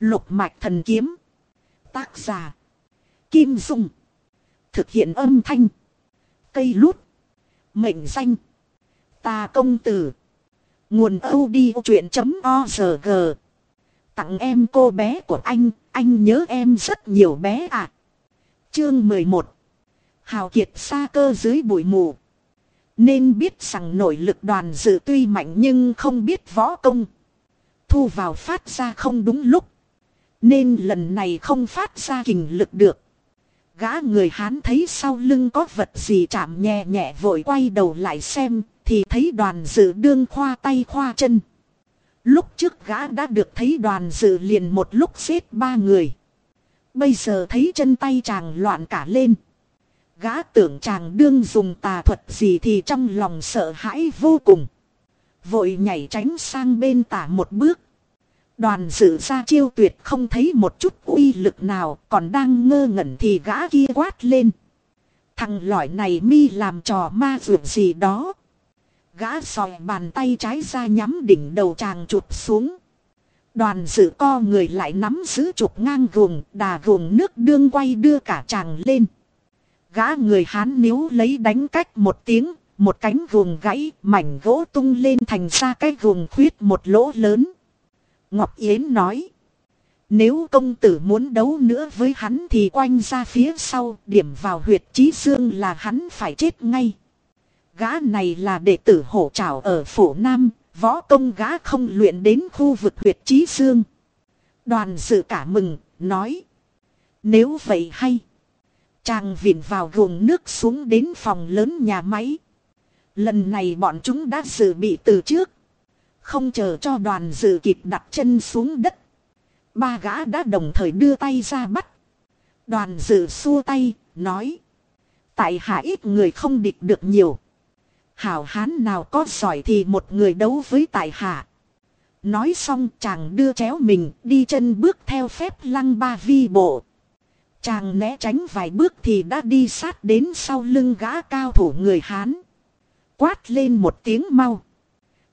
Lục mạch thần kiếm. Tác giả. Kim Dung. Thực hiện âm thanh. Cây lút. Mệnh danh. Ta công tử. Nguồn odchuyện.org Tặng em cô bé của anh, anh nhớ em rất nhiều bé à. Chương 11 Hào kiệt xa cơ dưới bụi mù. Nên biết rằng nội lực đoàn dự tuy mạnh nhưng không biết võ công. Thu vào phát ra không đúng lúc. Nên lần này không phát ra kình lực được. Gã người Hán thấy sau lưng có vật gì chạm nhẹ nhẹ vội quay đầu lại xem, thì thấy đoàn dự đương khoa tay khoa chân. Lúc trước gã đã được thấy đoàn dự liền một lúc xếp ba người. Bây giờ thấy chân tay chàng loạn cả lên. Gã tưởng chàng đương dùng tà thuật gì thì trong lòng sợ hãi vô cùng. Vội nhảy tránh sang bên tả một bước. Đoàn dự ra chiêu tuyệt không thấy một chút uy lực nào còn đang ngơ ngẩn thì gã kia quát lên. Thằng lõi này mi làm trò ma vượt gì đó. Gã sòi bàn tay trái ra nhắm đỉnh đầu chàng chụp xuống. Đoàn dự co người lại nắm giữ chụp ngang guồng đà guồng nước đương quay đưa cả chàng lên. Gã người Hán níu lấy đánh cách một tiếng, một cánh ruồng gãy, mảnh gỗ tung lên thành ra cái ruồng khuyết một lỗ lớn. Ngọc Yến nói. Nếu công tử muốn đấu nữa với hắn thì quanh ra phía sau, điểm vào huyệt trí dương là hắn phải chết ngay. Gã này là đệ tử hổ trảo ở phổ Nam, võ công gã không luyện đến khu vực huyệt trí dương. Đoàn dự cả mừng, nói. Nếu vậy hay. Chàng vịn vào guồng nước xuống đến phòng lớn nhà máy. Lần này bọn chúng đã dự bị từ trước. Không chờ cho đoàn dự kịp đặt chân xuống đất. Ba gã đã đồng thời đưa tay ra bắt. Đoàn dự xua tay, nói. Tại hạ ít người không địch được nhiều. Hảo hán nào có giỏi thì một người đấu với tại hạ. Nói xong chàng đưa chéo mình đi chân bước theo phép lăng ba vi bộ. Chàng né tránh vài bước thì đã đi sát đến sau lưng gã cao thủ người Hán. Quát lên một tiếng mau.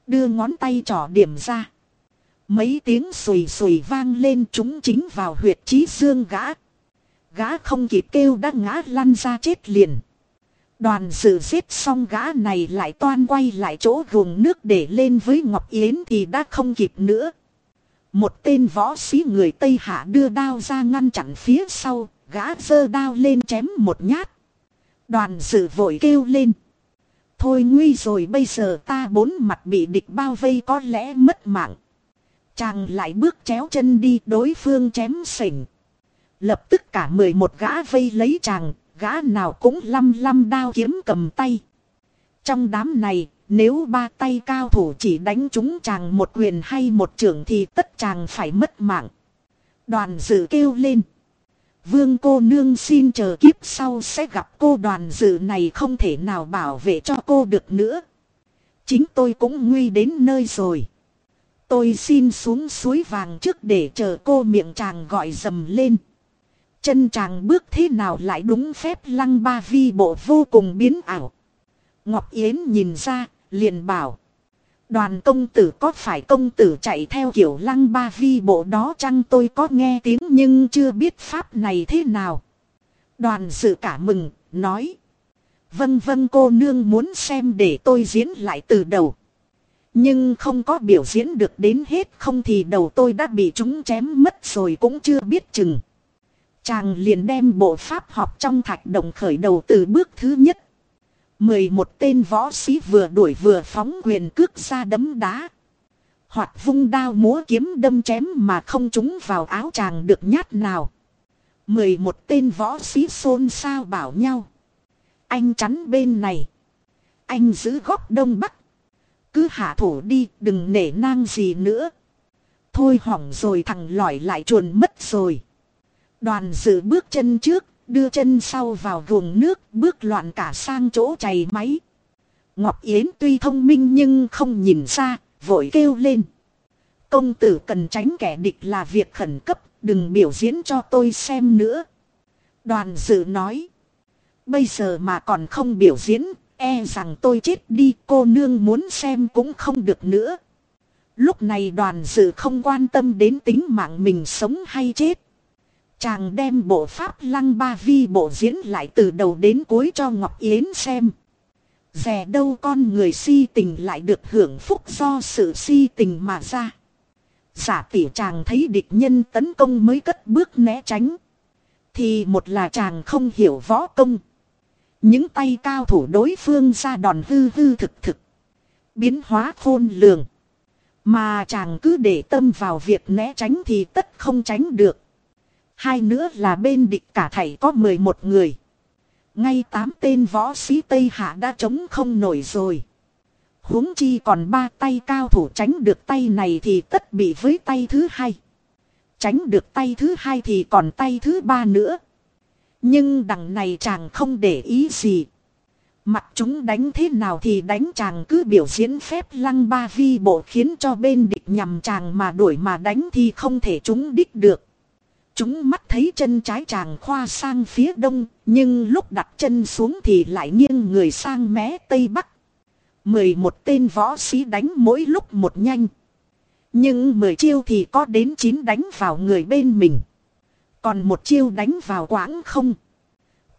Đưa ngón tay trỏ điểm ra. Mấy tiếng sùi sùi vang lên chúng chính vào huyệt trí dương gã. Gã không kịp kêu đã ngã lăn ra chết liền. Đoàn dự giết xong gã này lại toan quay lại chỗ ruồng nước để lên với Ngọc Yến thì đã không kịp nữa. Một tên võ sĩ người Tây Hạ đưa đao ra ngăn chặn phía sau, gã giơ đao lên chém một nhát. Đoàn dự vội kêu lên. Thôi nguy rồi bây giờ ta bốn mặt bị địch bao vây có lẽ mất mạng. Chàng lại bước chéo chân đi đối phương chém sỉnh. Lập tức cả mười một gã vây lấy chàng, gã nào cũng lăm lăm đao kiếm cầm tay. Trong đám này, nếu ba tay cao thủ chỉ đánh chúng chàng một quyền hay một trưởng thì tất chàng phải mất mạng. Đoàn dự kêu lên. Vương cô nương xin chờ kiếp sau sẽ gặp cô đoàn dự này không thể nào bảo vệ cho cô được nữa. Chính tôi cũng nguy đến nơi rồi. Tôi xin xuống suối vàng trước để chờ cô miệng chàng gọi dầm lên. Chân chàng bước thế nào lại đúng phép lăng ba vi bộ vô cùng biến ảo. Ngọc Yến nhìn ra, liền bảo. Đoàn công tử có phải công tử chạy theo kiểu lăng ba vi bộ đó chăng tôi có nghe tiếng nhưng chưa biết pháp này thế nào. Đoàn sự cả mừng, nói. Vâng vâng cô nương muốn xem để tôi diễn lại từ đầu. Nhưng không có biểu diễn được đến hết không thì đầu tôi đã bị chúng chém mất rồi cũng chưa biết chừng. Chàng liền đem bộ pháp học trong thạch đồng khởi đầu từ bước thứ nhất mười một tên võ sĩ vừa đuổi vừa phóng quyền cước ra đấm đá. Hoặc vung đao múa kiếm đâm chém mà không trúng vào áo chàng được nhát nào. mười một tên võ sĩ xôn xao bảo nhau. Anh chắn bên này. Anh giữ góc đông bắc. Cứ hạ thủ đi đừng nể nang gì nữa. Thôi hỏng rồi thằng lỏi lại chuồn mất rồi. Đoàn dự bước chân trước, đưa chân sau vào ruồng nước, bước loạn cả sang chỗ chày máy. Ngọc Yến tuy thông minh nhưng không nhìn ra, vội kêu lên. Công tử cần tránh kẻ địch là việc khẩn cấp, đừng biểu diễn cho tôi xem nữa. Đoàn dự nói. Bây giờ mà còn không biểu diễn, e rằng tôi chết đi cô nương muốn xem cũng không được nữa. Lúc này đoàn dự không quan tâm đến tính mạng mình sống hay chết. Chàng đem bộ pháp lăng ba vi bộ diễn lại từ đầu đến cuối cho Ngọc Yến xem. Rè đâu con người si tình lại được hưởng phúc do sự si tình mà ra. Giả tỷ chàng thấy địch nhân tấn công mới cất bước né tránh. Thì một là chàng không hiểu võ công. Những tay cao thủ đối phương ra đòn hư hư thực thực. Biến hóa khôn lường. Mà chàng cứ để tâm vào việc né tránh thì tất không tránh được. Hai nữa là bên địch cả thảy có 11 người. Ngay tám tên võ sĩ Tây Hạ đã chống không nổi rồi. huống chi còn ba tay cao thủ tránh được tay này thì tất bị với tay thứ hai. Tránh được tay thứ hai thì còn tay thứ ba nữa. Nhưng đằng này chàng không để ý gì. Mặt chúng đánh thế nào thì đánh chàng cứ biểu diễn phép lăng ba vi bộ khiến cho bên địch nhằm chàng mà đuổi mà đánh thì không thể chúng đích được. Chúng mắt thấy chân trái chàng khoa sang phía đông, nhưng lúc đặt chân xuống thì lại nghiêng người sang mé tây bắc. Mười một tên võ sĩ đánh mỗi lúc một nhanh. Nhưng mười chiêu thì có đến chín đánh vào người bên mình. Còn một chiêu đánh vào quãng không.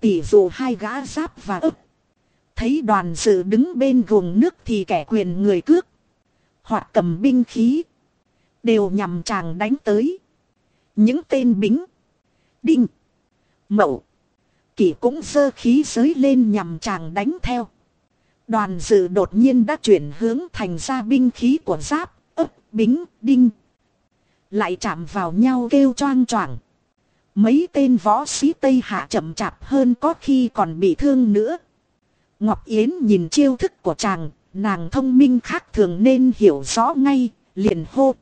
Tỷ dụ hai gã giáp và ức. Thấy đoàn sự đứng bên gồm nước thì kẻ quyền người cước. Hoặc cầm binh khí. Đều nhằm chàng đánh tới. Những tên bính. Đinh. Mậu. Kỷ cũng sơ khí giới lên nhằm chàng đánh theo. Đoàn dự đột nhiên đã chuyển hướng thành ra binh khí của giáp, ấp, bính, đinh. Lại chạm vào nhau kêu choang choảng. Mấy tên võ sĩ Tây Hạ chậm chạp hơn có khi còn bị thương nữa. Ngọc Yến nhìn chiêu thức của chàng, nàng thông minh khác thường nên hiểu rõ ngay, liền hô.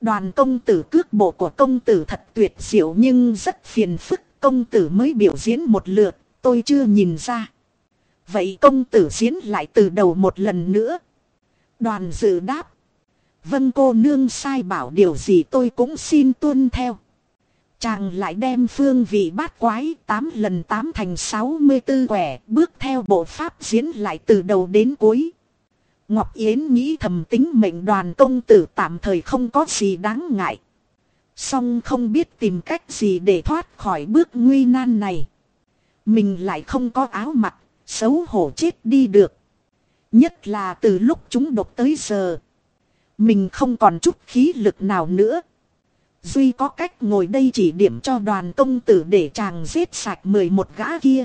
Đoàn công tử cước bộ của công tử thật tuyệt diệu nhưng rất phiền phức công tử mới biểu diễn một lượt, tôi chưa nhìn ra. Vậy công tử diễn lại từ đầu một lần nữa. Đoàn dự đáp. vâng cô nương sai bảo điều gì tôi cũng xin tuân theo. Chàng lại đem phương vị bát quái 8 lần 8 thành 64 quẻ bước theo bộ pháp diễn lại từ đầu đến cuối. Ngọc Yến nghĩ thầm tính mệnh đoàn công tử tạm thời không có gì đáng ngại. Song không biết tìm cách gì để thoát khỏi bước nguy nan này. Mình lại không có áo mặc, xấu hổ chết đi được. Nhất là từ lúc chúng độc tới giờ. Mình không còn chút khí lực nào nữa. Duy có cách ngồi đây chỉ điểm cho đoàn công tử để chàng giết sạch 11 gã kia.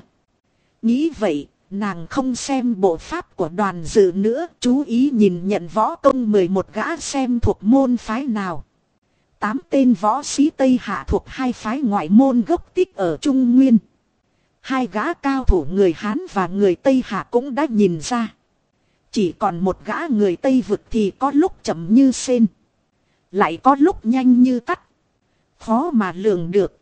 Nghĩ vậy, nàng không xem bộ pháp của đoàn dự nữa, chú ý nhìn nhận võ công 11 gã xem thuộc môn phái nào. Tám tên võ sĩ Tây Hạ thuộc hai phái ngoại môn gốc tích ở Trung Nguyên. Hai gã cao thủ người Hán và người Tây Hạ cũng đã nhìn ra. Chỉ còn một gã người Tây vực thì có lúc chậm như sen. Lại có lúc nhanh như cắt. Khó mà lường được.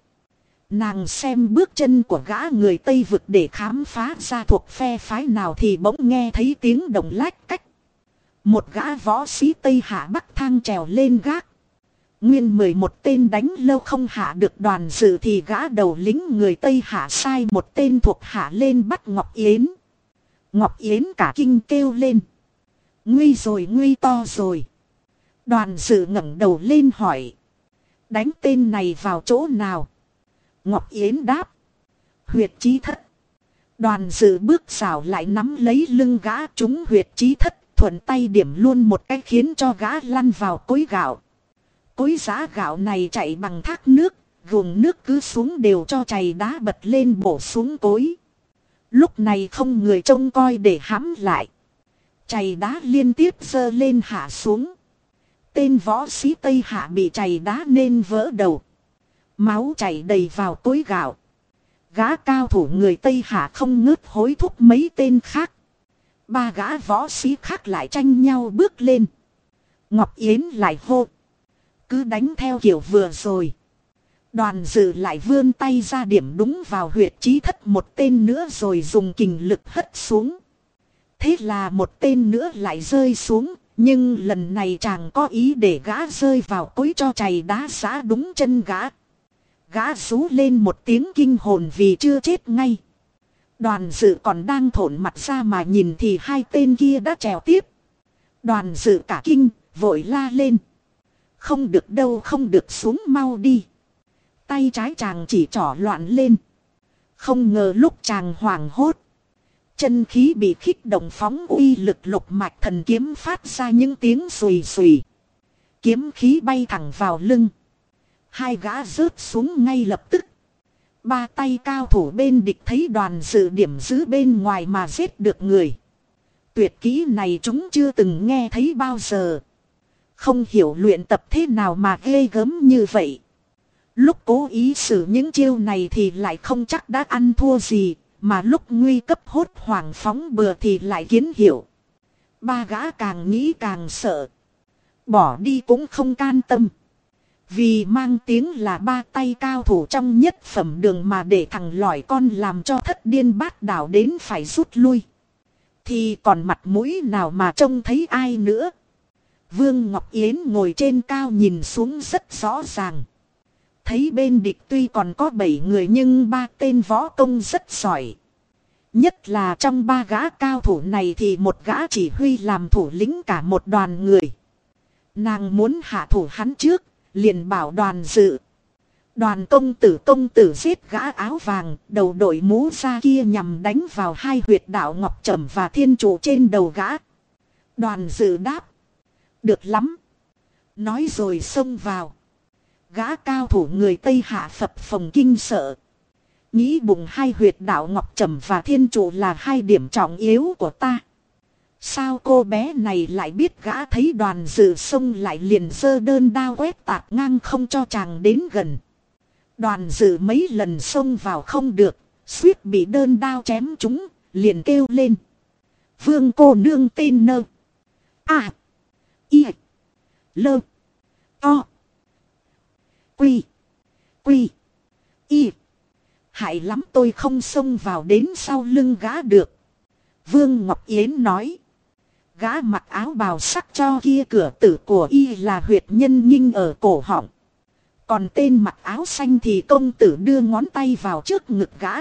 Nàng xem bước chân của gã người Tây vực để khám phá ra thuộc phe phái nào thì bỗng nghe thấy tiếng động lách cách. Một gã võ sĩ Tây Hạ Bắc thang trèo lên gác. Nguyên 11 tên đánh lâu không hạ được đoàn dự thì gã đầu lính người Tây Hạ sai một tên thuộc hạ lên bắt Ngọc Yến. Ngọc Yến cả kinh kêu lên. Nguy rồi, nguy to rồi. Đoàn dự ngẩng đầu lên hỏi. Đánh tên này vào chỗ nào? Ngọc Yến đáp. Huyệt trí thất. Đoàn dự bước xảo lại nắm lấy lưng gã trúng huyệt trí thất. Thuận tay điểm luôn một cái khiến cho gã lăn vào cối gạo. Cối giá gạo này chạy bằng thác nước. Vùng nước cứ xuống đều cho chày đá bật lên bổ xuống cối. Lúc này không người trông coi để hãm lại. Chày đá liên tiếp dơ lên hạ xuống. Tên võ sĩ Tây Hạ bị chày đá nên vỡ đầu. Máu chảy đầy vào cối gạo. Gã cao thủ người Tây Hạ không ngớt hối thúc mấy tên khác. Ba gã võ sĩ khác lại tranh nhau bước lên. Ngọc Yến lại hô. Cứ đánh theo kiểu vừa rồi. Đoàn dự lại vươn tay ra điểm đúng vào huyệt trí thất một tên nữa rồi dùng kình lực hất xuống. Thế là một tên nữa lại rơi xuống, nhưng lần này chàng có ý để gã rơi vào cối cho chày đá xá đúng chân gã. Gã rú lên một tiếng kinh hồn vì chưa chết ngay. Đoàn dự còn đang thổn mặt ra mà nhìn thì hai tên kia đã trèo tiếp. Đoàn dự cả kinh, vội la lên. Không được đâu không được xuống mau đi. Tay trái chàng chỉ trỏ loạn lên. Không ngờ lúc chàng hoảng hốt. Chân khí bị khích động phóng uy lực lục mạch thần kiếm phát ra những tiếng xùy xùy. Kiếm khí bay thẳng vào lưng. Hai gã rớt xuống ngay lập tức. Ba tay cao thủ bên địch thấy đoàn sự điểm giữ bên ngoài mà giết được người. Tuyệt kỹ này chúng chưa từng nghe thấy bao giờ. Không hiểu luyện tập thế nào mà ghê gớm như vậy. Lúc cố ý xử những chiêu này thì lại không chắc đã ăn thua gì, mà lúc nguy cấp hốt hoảng phóng bừa thì lại kiến hiểu. Ba gã càng nghĩ càng sợ. Bỏ đi cũng không can tâm. Vì mang tiếng là ba tay cao thủ trong nhất phẩm đường mà để thằng lỏi con làm cho thất điên bát đảo đến phải rút lui. Thì còn mặt mũi nào mà trông thấy ai nữa. Vương Ngọc Yến ngồi trên cao nhìn xuống rất rõ ràng. Thấy bên địch tuy còn có 7 người nhưng ba tên võ công rất giỏi. Nhất là trong ba gã cao thủ này thì một gã chỉ huy làm thủ lĩnh cả một đoàn người. Nàng muốn hạ thủ hắn trước, liền bảo đoàn dự. Đoàn công tử công tử giết gã áo vàng, đầu đội mũ ra kia nhằm đánh vào hai huyệt đạo ngọc trầm và thiên trụ trên đầu gã. Đoàn dự đáp. Được lắm. Nói rồi xông vào. Gã cao thủ người Tây hạ phập phòng kinh sợ. Nghĩ bụng hai huyệt đạo ngọc trầm và thiên trụ là hai điểm trọng yếu của ta. Sao cô bé này lại biết gã thấy đoàn dự xông lại liền dơ đơn đao quét tạc ngang không cho chàng đến gần. Đoàn dự mấy lần xông vào không được, suýt bị đơn đao chém chúng, liền kêu lên. Vương cô nương tên nơ. À. Y. Lơ. To. Quy. Quy. Y. Hại lắm tôi không xông vào đến sau lưng gã được. Vương Ngọc Yến nói. Gã mặc áo bào sắc cho kia cửa tử của y là huyệt nhân nhinh ở cổ họng. Còn tên mặc áo xanh thì công tử đưa ngón tay vào trước ngực gã.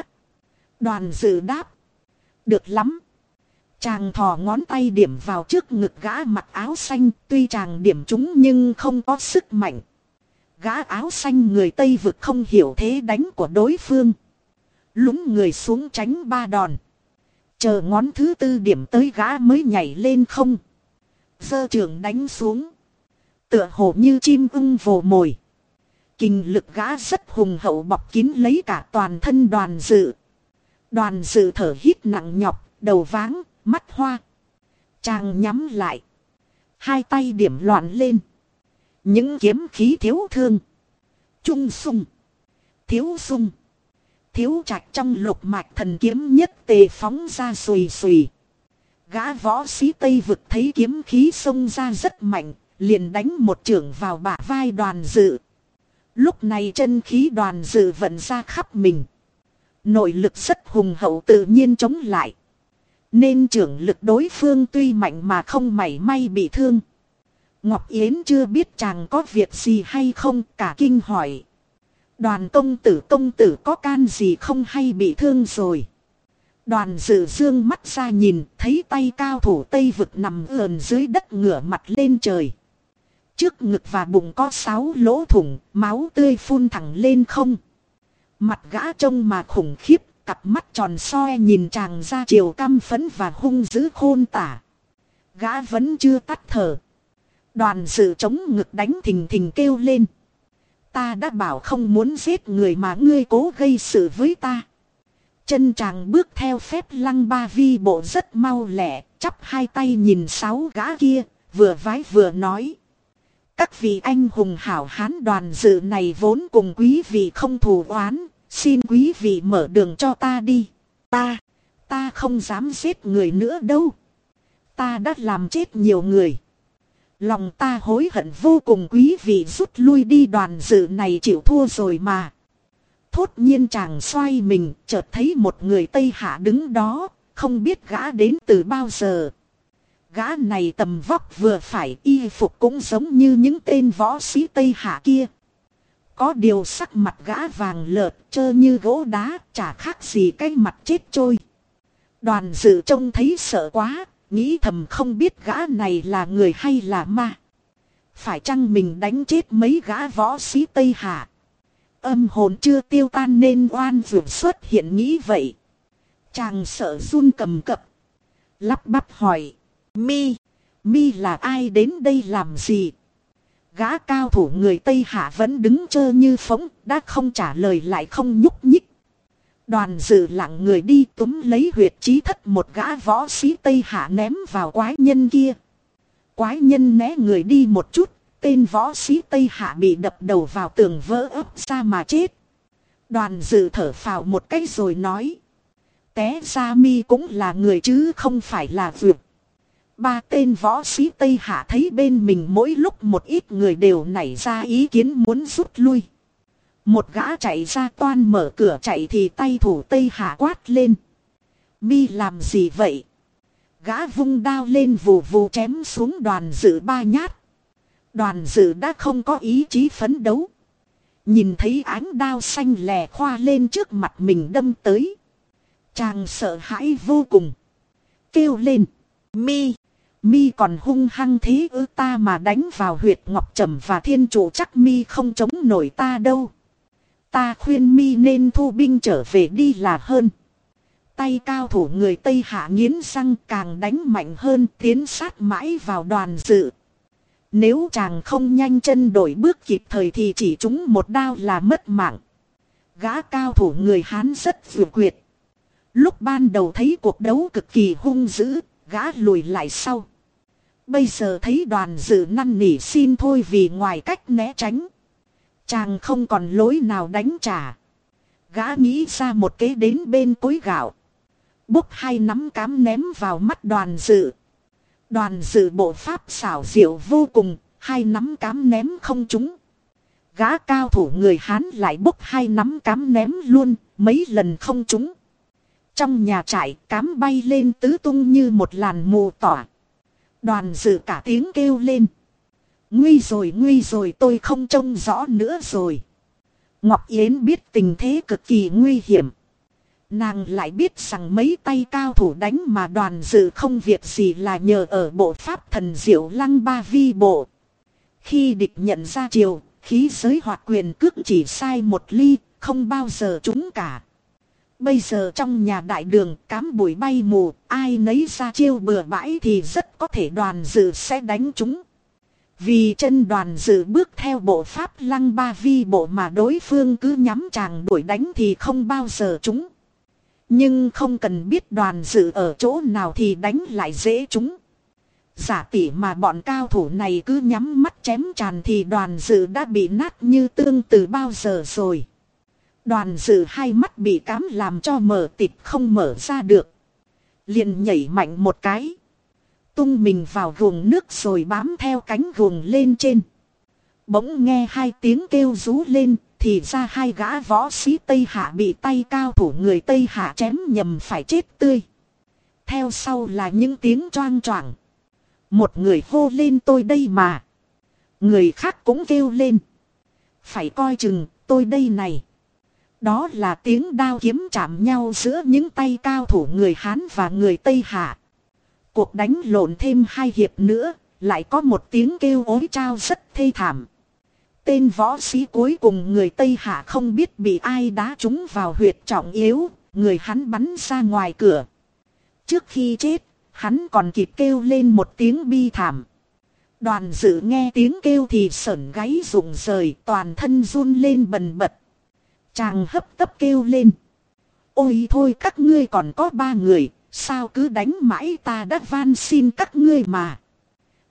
Đoàn dự đáp. Được lắm. Chàng thò ngón tay điểm vào trước ngực gã mặc áo xanh, tuy chàng điểm chúng nhưng không có sức mạnh. Gã áo xanh người Tây vực không hiểu thế đánh của đối phương. Lúng người xuống tránh ba đòn. Chờ ngón thứ tư điểm tới gã mới nhảy lên không. Sơ trường đánh xuống. Tựa hồ như chim ưng vồ mồi. Kinh lực gã rất hùng hậu bọc kín lấy cả toàn thân đoàn dự. Đoàn dự thở hít nặng nhọc, đầu váng, mắt hoa. Chàng nhắm lại. Hai tay điểm loạn lên. Những kiếm khí thiếu thương. Trung sung. Thiếu sung. Thiếu trạch trong lục mạch thần kiếm nhất tề phóng ra xùy xùy. Gã võ sĩ Tây vực thấy kiếm khí xông ra rất mạnh, liền đánh một trưởng vào bả vai đoàn dự. Lúc này chân khí đoàn dự vận ra khắp mình. Nội lực rất hùng hậu tự nhiên chống lại. Nên trưởng lực đối phương tuy mạnh mà không mảy may bị thương. Ngọc Yến chưa biết chàng có việc gì hay không cả kinh hỏi. Đoàn công tử công tử có can gì không hay bị thương rồi. Đoàn dự dương mắt ra nhìn thấy tay cao thủ Tây vực nằm ườn dưới đất ngửa mặt lên trời. Trước ngực và bụng có sáu lỗ thủng, máu tươi phun thẳng lên không. Mặt gã trông mà khủng khiếp, cặp mắt tròn soi nhìn chàng ra chiều căm phấn và hung dữ khôn tả. Gã vẫn chưa tắt thở. Đoàn dự chống ngực đánh thình thình kêu lên. Ta đã bảo không muốn giết người mà ngươi cố gây sự với ta. Chân chàng bước theo phép lăng ba vi bộ rất mau lẹ, chắp hai tay nhìn sáu gã kia, vừa vái vừa nói. Các vị anh hùng hảo hán đoàn dự này vốn cùng quý vị không thù oán, xin quý vị mở đường cho ta đi. Ta, ta không dám giết người nữa đâu. Ta đã làm chết nhiều người. Lòng ta hối hận vô cùng quý vị rút lui đi đoàn dự này chịu thua rồi mà. Thốt nhiên chàng xoay mình, chợt thấy một người Tây Hạ đứng đó, không biết gã đến từ bao giờ. Gã này tầm vóc vừa phải y phục cũng giống như những tên võ sĩ Tây Hạ kia. Có điều sắc mặt gã vàng lợt trơ như gỗ đá chả khác gì cái mặt chết trôi. Đoàn dự trông thấy sợ quá, nghĩ thầm không biết gã này là người hay là ma. Phải chăng mình đánh chết mấy gã võ sĩ Tây Hạ? Âm hồn chưa tiêu tan nên oan vượt xuất hiện nghĩ vậy. Chàng sợ run cầm cập. Lắp bắp hỏi. Mi, mi là ai đến đây làm gì? Gã cao thủ người Tây Hạ vẫn đứng chơ như phóng, đã không trả lời lại không nhúc nhích. Đoàn dự lặng người đi túm lấy huyệt trí thất một gã võ sĩ Tây Hạ ném vào quái nhân kia. Quái nhân né người đi một chút, tên võ sĩ Tây Hạ bị đập đầu vào tường vỡ ấp ra mà chết. Đoàn dự thở phào một cái rồi nói. Té ra mi cũng là người chứ không phải là vượt. Ba tên võ sĩ Tây Hạ thấy bên mình mỗi lúc một ít người đều nảy ra ý kiến muốn rút lui. Một gã chạy ra toan mở cửa chạy thì tay thủ Tây Hạ quát lên. Mi làm gì vậy? Gã vung đao lên vù vù chém xuống đoàn dự ba nhát. Đoàn dự đã không có ý chí phấn đấu. Nhìn thấy ánh đao xanh lè khoa lên trước mặt mình đâm tới. Chàng sợ hãi vô cùng. Kêu lên. Mi. Mi còn hung hăng thế ư ta mà đánh vào huyệt ngọc trầm và thiên chủ chắc mi không chống nổi ta đâu. Ta khuyên mi nên thu binh trở về đi là hơn. Tay cao thủ người Tây Hạ nghiến răng càng đánh mạnh hơn tiến sát mãi vào đoàn dự. Nếu chàng không nhanh chân đổi bước kịp thời thì chỉ chúng một đao là mất mạng. Gã cao thủ người Hán rất vừa quyệt. Lúc ban đầu thấy cuộc đấu cực kỳ hung dữ, gã lùi lại sau. Bây giờ thấy đoàn dự năn nỉ xin thôi vì ngoài cách né tránh. Chàng không còn lối nào đánh trả. Gã nghĩ ra một kế đến bên cối gạo. Búc hai nắm cám ném vào mắt đoàn dự. Đoàn dự bộ pháp xảo diệu vô cùng, hai nắm cám ném không trúng. Gã cao thủ người Hán lại bốc hai nắm cám ném luôn, mấy lần không trúng. Trong nhà trại cám bay lên tứ tung như một làn mù tỏa. Đoàn dự cả tiếng kêu lên. Nguy rồi nguy rồi tôi không trông rõ nữa rồi. Ngọc Yến biết tình thế cực kỳ nguy hiểm. Nàng lại biết rằng mấy tay cao thủ đánh mà đoàn dự không việc gì là nhờ ở bộ pháp thần diệu lăng ba vi bộ. Khi địch nhận ra chiều, khí giới hoạt quyền cước chỉ sai một ly, không bao giờ trúng cả. Bây giờ trong nhà đại đường cám bụi bay mù, ai nấy ra chiêu bừa bãi thì rất có thể đoàn dự sẽ đánh chúng. Vì chân đoàn dự bước theo bộ pháp lăng ba vi bộ mà đối phương cứ nhắm chàng đuổi đánh thì không bao giờ chúng. Nhưng không cần biết đoàn dự ở chỗ nào thì đánh lại dễ chúng. Giả tỷ mà bọn cao thủ này cứ nhắm mắt chém tràn thì đoàn dự đã bị nát như tương từ bao giờ rồi. Đoàn dự hai mắt bị cám làm cho mở tịt không mở ra được. Liền nhảy mạnh một cái. Tung mình vào ruồng nước rồi bám theo cánh ruồng lên trên. Bỗng nghe hai tiếng kêu rú lên, thì ra hai gã võ sĩ Tây Hạ bị tay cao thủ người Tây Hạ chém nhầm phải chết tươi. Theo sau là những tiếng choang choảng. Một người hô lên tôi đây mà. Người khác cũng kêu lên. Phải coi chừng tôi đây này. Đó là tiếng đao kiếm chạm nhau giữa những tay cao thủ người Hán và người Tây Hạ. Cuộc đánh lộn thêm hai hiệp nữa, lại có một tiếng kêu ối trao rất thê thảm. Tên võ sĩ cuối cùng người Tây Hạ không biết bị ai đá trúng vào huyệt trọng yếu, người hắn bắn ra ngoài cửa. Trước khi chết, hắn còn kịp kêu lên một tiếng bi thảm. Đoàn dự nghe tiếng kêu thì sởn gáy rụng rời, toàn thân run lên bần bật. Chàng hấp tấp kêu lên. Ôi thôi các ngươi còn có ba người, sao cứ đánh mãi ta đã van xin các ngươi mà.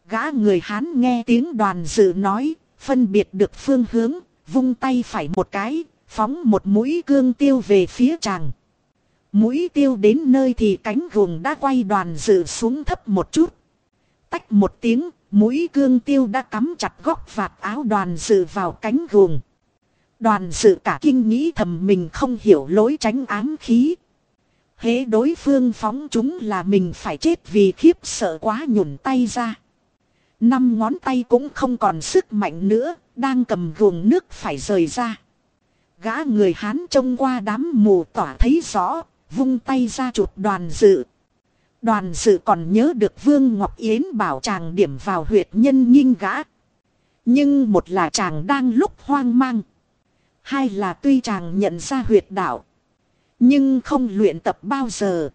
Gã người Hán nghe tiếng đoàn dự nói, phân biệt được phương hướng, vung tay phải một cái, phóng một mũi cương tiêu về phía chàng. Mũi tiêu đến nơi thì cánh gùng đã quay đoàn dự xuống thấp một chút. Tách một tiếng, mũi cương tiêu đã cắm chặt góc vạt áo đoàn dự vào cánh gùng. Đoàn dự cả kinh nghĩ thầm mình không hiểu lối tránh ám khí. Hế đối phương phóng chúng là mình phải chết vì khiếp sợ quá nhủn tay ra. Năm ngón tay cũng không còn sức mạnh nữa, đang cầm ruồng nước phải rời ra. Gã người Hán trông qua đám mù tỏa thấy rõ, vung tay ra chụp đoàn dự. Đoàn dự còn nhớ được Vương Ngọc Yến bảo chàng điểm vào huyệt nhân nghiêng gã. Nhưng một là chàng đang lúc hoang mang. Hai là tuy chàng nhận ra huyệt đạo. Nhưng không luyện tập bao giờ.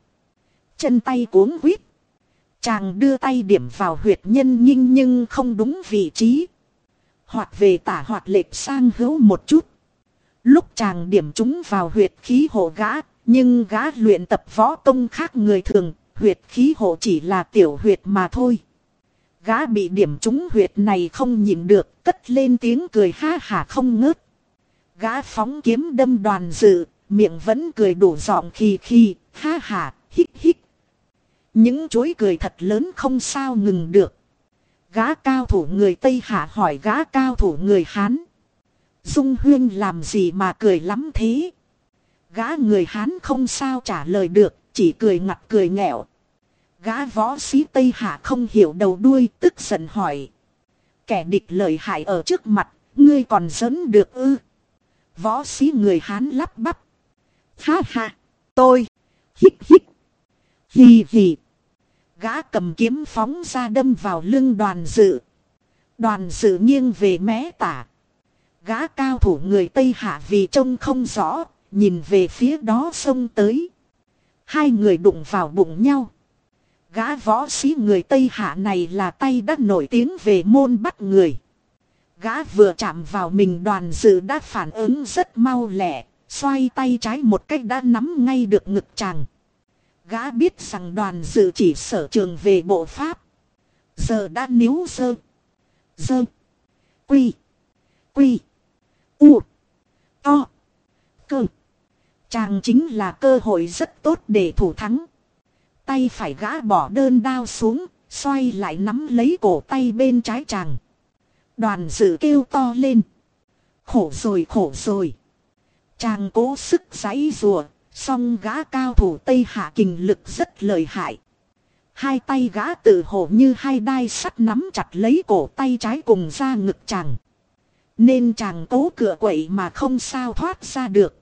Chân tay cuốn quýt. Chàng đưa tay điểm vào huyệt nhân nhinh nhưng không đúng vị trí. Hoặc về tả hoặc lệch sang hữu một chút. Lúc chàng điểm chúng vào huyệt khí hộ gã, nhưng gã luyện tập võ công khác người thường, huyệt khí hộ chỉ là tiểu huyệt mà thôi. Gã bị điểm trúng huyệt này không nhịn được, cất lên tiếng cười ha hả không ngớt. Gã phóng kiếm đâm đoàn dự, miệng vẫn cười đủ giọng khi khi, ha ha, hít hít. Những chối cười thật lớn không sao ngừng được. Gã cao thủ người Tây Hạ hỏi gã cao thủ người Hán. Dung Huyên làm gì mà cười lắm thế? Gã người Hán không sao trả lời được, chỉ cười ngặt cười nghẹo. Gã võ sĩ Tây Hạ không hiểu đầu đuôi, tức giận hỏi. Kẻ địch lợi hại ở trước mặt, ngươi còn giỡn được ư? Võ sĩ người Hán lắp bắp. Ha ha, tôi, hít hít, hì hì. Gã cầm kiếm phóng ra đâm vào lưng đoàn dự. Đoàn dự nghiêng về mé tả. Gã cao thủ người Tây Hạ vì trông không rõ, nhìn về phía đó xông tới. Hai người đụng vào bụng nhau. Gã võ sĩ người Tây Hạ này là tay đã nổi tiếng về môn bắt người. Gã vừa chạm vào mình đoàn dự đã phản ứng rất mau lẹ, xoay tay trái một cách đã nắm ngay được ngực chàng. Gã biết rằng đoàn dự chỉ sở trường về bộ pháp. Giờ đã níu sơ. Dơ. Quy. Quy. U. To. Cơ. Chàng chính là cơ hội rất tốt để thủ thắng. Tay phải gã bỏ đơn đao xuống, xoay lại nắm lấy cổ tay bên trái chàng. Đoàn dự kêu to lên. Khổ rồi khổ rồi. Chàng cố sức giãy rùa, song gã cao thủ Tây Hạ kình lực rất lợi hại. Hai tay gã tự hổ như hai đai sắt nắm chặt lấy cổ tay trái cùng ra ngực chàng. Nên chàng cố cửa quậy mà không sao thoát ra được.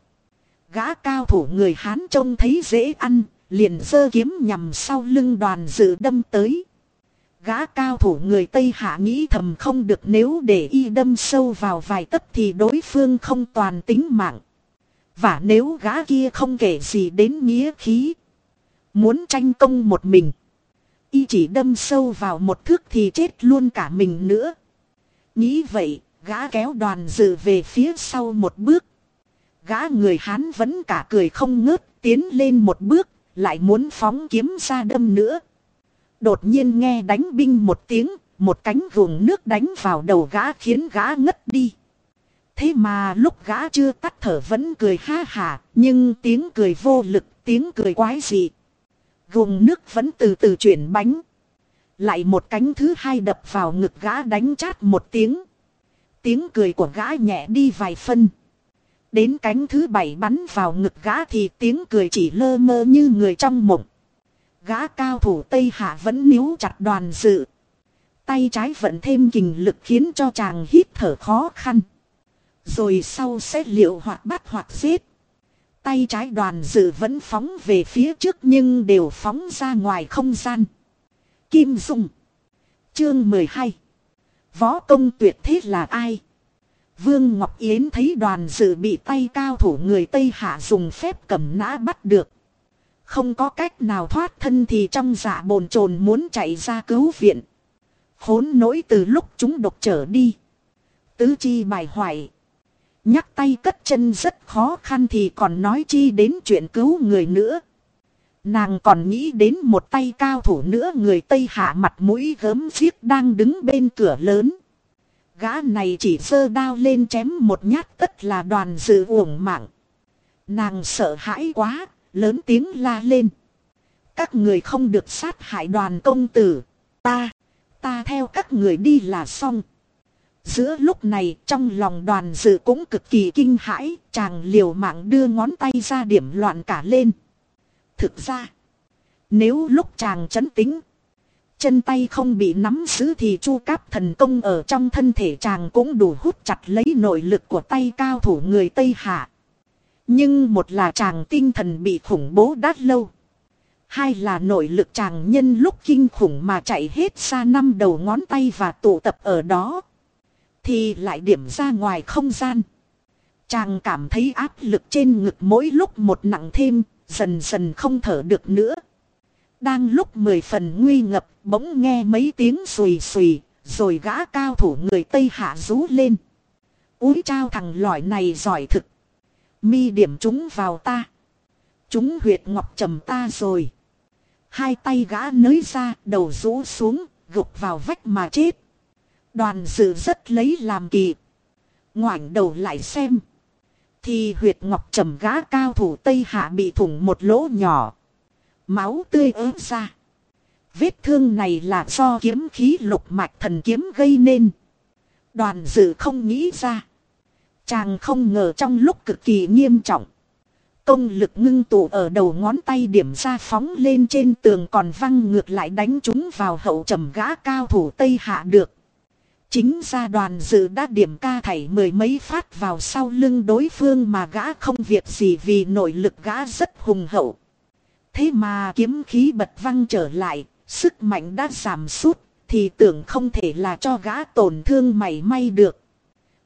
Gã cao thủ người Hán trông thấy dễ ăn, liền giơ kiếm nhằm sau lưng đoàn dự đâm tới. Gã cao thủ người Tây Hạ nghĩ thầm không được nếu để y đâm sâu vào vài tấc thì đối phương không toàn tính mạng. Và nếu gã kia không kể gì đến nghĩa khí. Muốn tranh công một mình. Y chỉ đâm sâu vào một thước thì chết luôn cả mình nữa. Nghĩ vậy, gã kéo đoàn dự về phía sau một bước. Gã người Hán vẫn cả cười không ngớt, tiến lên một bước, lại muốn phóng kiếm ra đâm nữa. Đột nhiên nghe đánh binh một tiếng, một cánh vùng nước đánh vào đầu gã khiến gã ngất đi. Thế mà lúc gã chưa tắt thở vẫn cười ha hà, nhưng tiếng cười vô lực, tiếng cười quái dị. Gùng nước vẫn từ từ chuyển bánh. Lại một cánh thứ hai đập vào ngực gã đánh chát một tiếng. Tiếng cười của gã nhẹ đi vài phân. Đến cánh thứ bảy bắn vào ngực gã thì tiếng cười chỉ lơ mơ như người trong mộng. Gã cao thủ Tây Hạ vẫn níu chặt đoàn dự. Tay trái vẫn thêm kình lực khiến cho chàng hít thở khó khăn. Rồi sau xét liệu hoặc bắt hoặc giết. Tay trái đoàn dự vẫn phóng về phía trước nhưng đều phóng ra ngoài không gian. Kim Dung Chương 12 Võ công tuyệt thế là ai? Vương Ngọc Yến thấy đoàn dự bị tay cao thủ người Tây Hạ dùng phép cầm nã bắt được. Không có cách nào thoát thân thì trong dạ bồn chồn muốn chạy ra cứu viện. Khốn nỗi từ lúc chúng độc trở đi. Tứ chi bài hoại. Nhắc tay cất chân rất khó khăn thì còn nói chi đến chuyện cứu người nữa. Nàng còn nghĩ đến một tay cao thủ nữa người Tây hạ mặt mũi gớm giết đang đứng bên cửa lớn. Gã này chỉ sơ đao lên chém một nhát tất là đoàn dự uổng mạng. Nàng sợ hãi quá, lớn tiếng la lên. Các người không được sát hại đoàn công tử. Ta, ta theo các người đi là xong. Giữa lúc này trong lòng đoàn dự cũng cực kỳ kinh hãi, chàng liều mạng đưa ngón tay ra điểm loạn cả lên. Thực ra, nếu lúc chàng chấn tính, chân tay không bị nắm giữ thì chu cáp thần công ở trong thân thể chàng cũng đủ hút chặt lấy nội lực của tay cao thủ người Tây Hạ. Nhưng một là chàng tinh thần bị khủng bố đát lâu. Hai là nội lực chàng nhân lúc kinh khủng mà chạy hết xa năm đầu ngón tay và tụ tập ở đó. Thì lại điểm ra ngoài không gian. Chàng cảm thấy áp lực trên ngực mỗi lúc một nặng thêm, dần dần không thở được nữa. Đang lúc mười phần nguy ngập, bỗng nghe mấy tiếng xùi xùi, rồi gã cao thủ người Tây hạ rú lên. Úi trao thằng lõi này giỏi thực. Mi điểm chúng vào ta. Chúng huyệt ngọc trầm ta rồi. Hai tay gã nới ra, đầu rũ xuống, gục vào vách mà chết. Đoàn dự rất lấy làm kỳ. Ngoảnh đầu lại xem. Thì huyệt ngọc trầm gã cao thủ Tây Hạ bị thủng một lỗ nhỏ. Máu tươi ớt ra. Vết thương này là do kiếm khí lục mạch thần kiếm gây nên. Đoàn dự không nghĩ ra. Chàng không ngờ trong lúc cực kỳ nghiêm trọng. Công lực ngưng tụ ở đầu ngón tay điểm ra phóng lên trên tường còn văng ngược lại đánh chúng vào hậu trầm gã cao thủ Tây Hạ được. Chính ra đoàn dự đã điểm ca thảy mười mấy phát vào sau lưng đối phương mà gã không việc gì vì nội lực gã rất hùng hậu. Thế mà kiếm khí bật văng trở lại, sức mạnh đã giảm sút, thì tưởng không thể là cho gã tổn thương mảy may được.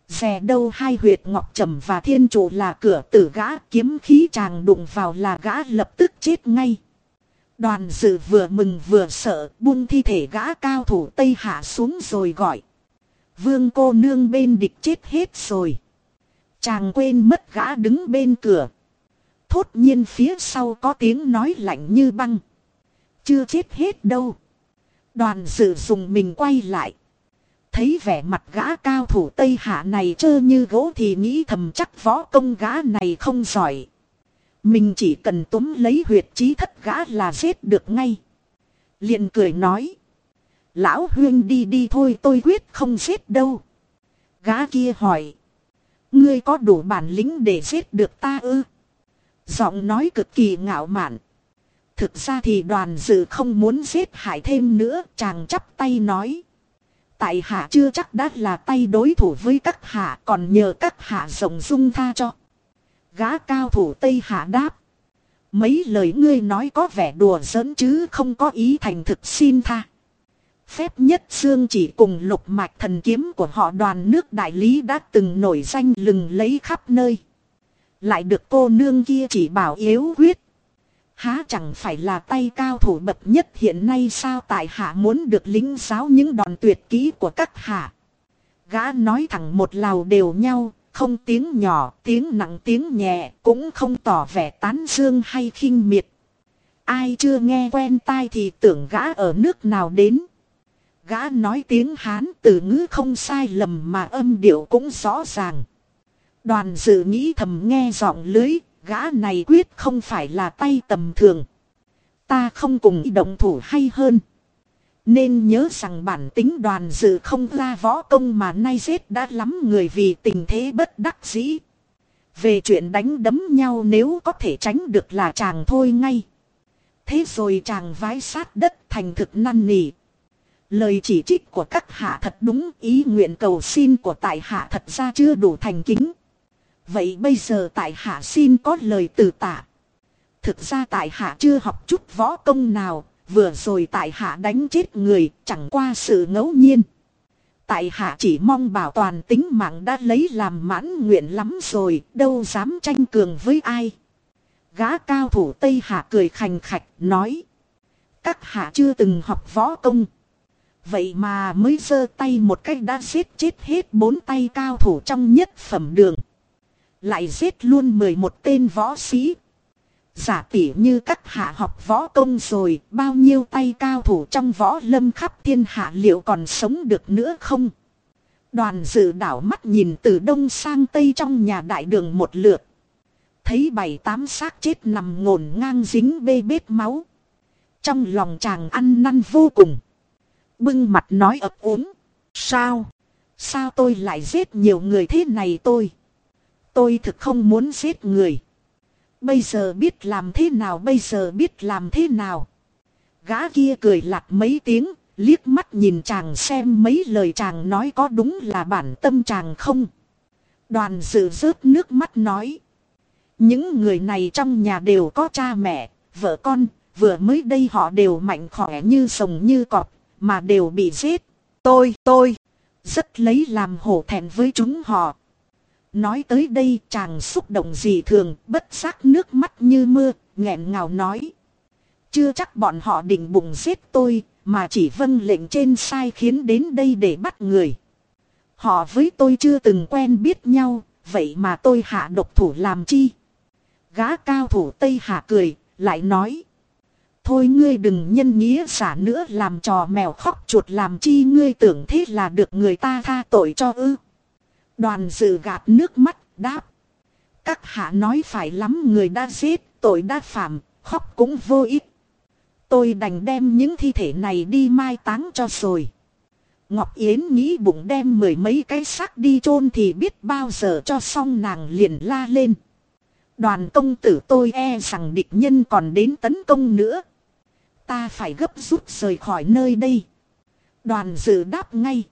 Rè đâu hai huyệt ngọc trầm và thiên trụ là cửa tử gã kiếm khí chàng đụng vào là gã lập tức chết ngay. Đoàn dự vừa mừng vừa sợ buông thi thể gã cao thủ Tây Hạ xuống rồi gọi. Vương cô nương bên địch chết hết rồi. Chàng quên mất gã đứng bên cửa. Thốt nhiên phía sau có tiếng nói lạnh như băng. Chưa chết hết đâu. Đoàn dự dùng mình quay lại. Thấy vẻ mặt gã cao thủ Tây Hạ này trơ như gỗ thì nghĩ thầm chắc võ công gã này không giỏi. Mình chỉ cần túm lấy huyệt trí thất gã là giết được ngay. liền cười nói. Lão huyên đi đi thôi, tôi quyết không giết đâu. Gã kia hỏi. Ngươi có đủ bản lĩnh để giết được ta ư? Giọng nói cực kỳ ngạo mạn. Thực ra thì đoàn dự không muốn giết hại thêm nữa. Chàng chắp tay nói. Tại hạ chưa chắc đã là tay đối thủ với các hạ, còn nhờ các hạ rộng dung tha cho. Gã cao thủ Tây Hạ đáp. Mấy lời ngươi nói có vẻ đùa giỡn chứ không có ý thành thực xin tha. Phép nhất xương chỉ cùng lục mạch thần kiếm của họ đoàn nước đại lý đã từng nổi danh lừng lấy khắp nơi. Lại được cô nương kia chỉ bảo yếu quyết. Há chẳng phải là tay cao thủ bậc nhất hiện nay sao tại hạ muốn được lính giáo những đòn tuyệt kỹ của các hạ. Gã nói thẳng một lào đều nhau, không tiếng nhỏ, tiếng nặng tiếng nhẹ, cũng không tỏ vẻ tán dương hay khinh miệt. Ai chưa nghe quen tai thì tưởng gã ở nước nào đến. Gã nói tiếng Hán từ ngữ không sai lầm mà âm điệu cũng rõ ràng. Đoàn dự nghĩ thầm nghe giọng lưới, gã này quyết không phải là tay tầm thường. Ta không cùng động thủ hay hơn. Nên nhớ rằng bản tính đoàn dự không ra võ công mà nay giết đã lắm người vì tình thế bất đắc dĩ. Về chuyện đánh đấm nhau nếu có thể tránh được là chàng thôi ngay. Thế rồi chàng vái sát đất thành thực năn nỉ. Lời chỉ trích của các hạ thật đúng ý nguyện cầu xin của tại hạ thật ra chưa đủ thành kính. Vậy bây giờ tại hạ xin có lời từ tạ. Thực ra tại hạ chưa học chút võ công nào, vừa rồi tại hạ đánh chết người, chẳng qua sự ngẫu nhiên. Tại hạ chỉ mong bảo toàn tính mạng đã lấy làm mãn nguyện lắm rồi, đâu dám tranh cường với ai. Gã cao thủ Tây Hạ cười khành khạch, nói. Các hạ chưa từng học võ công. Vậy mà mới giơ tay một cách đã giết chết hết bốn tay cao thủ trong nhất phẩm đường. Lại giết luôn 11 tên võ sĩ. Giả tỉ như các hạ học võ công rồi, bao nhiêu tay cao thủ trong võ lâm khắp thiên hạ liệu còn sống được nữa không? Đoàn dự đảo mắt nhìn từ đông sang tây trong nhà đại đường một lượt. Thấy bảy tám xác chết nằm ngổn ngang dính bê bết máu. Trong lòng chàng ăn năn vô cùng. Bưng mặt nói ấp úng Sao? Sao tôi lại giết nhiều người thế này tôi? Tôi thực không muốn giết người. Bây giờ biết làm thế nào bây giờ biết làm thế nào. Gã kia cười lặt mấy tiếng, liếc mắt nhìn chàng xem mấy lời chàng nói có đúng là bản tâm chàng không. Đoàn dự rớt nước mắt nói. Những người này trong nhà đều có cha mẹ, vợ con, vừa mới đây họ đều mạnh khỏe như sồng như cọp, mà đều bị giết. Tôi, tôi, Rất lấy làm hổ thẹn với chúng họ. Nói tới đây chàng xúc động gì thường, bất giác nước mắt như mưa, nghẹn ngào nói. Chưa chắc bọn họ định bụng giết tôi, mà chỉ vâng lệnh trên sai khiến đến đây để bắt người. Họ với tôi chưa từng quen biết nhau, vậy mà tôi hạ độc thủ làm chi? Gã cao thủ Tây Hạ cười, lại nói. Thôi ngươi đừng nhân nghĩa giả nữa làm trò mèo khóc chuột làm chi ngươi tưởng thế là được người ta tha tội cho ư. Đoàn dự gạt nước mắt, đáp. Các hạ nói phải lắm người đã giết, tội đã phạm, khóc cũng vô ích. Tôi đành đem những thi thể này đi mai táng cho rồi. Ngọc Yến nghĩ bụng đem mười mấy cái xác đi chôn thì biết bao giờ cho xong nàng liền la lên. Đoàn công tử tôi e rằng địch nhân còn đến tấn công nữa. Ta phải gấp rút rời khỏi nơi đây. Đoàn dự đáp ngay.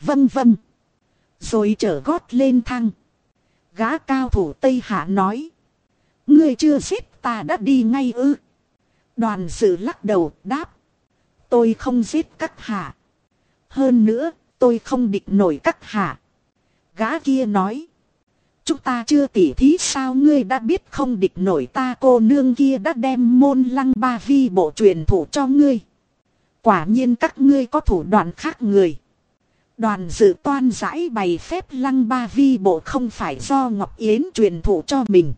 Vâng vâng. Rồi trở gót lên thang. Gã cao thủ Tây Hạ nói. Ngươi chưa giết ta đã đi ngay ư. Đoàn dự lắc đầu đáp. Tôi không giết các hạ. Hơn nữa, tôi không địch nổi các hạ. Gã kia nói. Chúng ta chưa tỉ thí sao ngươi đã biết không địch nổi ta cô nương kia đã đem môn lăng ba vi bộ truyền thủ cho ngươi. Quả nhiên các ngươi có thủ đoạn khác người. Đoàn dự toan giải bày phép lăng ba vi bộ không phải do Ngọc Yến truyền thủ cho mình.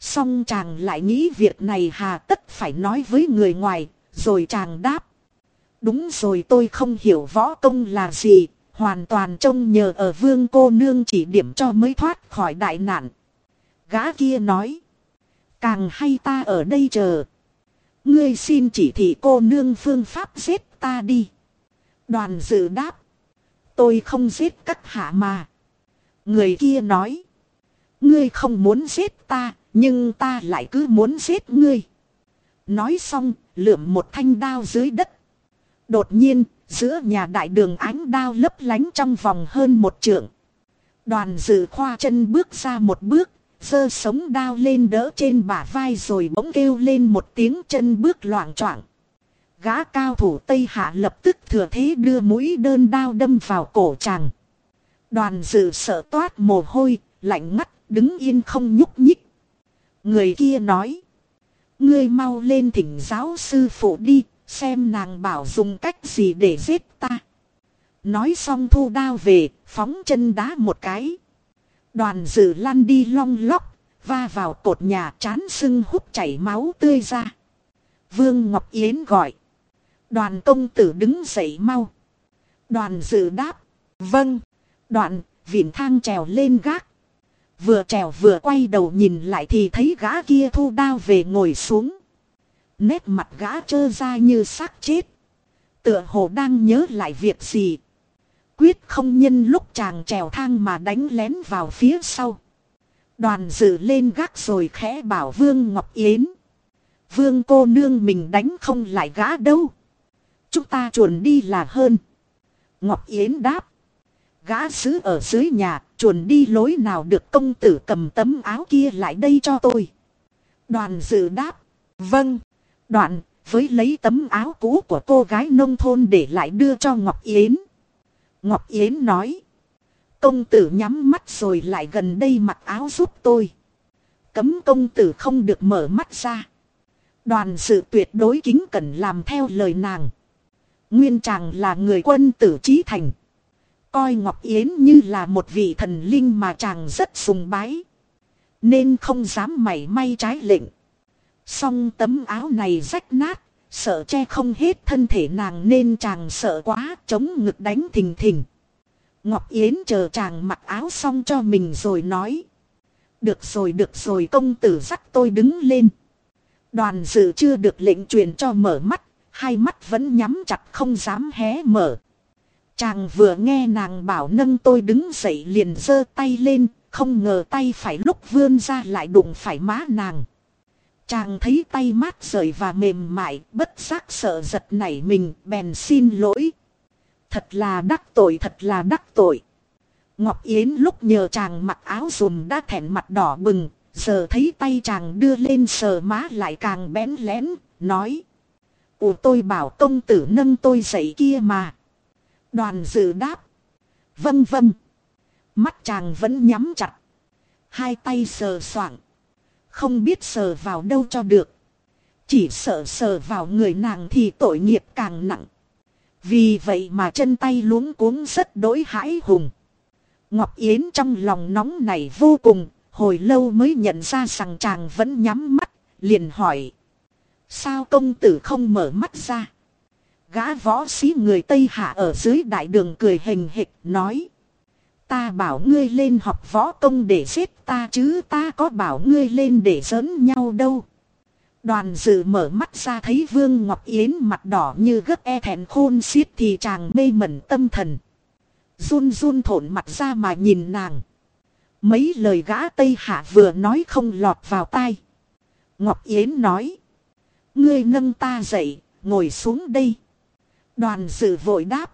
Xong chàng lại nghĩ việc này hà tất phải nói với người ngoài, rồi chàng đáp. Đúng rồi tôi không hiểu võ công là gì, hoàn toàn trông nhờ ở vương cô nương chỉ điểm cho mới thoát khỏi đại nạn. Gã kia nói. Càng hay ta ở đây chờ. Ngươi xin chỉ thị cô nương phương pháp giết ta đi. Đoàn dự đáp. Tôi không giết các hạ mà. Người kia nói. Ngươi không muốn giết ta, nhưng ta lại cứ muốn giết ngươi. Nói xong, lượm một thanh đao dưới đất. Đột nhiên, giữa nhà đại đường ánh đao lấp lánh trong vòng hơn một trượng. Đoàn dự khoa chân bước ra một bước, giơ sống đao lên đỡ trên bả vai rồi bỗng kêu lên một tiếng chân bước loạn choạng. Gã cao thủ Tây Hạ lập tức thừa thế đưa mũi đơn đao đâm vào cổ chàng. Đoàn dự sợ toát mồ hôi, lạnh ngắt, đứng yên không nhúc nhích. Người kia nói. Ngươi mau lên thỉnh giáo sư phụ đi, xem nàng bảo dùng cách gì để giết ta. Nói xong thu đao về, phóng chân đá một cái. Đoàn dự lăn đi long lóc, va vào cột nhà chán sưng hút chảy máu tươi ra. Vương Ngọc Yến gọi. Đoàn công tử đứng dậy mau. Đoàn dự đáp. Vâng. Đoạn, vịn thang trèo lên gác. Vừa trèo vừa quay đầu nhìn lại thì thấy gã kia thu đao về ngồi xuống. Nét mặt gã trơ ra như xác chết. Tựa hồ đang nhớ lại việc gì. Quyết không nhân lúc chàng trèo thang mà đánh lén vào phía sau. Đoàn dự lên gác rồi khẽ bảo Vương Ngọc Yến. Vương cô nương mình đánh không lại gã đâu. Chúng ta chuồn đi là hơn. Ngọc Yến đáp. Gã xứ ở dưới nhà, chuồn đi lối nào được công tử cầm tấm áo kia lại đây cho tôi. Đoàn dự đáp. Vâng. Đoạn, với lấy tấm áo cũ của cô gái nông thôn để lại đưa cho Ngọc Yến. Ngọc Yến nói. Công tử nhắm mắt rồi lại gần đây mặc áo giúp tôi. Cấm công tử không được mở mắt ra. Đoàn sự tuyệt đối kính cẩn làm theo lời nàng. Nguyên chàng là người quân tử trí thành. Coi Ngọc Yến như là một vị thần linh mà chàng rất sùng bái. Nên không dám mảy may trái lệnh. Song tấm áo này rách nát, sợ che không hết thân thể nàng nên chàng sợ quá, chống ngực đánh thình thình. Ngọc Yến chờ chàng mặc áo xong cho mình rồi nói. Được rồi được rồi công tử dắt tôi đứng lên. Đoàn dự chưa được lệnh truyền cho mở mắt, hai mắt vẫn nhắm chặt không dám hé mở. Chàng vừa nghe nàng bảo nâng tôi đứng dậy liền giơ tay lên, không ngờ tay phải lúc vươn ra lại đụng phải má nàng. Chàng thấy tay mát rời và mềm mại, bất giác sợ giật nảy mình, bèn xin lỗi. Thật là đắc tội, thật là đắc tội. Ngọc Yến lúc nhờ chàng mặc áo dùm đã thẹn mặt đỏ bừng, giờ thấy tay chàng đưa lên sờ má lại càng bén lén, nói. Ủa tôi bảo công tử nâng tôi dậy kia mà. Đoàn dự đáp. Vâng vâng. Mắt chàng vẫn nhắm chặt. Hai tay sờ soạng. Không biết sờ vào đâu cho được. Chỉ sợ sờ vào người nàng thì tội nghiệp càng nặng. Vì vậy mà chân tay luống cuống rất đối hãi hùng. Ngọc Yến trong lòng nóng này vô cùng, hồi lâu mới nhận ra rằng chàng vẫn nhắm mắt, liền hỏi. Sao công tử không mở mắt ra? Gã võ sĩ người Tây Hạ ở dưới đại đường cười hình hịch nói. Ta bảo ngươi lên học võ công để giết ta chứ ta có bảo ngươi lên để giỡn nhau đâu. Đoàn dự mở mắt ra thấy Vương Ngọc Yến mặt đỏ như gấp e thẹn khôn xiết thì chàng mê mẩn tâm thần. Run run thổn mặt ra mà nhìn nàng. Mấy lời gã Tây Hạ vừa nói không lọt vào tai. Ngọc Yến nói. Ngươi nâng ta dậy, ngồi xuống đây. Đoàn dự vội đáp.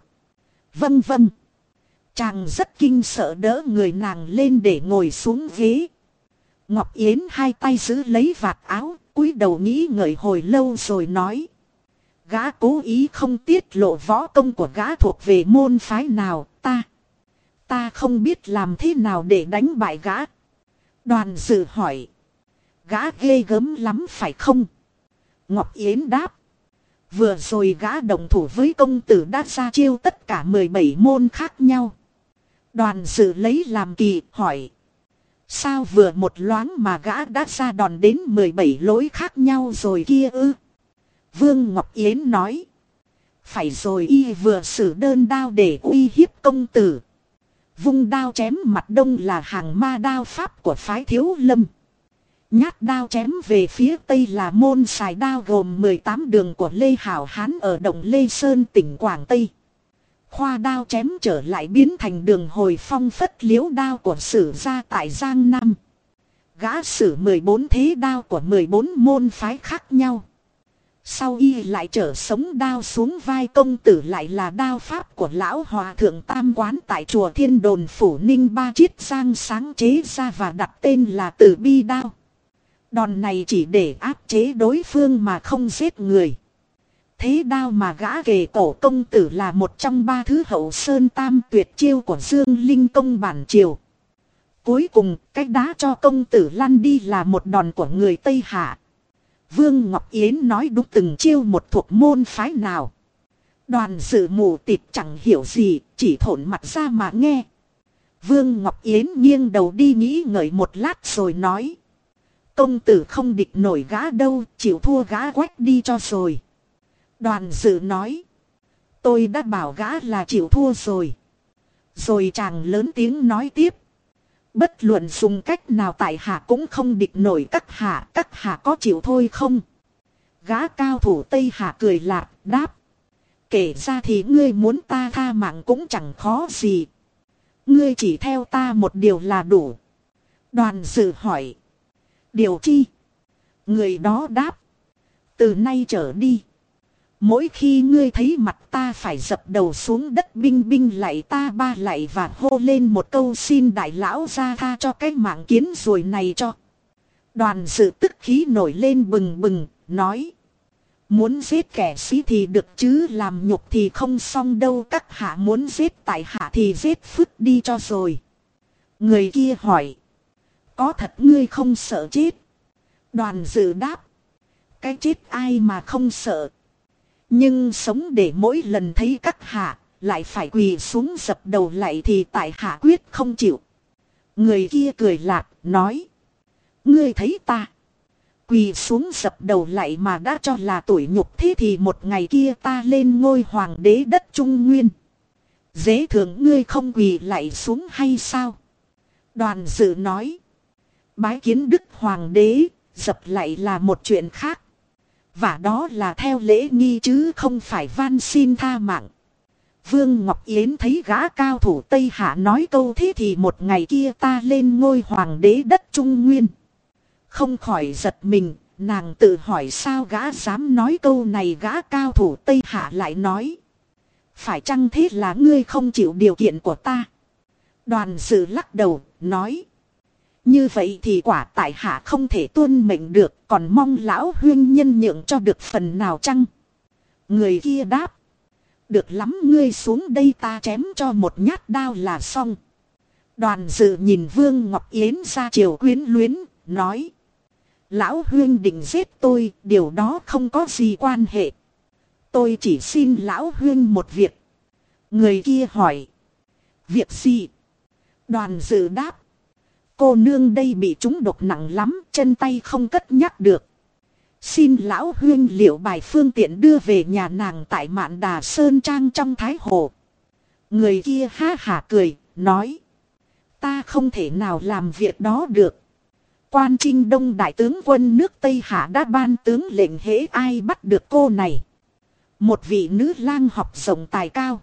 Vâng vâng. Chàng rất kinh sợ đỡ người nàng lên để ngồi xuống ghế. Ngọc Yến hai tay giữ lấy vạt áo, cúi đầu nghĩ ngợi hồi lâu rồi nói. Gã cố ý không tiết lộ võ công của gã thuộc về môn phái nào, ta. Ta không biết làm thế nào để đánh bại gã. Đoàn dự hỏi. Gã ghê gớm lắm phải không? Ngọc Yến đáp. Vừa rồi gã đồng thủ với công tử đã ra chiêu tất cả 17 môn khác nhau. Đoàn dự lấy làm kỳ hỏi. Sao vừa một loáng mà gã đã ra đòn đến 17 lỗi khác nhau rồi kia ư? Vương Ngọc Yến nói. Phải rồi y vừa xử đơn đao để uy hiếp công tử. Vung đao chém mặt đông là hàng ma đao pháp của phái thiếu lâm. Nhát đao chém về phía tây là môn xài đao gồm 18 đường của Lê Hảo Hán ở Động Lê Sơn, tỉnh Quảng Tây. Khoa đao chém trở lại biến thành đường hồi phong phất liếu đao của sử gia tại Giang Nam. Gã sử 14 thế đao của 14 môn phái khác nhau. Sau y lại trở sống đao xuống vai công tử lại là đao pháp của lão hòa thượng tam quán tại chùa thiên đồn phủ ninh ba chiết giang sáng chế ra và đặt tên là tử bi đao. Đòn này chỉ để áp chế đối phương mà không giết người. Thế đao mà gã kề cổ công tử là một trong ba thứ hậu sơn tam tuyệt chiêu của Dương Linh công bản triều. Cuối cùng, cách đá cho công tử lăn đi là một đòn của người Tây Hạ. Vương Ngọc Yến nói đúng từng chiêu một thuộc môn phái nào. Đoàn sự mù tịt chẳng hiểu gì, chỉ thổn mặt ra mà nghe. Vương Ngọc Yến nghiêng đầu đi nghĩ ngợi một lát rồi nói. Công tử không địch nổi gã đâu, chịu thua gã quách đi cho rồi. Đoàn dự nói. Tôi đã bảo gã là chịu thua rồi. Rồi chàng lớn tiếng nói tiếp. Bất luận dùng cách nào tại hạ cũng không địch nổi các hạ, các hạ có chịu thôi không? Gã cao thủ Tây Hạ cười lạc, đáp. Kể ra thì ngươi muốn ta tha mạng cũng chẳng khó gì. Ngươi chỉ theo ta một điều là đủ. Đoàn dự hỏi. Điều chi? Người đó đáp. Từ nay trở đi. Mỗi khi ngươi thấy mặt ta phải dập đầu xuống đất binh binh lại ta ba lại và hô lên một câu xin đại lão ra tha cho cái mạng kiến rồi này cho. Đoàn sự tức khí nổi lên bừng bừng, nói. Muốn giết kẻ sĩ thì được chứ làm nhục thì không xong đâu các hạ muốn giết tại hạ thì giết phức đi cho rồi. Người kia hỏi. Có thật ngươi không sợ chết? Đoàn dự đáp. Cái chết ai mà không sợ? Nhưng sống để mỗi lần thấy các hạ, lại phải quỳ xuống dập đầu lại thì tại hạ quyết không chịu. Người kia cười lạc, nói. Ngươi thấy ta. Quỳ xuống dập đầu lại mà đã cho là tuổi nhục thế thì một ngày kia ta lên ngôi hoàng đế đất Trung Nguyên. Dễ thường ngươi không quỳ lại xuống hay sao? Đoàn dự nói. Bái kiến đức hoàng đế, dập lại là một chuyện khác. Và đó là theo lễ nghi chứ không phải van xin tha mạng. Vương Ngọc Yến thấy gã cao thủ Tây Hạ nói câu thế thì một ngày kia ta lên ngôi hoàng đế đất Trung Nguyên. Không khỏi giật mình, nàng tự hỏi sao gã dám nói câu này gã cao thủ Tây Hạ lại nói. Phải chăng thế là ngươi không chịu điều kiện của ta? Đoàn sự lắc đầu, nói. Như vậy thì quả tại hạ không thể tuân mệnh được còn mong lão huyên nhân nhượng cho được phần nào chăng? Người kia đáp. Được lắm ngươi xuống đây ta chém cho một nhát đao là xong. Đoàn dự nhìn Vương Ngọc Yến ra chiều quyến luyến, nói. Lão Huyên định giết tôi, điều đó không có gì quan hệ. Tôi chỉ xin Lão Huyên một việc. Người kia hỏi. Việc gì? Đoàn dự đáp. Cô nương đây bị trúng độc nặng lắm, chân tay không cất nhắc được. Xin lão huyên liệu bài phương tiện đưa về nhà nàng tại mạn đà Sơn Trang trong Thái Hồ. Người kia ha hả cười, nói. Ta không thể nào làm việc đó được. Quan trinh đông đại tướng quân nước Tây Hạ đã ban tướng lệnh hễ ai bắt được cô này. Một vị nữ lang học rộng tài cao.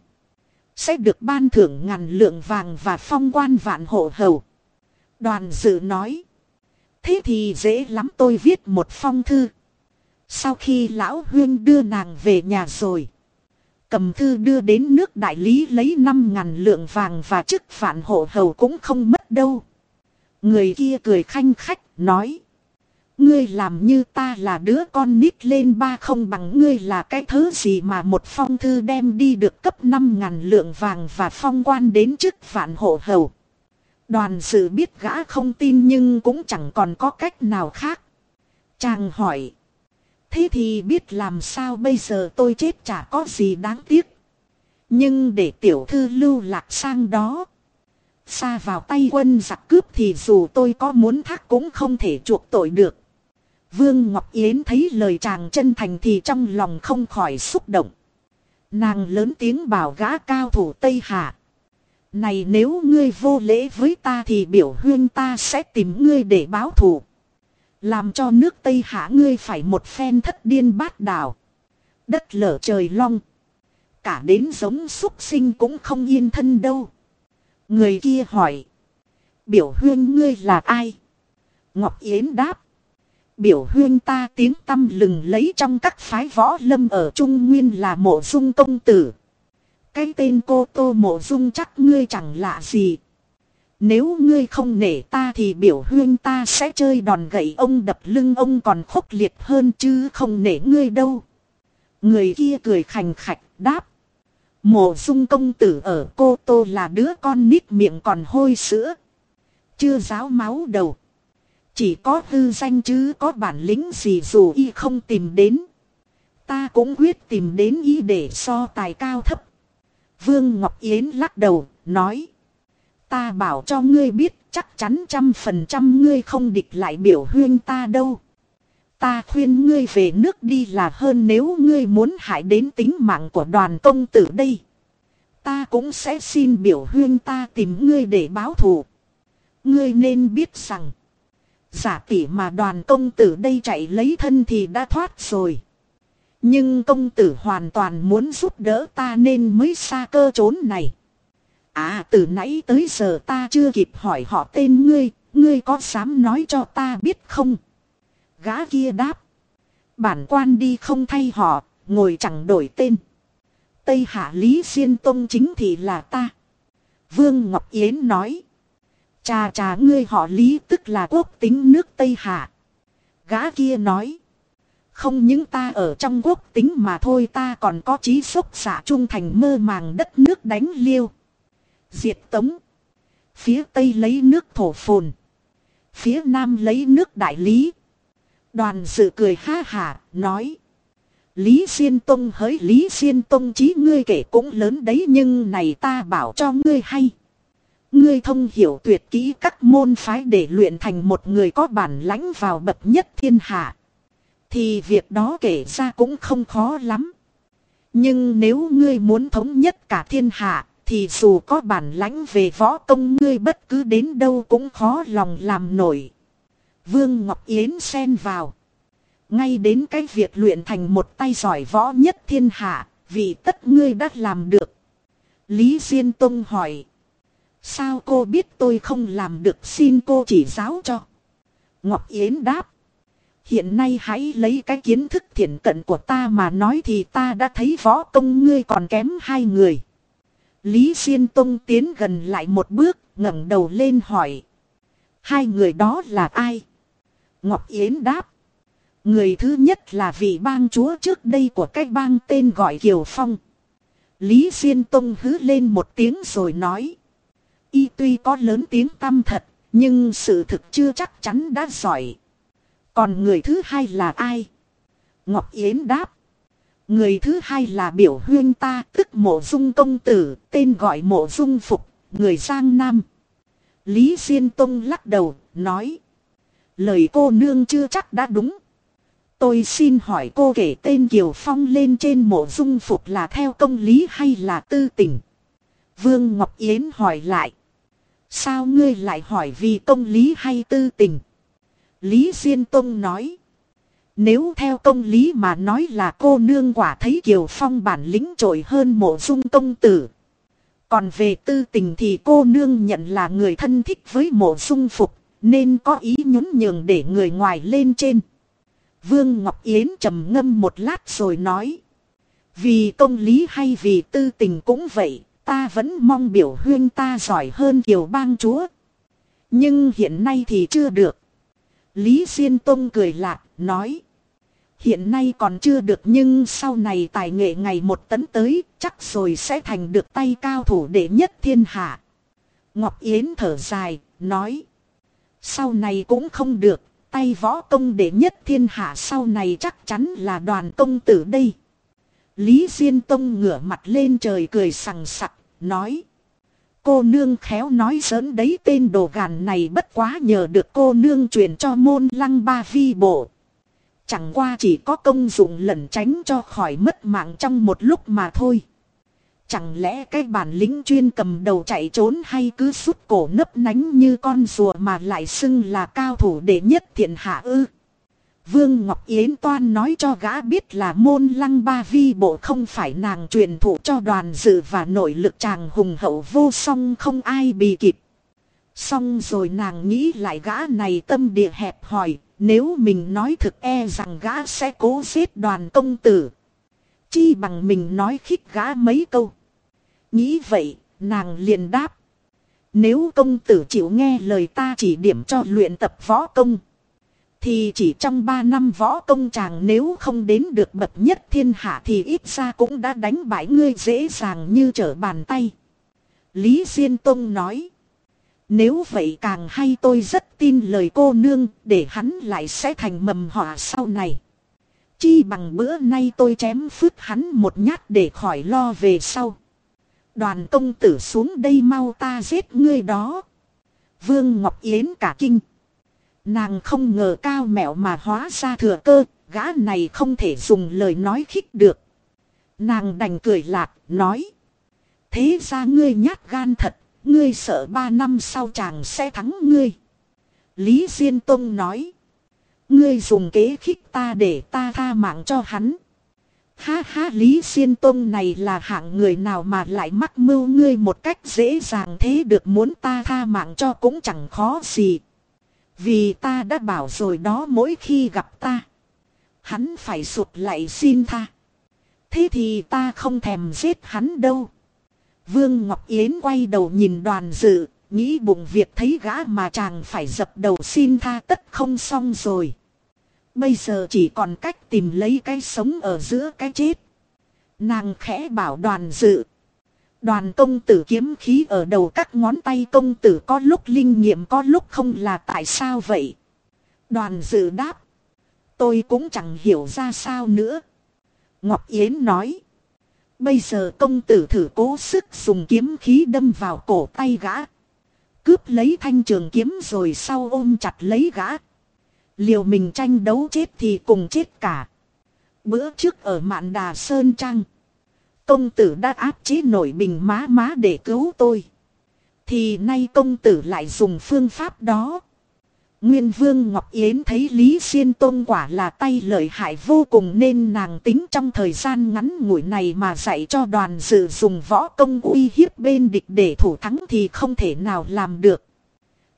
Sẽ được ban thưởng ngàn lượng vàng và phong quan vạn hộ hầu. Đoàn dự nói. Thế thì dễ lắm tôi viết một phong thư. Sau khi lão huyên đưa nàng về nhà rồi. Cầm thư đưa đến nước đại lý lấy 5 ngàn lượng vàng và chức phản hộ hầu cũng không mất đâu. Người kia cười khanh khách, nói. Ngươi làm như ta là đứa con nít lên ba không bằng ngươi là cái thứ gì mà một phong thư đem đi được cấp 5 ngàn lượng vàng và phong quan đến chức phản hộ hầu. Đoàn sự biết gã không tin nhưng cũng chẳng còn có cách nào khác. Chàng hỏi. Thế thì biết làm sao bây giờ tôi chết chả có gì đáng tiếc. Nhưng để tiểu thư lưu lạc sang đó. Xa vào tay quân giặc cướp thì dù tôi có muốn thác cũng không thể chuộc tội được. Vương Ngọc Yến thấy lời chàng chân thành thì trong lòng không khỏi xúc động. Nàng lớn tiếng bảo gã cao thủ Tây Hạ. Này nếu ngươi vô lễ với ta thì biểu huyên ta sẽ tìm ngươi để báo thù. Làm cho nước Tây Hạ ngươi phải một phen thất điên bát đảo. Đất lở trời long. Cả đến giống súc sinh cũng không yên thân đâu. Người kia hỏi. Biểu huyên ngươi là ai? Ngọc Yến đáp. Biểu huyên ta tiếng tâm lừng lấy trong các phái võ lâm ở Trung Nguyên là mộ dung công tử. Cái tên cô tô mộ dung chắc ngươi chẳng lạ gì. Nếu ngươi không nể ta thì biểu huyên ta sẽ chơi đòn gậy ông đập lưng ông còn khốc liệt hơn chứ không nể ngươi đâu. Người kia cười khành khạch, đáp. Mộ dung công tử ở cô tô là đứa con nít miệng còn hôi sữa. Chưa giáo máu đầu. Chỉ có hư danh chứ có bản lĩnh gì dù y không tìm đến. Ta cũng quyết tìm đến y để so tài cao thấp. Vương Ngọc Yến lắc đầu, nói. Ta bảo cho ngươi biết chắc chắn trăm phần trăm ngươi không địch lại biểu huyên ta đâu. Ta khuyên ngươi về nước đi là hơn nếu ngươi muốn hại đến tính mạng của đoàn công tử đây. Ta cũng sẽ xin biểu huyên ta tìm ngươi để báo thù. Ngươi nên biết rằng. Giả tỷ mà đoàn công tử đây chạy lấy thân thì đã thoát rồi. Nhưng công tử hoàn toàn muốn giúp đỡ ta nên mới xa cơ trốn này. À từ nãy tới giờ ta chưa kịp hỏi họ tên ngươi, ngươi có dám nói cho ta biết không? Gã kia đáp. Bản quan đi không thay họ, ngồi chẳng đổi tên. Tây Hạ Lý Xuyên Tông chính thì là ta. Vương Ngọc Yến nói. Cha cha ngươi họ Lý tức là quốc tính nước Tây Hạ. Gã kia nói. Không những ta ở trong quốc tính mà thôi, ta còn có trí xúc xạ trung thành mơ màng đất nước đánh liêu. Diệt tống. Phía tây lấy nước thổ phồn. Phía nam lấy nước đại lý. Đoàn sự cười ha hà, nói. Lý Xuyên Tông hỡi Lý Xuyên Tông, chí ngươi kể cũng lớn đấy, nhưng này ta bảo cho ngươi hay. Ngươi thông hiểu tuyệt kỹ các môn phái để luyện thành một người có bản lãnh vào bậc nhất thiên hạ. Thì việc đó kể ra cũng không khó lắm. Nhưng nếu ngươi muốn thống nhất cả thiên hạ, thì dù có bản lãnh về võ công ngươi bất cứ đến đâu cũng khó lòng làm nổi. Vương Ngọc Yến xen vào. Ngay đến cái việc luyện thành một tay giỏi võ nhất thiên hạ, vì tất ngươi đã làm được. Lý Diên Tông hỏi. Sao cô biết tôi không làm được xin cô chỉ giáo cho. Ngọc Yến đáp. Hiện nay hãy lấy cái kiến thức thiện cận của ta mà nói thì ta đã thấy võ công ngươi còn kém hai người. Lý xuyên Tông tiến gần lại một bước, ngẩng đầu lên hỏi. Hai người đó là ai? Ngọc Yến đáp. Người thứ nhất là vị bang chúa trước đây của cái bang tên gọi Kiều Phong. Lý xuyên Tông hứ lên một tiếng rồi nói. Y tuy có lớn tiếng tâm thật, nhưng sự thực chưa chắc chắn đã giỏi. Còn người thứ hai là ai? Ngọc Yến đáp. Người thứ hai là biểu huyên ta, tức mộ dung công tử, tên gọi mộ dung phục, người Giang Nam. Lý Diên Tông lắc đầu, nói. Lời cô nương chưa chắc đã đúng. Tôi xin hỏi cô kể tên Kiều Phong lên trên mộ dung phục là theo công lý hay là tư tình? Vương Ngọc Yến hỏi lại. Sao ngươi lại hỏi vì công lý hay tư tình? Lý Diên Tông nói. Nếu theo công lý mà nói là cô nương quả thấy Kiều Phong bản lĩnh trội hơn mộ dung công tử. Còn về tư tình thì cô nương nhận là người thân thích với mộ dung phục, nên có ý nhún nhường để người ngoài lên trên. Vương Ngọc Yến trầm ngâm một lát rồi nói. Vì công lý hay vì tư tình cũng vậy, ta vẫn mong biểu huyên ta giỏi hơn kiều bang chúa. Nhưng hiện nay thì chưa được. Lý Diên Tông cười lạc, nói. Hiện nay còn chưa được nhưng sau này tài nghệ ngày một tấn tới, chắc rồi sẽ thành được tay cao thủ đệ nhất thiên hạ. Ngọc Yến thở dài, nói. Sau này cũng không được, tay võ công đệ nhất thiên hạ sau này chắc chắn là đoàn công tử đây. Lý Diên Tông ngửa mặt lên trời cười sằng sặc, nói. Cô nương khéo nói giỡn đấy, tên đồ gàn này bất quá nhờ được cô nương truyền cho môn lăng ba vi bộ. Chẳng qua chỉ có công dụng lẩn tránh cho khỏi mất mạng trong một lúc mà thôi. Chẳng lẽ cái bản lĩnh chuyên cầm đầu chạy trốn hay cứ sút cổ nấp nánh như con rùa mà lại xưng là cao thủ đệ nhất thiện hạ ư? Vương Ngọc Yến Toan nói cho gã biết là môn lăng ba vi bộ không phải nàng truyền thụ cho đoàn dự và nội lực chàng hùng hậu vô song không ai bị kịp. Xong rồi nàng nghĩ lại gã này tâm địa hẹp hòi, nếu mình nói thực e rằng gã sẽ cố giết đoàn công tử. Chi bằng mình nói khích gã mấy câu. Nghĩ vậy, nàng liền đáp. Nếu công tử chịu nghe lời ta chỉ điểm cho luyện tập võ công. Thì chỉ trong 3 năm võ công chàng nếu không đến được bậc nhất thiên hạ thì ít ra cũng đã đánh bại ngươi dễ dàng như trở bàn tay. Lý Diên Tông nói. Nếu vậy càng hay tôi rất tin lời cô nương, để hắn lại sẽ thành mầm họa sau này. Chi bằng bữa nay tôi chém phứt hắn một nhát để khỏi lo về sau. Đoàn công tử xuống đây mau ta giết ngươi đó. Vương Ngọc Yến cả kinh. Nàng không ngờ cao mẹo mà hóa ra thừa cơ, gã này không thể dùng lời nói khích được. Nàng đành cười lạc, nói. Thế ra ngươi nhát gan thật, ngươi sợ ba năm sau chàng sẽ thắng ngươi. Lý Diên Tông nói. Ngươi dùng kế khích ta để ta tha mạng cho hắn. Ha ha Lý Diên Tông này là hạng người nào mà lại mắc mưu ngươi một cách dễ dàng thế được muốn ta tha mạng cho cũng chẳng khó gì. Vì ta đã bảo rồi đó mỗi khi gặp ta. Hắn phải sụt lại xin tha. Thế thì ta không thèm giết hắn đâu. Vương Ngọc Yến quay đầu nhìn đoàn dự, nghĩ bụng việc thấy gã mà chàng phải dập đầu xin tha tất không xong rồi. Bây giờ chỉ còn cách tìm lấy cái sống ở giữa cái chết. Nàng khẽ bảo đoàn dự. Đoàn công tử kiếm khí ở đầu các ngón tay công tử có lúc linh nghiệm có lúc không là tại sao vậy? Đoàn dự đáp. Tôi cũng chẳng hiểu ra sao nữa. Ngọc Yến nói. Bây giờ công tử thử cố sức dùng kiếm khí đâm vào cổ tay gã. Cướp lấy thanh trường kiếm rồi sau ôm chặt lấy gã. Liều mình tranh đấu chết thì cùng chết cả. Bữa trước ở mạn đà Sơn Trăng. Công tử đã áp chế nổi bình má má để cứu tôi. Thì nay công tử lại dùng phương pháp đó. Nguyên vương Ngọc Yến thấy Lý Xuyên Tôn quả là tay lợi hại vô cùng nên nàng tính trong thời gian ngắn ngủi này mà dạy cho đoàn dự dùng võ công uy hiếp bên địch để thủ thắng thì không thể nào làm được.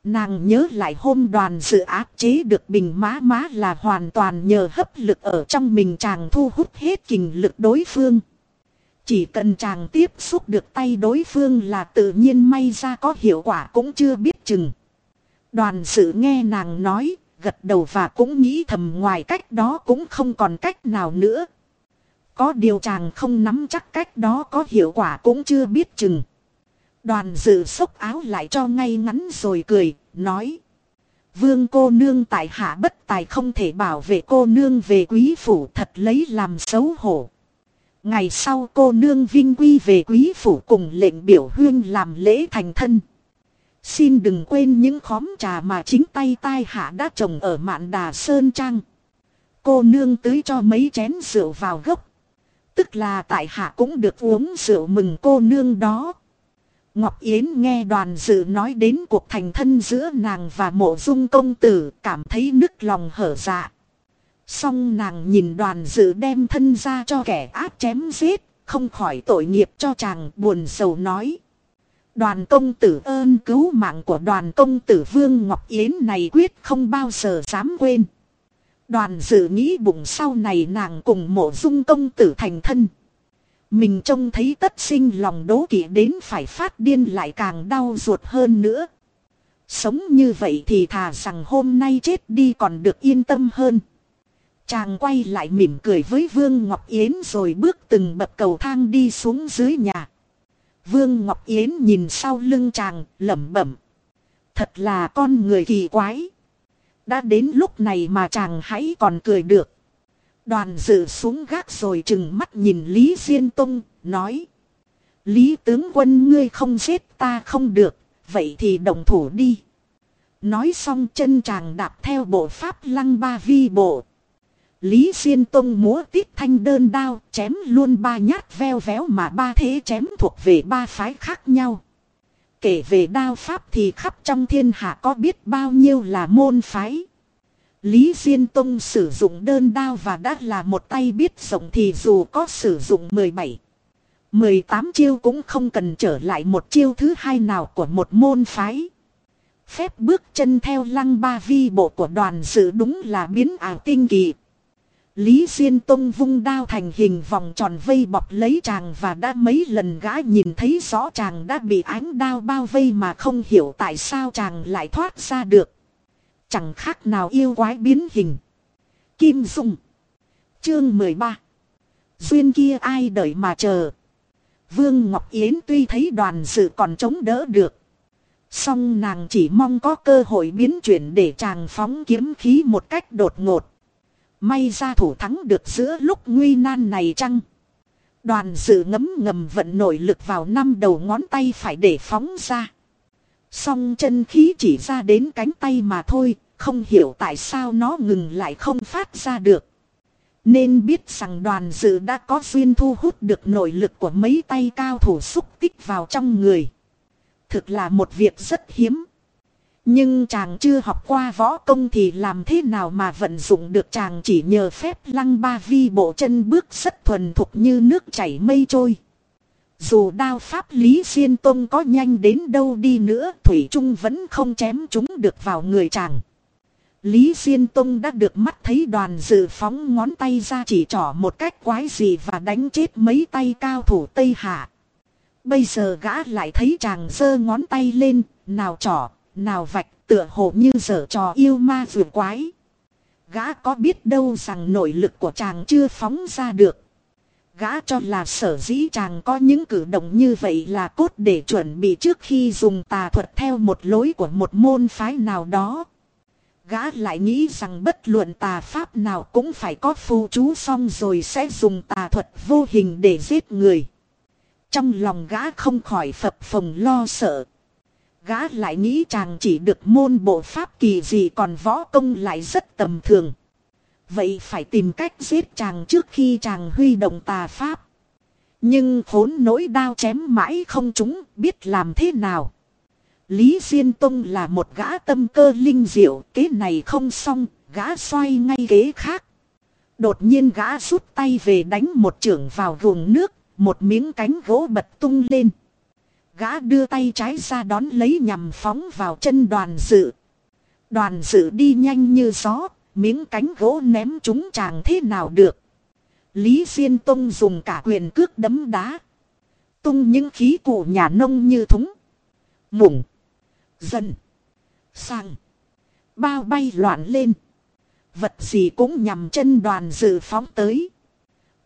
Nàng nhớ lại hôm đoàn dự áp chế được bình má má là hoàn toàn nhờ hấp lực ở trong mình chàng thu hút hết kình lực đối phương. Chỉ cần chàng tiếp xúc được tay đối phương là tự nhiên may ra có hiệu quả cũng chưa biết chừng. Đoàn sự nghe nàng nói, gật đầu và cũng nghĩ thầm ngoài cách đó cũng không còn cách nào nữa. Có điều chàng không nắm chắc cách đó có hiệu quả cũng chưa biết chừng. Đoàn dự xốc áo lại cho ngay ngắn rồi cười, nói. Vương cô nương tại hạ bất tài không thể bảo vệ cô nương về quý phủ thật lấy làm xấu hổ. Ngày sau cô nương vinh quy về quý phủ cùng lệnh biểu huyên làm lễ thành thân. Xin đừng quên những khóm trà mà chính tay tai hạ đã trồng ở mạn đà Sơn Trang. Cô nương tưới cho mấy chén rượu vào gốc. Tức là tại hạ cũng được uống rượu mừng cô nương đó. Ngọc Yến nghe đoàn dự nói đến cuộc thành thân giữa nàng và mộ dung công tử cảm thấy nức lòng hở dạ. Xong nàng nhìn đoàn dự đem thân ra cho kẻ ác chém giết, không khỏi tội nghiệp cho chàng buồn sầu nói. Đoàn công tử ơn cứu mạng của đoàn công tử Vương Ngọc Yến này quyết không bao giờ dám quên. Đoàn dự nghĩ bụng sau này nàng cùng mộ dung công tử thành thân. Mình trông thấy tất sinh lòng đố kỵ đến phải phát điên lại càng đau ruột hơn nữa. Sống như vậy thì thà rằng hôm nay chết đi còn được yên tâm hơn. Chàng quay lại mỉm cười với Vương Ngọc Yến rồi bước từng bậc cầu thang đi xuống dưới nhà. Vương Ngọc Yến nhìn sau lưng chàng, lẩm bẩm. Thật là con người kỳ quái. Đã đến lúc này mà chàng hãy còn cười được. Đoàn dự xuống gác rồi chừng mắt nhìn Lý Diên Tông, nói. Lý tướng quân ngươi không giết ta không được, vậy thì đồng thủ đi. Nói xong chân chàng đạp theo bộ pháp lăng ba vi bộ. Lý xuyên Tông múa tít thanh đơn đao, chém luôn ba nhát veo véo mà ba thế chém thuộc về ba phái khác nhau. Kể về đao pháp thì khắp trong thiên hạ có biết bao nhiêu là môn phái. Lý xuyên Tông sử dụng đơn đao và đã là một tay biết rộng thì dù có sử dụng 17, 18 chiêu cũng không cần trở lại một chiêu thứ hai nào của một môn phái. Phép bước chân theo lăng ba vi bộ của đoàn dự đúng là biến ảo tinh kỳ. Lý Diên Tông vung đao thành hình vòng tròn vây bọc lấy chàng và đã mấy lần gã nhìn thấy rõ chàng đã bị ánh đao bao vây mà không hiểu tại sao chàng lại thoát ra được. Chẳng khác nào yêu quái biến hình. Kim Dung. Chương 13. Duyên kia ai đợi mà chờ. Vương Ngọc Yến tuy thấy đoàn sự còn chống đỡ được. Song nàng chỉ mong có cơ hội biến chuyển để chàng phóng kiếm khí một cách đột ngột. May ra thủ thắng được giữa lúc nguy nan này chăng? Đoàn dự ngấm ngầm vận nội lực vào năm đầu ngón tay phải để phóng ra. Song chân khí chỉ ra đến cánh tay mà thôi, không hiểu tại sao nó ngừng lại không phát ra được. Nên biết rằng đoàn dự đã có duyên thu hút được nội lực của mấy tay cao thủ xúc tích vào trong người. Thực là một việc rất hiếm. Nhưng chàng chưa học qua võ công thì làm thế nào mà vận dụng được chàng chỉ nhờ phép lăng ba vi bộ chân bước rất thuần thục như nước chảy mây trôi. Dù đao pháp Lý Xuyên Tông có nhanh đến đâu đi nữa Thủy Trung vẫn không chém chúng được vào người chàng. Lý Xuyên Tông đã được mắt thấy đoàn dự phóng ngón tay ra chỉ trỏ một cách quái gì và đánh chết mấy tay cao thủ Tây Hạ. Bây giờ gã lại thấy chàng giơ ngón tay lên, nào trỏ, nào vạch tựa hồ như dở trò yêu ma vừa quái. Gã có biết đâu rằng nội lực của chàng chưa phóng ra được. Gã cho là sở dĩ chàng có những cử động như vậy là cốt để chuẩn bị trước khi dùng tà thuật theo một lối của một môn phái nào đó. Gã lại nghĩ rằng bất luận tà pháp nào cũng phải có phù chú xong rồi sẽ dùng tà thuật vô hình để giết người. Trong lòng gã không khỏi phập phồng lo sợ. Gã lại nghĩ chàng chỉ được môn bộ pháp kỳ gì còn võ công lại rất tầm thường. Vậy phải tìm cách giết chàng trước khi chàng huy động tà pháp. Nhưng khốn nỗi đao chém mãi không chúng biết làm thế nào. Lý Diên Tông là một gã tâm cơ linh diệu, kế này không xong, gã xoay ngay kế khác. Đột nhiên gã rút tay về đánh một trưởng vào ruồng nước, một miếng cánh gỗ bật tung lên. Gã đưa tay trái ra đón lấy nhằm phóng vào chân đoàn dự. Đoàn dự đi nhanh như gió, miếng cánh gỗ ném chúng chàng thế nào được. Lý Diên Tông dùng cả quyền cước đấm đá. Tung những khí cụ nhà nông như thúng. Mủng. Dần. Sang. Bao bay loạn lên. Vật gì cũng nhằm chân đoàn dự phóng tới.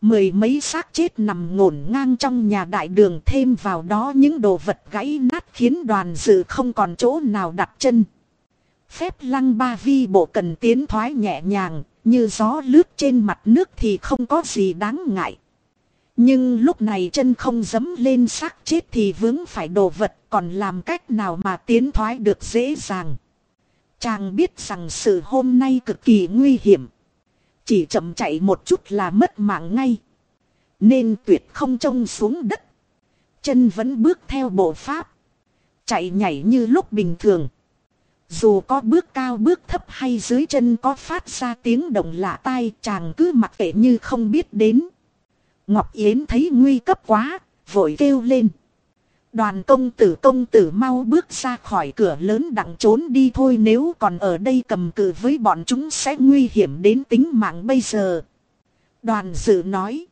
Mười mấy xác chết nằm ngổn ngang trong nhà đại đường thêm vào đó những đồ vật gãy nát khiến đoàn dự không còn chỗ nào đặt chân. Phép lăng ba vi bộ cần tiến thoái nhẹ nhàng, như gió lướt trên mặt nước thì không có gì đáng ngại. Nhưng lúc này chân không dấm lên xác chết thì vướng phải đồ vật còn làm cách nào mà tiến thoái được dễ dàng. Chàng biết rằng sự hôm nay cực kỳ nguy hiểm. Chỉ chậm chạy một chút là mất mạng ngay. Nên tuyệt không trông xuống đất. Chân vẫn bước theo bộ pháp. Chạy nhảy như lúc bình thường. Dù có bước cao bước thấp hay dưới chân có phát ra tiếng động lạ tai chàng cứ mặc kệ như không biết đến. Ngọc Yến thấy nguy cấp quá, vội kêu lên. Đoàn công tử công tử mau bước ra khỏi cửa lớn đặng trốn đi thôi nếu còn ở đây cầm cự với bọn chúng sẽ nguy hiểm đến tính mạng bây giờ. Đoàn dự nói.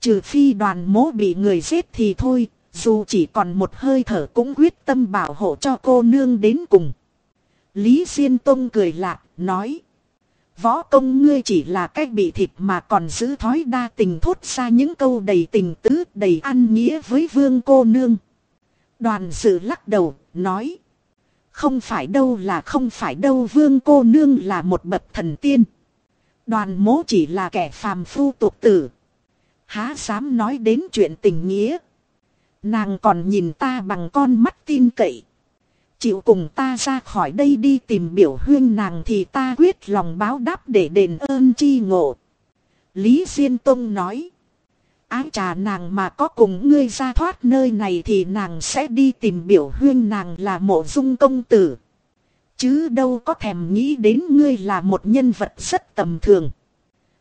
Trừ phi đoàn mố bị người giết thì thôi, dù chỉ còn một hơi thở cũng quyết tâm bảo hộ cho cô nương đến cùng. Lý Diên Tông cười lạ, nói. Võ công ngươi chỉ là cách bị thịt mà còn giữ thói đa tình thốt ra những câu đầy tình tứ, đầy ăn nghĩa với vương cô nương. Đoàn dự lắc đầu, nói. Không phải đâu là không phải đâu vương cô nương là một bậc thần tiên. Đoàn mố chỉ là kẻ phàm phu tục tử. Há dám nói đến chuyện tình nghĩa. Nàng còn nhìn ta bằng con mắt tin cậy. Chịu cùng ta ra khỏi đây đi tìm biểu huyên nàng thì ta quyết lòng báo đáp để đền ơn chi ngộ. Lý Diên Tông nói. Ái trà nàng mà có cùng ngươi ra thoát nơi này thì nàng sẽ đi tìm biểu huyên nàng là mộ dung công tử. Chứ đâu có thèm nghĩ đến ngươi là một nhân vật rất tầm thường.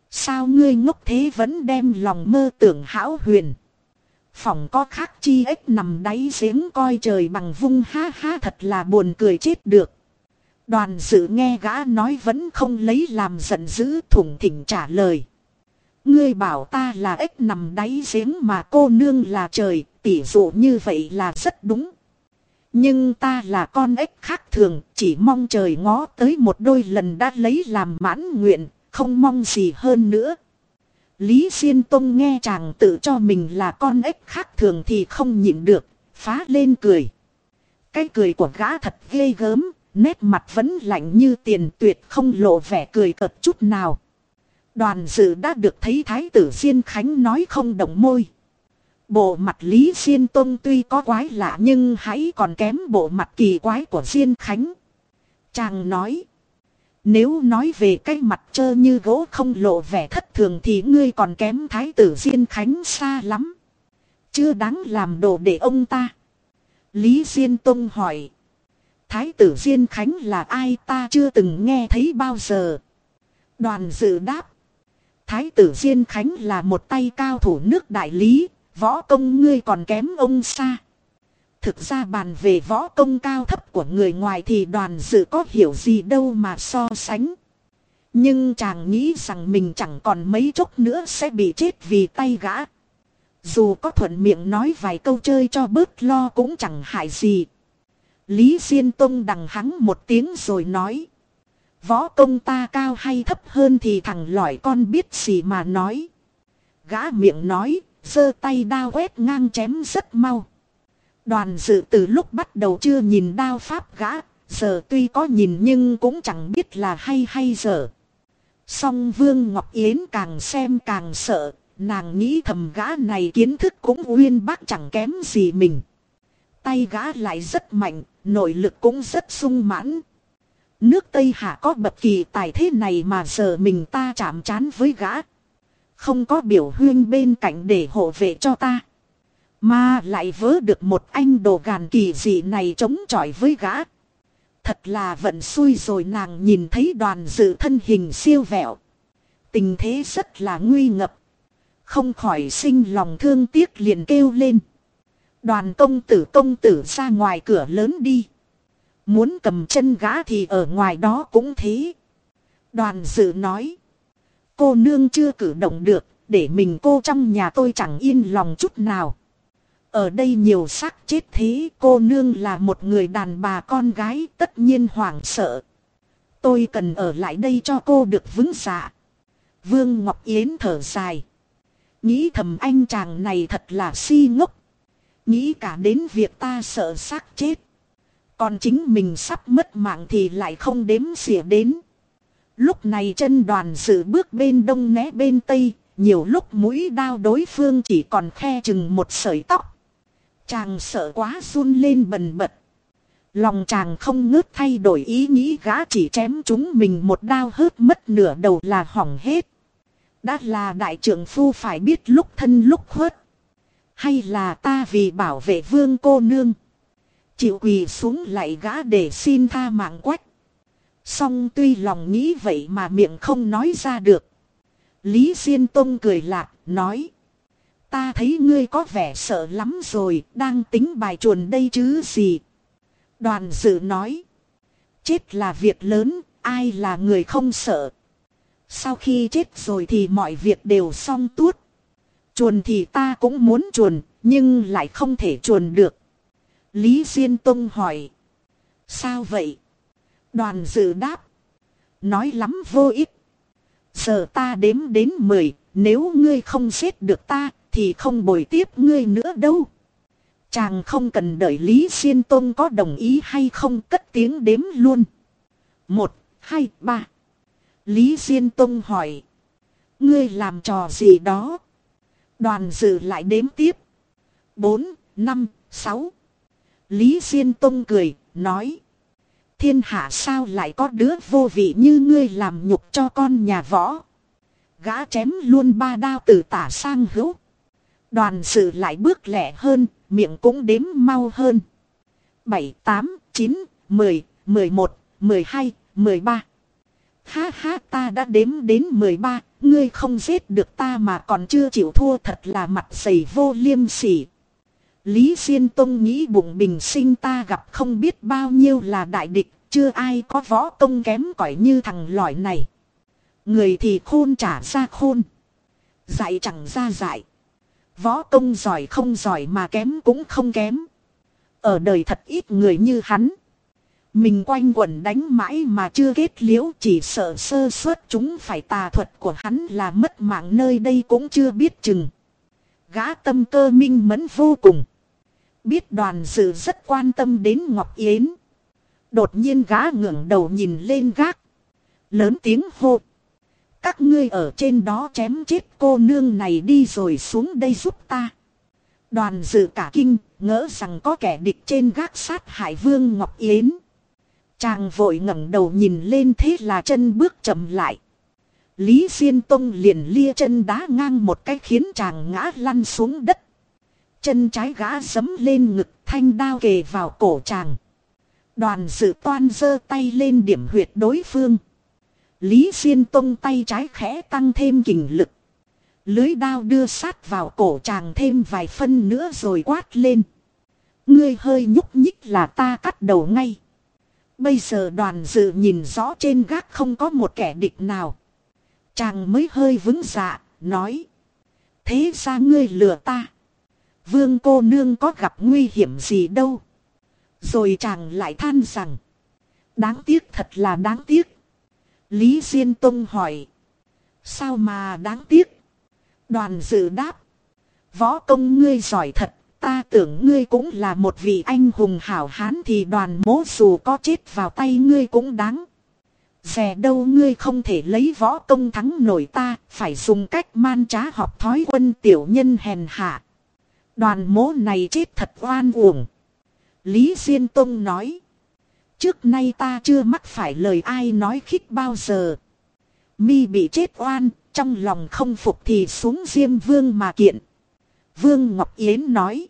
Sao ngươi ngốc thế vẫn đem lòng mơ tưởng hão huyền. Phòng có khác chi ếch nằm đáy giếng coi trời bằng vung ha ha thật là buồn cười chết được. Đoàn dự nghe gã nói vẫn không lấy làm giận dữ thủng thỉnh trả lời. Ngươi bảo ta là ếch nằm đáy giếng mà cô nương là trời, tỉ dụ như vậy là rất đúng. Nhưng ta là con ếch khác thường, chỉ mong trời ngó tới một đôi lần đã lấy làm mãn nguyện, không mong gì hơn nữa. Lý xuyên Tông nghe chàng tự cho mình là con ếch khác thường thì không nhịn được, phá lên cười. Cái cười của gã thật ghê gớm, nét mặt vẫn lạnh như tiền tuyệt không lộ vẻ cười cợt chút nào. Đoàn dự đã được thấy Thái tử Diên Khánh nói không động môi. Bộ mặt Lý Diên Tông tuy có quái lạ nhưng hãy còn kém bộ mặt kỳ quái của Diên Khánh. Chàng nói. Nếu nói về cái mặt trơ như gỗ không lộ vẻ thất thường thì ngươi còn kém thái tử Diên Khánh xa lắm. Chưa đáng làm đồ để ông ta. Lý Diên Tông hỏi. Thái tử Diên Khánh là ai ta chưa từng nghe thấy bao giờ. Đoàn dự đáp. Thái tử Diên Khánh là một tay cao thủ nước đại lý, võ công ngươi còn kém ông xa. Thực ra bàn về võ công cao thấp của người ngoài thì đoàn dự có hiểu gì đâu mà so sánh. Nhưng chàng nghĩ rằng mình chẳng còn mấy chốc nữa sẽ bị chết vì tay gã. Dù có thuận miệng nói vài câu chơi cho bớt lo cũng chẳng hại gì. Lý Diên Tông đằng hắng một tiếng rồi nói. Võ công ta cao hay thấp hơn thì thằng lỏi con biết gì mà nói. Gã miệng nói, giơ tay đao quét ngang chém rất mau. Đoàn dự từ lúc bắt đầu chưa nhìn đao pháp gã, giờ tuy có nhìn nhưng cũng chẳng biết là hay hay dở. Song Vương Ngọc Yến càng xem càng sợ, nàng nghĩ thầm gã này kiến thức cũng uyên bác chẳng kém gì mình. Tay gã lại rất mạnh, nội lực cũng rất sung mãn. Nước Tây Hạ có bậc kỳ tài thế này mà giờ mình ta chạm chán với gã. Không có biểu huyên bên cạnh để hộ vệ cho ta. Mà lại vớ được một anh đồ gàn kỳ dị này chống chọi với gã. Thật là vận xui rồi nàng nhìn thấy đoàn dự thân hình siêu vẹo. Tình thế rất là nguy ngập. Không khỏi sinh lòng thương tiếc liền kêu lên. Đoàn công tử công tử ra ngoài cửa lớn đi. Muốn cầm chân gã thì ở ngoài đó cũng thế. Đoàn dự nói. Cô nương chưa cử động được, để mình cô trong nhà tôi chẳng yên lòng chút nào. Ở đây nhiều xác chết thế cô nương là một người đàn bà con gái tất nhiên hoảng sợ. Tôi cần ở lại đây cho cô được vững dạ. Vương Ngọc Yến thở dài. Nghĩ thầm anh chàng này thật là si ngốc. Nghĩ cả đến việc ta sợ xác chết. Còn chính mình sắp mất mạng thì lại không đếm xỉa đến. Lúc này chân đoàn sự bước bên đông né bên tây, nhiều lúc mũi đao đối phương chỉ còn khe chừng một sợi tóc. Chàng sợ quá run lên bần bật. Lòng chàng không ngớt thay đổi ý nghĩ gã chỉ chém chúng mình một đao hớt mất nửa đầu là hỏng hết. Đã là đại trưởng phu phải biết lúc thân lúc khuất. Hay là ta vì bảo vệ vương cô nương. Chịu quỳ xuống lại gã để xin tha mạng quách. Song tuy lòng nghĩ vậy mà miệng không nói ra được. Lý Diên Tông cười lạc, nói. Ta thấy ngươi có vẻ sợ lắm rồi, đang tính bài chuồn đây chứ gì. Đoàn dự nói. Chết là việc lớn, ai là người không sợ. Sau khi chết rồi thì mọi việc đều xong tuốt. Chuồn thì ta cũng muốn chuồn, nhưng lại không thể chuồn được. Lý Diên Tông hỏi. Sao vậy? Đoàn dự đáp. Nói lắm vô ích. Giờ ta đếm đến 10, nếu ngươi không giết được ta, thì không bồi tiếp ngươi nữa đâu. Chàng không cần đợi Lý Diên Tôn có đồng ý hay không cất tiếng đếm luôn. Một, hai, ba. Lý Diên Tông hỏi. Ngươi làm trò gì đó? Đoàn dự lại đếm tiếp. Bốn, năm, sáu. Lý Diên Tông cười, nói. Thiên hạ sao lại có đứa vô vị như ngươi làm nhục cho con nhà võ. Gã chém luôn ba đao từ tả sang hữu. Đoàn sự lại bước lẻ hơn, miệng cũng đếm mau hơn. 7, 8, 9, 10, 11, 12, 13. Ha ha ta đã đếm đến 13, ngươi không giết được ta mà còn chưa chịu thua thật là mặt dày vô liêm sỉ. Lý Diên Tông nghĩ bụng bình sinh ta gặp không biết bao nhiêu là đại địch, chưa ai có võ công kém cỏi như thằng lỏi này. Người thì khôn trả ra khôn. Dạy chẳng ra dạy. Võ công giỏi không giỏi mà kém cũng không kém. Ở đời thật ít người như hắn. Mình quanh quẩn đánh mãi mà chưa kết liễu chỉ sợ sơ suất chúng phải tà thuật của hắn là mất mạng nơi đây cũng chưa biết chừng. Gã tâm cơ minh mẫn vô cùng. Biết đoàn dự rất quan tâm đến Ngọc Yến. Đột nhiên gã ngẩng đầu nhìn lên gác. Lớn tiếng hô. Các ngươi ở trên đó chém chết cô nương này đi rồi xuống đây giúp ta. Đoàn dự cả kinh, ngỡ rằng có kẻ địch trên gác sát hải vương Ngọc Yến. Chàng vội ngẩng đầu nhìn lên thế là chân bước chậm lại. Lý Diên Tông liền lia chân đá ngang một cái khiến chàng ngã lăn xuống đất. Chân trái gã dấm lên ngực thanh đao kề vào cổ chàng. Đoàn dự toan giơ tay lên điểm huyệt đối phương. Lý Diên Tông tay trái khẽ tăng thêm kình lực. Lưới đao đưa sát vào cổ chàng thêm vài phân nữa rồi quát lên. Ngươi hơi nhúc nhích là ta cắt đầu ngay. Bây giờ đoàn dự nhìn rõ trên gác không có một kẻ địch nào. Chàng mới hơi vững dạ, nói. Thế ra ngươi lừa ta. Vương cô nương có gặp nguy hiểm gì đâu. Rồi chàng lại than rằng. Đáng tiếc thật là đáng tiếc. Lý Diên Tông hỏi. Sao mà đáng tiếc? Đoàn dự đáp. Võ công ngươi giỏi thật. Ta tưởng ngươi cũng là một vị anh hùng hảo hán thì đoàn mố dù có chết vào tay ngươi cũng đáng. Dè đâu ngươi không thể lấy võ công thắng nổi ta, phải dùng cách man trá học thói quân tiểu nhân hèn hạ. Đoàn mố này chết thật oan uổng. Lý Diên Tông nói. Trước nay ta chưa mắc phải lời ai nói khích bao giờ. Mi bị chết oan, trong lòng không phục thì xuống Diêm Vương mà kiện. Vương Ngọc Yến nói.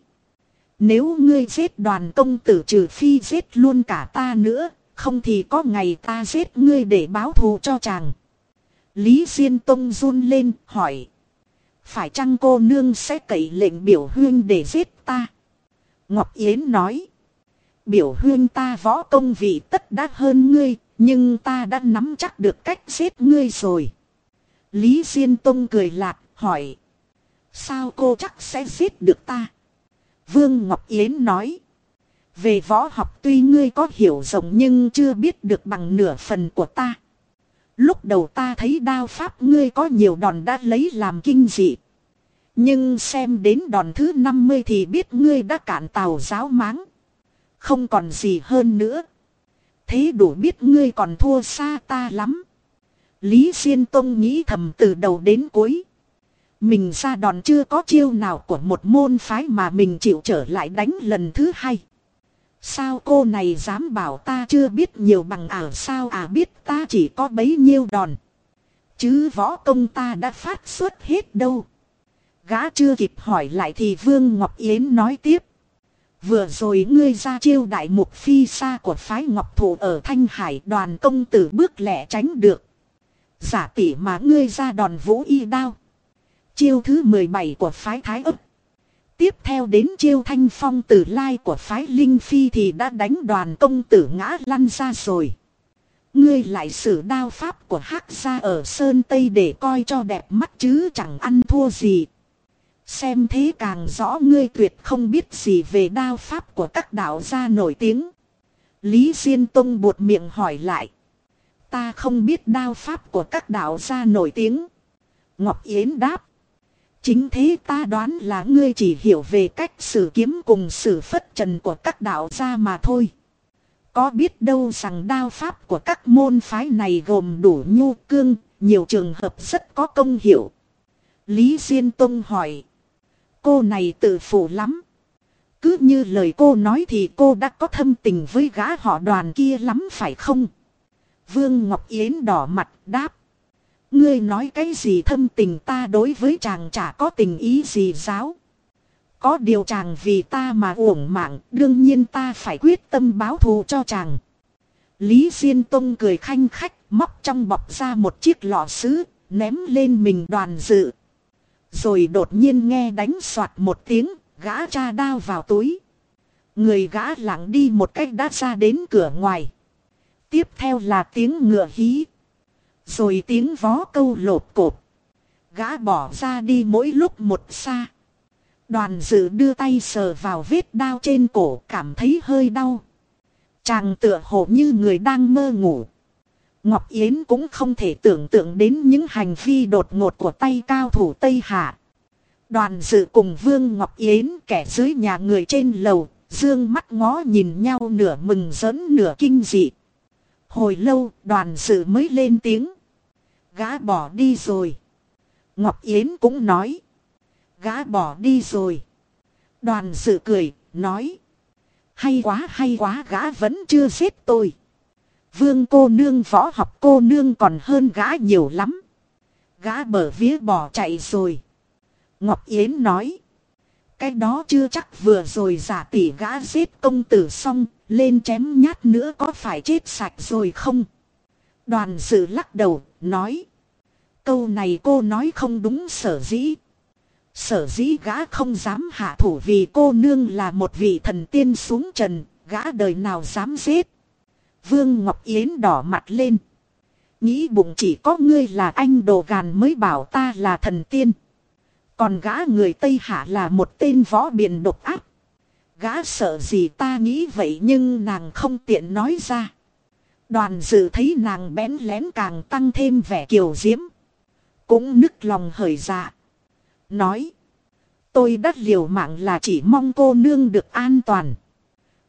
Nếu ngươi giết đoàn công tử trừ phi giết luôn cả ta nữa, không thì có ngày ta giết ngươi để báo thù cho chàng. Lý Diên Tông run lên, hỏi. Phải chăng cô nương sẽ cậy lệnh biểu huyên để giết ta? Ngọc Yến nói biểu huyên ta võ công vị tất đã hơn ngươi, nhưng ta đã nắm chắc được cách giết ngươi rồi. Lý Diên Tông cười lạc, hỏi. Sao cô chắc sẽ giết được ta? Vương Ngọc Yến nói. Về võ học tuy ngươi có hiểu rộng nhưng chưa biết được bằng nửa phần của ta. Lúc đầu ta thấy đao pháp ngươi có nhiều đòn đã lấy làm kinh dị. Nhưng xem đến đòn thứ 50 thì biết ngươi đã cạn tàu giáo máng. Không còn gì hơn nữa. Thế đủ biết ngươi còn thua xa ta lắm. Lý xuyên Tông nghĩ thầm từ đầu đến cuối. Mình ra đòn chưa có chiêu nào của một môn phái mà mình chịu trở lại đánh lần thứ hai. Sao cô này dám bảo ta chưa biết nhiều bằng ảo sao à biết ta chỉ có bấy nhiêu đòn. Chứ võ công ta đã phát xuất hết đâu. Gã chưa kịp hỏi lại thì Vương Ngọc Yến nói tiếp. Vừa rồi ngươi ra chiêu đại mục phi xa của phái Ngọc Thủ ở Thanh Hải, đoàn công tử bước lẻ tránh được. Giả tỷ mà ngươi ra đòn vũ y đao. Chiêu thứ 17 của phái Thái ấp. Tiếp theo đến chiêu thanh phong tử lai của phái Linh Phi thì đã đánh đoàn công tử ngã lăn ra rồi. Ngươi lại sử đao pháp của hắc gia ở Sơn Tây để coi cho đẹp mắt chứ chẳng ăn thua gì. Xem thế càng rõ ngươi tuyệt không biết gì về đao pháp của các đạo gia nổi tiếng. Lý Diên Tông buột miệng hỏi lại. Ta không biết đao pháp của các đạo gia nổi tiếng. Ngọc Yến đáp. Chính thế ta đoán là ngươi chỉ hiểu về cách sử kiếm cùng sử phất trần của các đạo gia mà thôi. Có biết đâu rằng đao pháp của các môn phái này gồm đủ nhu cương, nhiều trường hợp rất có công hiệu. Lý Diên Tông hỏi. Cô này tự phụ lắm. Cứ như lời cô nói thì cô đã có thâm tình với gã họ đoàn kia lắm phải không? Vương Ngọc Yến đỏ mặt đáp. Ngươi nói cái gì thâm tình ta đối với chàng chả có tình ý gì giáo. Có điều chàng vì ta mà uổng mạng, đương nhiên ta phải quyết tâm báo thù cho chàng. Lý Diên Tông cười khanh khách, móc trong bọc ra một chiếc lọ sứ, ném lên mình đoàn dự. Rồi đột nhiên nghe đánh soạt một tiếng, gã cha đao vào túi. Người gã lặng đi một cách đã ra đến cửa ngoài. Tiếp theo là tiếng ngựa hí. Rồi tiếng vó câu lột cột. Gã bỏ ra đi mỗi lúc một xa. Đoàn dự đưa tay sờ vào vết đao trên cổ cảm thấy hơi đau. Chàng tựa hồ như người đang mơ ngủ. Ngọc Yến cũng không thể tưởng tượng đến những hành vi đột ngột của tay cao thủ Tây Hạ. Đoàn dự cùng Vương Ngọc Yến kẻ dưới nhà người trên lầu, dương mắt ngó nhìn nhau nửa mừng giỡn nửa kinh dị. Hồi lâu đoàn dự mới lên tiếng. Gã bỏ đi rồi. Ngọc Yến cũng nói. Gã bỏ đi rồi. Đoàn sự cười, nói. Hay quá hay quá gã vẫn chưa giết tôi. Vương cô nương võ học cô nương còn hơn gã nhiều lắm. Gã bở vía bỏ chạy rồi. Ngọc Yến nói. Cái đó chưa chắc vừa rồi giả tỷ gã giết công tử xong, lên chém nhát nữa có phải chết sạch rồi không? Đoàn sự lắc đầu, nói. Câu này cô nói không đúng sở dĩ. Sở dĩ gã không dám hạ thủ vì cô nương là một vị thần tiên xuống trần, gã đời nào dám giết. Vương Ngọc Yến đỏ mặt lên. Nghĩ bụng chỉ có ngươi là anh đồ gàn mới bảo ta là thần tiên. Còn gã người Tây Hạ là một tên võ biển độc áp. Gã sợ gì ta nghĩ vậy nhưng nàng không tiện nói ra. Đoàn dự thấy nàng bén lén càng tăng thêm vẻ kiều diễm. Cũng nức lòng hời dạ. Nói. Tôi đã liều mạng là chỉ mong cô nương được an toàn.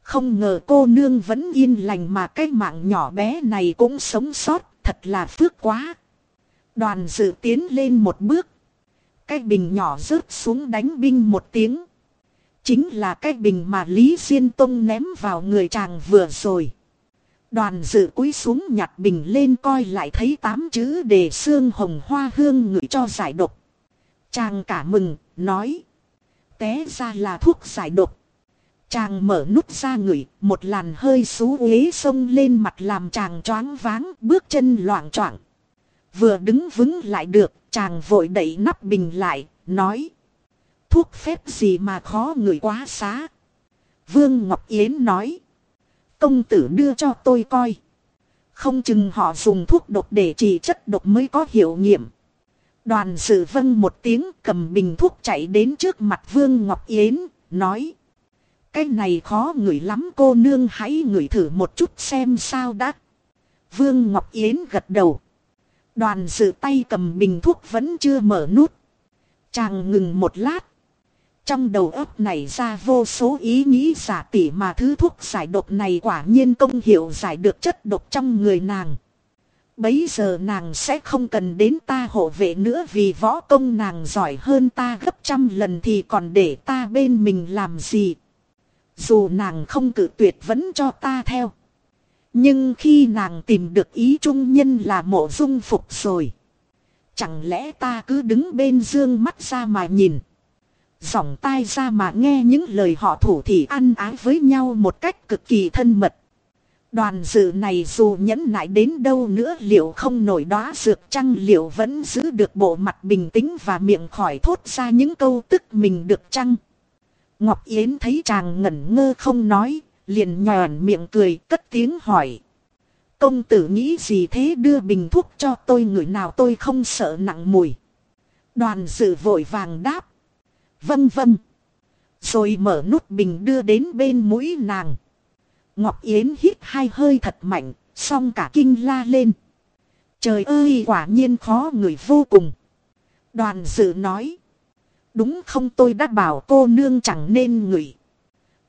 Không ngờ cô nương vẫn yên lành mà cái mạng nhỏ bé này cũng sống sót. Thật là phước quá. Đoàn dự tiến lên một bước. Cái bình nhỏ rớt xuống đánh binh một tiếng. Chính là cái bình mà Lý Diên Tông ném vào người chàng vừa rồi. Đoàn dự cúi xuống nhặt bình lên coi lại thấy tám chữ đề xương hồng hoa hương ngửi cho giải độc. Chàng cả mừng, nói. Té ra là thuốc giải độc. Chàng mở nút ra ngửi, một làn hơi xú uế sông lên mặt làm chàng choáng váng, bước chân loạn choạng. Vừa đứng vững lại được, chàng vội đẩy nắp bình lại, nói. Thuốc phép gì mà khó ngửi quá xá. Vương Ngọc Yến nói. Công tử đưa cho tôi coi. Không chừng họ dùng thuốc độc để trị chất độc mới có hiệu nghiệm. Đoàn sự vâng một tiếng cầm bình thuốc chạy đến trước mặt Vương Ngọc Yến, nói. Cái này khó ngửi lắm cô nương hãy ngửi thử một chút xem sao đã. Vương Ngọc Yến gật đầu. Đoàn sự tay cầm bình thuốc vẫn chưa mở nút. Chàng ngừng một lát. Trong đầu óc này ra vô số ý nghĩ giả tỉ mà thứ thuốc giải độc này quả nhiên công hiệu giải được chất độc trong người nàng. Bấy giờ nàng sẽ không cần đến ta hộ vệ nữa vì võ công nàng giỏi hơn ta gấp trăm lần thì còn để ta bên mình làm gì. Dù nàng không cử tuyệt vẫn cho ta theo. Nhưng khi nàng tìm được ý trung nhân là mộ dung phục rồi. Chẳng lẽ ta cứ đứng bên dương mắt ra mà nhìn. Giọng tai ra mà nghe những lời họ thủ thì ăn ái với nhau một cách cực kỳ thân mật. Đoàn dự này dù nhẫn nại đến đâu nữa liệu không nổi đóa dược chăng liệu vẫn giữ được bộ mặt bình tĩnh và miệng khỏi thốt ra những câu tức mình được chăng. Ngọc Yến thấy chàng ngẩn ngơ không nói, liền nhòn miệng cười cất tiếng hỏi. Công tử nghĩ gì thế đưa bình thuốc cho tôi người nào tôi không sợ nặng mùi. Đoàn dự vội vàng đáp. Vâng vâng. Rồi mở nút bình đưa đến bên mũi nàng. Ngọc Yến hít hai hơi thật mạnh, xong cả kinh la lên. Trời ơi quả nhiên khó người vô cùng. Đoàn dự nói. Đúng không tôi đã bảo cô nương chẳng nên ngửi.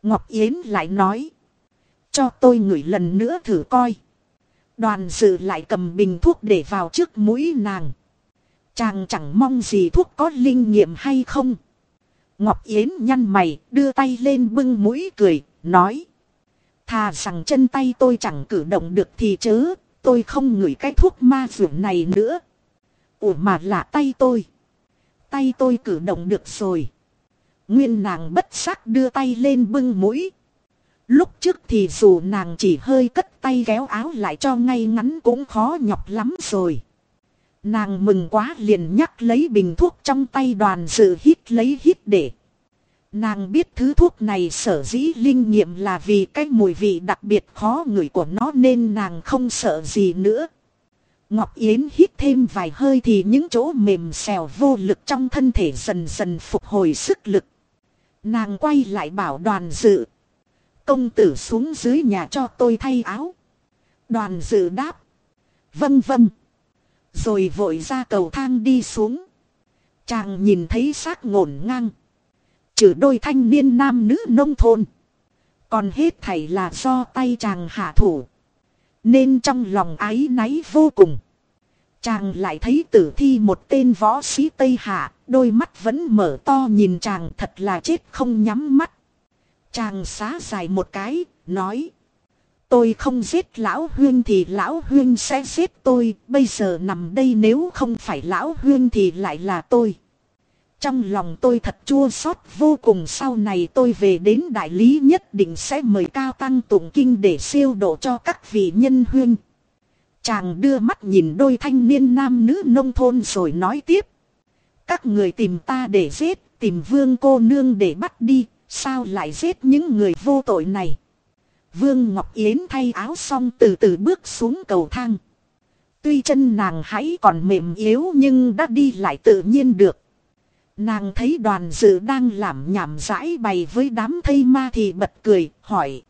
Ngọc Yến lại nói. Cho tôi ngửi lần nữa thử coi. Đoàn dự lại cầm bình thuốc để vào trước mũi nàng. Chàng chẳng mong gì thuốc có linh nghiệm hay không. Ngọc Yến nhăn mày, đưa tay lên bưng mũi cười, nói. Thà rằng chân tay tôi chẳng cử động được thì chớ, tôi không ngửi cái thuốc ma phưởng này nữa. Ủa mà là tay tôi. Tay tôi cử động được rồi. Nguyên nàng bất sắc đưa tay lên bưng mũi. Lúc trước thì dù nàng chỉ hơi cất tay kéo áo lại cho ngay ngắn cũng khó nhọc lắm rồi. Nàng mừng quá liền nhắc lấy bình thuốc trong tay đoàn dự hít lấy hít để. Nàng biết thứ thuốc này sở dĩ linh nghiệm là vì cái mùi vị đặc biệt khó ngửi của nó nên nàng không sợ gì nữa. Ngọc Yến hít thêm vài hơi thì những chỗ mềm xèo vô lực trong thân thể dần dần phục hồi sức lực. Nàng quay lại bảo đoàn dự. Công tử xuống dưới nhà cho tôi thay áo. Đoàn dự đáp. Vâng vâng. Rồi vội ra cầu thang đi xuống. Chàng nhìn thấy xác ngổn ngang. Trừ đôi thanh niên nam nữ nông thôn. Còn hết thảy là do tay chàng hạ thủ. Nên trong lòng ái náy vô cùng. Chàng lại thấy tử thi một tên võ sĩ Tây Hạ, đôi mắt vẫn mở to nhìn chàng thật là chết không nhắm mắt. Chàng xá dài một cái, nói. Tôi không giết lão huyên thì lão huyên sẽ giết tôi, bây giờ nằm đây nếu không phải lão huyên thì lại là tôi. Trong lòng tôi thật chua xót vô cùng sau này tôi về đến đại lý nhất định sẽ mời cao tăng tụng kinh để siêu độ cho các vị nhân huyên. Chàng đưa mắt nhìn đôi thanh niên nam nữ nông thôn rồi nói tiếp. Các người tìm ta để giết, tìm vương cô nương để bắt đi, sao lại giết những người vô tội này. Vương Ngọc Yến thay áo xong từ từ bước xuống cầu thang. Tuy chân nàng hãy còn mềm yếu nhưng đã đi lại tự nhiên được. Nàng thấy đoàn dự đang làm nhảm rãi bày với đám thây ma thì bật cười, hỏi.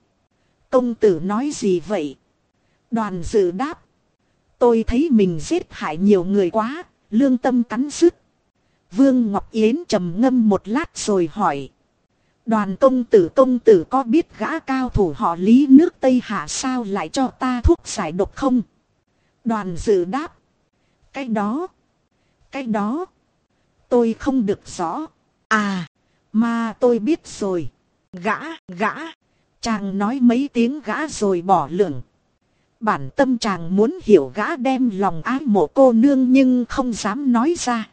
Công tử nói gì vậy? Đoàn dự đáp. Tôi thấy mình giết hại nhiều người quá, lương tâm cắn rứt. Vương Ngọc Yến trầm ngâm một lát rồi hỏi. Đoàn công tử công tử có biết gã cao thủ họ lý nước Tây Hạ sao lại cho ta thuốc giải độc không? Đoàn dự đáp. Cái đó. Cái đó. Tôi không được rõ. À. Mà tôi biết rồi. Gã, gã. Chàng nói mấy tiếng gã rồi bỏ lửng. Bản tâm chàng muốn hiểu gã đem lòng ái mộ cô nương nhưng không dám nói ra.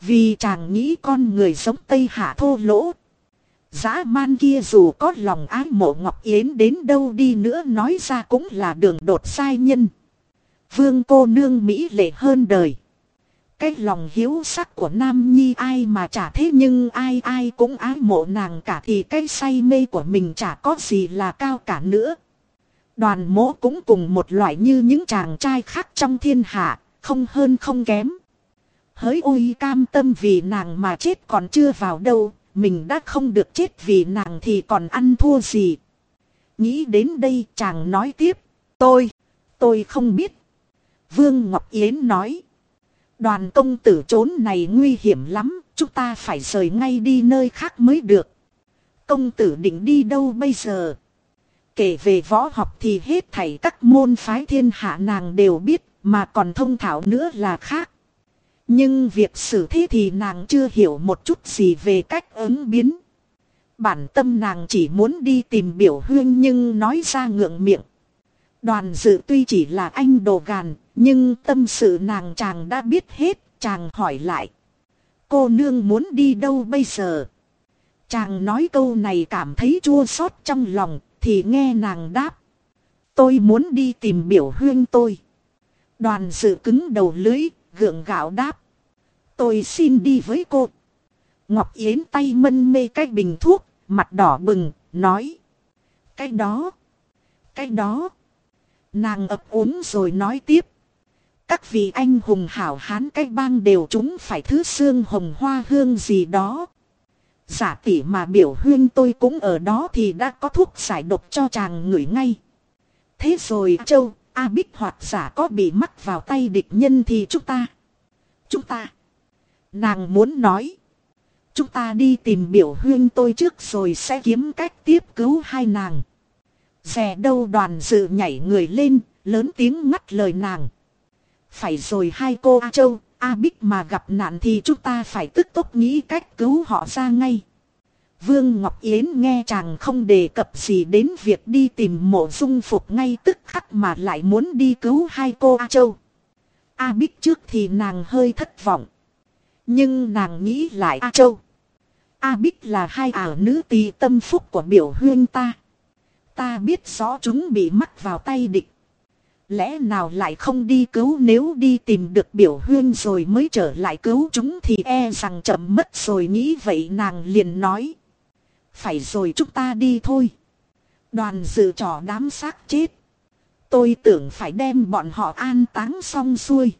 Vì chàng nghĩ con người giống Tây Hạ thô lỗ. Giá man kia dù có lòng ái mộ Ngọc Yến đến đâu đi nữa nói ra cũng là đường đột sai nhân. Vương cô nương Mỹ lệ hơn đời. Cái lòng hiếu sắc của Nam Nhi ai mà chả thế nhưng ai ai cũng ái mộ nàng cả thì cái say mê của mình chả có gì là cao cả nữa. Đoàn mỗ cũng cùng một loại như những chàng trai khác trong thiên hạ, không hơn không kém. Hỡi ôi cam tâm vì nàng mà chết còn chưa vào đâu, mình đã không được chết vì nàng thì còn ăn thua gì. Nghĩ đến đây chàng nói tiếp, tôi, tôi không biết. Vương Ngọc Yến nói, đoàn công tử trốn này nguy hiểm lắm, Chúng ta phải rời ngay đi nơi khác mới được. Công tử định đi đâu bây giờ? Kể về võ học thì hết thảy các môn phái thiên hạ nàng đều biết, mà còn thông thảo nữa là khác. Nhưng việc xử thế thì nàng chưa hiểu một chút gì về cách ứng biến. Bản tâm nàng chỉ muốn đi tìm biểu huyên nhưng nói ra ngượng miệng. Đoàn dự tuy chỉ là anh đồ gàn, nhưng tâm sự nàng chàng đã biết hết, chàng hỏi lại. Cô nương muốn đi đâu bây giờ? Chàng nói câu này cảm thấy chua xót trong lòng, thì nghe nàng đáp. Tôi muốn đi tìm biểu huyên tôi. Đoàn dự cứng đầu lưỡi gượng gạo đáp. Tôi xin đi với cô. Ngọc Yến tay mân mê cái bình thuốc, mặt đỏ bừng, nói. Cái đó, cái đó. Nàng ấp úng rồi nói tiếp. Các vị anh hùng hảo hán cái bang đều chúng phải thứ xương hồng hoa hương gì đó. Giả tỷ mà biểu huyên tôi cũng ở đó thì đã có thuốc giải độc cho chàng ngửi ngay. Thế rồi châu, A Bích hoặc giả có bị mắc vào tay địch nhân thì chúng ta. Chúng ta. Nàng muốn nói. Chúng ta đi tìm biểu huyên tôi trước rồi sẽ kiếm cách tiếp cứu hai nàng. Rè đâu đoàn dự nhảy người lên, lớn tiếng ngắt lời nàng. Phải rồi hai cô A Châu, A Bích mà gặp nạn thì chúng ta phải tức tốc nghĩ cách cứu họ ra ngay. Vương Ngọc Yến nghe chàng không đề cập gì đến việc đi tìm mộ dung phục ngay tức khắc mà lại muốn đi cứu hai cô A Châu. A Bích trước thì nàng hơi thất vọng. Nhưng nàng nghĩ lại A Châu. A Bích là hai ảo nữ tì tâm phúc của biểu huyên ta. Ta biết rõ chúng bị mắc vào tay địch. Lẽ nào lại không đi cứu nếu đi tìm được biểu huyên rồi mới trở lại cứu chúng thì e rằng chậm mất rồi nghĩ vậy nàng liền nói. Phải rồi chúng ta đi thôi. Đoàn dự trò đám xác chết. Tôi tưởng phải đem bọn họ an táng xong xuôi.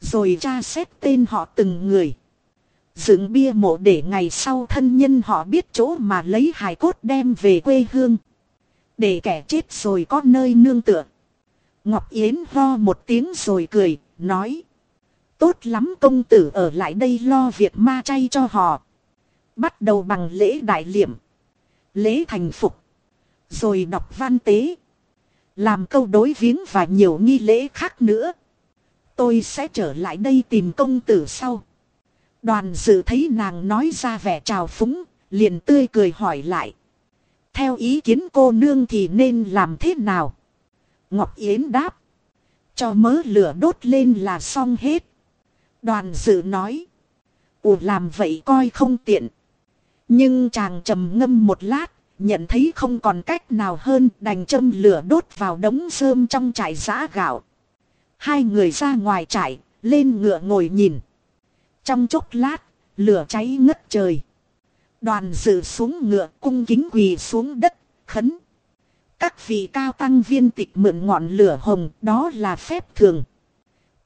Rồi tra xét tên họ từng người. Dựng bia mộ để ngày sau thân nhân họ biết chỗ mà lấy hài cốt đem về quê hương. Để kẻ chết rồi có nơi nương tựa. Ngọc Yến ho một tiếng rồi cười, nói. Tốt lắm công tử ở lại đây lo việc ma chay cho họ. Bắt đầu bằng lễ đại liệm. Lễ thành phục. Rồi đọc văn tế. Làm câu đối viếng và nhiều nghi lễ khác nữa. Tôi sẽ trở lại đây tìm công tử sau. Đoàn dự thấy nàng nói ra vẻ trào phúng, liền tươi cười hỏi lại. Theo ý kiến cô nương thì nên làm thế nào? Ngọc Yến đáp. Cho mớ lửa đốt lên là xong hết. Đoàn dự nói. Ủa làm vậy coi không tiện. Nhưng chàng trầm ngâm một lát, nhận thấy không còn cách nào hơn đành châm lửa đốt vào đống rơm trong trại giã gạo. Hai người ra ngoài trại, lên ngựa ngồi nhìn. Trong chốc lát, lửa cháy ngất trời. Đoàn dự xuống ngựa cung kính quỳ xuống đất, khấn. Các vị cao tăng viên tịch mượn ngọn lửa hồng, đó là phép thường.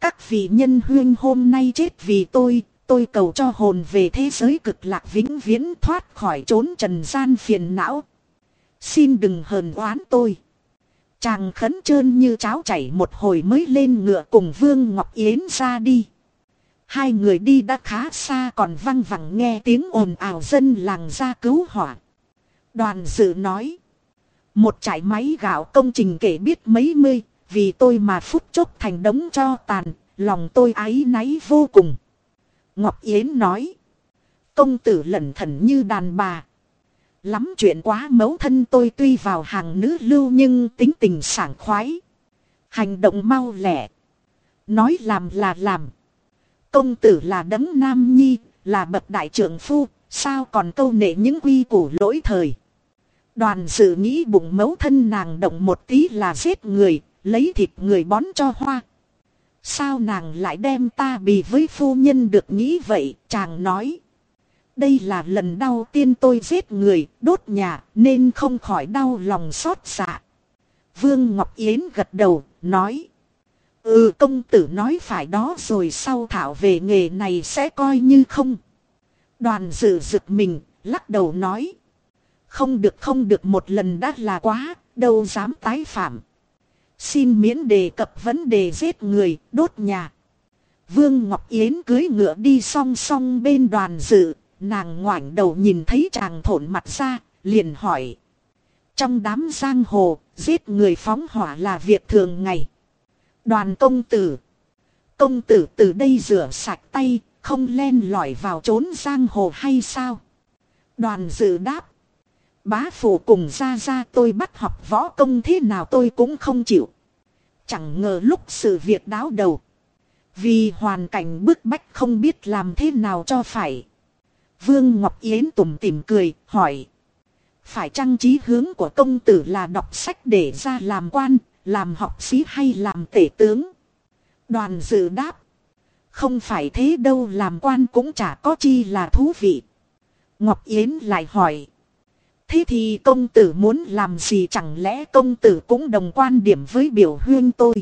Các vị nhân huyên hôm nay chết vì tôi, tôi cầu cho hồn về thế giới cực lạc vĩnh viễn thoát khỏi trốn trần gian phiền não. Xin đừng hờn oán tôi. Chàng khấn trơn như cháo chảy một hồi mới lên ngựa cùng Vương Ngọc Yến ra đi. Hai người đi đã khá xa còn văng vẳng nghe tiếng ồn ào dân làng ra cứu hỏa. Đoàn dự nói. Một trải máy gạo công trình kể biết mấy mươi, vì tôi mà phút chốc thành đống cho tàn, lòng tôi ái náy vô cùng. Ngọc Yến nói. Công tử lẩn thần như đàn bà. Lắm chuyện quá mấu thân tôi tuy vào hàng nữ lưu nhưng tính tình sảng khoái. Hành động mau lẻ. Nói làm là làm. Công tử là đấng nam nhi, là bậc đại trưởng phu, sao còn câu nệ những quy củ lỗi thời. Đoàn dự nghĩ bụng mấu thân nàng động một tí là giết người, lấy thịt người bón cho hoa. Sao nàng lại đem ta bì với phu nhân được nghĩ vậy, chàng nói. Đây là lần đau tiên tôi giết người, đốt nhà, nên không khỏi đau lòng xót dạ. Vương Ngọc Yến gật đầu, nói. Ừ công tử nói phải đó rồi sau thảo về nghề này sẽ coi như không. Đoàn dự rực mình, lắc đầu nói. Không được không được một lần đã là quá, đâu dám tái phạm. Xin miễn đề cập vấn đề giết người, đốt nhà. Vương Ngọc Yến cưới ngựa đi song song bên đoàn dự, nàng ngoảnh đầu nhìn thấy chàng thổn mặt ra, liền hỏi. Trong đám giang hồ, giết người phóng hỏa là việc thường ngày. Đoàn công tử. Công tử từ đây rửa sạch tay, không len lỏi vào trốn giang hồ hay sao? Đoàn dự đáp. Bá phụ cùng ra ra tôi bắt học võ công thế nào tôi cũng không chịu. Chẳng ngờ lúc sự việc đáo đầu. Vì hoàn cảnh bức bách không biết làm thế nào cho phải. Vương Ngọc Yến tủm tỉm cười, hỏi. Phải chăng trí hướng của công tử là đọc sách để ra làm quan, làm học sĩ hay làm tể tướng? Đoàn dự đáp. Không phải thế đâu làm quan cũng chả có chi là thú vị. Ngọc Yến lại hỏi. Thế thì công tử muốn làm gì chẳng lẽ công tử cũng đồng quan điểm với biểu huyên tôi.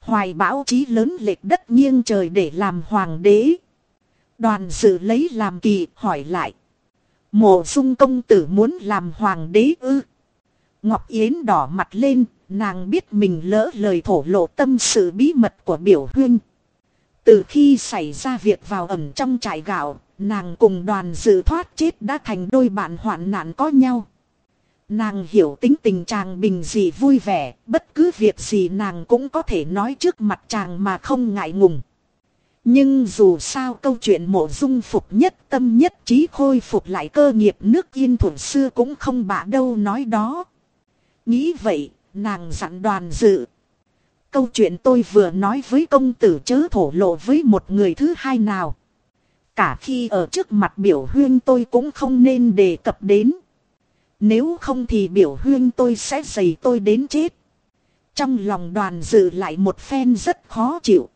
Hoài bão chí lớn lệch đất nghiêng trời để làm hoàng đế. Đoàn dự lấy làm kỳ hỏi lại. Mộ dung công tử muốn làm hoàng đế ư. Ngọc Yến đỏ mặt lên, nàng biết mình lỡ lời thổ lộ tâm sự bí mật của biểu huyên. Từ khi xảy ra việc vào ẩm trong trại gạo, nàng cùng đoàn dự thoát chết đã thành đôi bạn hoạn nạn có nhau. Nàng hiểu tính tình chàng bình dị vui vẻ, bất cứ việc gì nàng cũng có thể nói trước mặt chàng mà không ngại ngùng. Nhưng dù sao câu chuyện mộ dung phục nhất tâm nhất trí khôi phục lại cơ nghiệp nước yên thuận xưa cũng không bạ đâu nói đó. Nghĩ vậy, nàng dặn đoàn dự. Câu chuyện tôi vừa nói với công tử chớ thổ lộ với một người thứ hai nào. Cả khi ở trước mặt biểu huyên tôi cũng không nên đề cập đến. Nếu không thì biểu huyên tôi sẽ dày tôi đến chết. Trong lòng đoàn dự lại một phen rất khó chịu.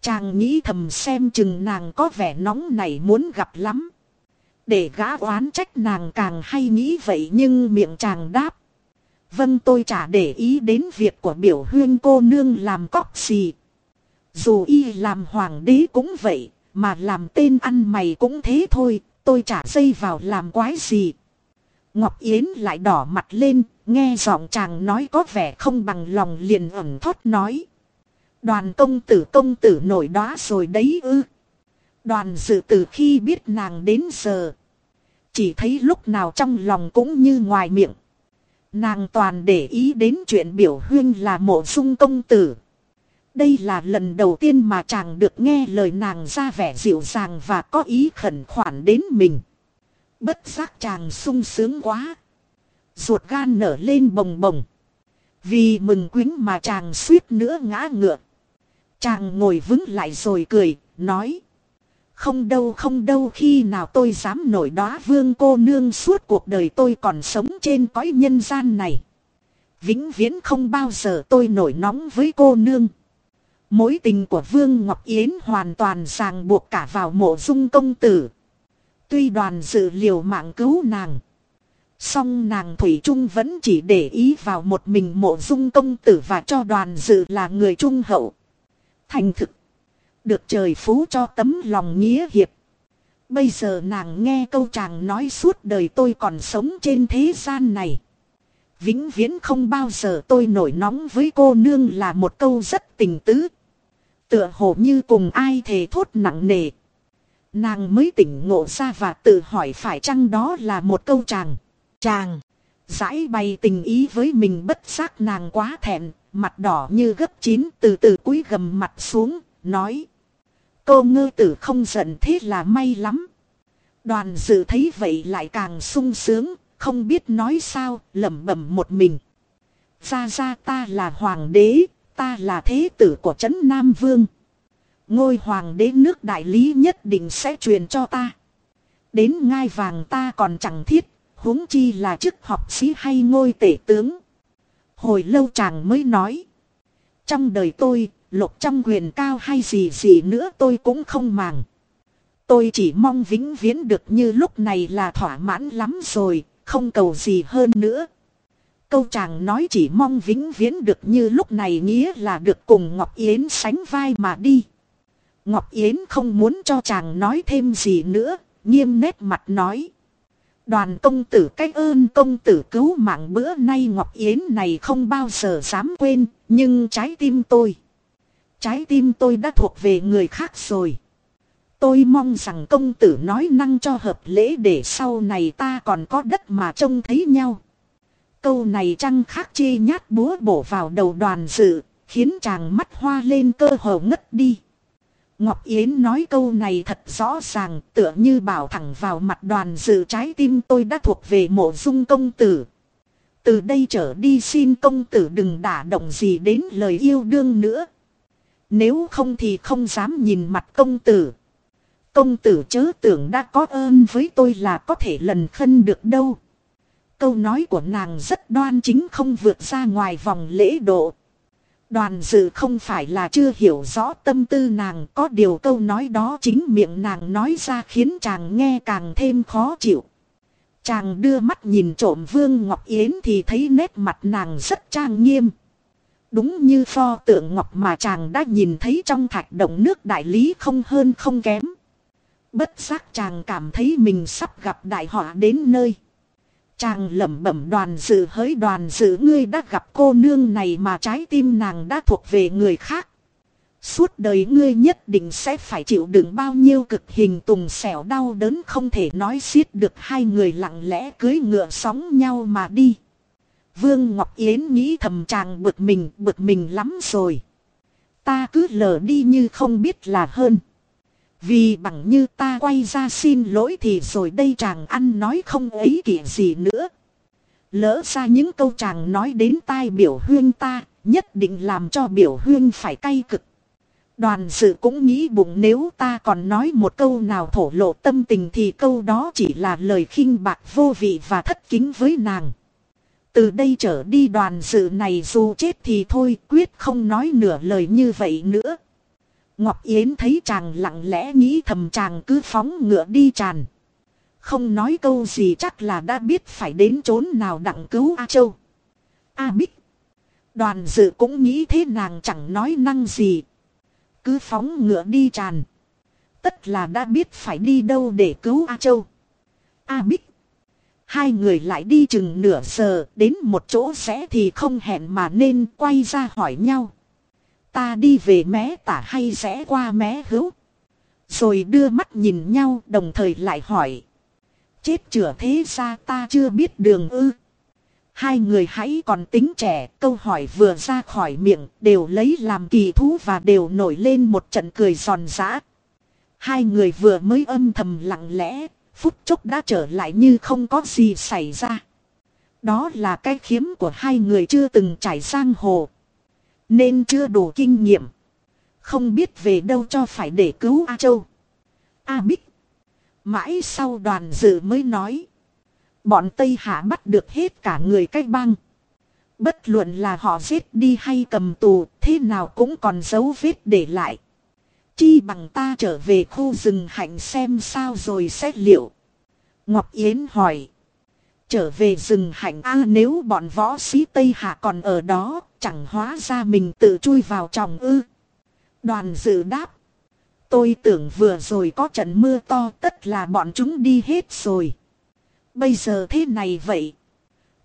Chàng nghĩ thầm xem chừng nàng có vẻ nóng này muốn gặp lắm. Để gã oán trách nàng càng hay nghĩ vậy nhưng miệng chàng đáp. Vâng tôi chả để ý đến việc của biểu huyên cô nương làm cóc gì. Dù y làm hoàng đế cũng vậy, mà làm tên ăn mày cũng thế thôi, tôi chả dây vào làm quái gì. Ngọc Yến lại đỏ mặt lên, nghe giọng chàng nói có vẻ không bằng lòng liền ẩn thoát nói. Đoàn công tử công tử nổi đó rồi đấy ư. Đoàn dự từ khi biết nàng đến giờ. Chỉ thấy lúc nào trong lòng cũng như ngoài miệng. Nàng toàn để ý đến chuyện biểu huyên là mộ dung công tử. Đây là lần đầu tiên mà chàng được nghe lời nàng ra vẻ dịu dàng và có ý khẩn khoản đến mình. Bất giác chàng sung sướng quá. Ruột gan nở lên bồng bồng. Vì mừng quính mà chàng suýt nữa ngã ngựa. Chàng ngồi vững lại rồi cười, nói. Không đâu không đâu khi nào tôi dám nổi đóa vương cô nương suốt cuộc đời tôi còn sống trên cõi nhân gian này. Vĩnh viễn không bao giờ tôi nổi nóng với cô nương. Mối tình của Vương Ngọc Yến hoàn toàn ràng buộc cả vào mộ dung công tử. Tuy đoàn dự liều mạng cứu nàng. Song nàng Thủy Trung vẫn chỉ để ý vào một mình mộ dung công tử và cho đoàn dự là người trung hậu. Thành thực. Được trời phú cho tấm lòng nghĩa hiệp. Bây giờ nàng nghe câu chàng nói suốt đời tôi còn sống trên thế gian này. Vĩnh viễn không bao giờ tôi nổi nóng với cô nương là một câu rất tình tứ. Tựa hồ như cùng ai thề thốt nặng nề. Nàng mới tỉnh ngộ ra và tự hỏi phải chăng đó là một câu chàng. Chàng. Giải bày tình ý với mình bất giác nàng quá thẹn. Mặt đỏ như gấp chín từ từ cúi gầm mặt xuống. Nói. Cô ngư tử không giận thế là may lắm. Đoàn dự thấy vậy lại càng sung sướng. Không biết nói sao, lẩm bẩm một mình. Ra ra ta là hoàng đế ta là thế tử của trấn Nam Vương. Ngôi hoàng đế nước đại lý nhất định sẽ truyền cho ta. Đến ngai vàng ta còn chẳng thiết, huống chi là chức học sĩ hay ngôi tể tướng. Hồi lâu chàng mới nói. Trong đời tôi, lục trong quyền cao hay gì gì nữa tôi cũng không màng. Tôi chỉ mong vĩnh viễn được như lúc này là thỏa mãn lắm rồi, không cầu gì hơn nữa. Câu chàng nói chỉ mong vĩnh viễn được như lúc này nghĩa là được cùng Ngọc Yến sánh vai mà đi. Ngọc Yến không muốn cho chàng nói thêm gì nữa, nghiêm nét mặt nói. Đoàn công tử cách ơn công tử cứu mạng bữa nay Ngọc Yến này không bao giờ dám quên, nhưng trái tim tôi. Trái tim tôi đã thuộc về người khác rồi. Tôi mong rằng công tử nói năng cho hợp lễ để sau này ta còn có đất mà trông thấy nhau. Câu này trăng khác chê nhát búa bổ vào đầu đoàn dự, khiến chàng mắt hoa lên cơ hồ ngất đi. Ngọc Yến nói câu này thật rõ ràng, tựa như bảo thẳng vào mặt đoàn dự trái tim tôi đã thuộc về mộ dung công tử. Từ đây trở đi xin công tử đừng đả động gì đến lời yêu đương nữa. Nếu không thì không dám nhìn mặt công tử. Công tử chớ tưởng đã có ơn với tôi là có thể lần khân được đâu. Câu nói của nàng rất đoan chính không vượt ra ngoài vòng lễ độ. Đoàn dự không phải là chưa hiểu rõ tâm tư nàng, có điều câu nói đó chính miệng nàng nói ra khiến chàng nghe càng thêm khó chịu. Chàng đưa mắt nhìn trộm Vương Ngọc Yến thì thấy nét mặt nàng rất trang nghiêm. Đúng như pho tượng ngọc mà chàng đã nhìn thấy trong thạch động nước đại lý không hơn không kém. Bất giác chàng cảm thấy mình sắp gặp đại họa đến nơi. Chàng lẩm bẩm đoàn dự hỡi đoàn dự, ngươi đã gặp cô nương này mà trái tim nàng đã thuộc về người khác. Suốt đời ngươi nhất định sẽ phải chịu đựng bao nhiêu cực hình tùng xẻo đau đớn, không thể nói xiết được hai người lặng lẽ cưới ngựa sóng nhau mà đi. Vương Ngọc Yến nghĩ thầm chàng bực mình bực mình lắm rồi. Ta cứ lờ đi như không biết là hơn. Vì bằng như ta quay ra xin lỗi thì rồi đây chàng ăn nói không ấy kỷ gì nữa. Lỡ ra những câu chàng nói đến tai biểu huyên ta, nhất định làm cho biểu huyên phải cay cực. Đoàn sự cũng nghĩ bụng nếu ta còn nói một câu nào thổ lộ tâm tình thì câu đó chỉ là lời khinh bạc vô vị và thất kính với nàng. Từ đây trở đi đoàn sự này dù chết thì thôi quyết không nói nửa lời như vậy nữa. Ngọc Yến thấy chàng lặng lẽ nghĩ thầm chàng cứ phóng ngựa đi tràn. Không nói câu gì chắc là đã biết phải đến chốn nào đặng cứu A Châu. A Bích. Đoàn dự cũng nghĩ thế nàng chẳng nói năng gì. Cứ phóng ngựa đi tràn. Tất là đã biết phải đi đâu để cứu A Châu. A Bích. Hai người lại đi chừng nửa giờ, đến một chỗ sẽ thì không hẹn mà nên quay ra hỏi nhau. Ta đi về mé tả hay rẽ qua mé hữu. Rồi đưa mắt nhìn nhau đồng thời lại hỏi. Chết chửa thế ra ta chưa biết đường ư. Hai người hãy còn tính trẻ, câu hỏi vừa ra khỏi miệng, đều lấy làm kỳ thú và đều nổi lên một trận cười giòn giã. Hai người vừa mới âm thầm lặng lẽ, phút chốc đã trở lại như không có gì xảy ra. Đó là cái khiếm của hai người chưa từng trải giang hồ. Nên chưa đủ kinh nghiệm. Không biết về đâu cho phải để cứu A Châu. A Bích. Mãi sau đoàn dự mới nói. Bọn Tây Hạ bắt được hết cả người cách băng. Bất luận là họ giết đi hay cầm tù, thế nào cũng còn dấu vết để lại. Chi bằng ta trở về khu rừng hạnh xem sao rồi xét liệu. Ngọc Yến hỏi. Trở về rừng hạnh a nếu bọn võ sĩ Tây Hạ còn ở đó, chẳng hóa ra mình tự chui vào trong ư. Đoàn dự đáp. Tôi tưởng vừa rồi có trận mưa to tất là bọn chúng đi hết rồi. Bây giờ thế này vậy.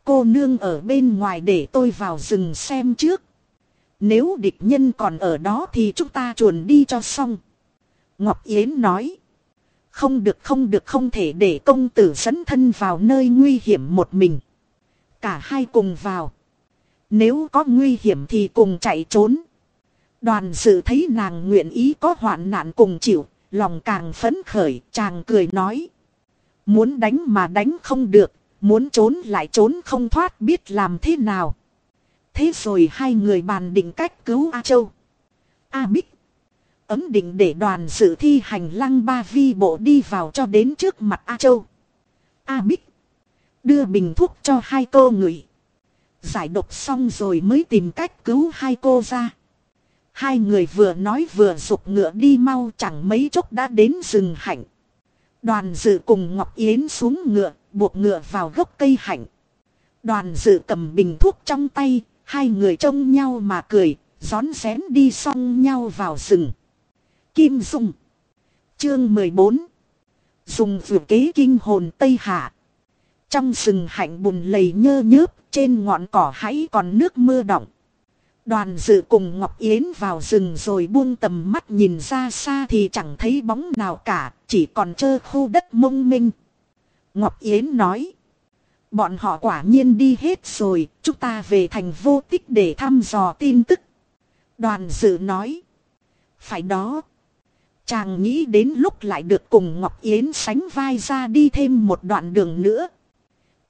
Cô nương ở bên ngoài để tôi vào rừng xem trước. Nếu địch nhân còn ở đó thì chúng ta chuồn đi cho xong. Ngọc Yến nói. Không được không được, không thể để công tử dẫn thân vào nơi nguy hiểm một mình. Cả hai cùng vào. Nếu có nguy hiểm thì cùng chạy trốn. Đoàn sự thấy nàng nguyện ý có hoạn nạn cùng chịu, lòng càng phấn khởi, chàng cười nói. Muốn đánh mà đánh không được, muốn trốn lại trốn không thoát biết làm thế nào. Thế rồi hai người bàn định cách cứu A Châu. A Bích. Ấm định để đoàn sự thi hành lăng ba vi bộ đi vào cho đến trước mặt A Châu. A Bích. Đưa bình thuốc cho hai cô người. Giải độc xong rồi mới tìm cách cứu hai cô ra. Hai người vừa nói vừa rục ngựa đi mau chẳng mấy chốc đã đến rừng hạnh. Đoàn dự cùng Ngọc Yến xuống ngựa, buộc ngựa vào gốc cây hạnh. Đoàn dự cầm bình thuốc trong tay, hai người trông nhau mà cười, gión xén đi xong nhau vào rừng. Kim Dung Chương 14 Dùng vừa kế kinh hồn Tây Hạ Trong rừng hạnh bùn lầy nhơ nhớp trên ngọn cỏ hãy còn nước mưa đọng. Đoàn dự cùng Ngọc Yến vào rừng rồi buông tầm mắt nhìn ra xa thì chẳng thấy bóng nào cả, chỉ còn trơ khu đất mông minh. Ngọc Yến nói. Bọn họ quả nhiên đi hết rồi, chúng ta về thành vô tích để thăm dò tin tức. Đoàn dự nói. Phải đó. Chàng nghĩ đến lúc lại được cùng Ngọc Yến sánh vai ra đi thêm một đoạn đường nữa.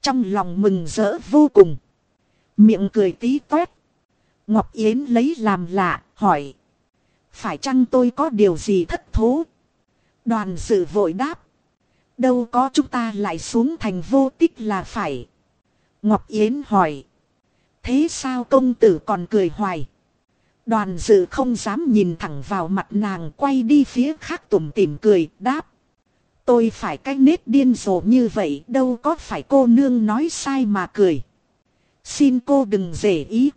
Trong lòng mừng rỡ vô cùng. Miệng cười tí toét. Ngọc Yến lấy làm lạ, hỏi. Phải chăng tôi có điều gì thất thố? Đoàn dự vội đáp. Đâu có chúng ta lại xuống thành vô tích là phải. Ngọc Yến hỏi. Thế sao công tử còn cười hoài? Đoàn dự không dám nhìn thẳng vào mặt nàng quay đi phía khác tủm tỉm cười đáp. Tôi phải cách nết điên rồ như vậy đâu có phải cô nương nói sai mà cười. Xin cô đừng dễ ý.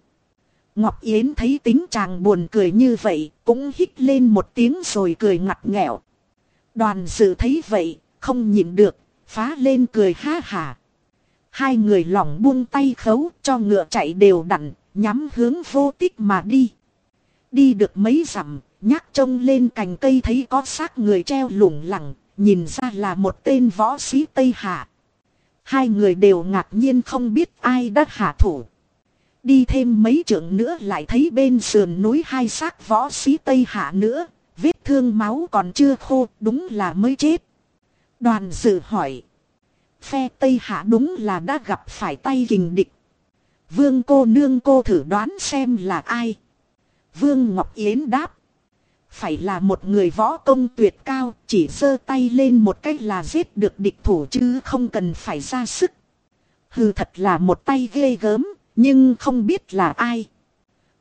Ngọc Yến thấy tính chàng buồn cười như vậy cũng hít lên một tiếng rồi cười ngặt nghẹo. Đoàn dự thấy vậy không nhịn được phá lên cười ha hà. Hai người lỏng buông tay khấu cho ngựa chạy đều đặn nhắm hướng vô tích mà đi. Đi được mấy dặm, nhắc trông lên cành cây thấy có xác người treo lủng lẳng, nhìn ra là một tên võ sĩ Tây Hạ. Hai người đều ngạc nhiên không biết ai đã hạ thủ. Đi thêm mấy trượng nữa lại thấy bên sườn núi hai xác võ sĩ Tây Hạ nữa, vết thương máu còn chưa khô, đúng là mới chết. Đoàn dự hỏi. Phe Tây Hạ đúng là đã gặp phải tay kình địch. Vương cô nương cô thử đoán xem là ai. Vương Ngọc Yến đáp. Phải là một người võ công tuyệt cao, chỉ giơ tay lên một cách là giết được địch thủ chứ không cần phải ra sức. Hừ thật là một tay ghê gớm, nhưng không biết là ai.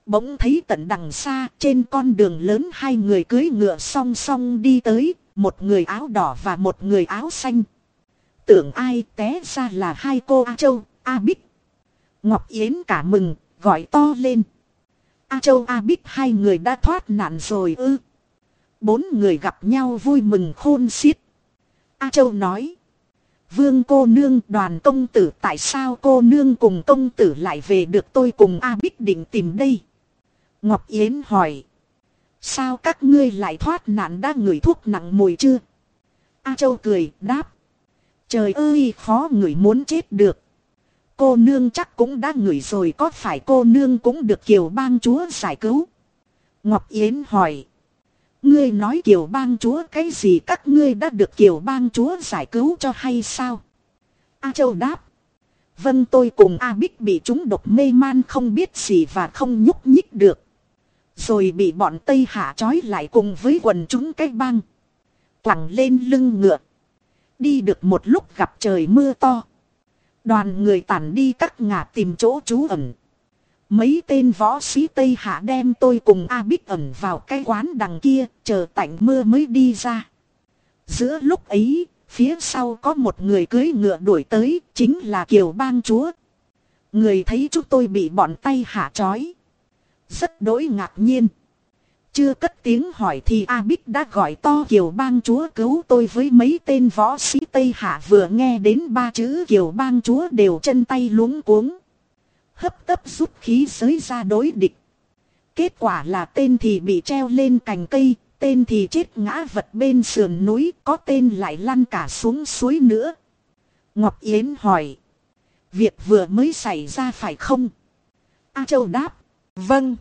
Bỗng thấy tận đằng xa trên con đường lớn hai người cưới ngựa song song đi tới, một người áo đỏ và một người áo xanh. Tưởng ai té ra là hai cô A Châu, A Bích. Ngọc Yến cả mừng, gọi to lên. A Châu A Bích hai người đã thoát nạn rồi ư. Bốn người gặp nhau vui mừng khôn xiết. A Châu nói. Vương cô nương, đoàn công tử, tại sao cô nương cùng công tử lại về được tôi cùng A Bích định tìm đây. Ngọc Yến hỏi. Sao các ngươi lại thoát nạn đã ngửi thuốc nặng mùi chưa? A Châu cười, đáp. Trời ơi, khó người muốn chết được. Cô nương chắc cũng đã ngửi rồi, có phải cô nương cũng được kiều bang chúa giải cứu? Ngọc Yến hỏi. Ngươi nói kiều bang chúa cái gì các ngươi đã được kiều bang chúa giải cứu cho hay sao? A Châu đáp. Vâng tôi cùng A Bích bị chúng độc mê man không biết gì và không nhúc nhích được. Rồi bị bọn Tây Hạ trói lại cùng với quần chúng cái băng. Quẳng lên lưng ngựa. Đi được một lúc gặp trời mưa to. Đoàn người tản đi các ngả tìm chỗ trú ẩn. Mấy tên võ sĩ Tây Hạ đem tôi cùng A Bích ẩn vào cái quán đằng kia, chờ tạnh mưa mới đi ra. Giữa lúc ấy, phía sau có một người cưới ngựa đuổi tới, chính là Kiều Bang Chúa. Người thấy chúng tôi bị bọn tay hạ trói. Rất đối ngạc nhiên. Chưa cất tiếng hỏi thì A Bích đã gọi to Kiều Bang Chúa cứu tôi với mấy tên võ sĩ Tây Hạ vừa nghe đến ba chữ Kiều Bang Chúa đều chân tay luống cuống. Hấp tấp rút khí giới ra đối địch. Kết quả là tên thì bị treo lên cành cây, tên thì chết ngã vật bên sườn núi, có tên lại lăn cả xuống suối nữa. Ngọc Yến hỏi. Việc vừa mới xảy ra phải không? A Châu đáp. Vâng.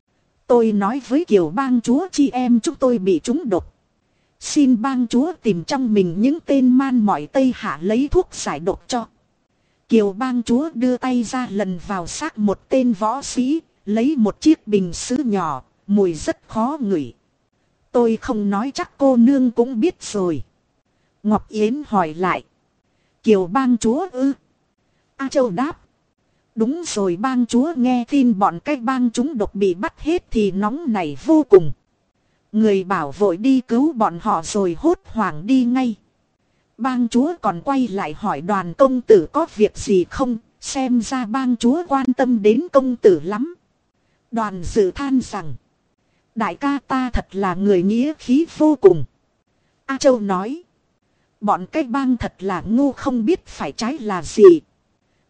Tôi nói với Kiều bang chúa chị em chúng tôi bị trúng độc. Xin bang chúa tìm trong mình những tên man mỏi Tây Hạ lấy thuốc giải độc cho. Kiều bang chúa đưa tay ra lần vào xác một tên võ sĩ, lấy một chiếc bình sứ nhỏ, mùi rất khó ngửi. Tôi không nói chắc cô nương cũng biết rồi. Ngọc Yến hỏi lại. Kiều bang chúa ư? A Châu đáp. Đúng rồi bang chúa nghe tin bọn cái bang chúng độc bị bắt hết thì nóng này vô cùng. Người bảo vội đi cứu bọn họ rồi hốt hoảng đi ngay. Bang chúa còn quay lại hỏi đoàn công tử có việc gì không, xem ra bang chúa quan tâm đến công tử lắm. Đoàn dự than rằng, đại ca ta thật là người nghĩa khí vô cùng. A Châu nói, bọn cái bang thật là ngu không biết phải trái là gì.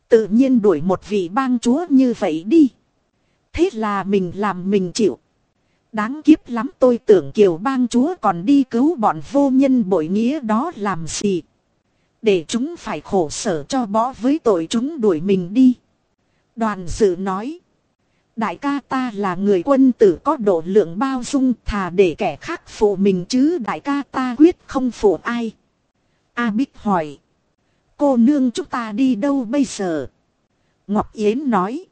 Tự nhiên đuổi một vị bang chúa như vậy đi. Thế là mình làm mình chịu. Đáng kiếp lắm tôi tưởng kiều bang chúa còn đi cứu bọn vô nhân bội nghĩa đó làm gì. Để chúng phải khổ sở cho bó với tội chúng đuổi mình đi. Đoàn dự nói. Đại ca ta là người quân tử có độ lượng bao dung thà để kẻ khác phụ mình chứ đại ca ta quyết không phụ ai. A Bích hỏi. Cô nương chúng ta đi đâu bây giờ? Ngọc Yến nói.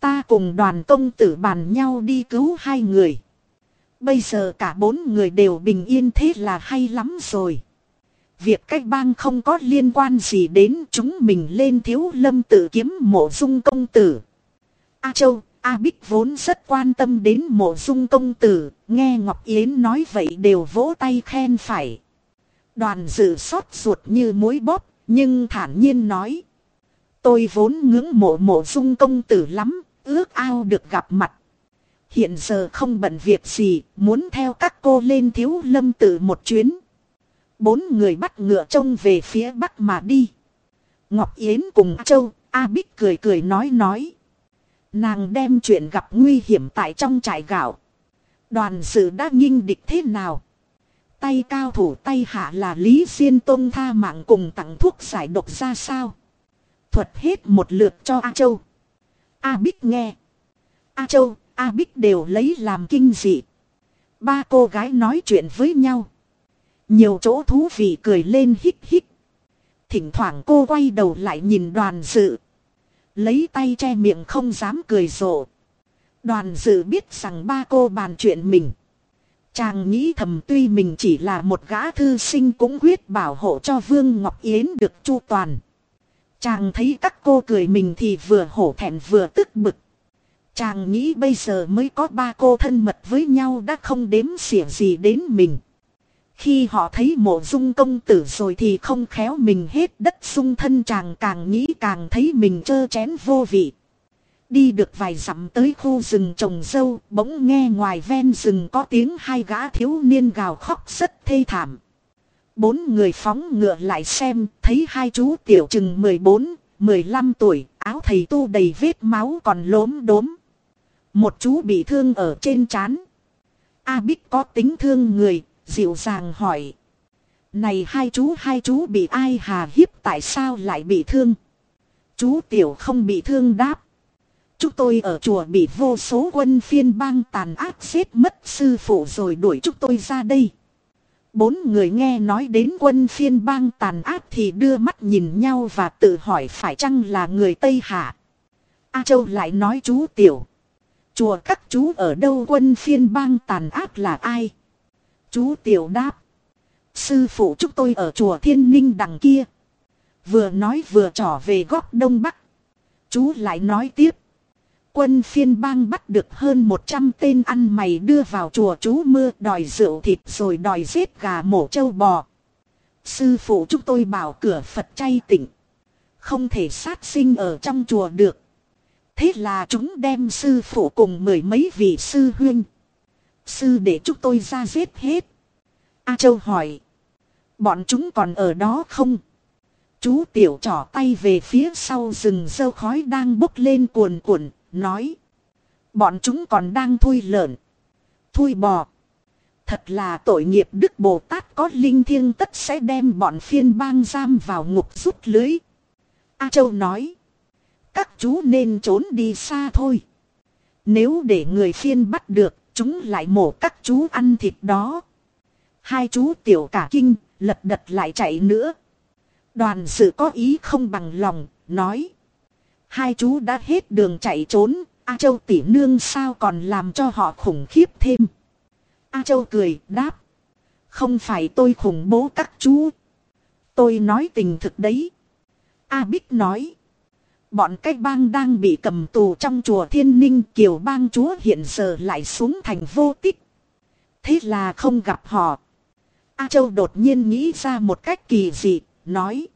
Ta cùng đoàn công tử bàn nhau đi cứu hai người. Bây giờ cả bốn người đều bình yên thế là hay lắm rồi. Việc cách bang không có liên quan gì đến chúng mình lên thiếu lâm tự kiếm mộ dung công tử. A Châu, A Bích vốn rất quan tâm đến mộ dung công tử, nghe Ngọc Yến nói vậy đều vỗ tay khen phải. Đoàn dự xót ruột như mối bóp, nhưng thản nhiên nói. Tôi vốn ngưỡng mộ mộ dung công tử lắm, ước ao được gặp mặt. Hiện giờ không bận việc gì, muốn theo các cô lên thiếu lâm tự một chuyến. Bốn người bắt ngựa trông về phía bắc mà đi. Ngọc Yến cùng A Châu, A Bích cười cười nói nói. Nàng đem chuyện gặp nguy hiểm tại trong trại gạo. Đoàn sự đã nghinh địch thế nào? Tay cao thủ tay hạ là Lý Diên Tông tha mạng cùng tặng thuốc giải độc ra sao? Thuật hết một lượt cho A Châu. A Bích nghe. A Châu, A Bích đều lấy làm kinh dị. Ba cô gái nói chuyện với nhau. Nhiều chỗ thú vị cười lên hít hít. Thỉnh thoảng cô quay đầu lại nhìn đoàn dự. Lấy tay che miệng không dám cười rộ. Đoàn dự biết rằng ba cô bàn chuyện mình. Chàng nghĩ thầm tuy mình chỉ là một gã thư sinh cũng quyết bảo hộ cho Vương Ngọc Yến được chu toàn. Chàng thấy các cô cười mình thì vừa hổ thẹn vừa tức bực. Chàng nghĩ bây giờ mới có ba cô thân mật với nhau đã không đếm xỉa gì đến mình. Khi họ thấy mộ dung công tử rồi thì không khéo mình hết đất sung thân chàng càng nghĩ càng thấy mình trơ chén vô vị. Đi được vài dặm tới khu rừng trồng dâu, bỗng nghe ngoài ven rừng có tiếng hai gã thiếu niên gào khóc rất thê thảm. Bốn người phóng ngựa lại xem, thấy hai chú tiểu chừng 14, 15 tuổi, áo thầy tu đầy vết máu còn lốm đốm. Một chú bị thương ở trên trán. A Bích có tính thương người, dịu dàng hỏi. Này hai chú hai chú bị ai hà hiếp tại sao lại bị thương? Chú tiểu không bị thương đáp. Chúng tôi ở chùa bị vô số quân phiên bang tàn ác giết mất sư phụ rồi đuổi chúng tôi ra đây. Bốn người nghe nói đến quân phiên bang tàn ác thì đưa mắt nhìn nhau và tự hỏi phải chăng là người Tây Hạ. A Châu lại nói chú Tiểu. Chùa các chú ở đâu quân phiên bang tàn ác là ai? Chú Tiểu đáp. Sư phụ chúng tôi ở chùa Thiên Ninh đằng kia. Vừa nói vừa trỏ về góc đông bắc. Chú lại nói tiếp. Quân phiên bang bắt được hơn 100 tên ăn mày đưa vào chùa chú mưa đòi rượu thịt rồi đòi giết gà mổ trâu bò. Sư phụ chúng tôi bảo cửa Phật chay tỉnh. Không thể sát sinh ở trong chùa được. Thế là chúng đem sư phụ cùng mười mấy vị sư huynh. Sư để chúng tôi ra giết hết. A Châu hỏi. Bọn chúng còn ở đó không? Chú tiểu trỏ tay về phía sau rừng dâu khói đang bốc lên cuồn cuộn, nói. Bọn chúng còn đang thui lợn. Thui bò. Thật là tội nghiệp Đức Bồ Tát có linh thiêng tất sẽ đem bọn phiên bang giam vào ngục rút lưới. A Châu nói. Các chú nên trốn đi xa thôi. Nếu để người phiên bắt được, chúng lại mổ các chú ăn thịt đó. Hai chú tiểu cả kinh, lật đật lại chạy nữa. Đoàn sự có ý không bằng lòng, nói. Hai chú đã hết đường chạy trốn, A Châu tỷ nương sao còn làm cho họ khủng khiếp thêm. A Châu cười, đáp. Không phải tôi khủng bố các chú. Tôi nói tình thực đấy. A Bích nói. Bọn cái bang đang bị cầm tù trong chùa thiên ninh kiều bang chúa hiện giờ lại xuống thành vô tích. Thế là không gặp họ. A Châu đột nhiên nghĩ ra một cách kỳ dị, nói.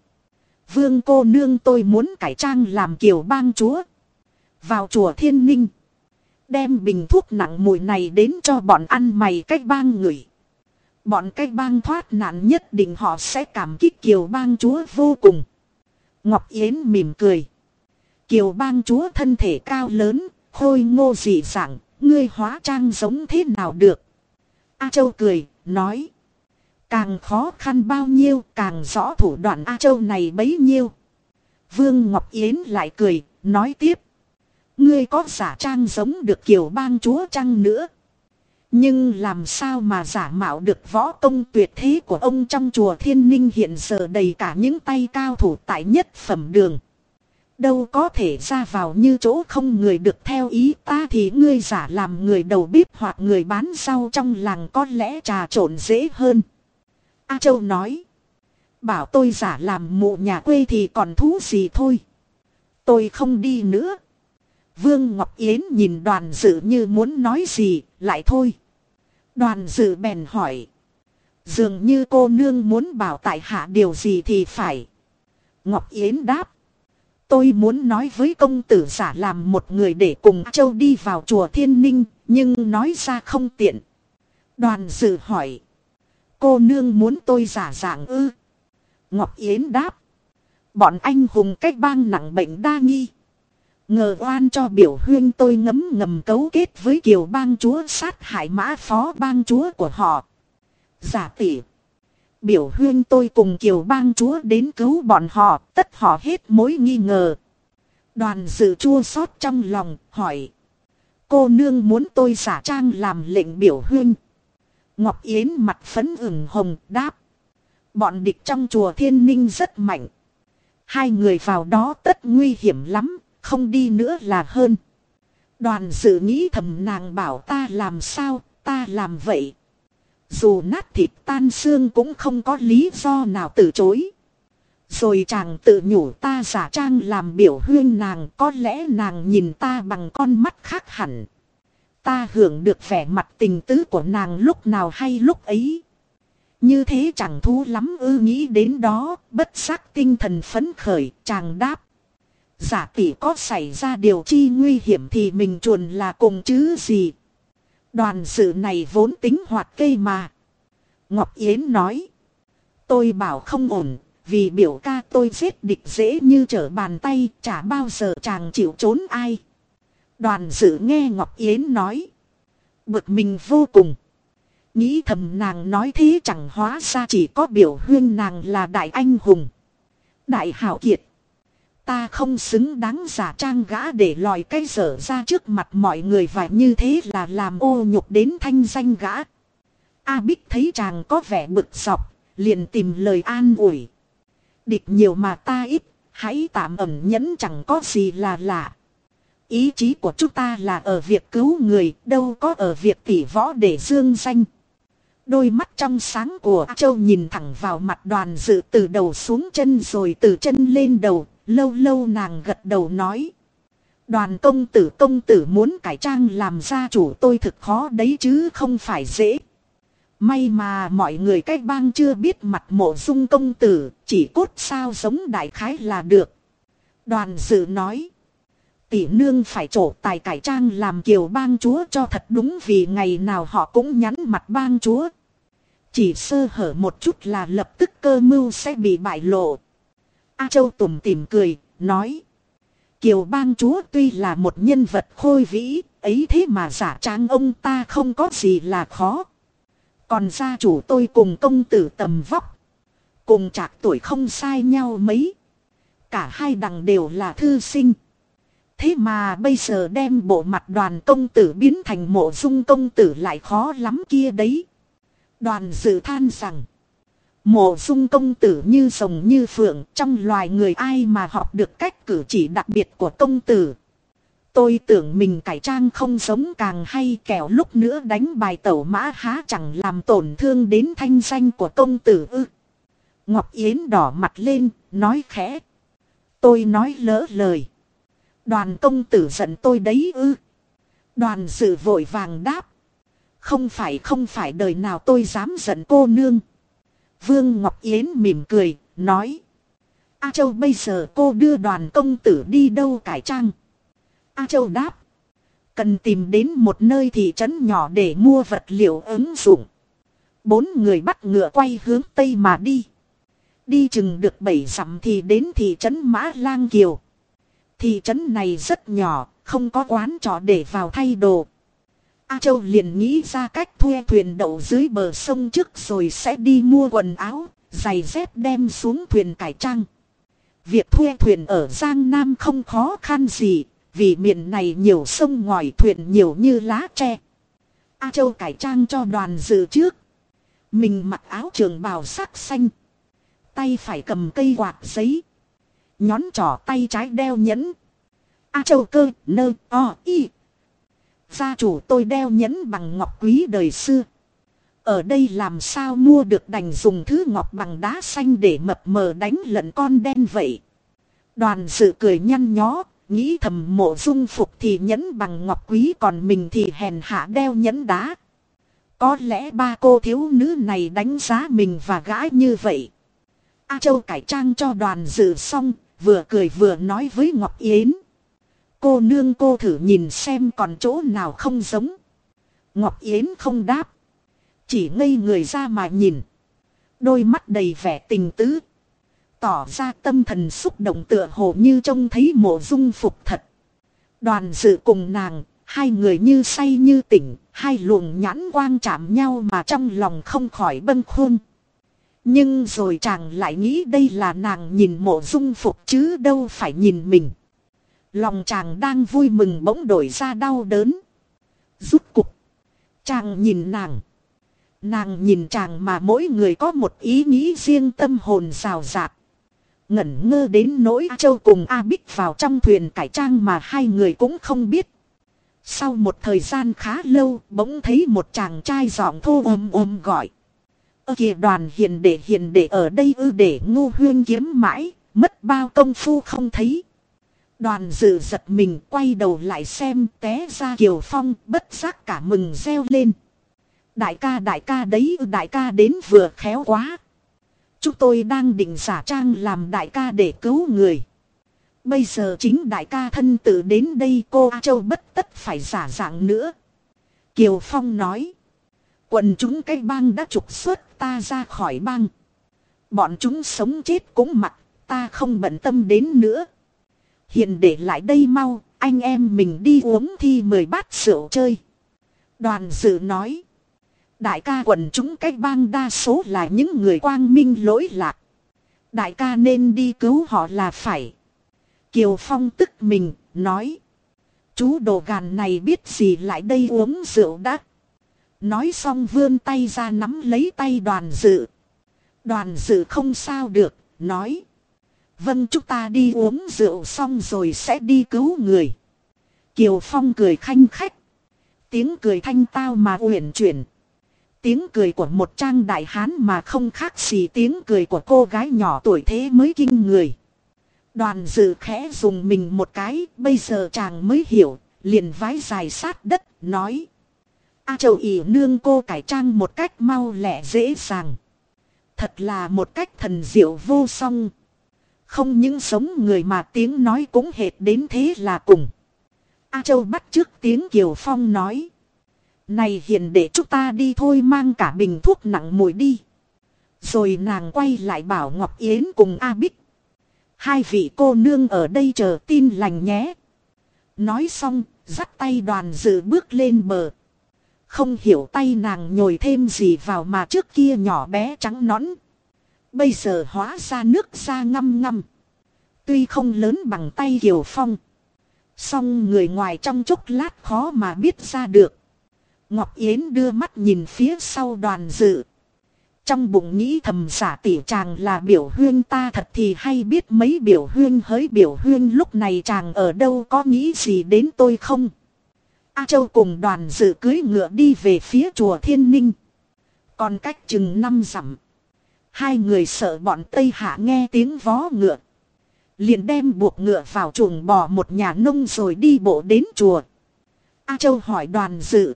Vương cô nương tôi muốn cải trang làm kiều bang chúa. Vào chùa thiên ninh. Đem bình thuốc nặng mùi này đến cho bọn ăn mày cách bang người. Bọn cách bang thoát nạn nhất định họ sẽ cảm kích kiều bang chúa vô cùng. Ngọc Yến mỉm cười. Kiều bang chúa thân thể cao lớn, khôi ngô dị dạng, ngươi hóa trang giống thế nào được. A Châu cười, nói. Càng khó khăn bao nhiêu, càng rõ thủ đoạn A Châu này bấy nhiêu. Vương Ngọc Yến lại cười, nói tiếp. Ngươi có giả trang giống được kiểu bang chúa trăng nữa. Nhưng làm sao mà giả mạo được võ công tuyệt thế của ông trong chùa thiên ninh hiện giờ đầy cả những tay cao thủ tại nhất phẩm đường. Đâu có thể ra vào như chỗ không người được theo ý ta thì ngươi giả làm người đầu bếp hoặc người bán rau trong làng có lẽ trà trộn dễ hơn. A Châu nói. Bảo tôi giả làm mụ nhà quê thì còn thú gì thôi. Tôi không đi nữa. Vương Ngọc Yến nhìn đoàn dự như muốn nói gì, lại thôi. Đoàn dự bèn hỏi. Dường như cô nương muốn bảo tại hạ điều gì thì phải. Ngọc Yến đáp. Tôi muốn nói với công tử giả làm một người để cùng châu đi vào chùa thiên ninh, nhưng nói ra không tiện. Đoàn dự hỏi. Cô nương muốn tôi giả dạng ư. Ngọc Yến đáp. Bọn anh hùng cách bang nặng bệnh đa nghi. Ngờ oan cho biểu huyên tôi ngấm ngầm cấu kết với kiều bang chúa sát hại mã phó bang chúa của họ. Giả tỷ. Biểu huyên tôi cùng kiều bang chúa đến cứu bọn họ, tất họ hết mối nghi ngờ. Đoàn dự chua xót trong lòng, hỏi. Cô nương muốn tôi giả trang làm lệnh biểu huyên. Ngọc Yến mặt phấn ửng hồng đáp. Bọn địch trong chùa thiên ninh rất mạnh. Hai người vào đó tất nguy hiểm lắm, không đi nữa là hơn. Đoàn dự nghĩ thầm nàng bảo ta làm sao, ta làm vậy. Dù nát thịt tan xương cũng không có lý do nào từ chối. Rồi chàng tự nhủ ta giả trang làm biểu huyên nàng có lẽ nàng nhìn ta bằng con mắt khác hẳn. Ta hưởng được vẻ mặt tình tứ của nàng lúc nào hay lúc ấy. Như thế chẳng thú lắm ư nghĩ đến đó, bất giác tinh thần phấn khởi, chàng đáp. Giả tỷ có xảy ra điều chi nguy hiểm thì mình chuồn là cùng chứ gì. Đoàn sự này vốn tính hoạt cây mà. Ngọc Yến nói. Tôi bảo không ổn, vì biểu ca tôi giết địch dễ như trở bàn tay, chả bao giờ chàng chịu trốn ai. Đoàn dự nghe Ngọc Yến nói. Bực mình vô cùng. Nghĩ thầm nàng nói thế chẳng hóa ra chỉ có biểu huyên nàng là đại anh hùng. Đại hảo kiệt. Ta không xứng đáng giả trang gã để lòi cây dở ra trước mặt mọi người và như thế là làm ô nhục đến thanh danh gã. A Bích thấy chàng có vẻ bực dọc, liền tìm lời an ủi. Địch nhiều mà ta ít, hãy tạm ẩn nhẫn chẳng có gì là lạ. Ý chí của chúng ta là ở việc cứu người, đâu có ở việc tỉ võ để dương danh. Đôi mắt trong sáng của Châu nhìn thẳng vào mặt đoàn dự từ đầu xuống chân rồi từ chân lên đầu, lâu lâu nàng gật đầu nói. Đoàn công tử công tử muốn cải trang làm gia chủ tôi thực khó đấy chứ không phải dễ. May mà mọi người cách bang chưa biết mặt mộ dung công tử, chỉ cốt sao giống đại khái là được. Đoàn dự nói. Tỷ nương phải trổ tài cải trang làm kiều bang chúa cho thật đúng vì ngày nào họ cũng nhắn mặt bang chúa. Chỉ sơ hở một chút là lập tức cơ mưu sẽ bị bại lộ. A Châu tủm tỉm cười, nói. Kiều bang chúa tuy là một nhân vật khôi vĩ, ấy thế mà giả trang ông ta không có gì là khó. Còn gia chủ tôi cùng công tử tầm vóc. Cùng trạc tuổi không sai nhau mấy. Cả hai đằng đều là thư sinh. Thế mà bây giờ đem bộ mặt đoàn công tử biến thành mộ dung công tử lại khó lắm kia đấy. Đoàn dự than rằng. Mộ dung công tử như rồng như phượng trong loài người ai mà học được cách cử chỉ đặc biệt của công tử. Tôi tưởng mình cải trang không giống càng hay kẻo lúc nữa đánh bài tẩu mã há chẳng làm tổn thương đến thanh danh của công tử ư. Ngọc Yến đỏ mặt lên, nói khẽ. Tôi nói lỡ lời. Đoàn công tử giận tôi đấy ư. Đoàn dự vội vàng đáp. Không phải không phải đời nào tôi dám giận cô nương. Vương Ngọc Yến mỉm cười, nói. A Châu bây giờ cô đưa đoàn công tử đi đâu cải trang. A Châu đáp. Cần tìm đến một nơi thị trấn nhỏ để mua vật liệu ứng dụng. Bốn người bắt ngựa quay hướng Tây mà đi. Đi chừng được bảy dặm thì đến thị trấn Mã Lang Kiều. Thị trấn này rất nhỏ, không có quán trọ để vào thay đồ. A Châu liền nghĩ ra cách thuê thuyền đậu dưới bờ sông trước rồi sẽ đi mua quần áo, giày dép đem xuống thuyền cải trang. Việc thuê thuyền ở Giang Nam không khó khăn gì, vì miền này nhiều sông ngòi thuyền nhiều như lá tre. A Châu cải trang cho đoàn dự trước. Mình mặc áo trường bào sắc xanh. Tay phải cầm cây quạt giấy. Nhón trỏ tay trái đeo nhẫn. A Châu cơ nơ o y. Gia chủ tôi đeo nhẫn bằng ngọc quý đời xưa. Ở đây làm sao mua được đành dùng thứ ngọc bằng đá xanh để mập mờ đánh lận con đen vậy. Đoàn sự cười nhăn nhó, nghĩ thầm mộ dung phục thì nhẫn bằng ngọc quý còn mình thì hèn hạ đeo nhẫn đá. Có lẽ ba cô thiếu nữ này đánh giá mình và gãi như vậy. A Châu cải trang cho đoàn dự xong, vừa cười vừa nói với Ngọc Yến. Cô nương cô thử nhìn xem còn chỗ nào không giống. Ngọc Yến không đáp. Chỉ ngây người ra mà nhìn. Đôi mắt đầy vẻ tình tứ. Tỏ ra tâm thần xúc động tựa hồ như trông thấy mộ dung phục thật. Đoàn dự cùng nàng, hai người như say như tỉnh, hai luồng nhãn quang chạm nhau mà trong lòng không khỏi bâng khuâng. Nhưng rồi chàng lại nghĩ đây là nàng nhìn mộ dung phục chứ đâu phải nhìn mình. Lòng chàng đang vui mừng bỗng đổi ra đau đớn. Rút cục. Chàng nhìn nàng. Nàng nhìn chàng mà mỗi người có một ý nghĩ riêng tâm hồn rào rạc. Ngẩn ngơ đến nỗi A Châu cùng A Bích vào trong thuyền cải trang mà hai người cũng không biết. Sau một thời gian khá lâu, bỗng thấy một chàng trai giọng thô ôm ôm gọi. Ơ kìa đoàn hiền để hiền để ở đây ư để ngu huyên kiếm mãi, mất bao công phu không thấy. Đoàn dự giật mình quay đầu lại xem té ra Kiều Phong bất giác cả mừng reo lên. Đại ca đại ca đấy đại ca đến vừa khéo quá. Chúng tôi đang định giả trang làm đại ca để cứu người. Bây giờ chính đại ca thân tự đến đây cô A Châu bất tất phải giả dạng nữa. Kiều Phong nói. Quần chúng cái bang đã trục xuất ta ra khỏi bang. Bọn chúng sống chết cũng mặc, ta không bận tâm đến nữa. Hiện để lại đây mau, anh em mình đi uống thi mười bát rượu chơi. Đoàn dự nói. Đại ca quần chúng cái bang đa số là những người quang minh lỗi lạc. Đại ca nên đi cứu họ là phải. Kiều Phong tức mình, nói. Chú đồ gàn này biết gì lại đây uống rượu đã. Nói xong vươn tay ra nắm lấy tay đoàn dự. Đoàn dự không sao được, nói. Vâng chúng ta đi uống rượu xong rồi sẽ đi cứu người. Kiều Phong cười khanh khách. Tiếng cười thanh tao mà uyển chuyển. Tiếng cười của một trang đại hán mà không khác gì tiếng cười của cô gái nhỏ tuổi thế mới kinh người. Đoàn dự khẽ dùng mình một cái, bây giờ chàng mới hiểu, liền vái dài sát đất, nói. A châu ỉ nương cô cải trang một cách mau lẹ dễ dàng. Thật là một cách thần diệu vô song. Không những sống người mà tiếng nói cũng hệt đến thế là cùng. A Châu bắt trước tiếng Kiều Phong nói. Này hiền để chúng ta đi thôi mang cả bình thuốc nặng mùi đi. Rồi nàng quay lại bảo Ngọc Yến cùng A Bích. Hai vị cô nương ở đây chờ tin lành nhé. Nói xong, dắt tay đoàn dự bước lên bờ. Không hiểu tay nàng nhồi thêm gì vào mà trước kia nhỏ bé trắng nõn. Bây giờ hóa ra nước ra ngâm ngâm. Tuy không lớn bằng tay Kiều Phong. Song người ngoài trong chốc lát khó mà biết ra được. Ngọc Yến đưa mắt nhìn phía sau đoàn dự. Trong bụng nghĩ thầm giả tỷ chàng là biểu huyên ta thật thì hay biết mấy biểu huyên hới biểu huyên lúc này chàng ở đâu có nghĩ gì đến tôi không. A Châu cùng đoàn dự cưới ngựa đi về phía chùa Thiên Ninh. Còn cách chừng năm dặm. Hai người sợ bọn Tây Hạ nghe tiếng vó ngựa. Liền đem buộc ngựa vào chuồng bò một nhà nông rồi đi bộ đến chùa. A Châu hỏi đoàn dự.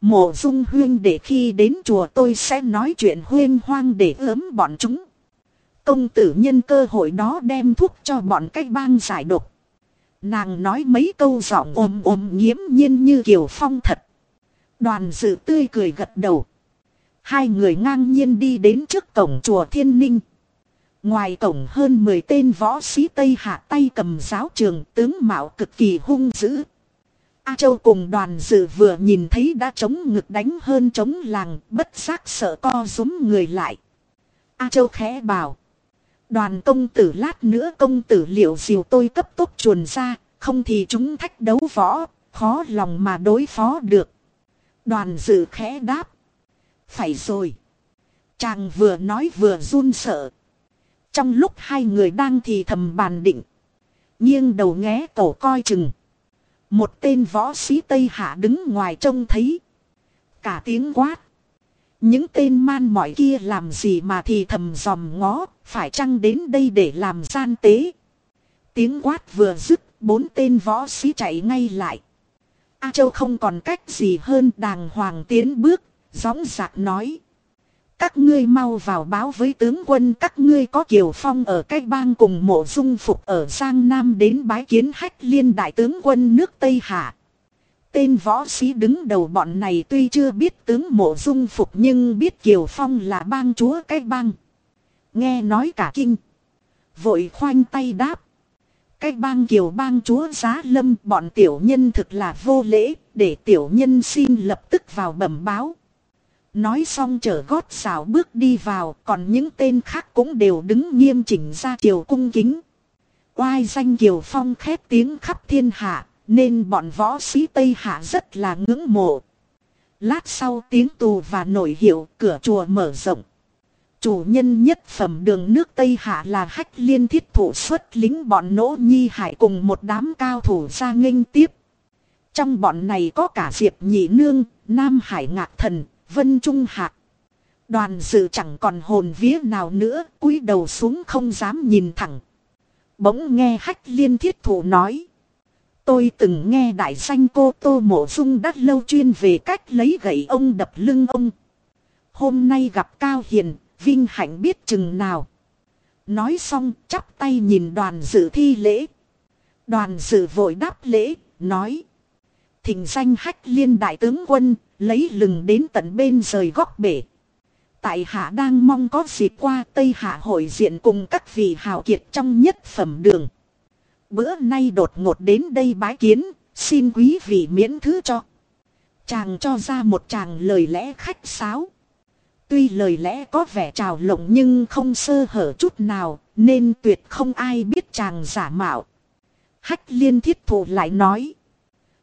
Mộ dung huyên để khi đến chùa tôi sẽ nói chuyện huyên hoang để ớm bọn chúng. Công tử nhân cơ hội đó đem thuốc cho bọn cách bang giải độc. Nàng nói mấy câu giọng ôm ôm nghiễm nhiên như kiều phong thật. Đoàn dự tươi cười gật đầu. Hai người ngang nhiên đi đến trước cổng chùa thiên ninh. Ngoài cổng hơn 10 tên võ sĩ Tây Hạ tay cầm giáo trường tướng mạo cực kỳ hung dữ. A Châu cùng đoàn dự vừa nhìn thấy đã chống ngực đánh hơn chống làng, bất giác sợ co rúm người lại. A Châu khẽ bảo. Đoàn công tử lát nữa công tử liệu diều tôi cấp tốc chuồn ra, không thì chúng thách đấu võ, khó lòng mà đối phó được. Đoàn dự khẽ đáp. Phải rồi. Chàng vừa nói vừa run sợ. Trong lúc hai người đang thì thầm bàn định. Nghiêng đầu nghé cổ coi chừng. Một tên võ sĩ Tây Hạ đứng ngoài trông thấy. Cả tiếng quát. Những tên man mọi kia làm gì mà thì thầm dòm ngó, phải chăng đến đây để làm gian tế. Tiếng quát vừa dứt, bốn tên võ sĩ chạy ngay lại. A Châu không còn cách gì hơn đàng hoàng tiến bước, gióng giạc nói. Các ngươi mau vào báo với tướng quân các ngươi có Kiều Phong ở cách bang cùng mộ dung phục ở Giang Nam đến bái kiến hách liên đại tướng quân nước Tây Hạ. Tên võ sĩ đứng đầu bọn này tuy chưa biết tướng mộ dung phục nhưng biết Kiều Phong là bang chúa cách bang. Nghe nói cả kinh. Vội khoanh tay đáp. Cách bang Kiều bang chúa giá lâm bọn tiểu nhân thực là vô lễ để tiểu nhân xin lập tức vào bẩm báo. Nói xong chở gót xào bước đi vào, còn những tên khác cũng đều đứng nghiêm chỉnh ra chiều cung kính. Oai danh Kiều Phong khép tiếng khắp thiên hạ, nên bọn võ sĩ Tây Hạ rất là ngưỡng mộ. Lát sau tiếng tù và nổi hiệu cửa chùa mở rộng. Chủ nhân nhất phẩm đường nước Tây Hạ là hách liên thiết thủ xuất lính bọn nỗ nhi hải cùng một đám cao thủ ra nghênh tiếp. Trong bọn này có cả Diệp Nhị Nương, Nam Hải Ngạc Thần, Vân Trung Hạc. Đoàn dự chẳng còn hồn vía nào nữa, cúi đầu xuống không dám nhìn thẳng. Bỗng nghe hách liên thiết thủ nói. Tôi từng nghe đại danh cô Tô Mộ Dung đắt lâu chuyên về cách lấy gậy ông đập lưng ông. Hôm nay gặp Cao Hiền, Vinh Hạnh biết chừng nào. Nói xong chắp tay nhìn đoàn dự thi lễ. Đoàn dự vội đáp lễ, nói. Thỉnh danh hách liên đại tướng quân, lấy lừng đến tận bên rời góc bể. Tại hạ đang mong có dịp qua Tây Hạ hội diện cùng các vị hào kiệt trong nhất phẩm đường. Bữa nay đột ngột đến đây bái kiến, xin quý vị miễn thứ cho. Chàng cho ra một chàng lời lẽ khách sáo. Tuy lời lẽ có vẻ trào lộng nhưng không sơ hở chút nào, nên tuyệt không ai biết chàng giả mạo. Hách liên thiết thủ lại nói.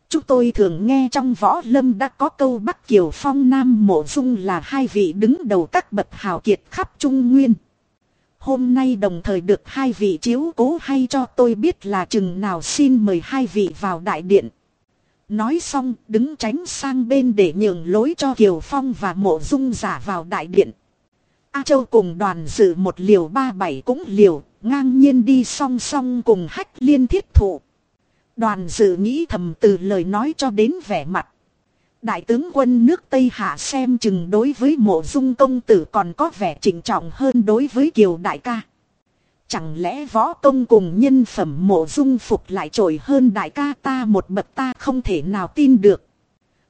Chúng tôi thường nghe trong võ lâm đã có câu Bắc Kiều Phong Nam Mộ Dung là hai vị đứng đầu các bậc hào kiệt khắp Trung Nguyên. Hôm nay đồng thời được hai vị chiếu cố hay cho tôi biết là chừng nào xin mời hai vị vào đại điện. Nói xong đứng tránh sang bên để nhường lối cho Kiều Phong và Mộ Dung giả vào đại điện. A Châu cùng đoàn dự một liều ba bảy cũng liều, ngang nhiên đi song song cùng hách liên thiết thụ. Đoàn dự nghĩ thầm từ lời nói cho đến vẻ mặt. Đại tướng quân nước Tây Hạ xem chừng đối với mộ dung công tử còn có vẻ trịnh trọng hơn đối với kiều đại ca. Chẳng lẽ võ công cùng nhân phẩm mộ dung phục lại trội hơn đại ca ta một bậc ta không thể nào tin được.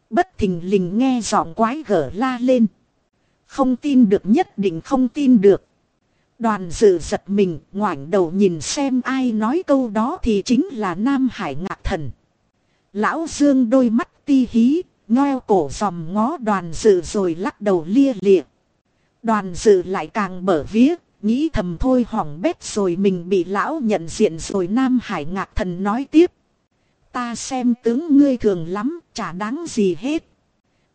Bất thình lình nghe giọng quái gở la lên. Không tin được nhất định không tin được. Đoàn dự giật mình ngoảnh đầu nhìn xem ai nói câu đó thì chính là Nam Hải Ngạc Thần. Lão Dương đôi mắt ti hí, ngoeo cổ dòm ngó đoàn dự rồi lắc đầu lia lịa. Đoàn dự lại càng bở vía, nghĩ thầm thôi hỏng bét rồi mình bị lão nhận diện rồi Nam Hải Ngạc Thần nói tiếp. Ta xem tướng ngươi thường lắm, chả đáng gì hết.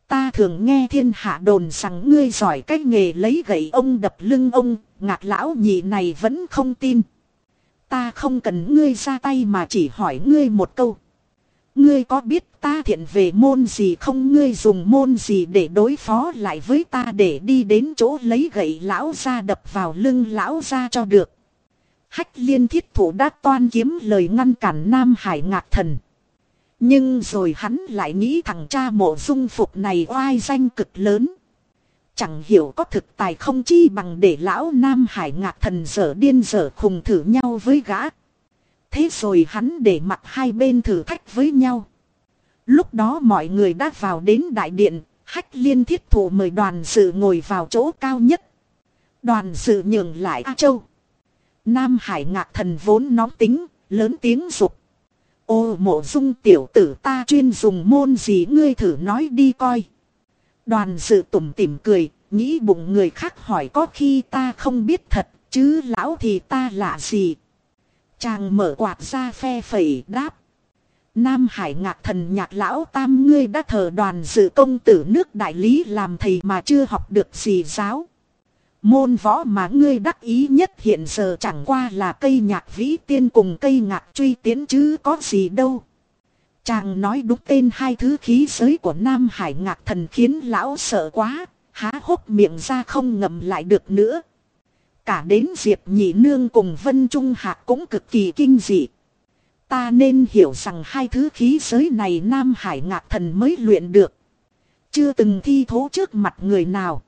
Ta thường nghe thiên hạ đồn rằng ngươi giỏi cách nghề lấy gậy ông đập lưng ông, ngạc lão nhị này vẫn không tin. Ta không cần ngươi ra tay mà chỉ hỏi ngươi một câu. Ngươi có biết ta thiện về môn gì không ngươi dùng môn gì để đối phó lại với ta để đi đến chỗ lấy gậy lão ra đập vào lưng lão ra cho được. Hách liên thiết thủ đã toan kiếm lời ngăn cản Nam Hải ngạc thần. Nhưng rồi hắn lại nghĩ thằng cha mộ dung phục này oai danh cực lớn. Chẳng hiểu có thực tài không chi bằng để lão Nam Hải ngạc thần dở điên dở khùng thử nhau với gã. Thế rồi hắn để mặt hai bên thử thách với nhau. Lúc đó mọi người đã vào đến đại điện, hách liên thiết thủ mời đoàn sự ngồi vào chỗ cao nhất. Đoàn sự nhường lại A Châu. Nam Hải ngạc thần vốn nóng tính, lớn tiếng dục. Ô mộ dung tiểu tử ta chuyên dùng môn gì ngươi thử nói đi coi. Đoàn sự tủm tỉm cười, nghĩ bụng người khác hỏi có khi ta không biết thật, chứ lão thì ta lạ gì. Chàng mở quạt ra phe phẩy đáp. Nam Hải ngạc thần nhạc lão tam ngươi đã thờ đoàn dự công tử nước đại lý làm thầy mà chưa học được gì giáo. Môn võ mà ngươi đắc ý nhất hiện giờ chẳng qua là cây nhạc vĩ tiên cùng cây ngạc truy tiến chứ có gì đâu. Chàng nói đúng tên hai thứ khí giới của Nam Hải ngạc thần khiến lão sợ quá, há hốc miệng ra không ngậm lại được nữa. Cả đến Diệp Nhị Nương cùng Vân Trung Hạc cũng cực kỳ kinh dị. Ta nên hiểu rằng hai thứ khí giới này Nam Hải ngạc thần mới luyện được. Chưa từng thi thố trước mặt người nào.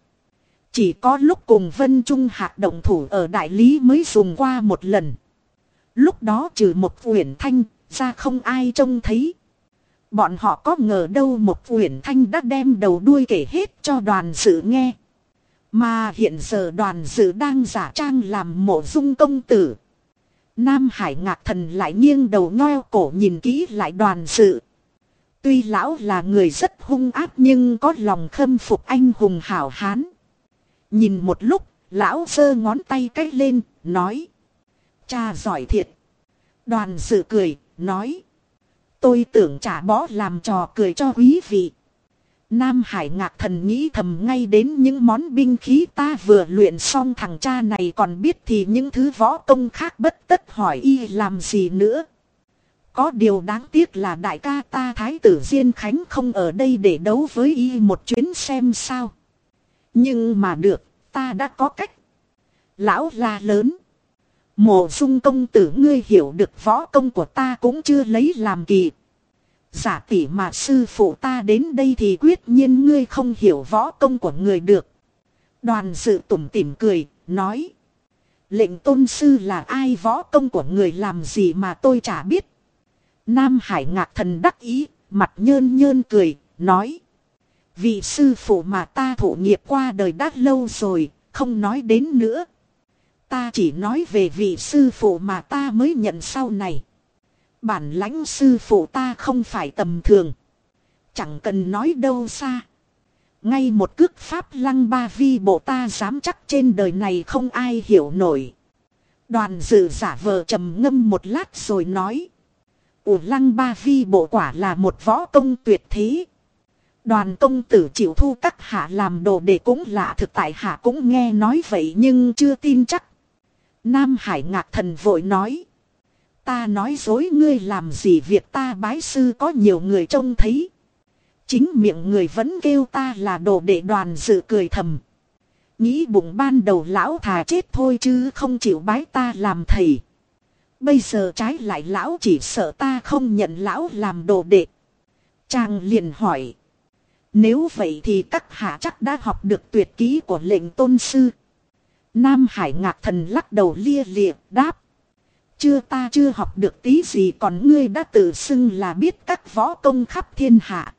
Chỉ có lúc cùng Vân Trung Hạc động thủ ở Đại Lý mới dùng qua một lần. Lúc đó trừ một uyển thanh, ra không ai trông thấy. Bọn họ có ngờ đâu một uyển thanh đã đem đầu đuôi kể hết cho đoàn sự nghe. Mà hiện giờ đoàn dự đang giả trang làm mộ dung công tử. Nam Hải ngạc thần lại nghiêng đầu ngoeo cổ nhìn kỹ lại đoàn dự. Tuy lão là người rất hung ác nhưng có lòng khâm phục anh hùng hảo hán. Nhìn một lúc, lão giơ ngón tay cách lên, nói. Cha giỏi thiệt. Đoàn dự cười, nói. Tôi tưởng trả bó làm trò cười cho quý vị. Nam Hải ngạc thần nghĩ thầm ngay đến những món binh khí ta vừa luyện xong thằng cha này còn biết thì những thứ võ công khác bất tất hỏi y làm gì nữa. Có điều đáng tiếc là đại ca ta Thái tử Diên Khánh không ở đây để đấu với y một chuyến xem sao. Nhưng mà được, ta đã có cách. Lão la lớn. Mộ dung công tử ngươi hiểu được võ công của ta cũng chưa lấy làm kỳ. Giả tỷ mà sư phụ ta đến đây thì quyết nhiên ngươi không hiểu võ công của người được. Đoàn dự tủm tỉm cười, nói. Lệnh tôn sư là ai võ công của người làm gì mà tôi chả biết. Nam Hải ngạc thần đắc ý, mặt nhơn nhơn cười, nói. Vị sư phụ mà ta thụ nghiệp qua đời đã lâu rồi, không nói đến nữa. Ta chỉ nói về vị sư phụ mà ta mới nhận sau này. Bản lãnh sư phụ ta không phải tầm thường. Chẳng cần nói đâu xa. Ngay một cước pháp lăng ba vi bộ ta dám chắc trên đời này không ai hiểu nổi. Đoàn dự giả vờ trầm ngâm một lát rồi nói. Ủa lăng ba vi bộ quả là một võ công tuyệt thế. Đoàn công tử chịu thu các hạ làm đồ để cũng lạ thực tại hạ cũng nghe nói vậy nhưng chưa tin chắc. Nam Hải ngạc thần vội nói. Ta nói dối ngươi làm gì việc ta bái sư có nhiều người trông thấy. Chính miệng người vẫn kêu ta là đồ đệ đoàn dự cười thầm. Nghĩ bụng ban đầu lão thà chết thôi chứ không chịu bái ta làm thầy. Bây giờ trái lại lão chỉ sợ ta không nhận lão làm đồ đệ. Chàng liền hỏi. Nếu vậy thì các hạ chắc đã học được tuyệt ký của lệnh tôn sư. Nam Hải ngạc thần lắc đầu lia lịa, đáp. Chưa ta chưa học được tí gì còn ngươi đã tự xưng là biết các võ công khắp thiên hạ.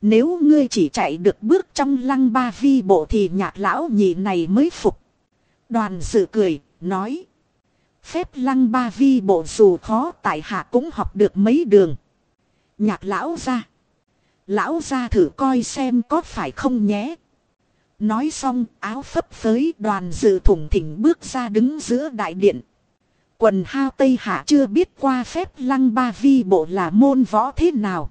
Nếu ngươi chỉ chạy được bước trong lăng ba vi bộ thì nhạc lão nhị này mới phục. Đoàn dự cười, nói. Phép lăng ba vi bộ dù khó tại hạ cũng học được mấy đường. Nhạc lão ra. Lão ra thử coi xem có phải không nhé. Nói xong áo phấp phới đoàn dự thủng thỉnh bước ra đứng giữa đại điện. Quần hao Tây Hạ chưa biết qua phép lăng ba vi bộ là môn võ thế nào.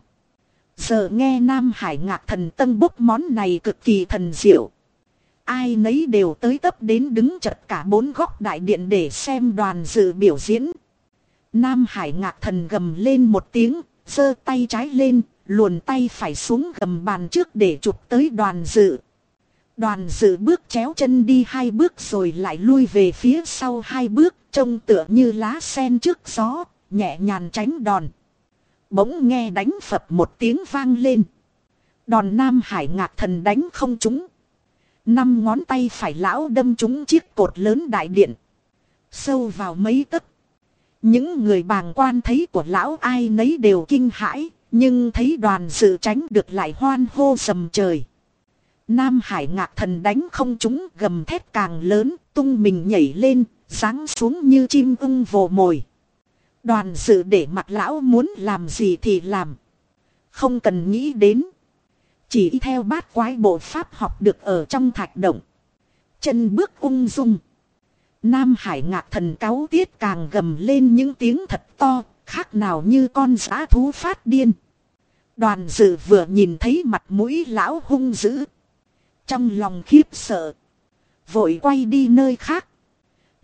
Giờ nghe Nam Hải ngạc thần tân bốc món này cực kỳ thần diệu. Ai nấy đều tới tấp đến đứng chật cả bốn góc đại điện để xem đoàn dự biểu diễn. Nam Hải ngạc thần gầm lên một tiếng, giơ tay trái lên, luồn tay phải xuống gầm bàn trước để chụp tới đoàn dự. Đoàn dự bước chéo chân đi hai bước rồi lại lui về phía sau hai bước, trông tựa như lá sen trước gió, nhẹ nhàng tránh đòn. Bỗng nghe đánh phập một tiếng vang lên. Đòn Nam Hải ngạc thần đánh không trúng. Năm ngón tay phải lão đâm trúng chiếc cột lớn đại điện. Sâu vào mấy tấc. Những người bàng quan thấy của lão ai nấy đều kinh hãi, nhưng thấy đoàn sự tránh được lại hoan hô sầm trời. Nam Hải ngạc thần đánh không trúng gầm thét càng lớn, tung mình nhảy lên, ráng xuống như chim ưng vồ mồi. Đoàn dự để mặt lão muốn làm gì thì làm. Không cần nghĩ đến. Chỉ theo bát quái bộ pháp học được ở trong thạch động. Chân bước ung dung. Nam Hải ngạc thần cáo tiết càng gầm lên những tiếng thật to, khác nào như con giã thú phát điên. Đoàn dự vừa nhìn thấy mặt mũi lão hung dữ. Trong lòng khiếp sợ. Vội quay đi nơi khác.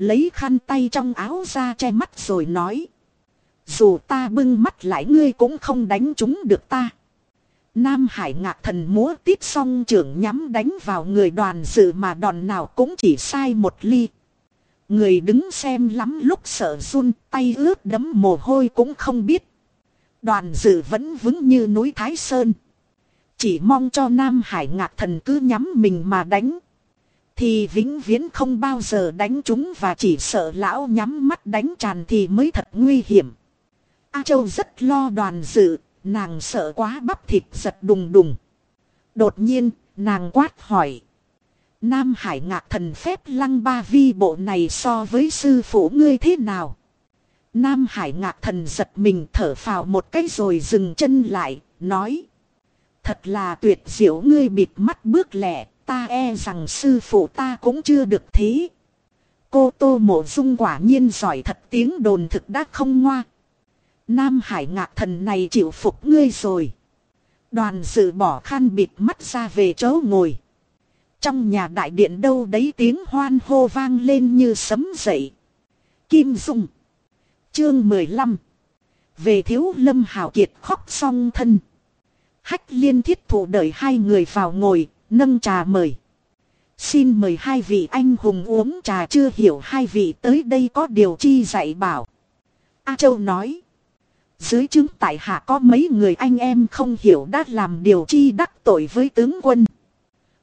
Lấy khăn tay trong áo ra che mắt rồi nói. Dù ta bưng mắt lại ngươi cũng không đánh chúng được ta. Nam Hải ngạc thần múa tít xong trưởng nhắm đánh vào người đoàn dự mà đòn nào cũng chỉ sai một ly. Người đứng xem lắm lúc sợ run, tay ướt đấm mồ hôi cũng không biết. Đoàn dự vẫn vững như núi Thái Sơn. Chỉ mong cho Nam Hải ngạc thần cứ nhắm mình mà đánh. Thì vĩnh viễn không bao giờ đánh chúng và chỉ sợ lão nhắm mắt đánh tràn thì mới thật nguy hiểm. A Châu rất lo đoàn dự, nàng sợ quá bắp thịt giật đùng đùng. Đột nhiên, nàng quát hỏi. Nam Hải ngạc thần phép lăng ba vi bộ này so với sư phụ ngươi thế nào? Nam Hải ngạc thần giật mình thở phào một cái rồi dừng chân lại, nói. Thật là tuyệt diệu ngươi bịt mắt bước lẻ, ta e rằng sư phụ ta cũng chưa được thế. Cô Tô Mộ Dung quả nhiên giỏi thật tiếng đồn thực đã không ngoa. Nam Hải ngạc thần này chịu phục ngươi rồi. Đoàn dự bỏ khăn bịt mắt ra về chỗ ngồi. Trong nhà đại điện đâu đấy tiếng hoan hô vang lên như sấm dậy. Kim Dung. Chương 15. Về thiếu lâm hào kiệt khóc song thân. Hách liên thiết thủ đợi hai người vào ngồi, nâng trà mời. Xin mời hai vị anh hùng uống trà chưa hiểu hai vị tới đây có điều chi dạy bảo. A Châu nói. Dưới chứng tại hạ có mấy người anh em không hiểu đã làm điều chi đắc tội với tướng quân.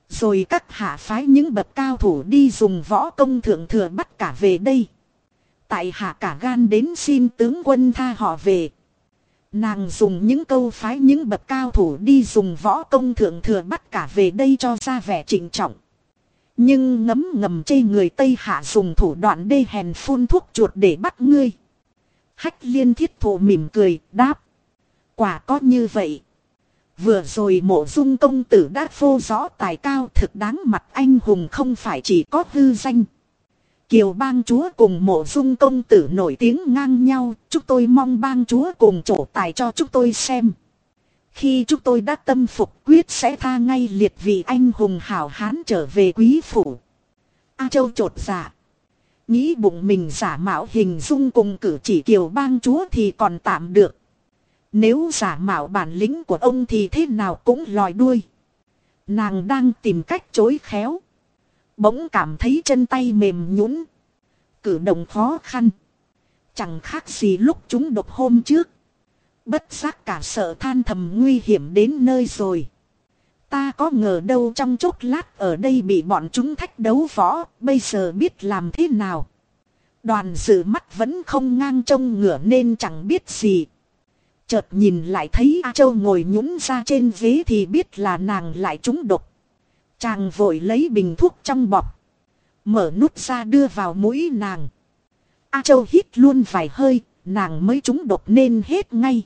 Rồi các hạ phái những bậc cao thủ đi dùng võ công thượng thừa bắt cả về đây. Tại hạ cả gan đến xin tướng quân tha họ về. Nàng dùng những câu phái những bậc cao thủ đi dùng võ công thượng thừa bắt cả về đây cho ra vẻ trịnh trọng. Nhưng ngấm ngầm chê người Tây Hạ dùng thủ đoạn đê hèn phun thuốc chuột để bắt ngươi. Hách liên thiết thụ mỉm cười, đáp. Quả có như vậy. Vừa rồi mộ dung công tử đã phô rõ tài cao thực đáng mặt anh hùng không phải chỉ có hư danh. Kiều bang chúa cùng mộ dung công tử nổi tiếng ngang nhau, chúng tôi mong bang chúa cùng trổ tài cho chúng tôi xem. Khi chúng tôi đã tâm phục quyết sẽ tha ngay liệt vị anh hùng hảo hán trở về quý phủ. A Châu trột dạ. Nghĩ bụng mình giả mạo hình dung cùng cử chỉ kiều bang chúa thì còn tạm được. Nếu giả mạo bản lĩnh của ông thì thế nào cũng lòi đuôi. Nàng đang tìm cách chối khéo. Bỗng cảm thấy chân tay mềm nhũn, Cử động khó khăn. Chẳng khác gì lúc chúng độc hôm trước. Bất giác cả sợ than thầm nguy hiểm đến nơi rồi. Ta có ngờ đâu trong chốc lát ở đây bị bọn chúng thách đấu võ, bây giờ biết làm thế nào. Đoàn dự mắt vẫn không ngang trông ngửa nên chẳng biết gì. Chợt nhìn lại thấy A Châu ngồi nhún ra trên ghế thì biết là nàng lại trúng độc. Chàng vội lấy bình thuốc trong bọc. Mở nút ra đưa vào mũi nàng. A Châu hít luôn vài hơi, nàng mới trúng độc nên hết ngay.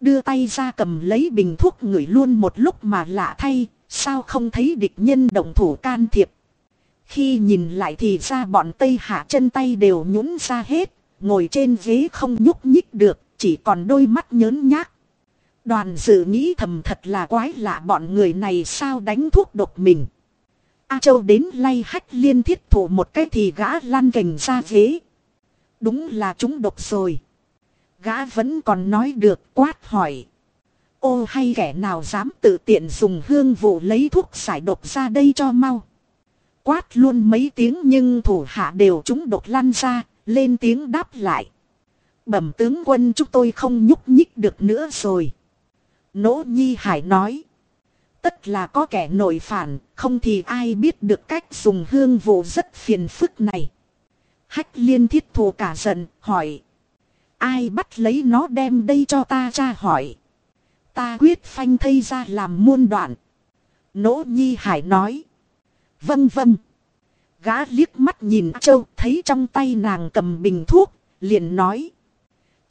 Đưa tay ra cầm lấy bình thuốc ngửi luôn một lúc mà lạ thay, sao không thấy địch nhân động thủ can thiệp. Khi nhìn lại thì ra bọn Tây Hạ chân tay đều nhũn ra hết, ngồi trên ghế không nhúc nhích được, chỉ còn đôi mắt nhớn nhác. Đoàn dự nghĩ thầm thật là quái lạ bọn người này sao đánh thuốc độc mình. A Châu đến lay hách liên thiết thủ một cái thì gã lăn cành ra ghế. Đúng là chúng độc rồi. Gã vẫn còn nói được quát hỏi. Ô hay kẻ nào dám tự tiện dùng hương vụ lấy thuốc giải độc ra đây cho mau. Quát luôn mấy tiếng nhưng thủ hạ đều chúng độc lăn ra, lên tiếng đáp lại. Bẩm tướng quân chúng tôi không nhúc nhích được nữa rồi. Nỗ Nhi Hải nói. Tất là có kẻ nổi phản, không thì ai biết được cách dùng hương vụ rất phiền phức này. Hách liên thiết thù cả giận, hỏi. Ai bắt lấy nó đem đây cho ta tra hỏi. Ta quyết phanh thây ra làm muôn đoạn. Nỗ Nhi Hải nói. Vâng vâng. Gã liếc mắt nhìn Châu thấy trong tay nàng cầm bình thuốc, liền nói.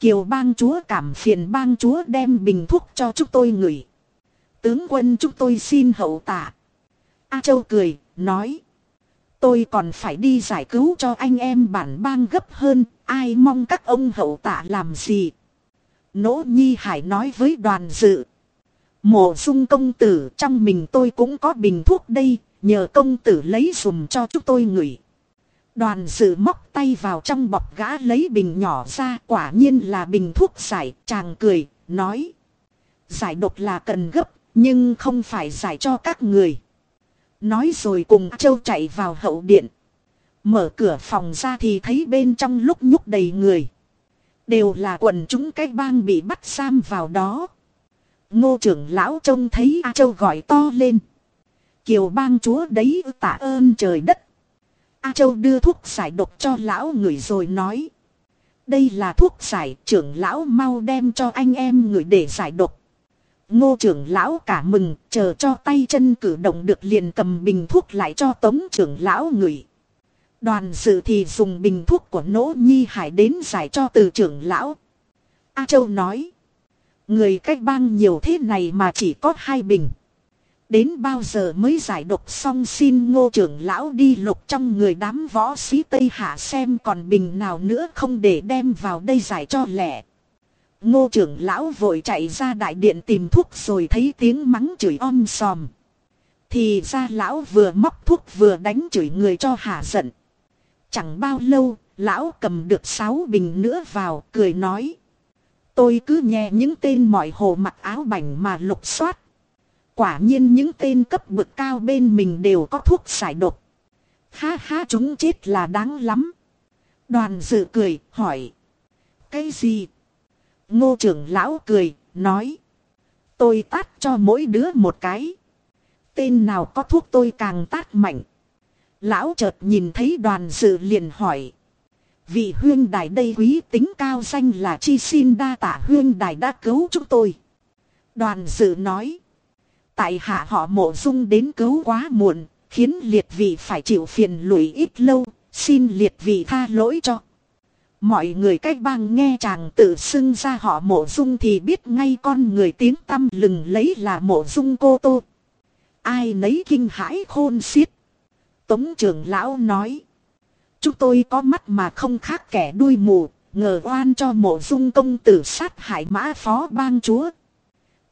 Kiều bang chúa cảm phiền bang chúa đem bình thuốc cho chúng tôi ngửi. Tướng quân chúng tôi xin hậu tạ. A Châu cười, nói. Tôi còn phải đi giải cứu cho anh em bản bang gấp hơn, ai mong các ông hậu tạ làm gì. Nỗ Nhi Hải nói với đoàn dự. Mộ dung công tử trong mình tôi cũng có bình thuốc đây, nhờ công tử lấy dùm cho chúng tôi ngửi. Đoàn dự móc tay vào trong bọc gã lấy bình nhỏ ra quả nhiên là bình thuốc giải, chàng cười, nói. Giải độc là cần gấp, nhưng không phải giải cho các người. Nói rồi cùng Châu chạy vào hậu điện. Mở cửa phòng ra thì thấy bên trong lúc nhúc đầy người. Đều là quần chúng cái bang bị bắt giam vào đó. Ngô trưởng lão trông thấy A Châu gọi to lên. Kiều bang chúa đấy tạ ơn trời đất. A Châu đưa thuốc giải độc cho lão người rồi nói. Đây là thuốc giải, trưởng lão mau đem cho anh em người để giải độc. Ngô trưởng lão cả mừng, chờ cho tay chân cử động được liền cầm bình thuốc lại cho tống trưởng lão người. Đoàn dự thì dùng bình thuốc của nỗ nhi hải đến giải cho từ trưởng lão. A Châu nói. Người cách bang nhiều thế này mà chỉ có hai bình. Đến bao giờ mới giải độc xong xin ngô trưởng lão đi lục trong người đám võ sĩ Tây Hạ xem còn bình nào nữa không để đem vào đây giải cho lẻ. Ngô trưởng lão vội chạy ra đại điện tìm thuốc rồi thấy tiếng mắng chửi om sòm. Thì ra lão vừa móc thuốc vừa đánh chửi người cho hạ giận. Chẳng bao lâu, lão cầm được sáu bình nữa vào, cười nói. Tôi cứ nghe những tên mọi hồ mặc áo bảnh mà lục soát. Quả nhiên những tên cấp bậc cao bên mình đều có thuốc giải độc. Ha ha chúng chết là đáng lắm. Đoàn dự cười, hỏi. Cái gì? Ngô trưởng lão cười, nói. Tôi tát cho mỗi đứa một cái. Tên nào có thuốc tôi càng tát mạnh. Lão chợt nhìn thấy đoàn dự liền hỏi. Vị huyên đài đây quý tính cao danh là chi xin đa tạ huyên đài đã cứu chúng tôi. Đoàn dự nói. Tại hạ họ mộ dung đến cứu quá muộn, khiến liệt vị phải chịu phiền lụy ít lâu, xin liệt vị tha lỗi cho. Mọi người cách bang nghe chàng tự xưng ra họ mộ dung thì biết ngay con người tiếng tâm lừng lấy là mộ dung cô tô. Ai nấy kinh hãi khôn xiết. Tống trưởng lão nói. Chúng tôi có mắt mà không khác kẻ đuôi mù, ngờ oan cho mộ dung công tử sát hại mã phó bang chúa.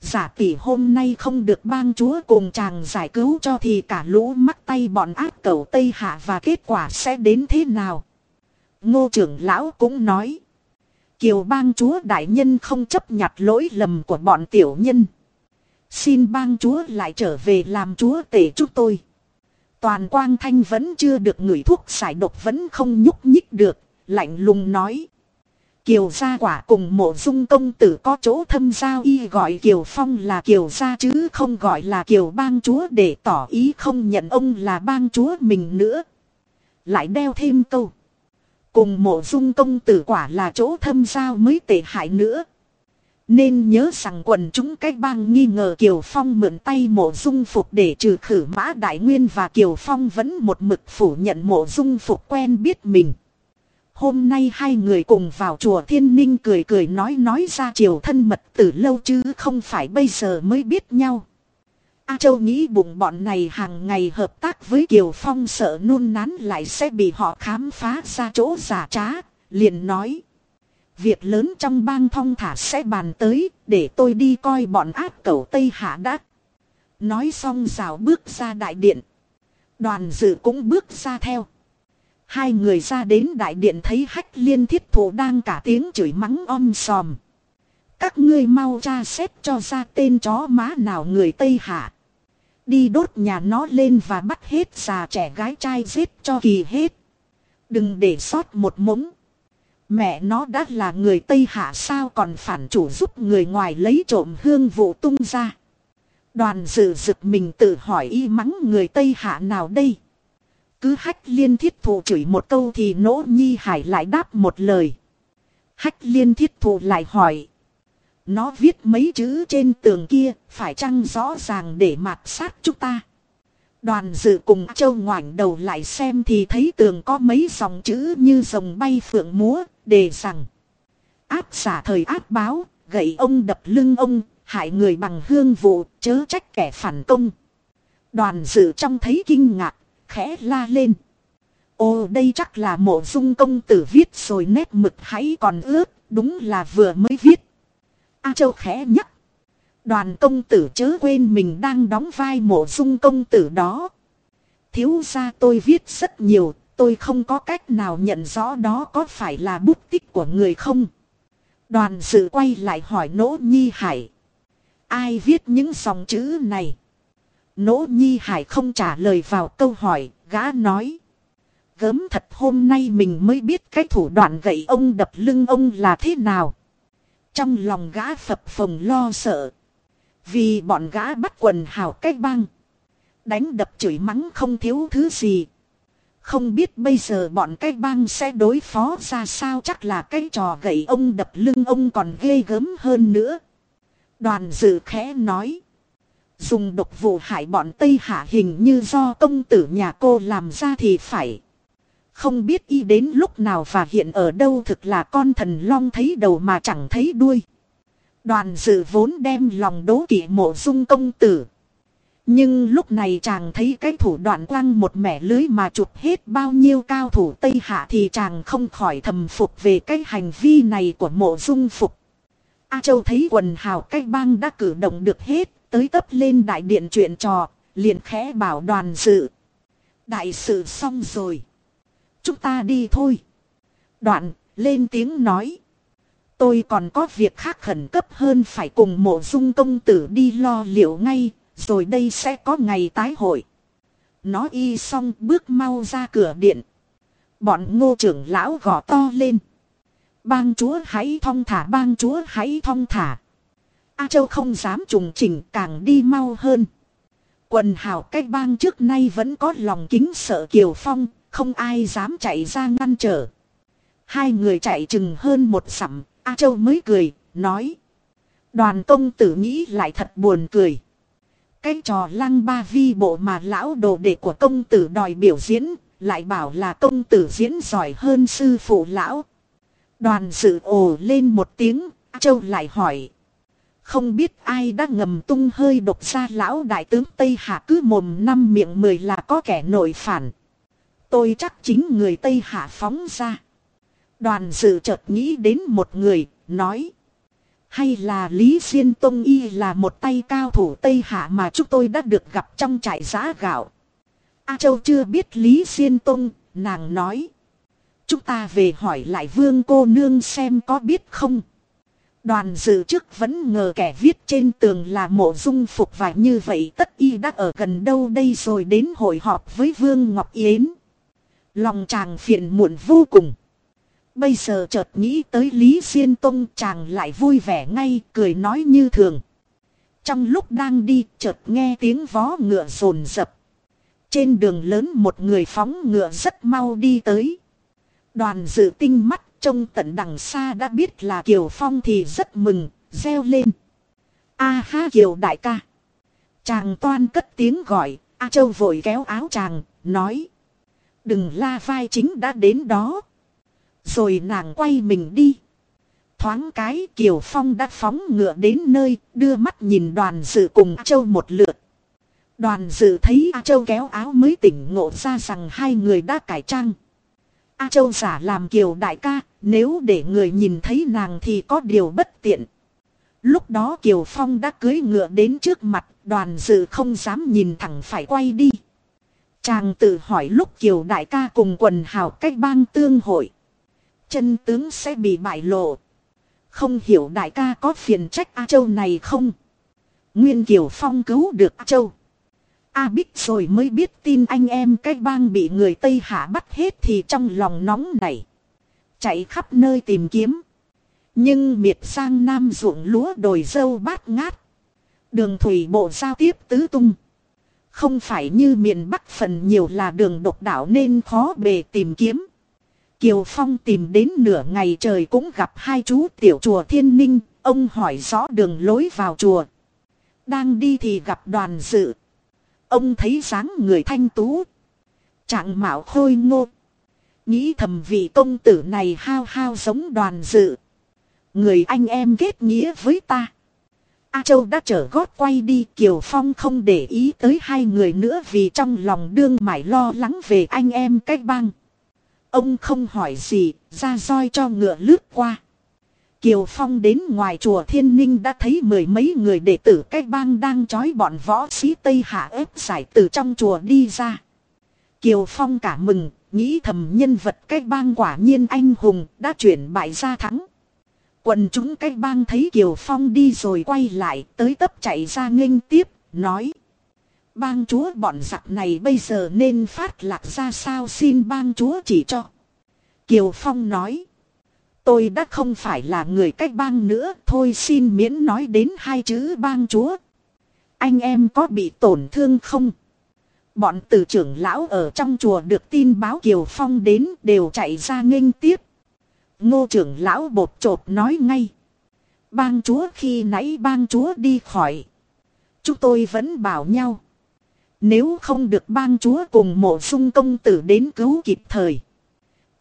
Giả tỷ hôm nay không được bang chúa cùng chàng giải cứu cho thì cả lũ mắc tay bọn ác cầu Tây Hạ và kết quả sẽ đến thế nào. Ngô trưởng lão cũng nói. Kiều bang chúa đại nhân không chấp nhặt lỗi lầm của bọn tiểu nhân. Xin bang chúa lại trở về làm chúa tể chúng tôi. Toàn quang thanh vẫn chưa được người thuốc giải độc vẫn không nhúc nhích được, lạnh lùng nói. Kiều gia quả cùng mộ dung công tử có chỗ thâm giao y gọi Kiều Phong là Kiều gia chứ không gọi là Kiều bang chúa để tỏ ý không nhận ông là bang chúa mình nữa. Lại đeo thêm câu. Cùng mộ dung công tử quả là chỗ thâm giao mới tệ hại nữa. Nên nhớ rằng quần chúng cách bang nghi ngờ Kiều Phong mượn tay mộ dung phục để trừ khử mã đại nguyên và Kiều Phong vẫn một mực phủ nhận mộ dung phục quen biết mình. Hôm nay hai người cùng vào chùa thiên ninh cười cười nói nói ra chiều thân mật từ lâu chứ không phải bây giờ mới biết nhau. A Châu nghĩ bụng bọn này hàng ngày hợp tác với Kiều Phong sợ nôn nán lại sẽ bị họ khám phá ra chỗ giả trá, liền nói. Việc lớn trong bang thong thả sẽ bàn tới, để tôi đi coi bọn ác cầu Tây Hạ đã. Nói xong rào bước ra đại điện. Đoàn dự cũng bước ra theo. Hai người ra đến đại điện thấy hách liên thiết thủ đang cả tiếng chửi mắng om sòm. Các ngươi mau tra xét cho ra tên chó má nào người Tây Hạ. Đi đốt nhà nó lên và bắt hết già trẻ gái trai giết cho kỳ hết. Đừng để sót một mống. Mẹ nó đã là người Tây Hạ sao còn phản chủ giúp người ngoài lấy trộm hương vụ tung ra. Đoàn dự giựt mình tự hỏi y mắng người Tây Hạ nào đây. Cứ hách liên thiết thụ chửi một câu thì nỗ nhi hải lại đáp một lời. Hách liên thiết thụ lại hỏi. Nó viết mấy chữ trên tường kia phải chăng rõ ràng để mạt sát chúng ta. Đoàn dự cùng châu ngoảnh đầu lại xem thì thấy tường có mấy dòng chữ như rồng bay phượng múa, đề rằng. Áp giả thời áp báo, gậy ông đập lưng ông, hại người bằng hương vụ, chớ trách kẻ phản công. Đoàn dự trong thấy kinh ngạc, khẽ la lên. Ồ đây chắc là mộ dung công tử viết rồi nét mực hãy còn ướt, đúng là vừa mới viết. A Châu khẽ nhắc. Đoàn công tử chớ quên mình đang đóng vai mộ dung công tử đó. Thiếu ra tôi viết rất nhiều, tôi không có cách nào nhận rõ đó có phải là bút tích của người không. Đoàn sự quay lại hỏi Nỗ Nhi Hải. Ai viết những dòng chữ này? Nỗ Nhi Hải không trả lời vào câu hỏi, gã nói. Gớm thật hôm nay mình mới biết cái thủ đoạn gậy ông đập lưng ông là thế nào. Trong lòng gã phập phồng lo sợ. Vì bọn gã bắt quần hào cách băng. Đánh đập chửi mắng không thiếu thứ gì. Không biết bây giờ bọn cái băng sẽ đối phó ra sao chắc là cái trò gậy ông đập lưng ông còn ghê gớm hơn nữa. Đoàn dự khẽ nói. Dùng độc vụ hại bọn Tây Hạ hình như do công tử nhà cô làm ra thì phải. Không biết y đến lúc nào và hiện ở đâu thực là con thần long thấy đầu mà chẳng thấy đuôi. Đoàn dự vốn đem lòng đố kỵ mộ dung công tử. Nhưng lúc này chàng thấy cái thủ đoạn quăng một mẻ lưới mà chụp hết bao nhiêu cao thủ Tây Hạ thì chàng không khỏi thầm phục về cái hành vi này của mộ dung phục. A Châu thấy quần hào cái bang đã cử động được hết, tới tấp lên đại điện chuyện trò, liền khẽ bảo đoàn sự. Đại sự xong rồi. Chúng ta đi thôi. Đoạn, lên tiếng nói. Tôi còn có việc khác khẩn cấp hơn phải cùng mộ dung công tử đi lo liệu ngay, rồi đây sẽ có ngày tái hội. Nó y xong bước mau ra cửa điện. Bọn ngô trưởng lão gõ to lên. Bang chúa hãy thong thả bang chúa hãy thong thả. A Châu không dám trùng chỉnh càng đi mau hơn. Quần hào cách bang trước nay vẫn có lòng kính sợ Kiều Phong, không ai dám chạy ra ngăn trở. Hai người chạy chừng hơn một sẵm, A Châu mới cười, nói. Đoàn công tử nghĩ lại thật buồn cười. Cái trò lăng ba vi bộ mà lão đồ đệ của công tử đòi biểu diễn, lại bảo là công tử diễn giỏi hơn sư phụ lão. Đoàn sự ồ lên một tiếng, A Châu lại hỏi. Không biết ai đã ngầm tung hơi độc ra lão đại tướng Tây Hạ cứ mồm năm miệng mười là có kẻ nội phản. Tôi chắc chính người Tây Hạ phóng ra. Đoàn dự chợt nghĩ đến một người, nói. Hay là Lý Diên Tông Y là một tay cao thủ Tây Hạ mà chúng tôi đã được gặp trong trại giá gạo. A Châu chưa biết Lý Diên Tông, nàng nói. Chúng ta về hỏi lại vương cô nương xem có biết không. Đoàn dự trước vẫn ngờ kẻ viết trên tường là mộ dung phục và như vậy tất y đã ở gần đâu đây rồi đến hội họp với Vương Ngọc Yến. Lòng chàng phiền muộn vô cùng. Bây giờ chợt nghĩ tới Lý xuyên Tông chàng lại vui vẻ ngay cười nói như thường. Trong lúc đang đi chợt nghe tiếng vó ngựa rồn rập. Trên đường lớn một người phóng ngựa rất mau đi tới. Đoàn dự tinh mắt trông tận đằng xa đã biết là Kiều Phong thì rất mừng, reo lên. A ha Kiều đại ca. Chàng toan cất tiếng gọi, A Châu vội kéo áo chàng, nói. Đừng la vai chính đã đến đó. Rồi nàng quay mình đi. Thoáng cái Kiều Phong đã phóng ngựa đến nơi, đưa mắt nhìn đoàn dự cùng A Châu một lượt. Đoàn dự thấy A Châu kéo áo mới tỉnh ngộ ra rằng hai người đã cải trang. A Châu giả làm kiều đại ca, nếu để người nhìn thấy nàng thì có điều bất tiện. Lúc đó Kiều Phong đã cưới ngựa đến trước mặt, đoàn dự không dám nhìn thẳng phải quay đi. Chàng tự hỏi lúc Kiều đại ca cùng quần hào cách bang tương hội. Chân tướng sẽ bị bại lộ. Không hiểu đại ca có phiền trách A Châu này không? Nguyên Kiều Phong cứu được A Châu. A Bích rồi mới biết tin anh em cái bang bị người Tây Hạ bắt hết thì trong lòng nóng này. Chạy khắp nơi tìm kiếm. Nhưng miệt sang nam ruộng lúa đồi dâu bát ngát. Đường thủy bộ giao tiếp tứ tung. Không phải như miền Bắc phần nhiều là đường độc đảo nên khó bề tìm kiếm. Kiều Phong tìm đến nửa ngày trời cũng gặp hai chú tiểu chùa thiên ninh, ông hỏi rõ đường lối vào chùa. Đang đi thì gặp đoàn dự. Ông thấy dáng người thanh tú. Trạng mạo khôi ngô. Nghĩ thầm vị công tử này hao hao giống đoàn dự. Người anh em kết nghĩa với ta. A Châu đã trở gót quay đi Kiều Phong không để ý tới hai người nữa vì trong lòng đương mải lo lắng về anh em cách băng. Ông không hỏi gì, ra roi cho ngựa lướt qua. Kiều Phong đến ngoài chùa Thiên Ninh đã thấy mười mấy người đệ tử cái bang đang trói bọn võ sĩ Tây Hạ ép giải từ trong chùa đi ra. Kiều Phong cả mừng, nghĩ thầm nhân vật cái bang quả nhiên anh hùng đã chuyển bại ra thắng. Quần chúng cái bang thấy Kiều Phong đi rồi quay lại tới tấp chạy ra nghênh tiếp, nói. Bang chúa bọn giặc này bây giờ nên phát lạc ra sao xin bang chúa chỉ cho. Kiều Phong nói. Tôi đã không phải là người cách bang nữa, thôi xin miễn nói đến hai chữ bang chúa. Anh em có bị tổn thương không? Bọn tử trưởng lão ở trong chùa được tin báo Kiều Phong đến đều chạy ra nghênh tiếp. Ngô trưởng lão bột chộp nói ngay. Bang chúa khi nãy bang chúa đi khỏi. Chúng tôi vẫn bảo nhau. Nếu không được bang chúa cùng mộ sung công tử đến cứu kịp thời.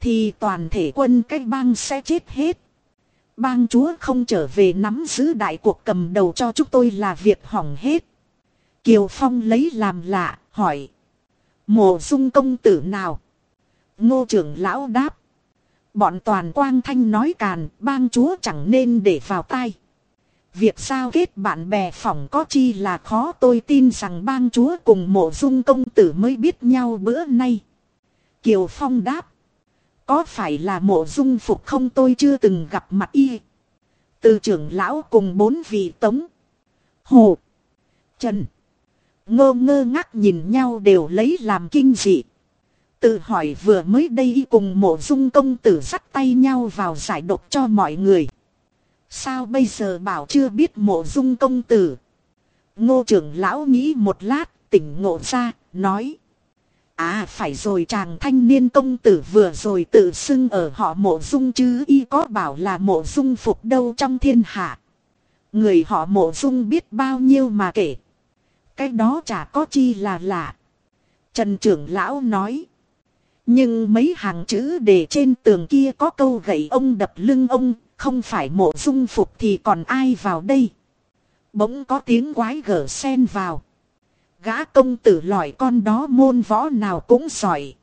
Thì toàn thể quân cách bang sẽ chết hết. Bang chúa không trở về nắm giữ đại cuộc cầm đầu cho chúng tôi là việc hỏng hết. Kiều Phong lấy làm lạ, hỏi. Mộ dung công tử nào? Ngô trưởng lão đáp. Bọn toàn quang thanh nói càn, bang chúa chẳng nên để vào tai. Việc sao kết bạn bè phỏng có chi là khó tôi tin rằng bang chúa cùng mộ dung công tử mới biết nhau bữa nay. Kiều Phong đáp. Có phải là mộ dung phục không tôi chưa từng gặp mặt y. Từ trưởng lão cùng bốn vị tống. Hồ. Trần. Ngơ ngơ ngác nhìn nhau đều lấy làm kinh dị. Tự hỏi vừa mới đây cùng mộ dung công tử dắt tay nhau vào giải độc cho mọi người. Sao bây giờ bảo chưa biết mộ dung công tử? Ngô trưởng lão nghĩ một lát, tỉnh ngộ ra, nói. À phải rồi chàng thanh niên công tử vừa rồi tự xưng ở họ mộ dung chứ y có bảo là mộ dung phục đâu trong thiên hạ. Người họ mộ dung biết bao nhiêu mà kể. Cái đó chả có chi là lạ. Trần trưởng lão nói. Nhưng mấy hàng chữ để trên tường kia có câu gậy ông đập lưng ông, không phải mộ dung phục thì còn ai vào đây. Bỗng có tiếng quái gở sen vào. Gã công tử lòi con đó môn võ nào cũng giỏi.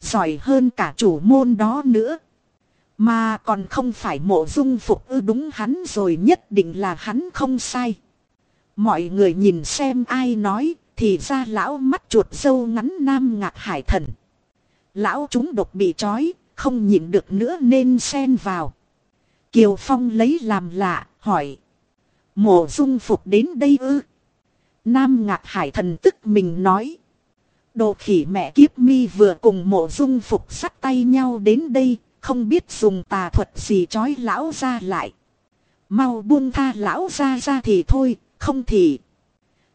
Giỏi hơn cả chủ môn đó nữa. Mà còn không phải mộ dung phục ư đúng hắn rồi nhất định là hắn không sai. Mọi người nhìn xem ai nói thì ra lão mắt chuột sâu ngắn nam ngạc hải thần. Lão chúng độc bị trói, không nhìn được nữa nên xen vào. Kiều Phong lấy làm lạ, hỏi. Mộ dung phục đến đây ư? Nam ngạc hải thần tức mình nói. Đồ khỉ mẹ kiếp mi vừa cùng mộ dung phục sắt tay nhau đến đây, không biết dùng tà thuật gì trói lão ra lại. Mau buông tha lão ra ra thì thôi, không thì.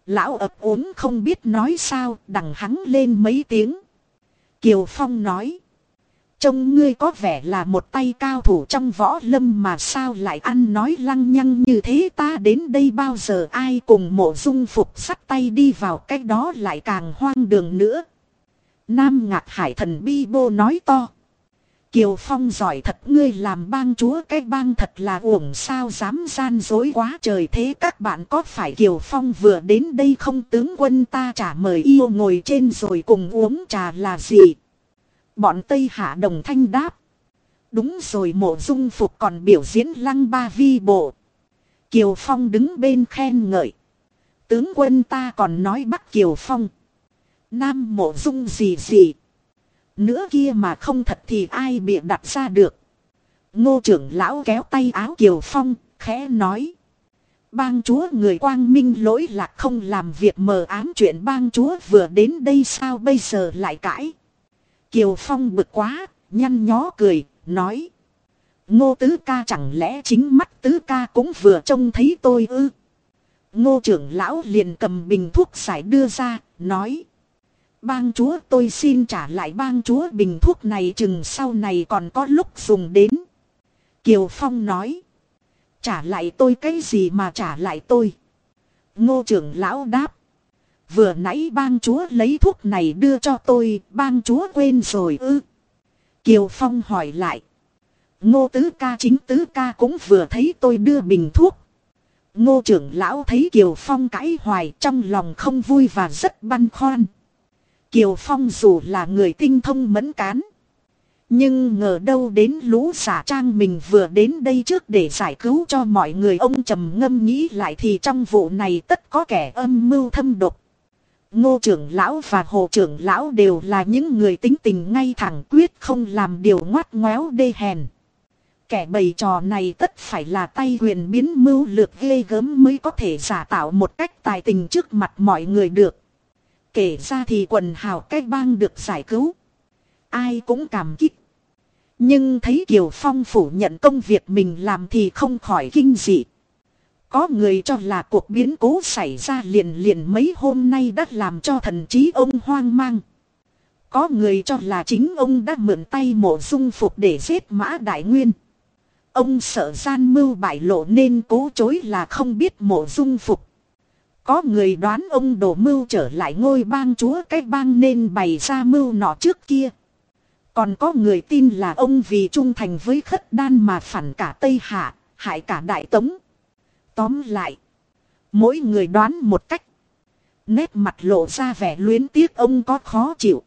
Lão ập ốm không biết nói sao, đằng hắn lên mấy tiếng. Kiều Phong nói. Trông ngươi có vẻ là một tay cao thủ trong võ lâm mà sao lại ăn nói lăng nhăng như thế ta đến đây bao giờ ai cùng mộ dung phục sắt tay đi vào cái đó lại càng hoang đường nữa. Nam ngạc hải thần bi bô nói to. Kiều Phong giỏi thật, ngươi làm bang chúa, cái bang thật là uổng sao dám gian dối quá trời thế các bạn có phải Kiều Phong vừa đến đây không tướng quân ta trả mời yêu ngồi trên rồi cùng uống trà là gì. Bọn Tây Hạ đồng thanh đáp. Đúng rồi mộ dung phục còn biểu diễn lăng ba vi bộ. Kiều Phong đứng bên khen ngợi. Tướng quân ta còn nói bắt Kiều Phong. Nam mộ dung gì gì. Nữa kia mà không thật thì ai bị đặt ra được. Ngô trưởng lão kéo tay áo Kiều Phong, khẽ nói. Bang chúa người quang minh lỗi lạc không làm việc mờ ám chuyện bang chúa vừa đến đây sao bây giờ lại cãi. Kiều Phong bực quá, nhăn nhó cười, nói. Ngô tứ ca chẳng lẽ chính mắt tứ ca cũng vừa trông thấy tôi ư. Ngô trưởng lão liền cầm bình thuốc giải đưa ra, nói. Bang chúa tôi xin trả lại bang chúa bình thuốc này chừng sau này còn có lúc dùng đến. Kiều Phong nói. Trả lại tôi cái gì mà trả lại tôi. Ngô trưởng lão đáp. Vừa nãy bang chúa lấy thuốc này đưa cho tôi, bang chúa quên rồi ư. Kiều Phong hỏi lại. Ngô tứ ca chính tứ ca cũng vừa thấy tôi đưa bình thuốc. Ngô trưởng lão thấy Kiều Phong cãi hoài trong lòng không vui và rất băn khoăn. Kiều Phong dù là người tinh thông mẫn cán. Nhưng ngờ đâu đến lũ xả trang mình vừa đến đây trước để giải cứu cho mọi người ông trầm ngâm nghĩ lại thì trong vụ này tất có kẻ âm mưu thâm độc. Ngô trưởng lão và hồ trưởng lão đều là những người tính tình ngay thẳng quyết, không làm điều ngoát ngoéo đê hèn. Kẻ bày trò này tất phải là tay huyền biến mưu lược ghê gớm mới có thể giả tạo một cách tài tình trước mặt mọi người được. Kể ra thì quần hào cái bang được giải cứu. Ai cũng cảm kích. Nhưng thấy Kiều Phong phủ nhận công việc mình làm thì không khỏi kinh dị. Có người cho là cuộc biến cố xảy ra liền liền mấy hôm nay đã làm cho thần trí ông hoang mang. Có người cho là chính ông đã mượn tay mộ dung phục để giết mã đại nguyên. Ông sợ gian mưu bại lộ nên cố chối là không biết mộ dung phục. Có người đoán ông đổ mưu trở lại ngôi bang chúa cái bang nên bày ra mưu nọ trước kia. Còn có người tin là ông vì trung thành với khất đan mà phản cả Tây Hạ, hại cả Đại Tống. Tóm lại, mỗi người đoán một cách. Nét mặt lộ ra vẻ luyến tiếc ông có khó chịu.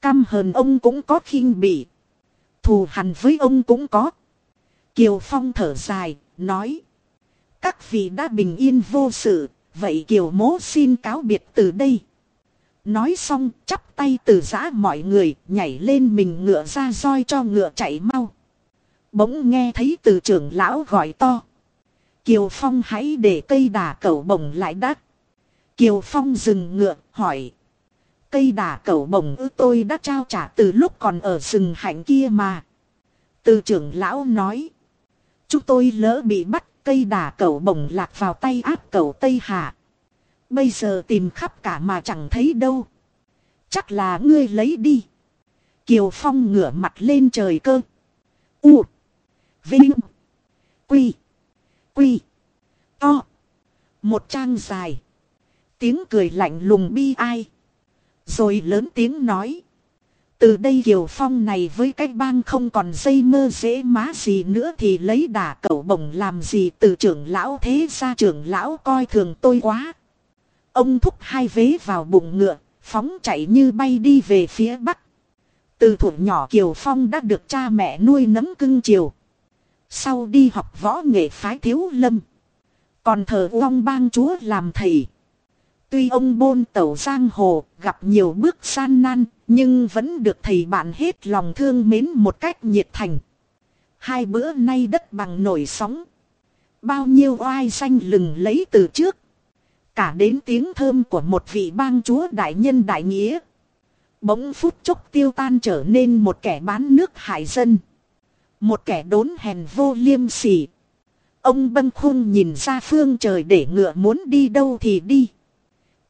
Căm hờn ông cũng có khinh bỉ. Thù hằn với ông cũng có. Kiều Phong thở dài, nói. Các vị đã bình yên vô sự, vậy Kiều mố xin cáo biệt từ đây. Nói xong chắp tay từ giã mọi người nhảy lên mình ngựa ra roi cho ngựa chạy mau. Bỗng nghe thấy từ trưởng lão gọi to. Kiều Phong hãy để cây đà cẩu bồng lại đắt. Kiều Phong dừng ngựa, hỏi. Cây đà cẩu bồng ư tôi đã trao trả từ lúc còn ở rừng hạnh kia mà. Từ trưởng lão nói. Chúng tôi lỡ bị bắt, cây đà cẩu bồng lạc vào tay áp cẩu Tây Hạ. Bây giờ tìm khắp cả mà chẳng thấy đâu. Chắc là ngươi lấy đi. Kiều Phong ngửa mặt lên trời cơ. U. Vinh. Quy. Quy. To. Một trang dài. Tiếng cười lạnh lùng bi ai. Rồi lớn tiếng nói. Từ đây Kiều Phong này với cái bang không còn dây mơ dễ má gì nữa thì lấy đả cẩu bổng làm gì từ trưởng lão thế ra trưởng lão coi thường tôi quá. Ông thúc hai vế vào bụng ngựa, phóng chạy như bay đi về phía bắc. Từ thủ nhỏ Kiều Phong đã được cha mẹ nuôi nấng cưng chiều. Sau đi học võ nghệ phái thiếu lâm. Còn thờ uong bang chúa làm thầy. Tuy ông bôn tẩu giang hồ, gặp nhiều bước gian nan, nhưng vẫn được thầy bạn hết lòng thương mến một cách nhiệt thành. Hai bữa nay đất bằng nổi sóng. Bao nhiêu oai xanh lừng lấy từ trước. Cả đến tiếng thơm của một vị bang chúa đại nhân đại nghĩa. Bỗng phút chốc tiêu tan trở nên một kẻ bán nước hại dân. Một kẻ đốn hèn vô liêm sỉ. Ông bâng khung nhìn ra phương trời để ngựa muốn đi đâu thì đi.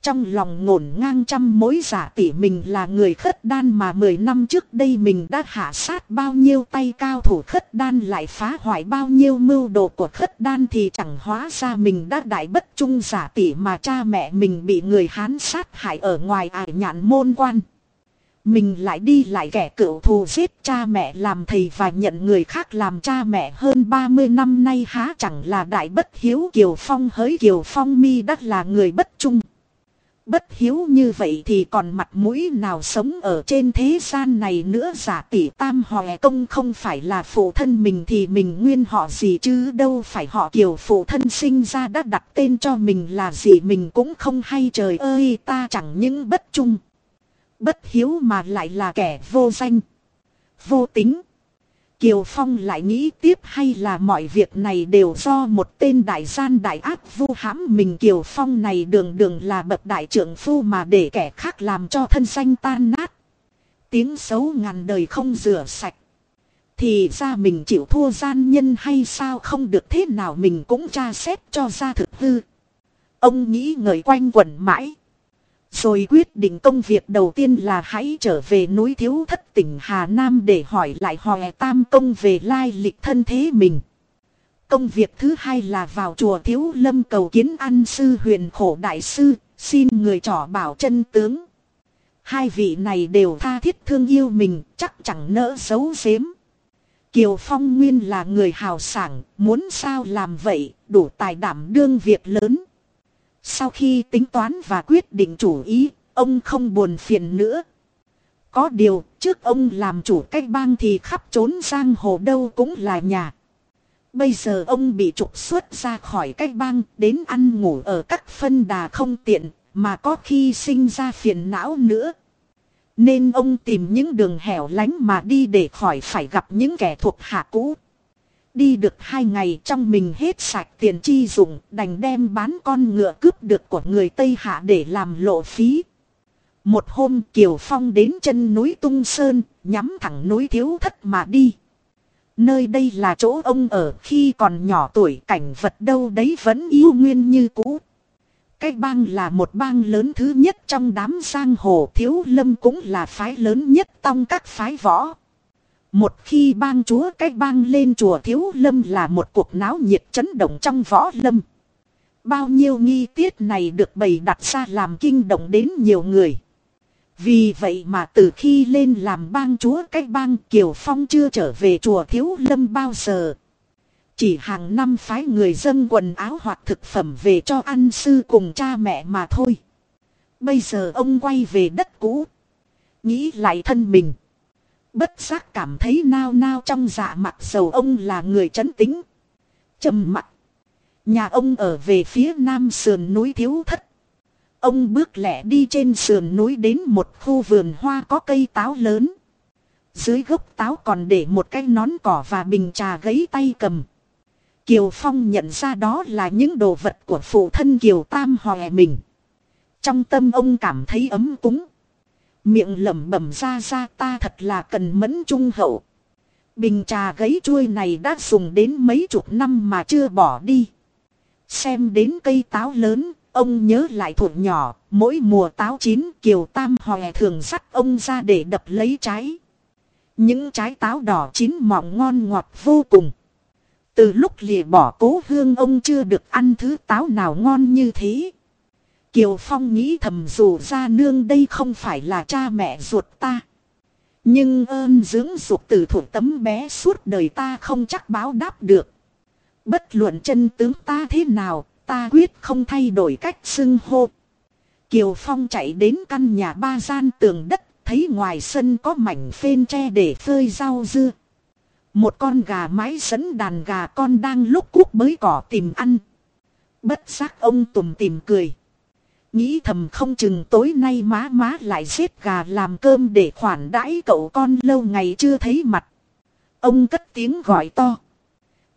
Trong lòng ngổn ngang trăm mối giả tỷ mình là người khất đan mà 10 năm trước đây mình đã hạ sát bao nhiêu tay cao thủ khất đan lại phá hoại bao nhiêu mưu đồ của khất đan thì chẳng hóa ra mình đã đại bất trung giả tỷ mà cha mẹ mình bị người hán sát hại ở ngoài ải nhạn môn quan. Mình lại đi lại kẻ cựu thù giết cha mẹ làm thầy và nhận người khác làm cha mẹ hơn 30 năm nay há chẳng là đại bất hiếu Kiều Phong hỡi Kiều Phong mi đắt là người bất trung. Bất hiếu như vậy thì còn mặt mũi nào sống ở trên thế gian này nữa giả tỷ tam hòe công không phải là phụ thân mình thì mình nguyên họ gì chứ đâu phải họ kiều phụ thân sinh ra đã đặt tên cho mình là gì mình cũng không hay trời ơi, ta chẳng những bất trung. Bất hiếu mà lại là kẻ vô danh. Vô tính. Kiều Phong lại nghĩ tiếp hay là mọi việc này đều do một tên đại gian đại ác vu hãm mình Kiều Phong này đường đường là bậc đại trưởng phu mà để kẻ khác làm cho thân xanh tan nát. Tiếng xấu ngàn đời không rửa sạch. Thì ra mình chịu thua gian nhân hay sao không được thế nào mình cũng tra xét cho ra thực hư. Ông nghĩ ngợi quanh quẩn mãi. Rồi quyết định công việc đầu tiên là hãy trở về núi thiếu thất tỉnh Hà Nam để hỏi lại hòe tam công về lai lịch thân thế mình. Công việc thứ hai là vào chùa thiếu lâm cầu kiến ăn sư huyền khổ đại sư, Xin người trỏ bảo chân tướng. Hai vị này đều tha thiết thương yêu mình, chắc chẳng nỡ giấu giếm. Kiều Phong Nguyên là người hào sảng, muốn sao làm vậy, đủ tài đảm đương việc lớn. Sau khi tính toán và quyết định chủ ý, ông không buồn phiền nữa. Có điều, trước ông làm chủ cách bang thì khắp trốn giang hồ đâu cũng là nhà. Bây giờ ông bị trục xuất ra khỏi cách bang, đến ăn ngủ ở các phân đà không tiện, mà có khi sinh ra phiền não nữa. Nên ông tìm những đường hẻo lánh mà đi để khỏi phải gặp những kẻ thuộc hạ cũ. Đi được hai ngày trong mình hết sạch tiền chi dụng đành đem bán con ngựa cướp được của người Tây Hạ để làm lộ phí. Một hôm Kiều Phong đến chân núi Tung Sơn, nhắm thẳng núi Thiếu Thất mà đi. Nơi đây là chỗ ông ở khi còn nhỏ tuổi cảnh vật đâu đấy vẫn yêu nguyên như cũ. Cái bang là một bang lớn thứ nhất trong đám giang hồ thiếu lâm cũng là phái lớn nhất trong các phái võ. Một khi bang chúa cách bang lên chùa thiếu lâm là một cuộc náo nhiệt chấn động trong võ lâm. Bao nhiêu nghi tiết này được bày đặt ra làm kinh động đến nhiều người. Vì vậy mà từ khi lên làm bang chúa cách bang Kiều Phong chưa trở về chùa Thiếu Lâm bao giờ. Chỉ hàng năm phái người dân quần áo hoặc thực phẩm về cho ăn sư cùng cha mẹ mà thôi. Bây giờ ông quay về đất cũ. Nghĩ lại thân mình. Bất giác cảm thấy nao nao trong dạ mặt dầu ông là người trấn tính. trầm mặt. Nhà ông ở về phía nam sườn núi thiếu thất. Ông bước lẹ đi trên sườn núi đến một khu vườn hoa có cây táo lớn. Dưới gốc táo còn để một cái nón cỏ và bình trà gấy tay cầm. Kiều Phong nhận ra đó là những đồ vật của phụ thân Kiều Tam Hòe mình. Trong tâm ông cảm thấy ấm cúng. Miệng lẩm bẩm ra ra ta thật là cần mẫn trung hậu. Bình trà gấy chuôi này đã dùng đến mấy chục năm mà chưa bỏ đi. Xem đến cây táo lớn, ông nhớ lại thuộc nhỏ, mỗi mùa táo chín Kiều Tam Hòe thường dắt ông ra để đập lấy trái. Những trái táo đỏ chín mọng ngon ngọt vô cùng. Từ lúc lìa bỏ cố hương ông chưa được ăn thứ táo nào ngon như thế. Kiều Phong nghĩ thầm dù ra nương đây không phải là cha mẹ ruột ta. Nhưng ơn dưỡng dục từ thủ tấm bé suốt đời ta không chắc báo đáp được. Bất luận chân tướng ta thế nào, ta quyết không thay đổi cách xưng hô. Kiều Phong chạy đến căn nhà ba gian tường đất, thấy ngoài sân có mảnh phên tre để phơi rau dưa. Một con gà mái dẫn đàn gà con đang lúc cuốc bới cỏ tìm ăn. Bất giác ông tùm tìm cười. Nghĩ thầm không chừng tối nay má má lại xếp gà làm cơm để khoản đãi cậu con lâu ngày chưa thấy mặt. Ông cất tiếng gọi to.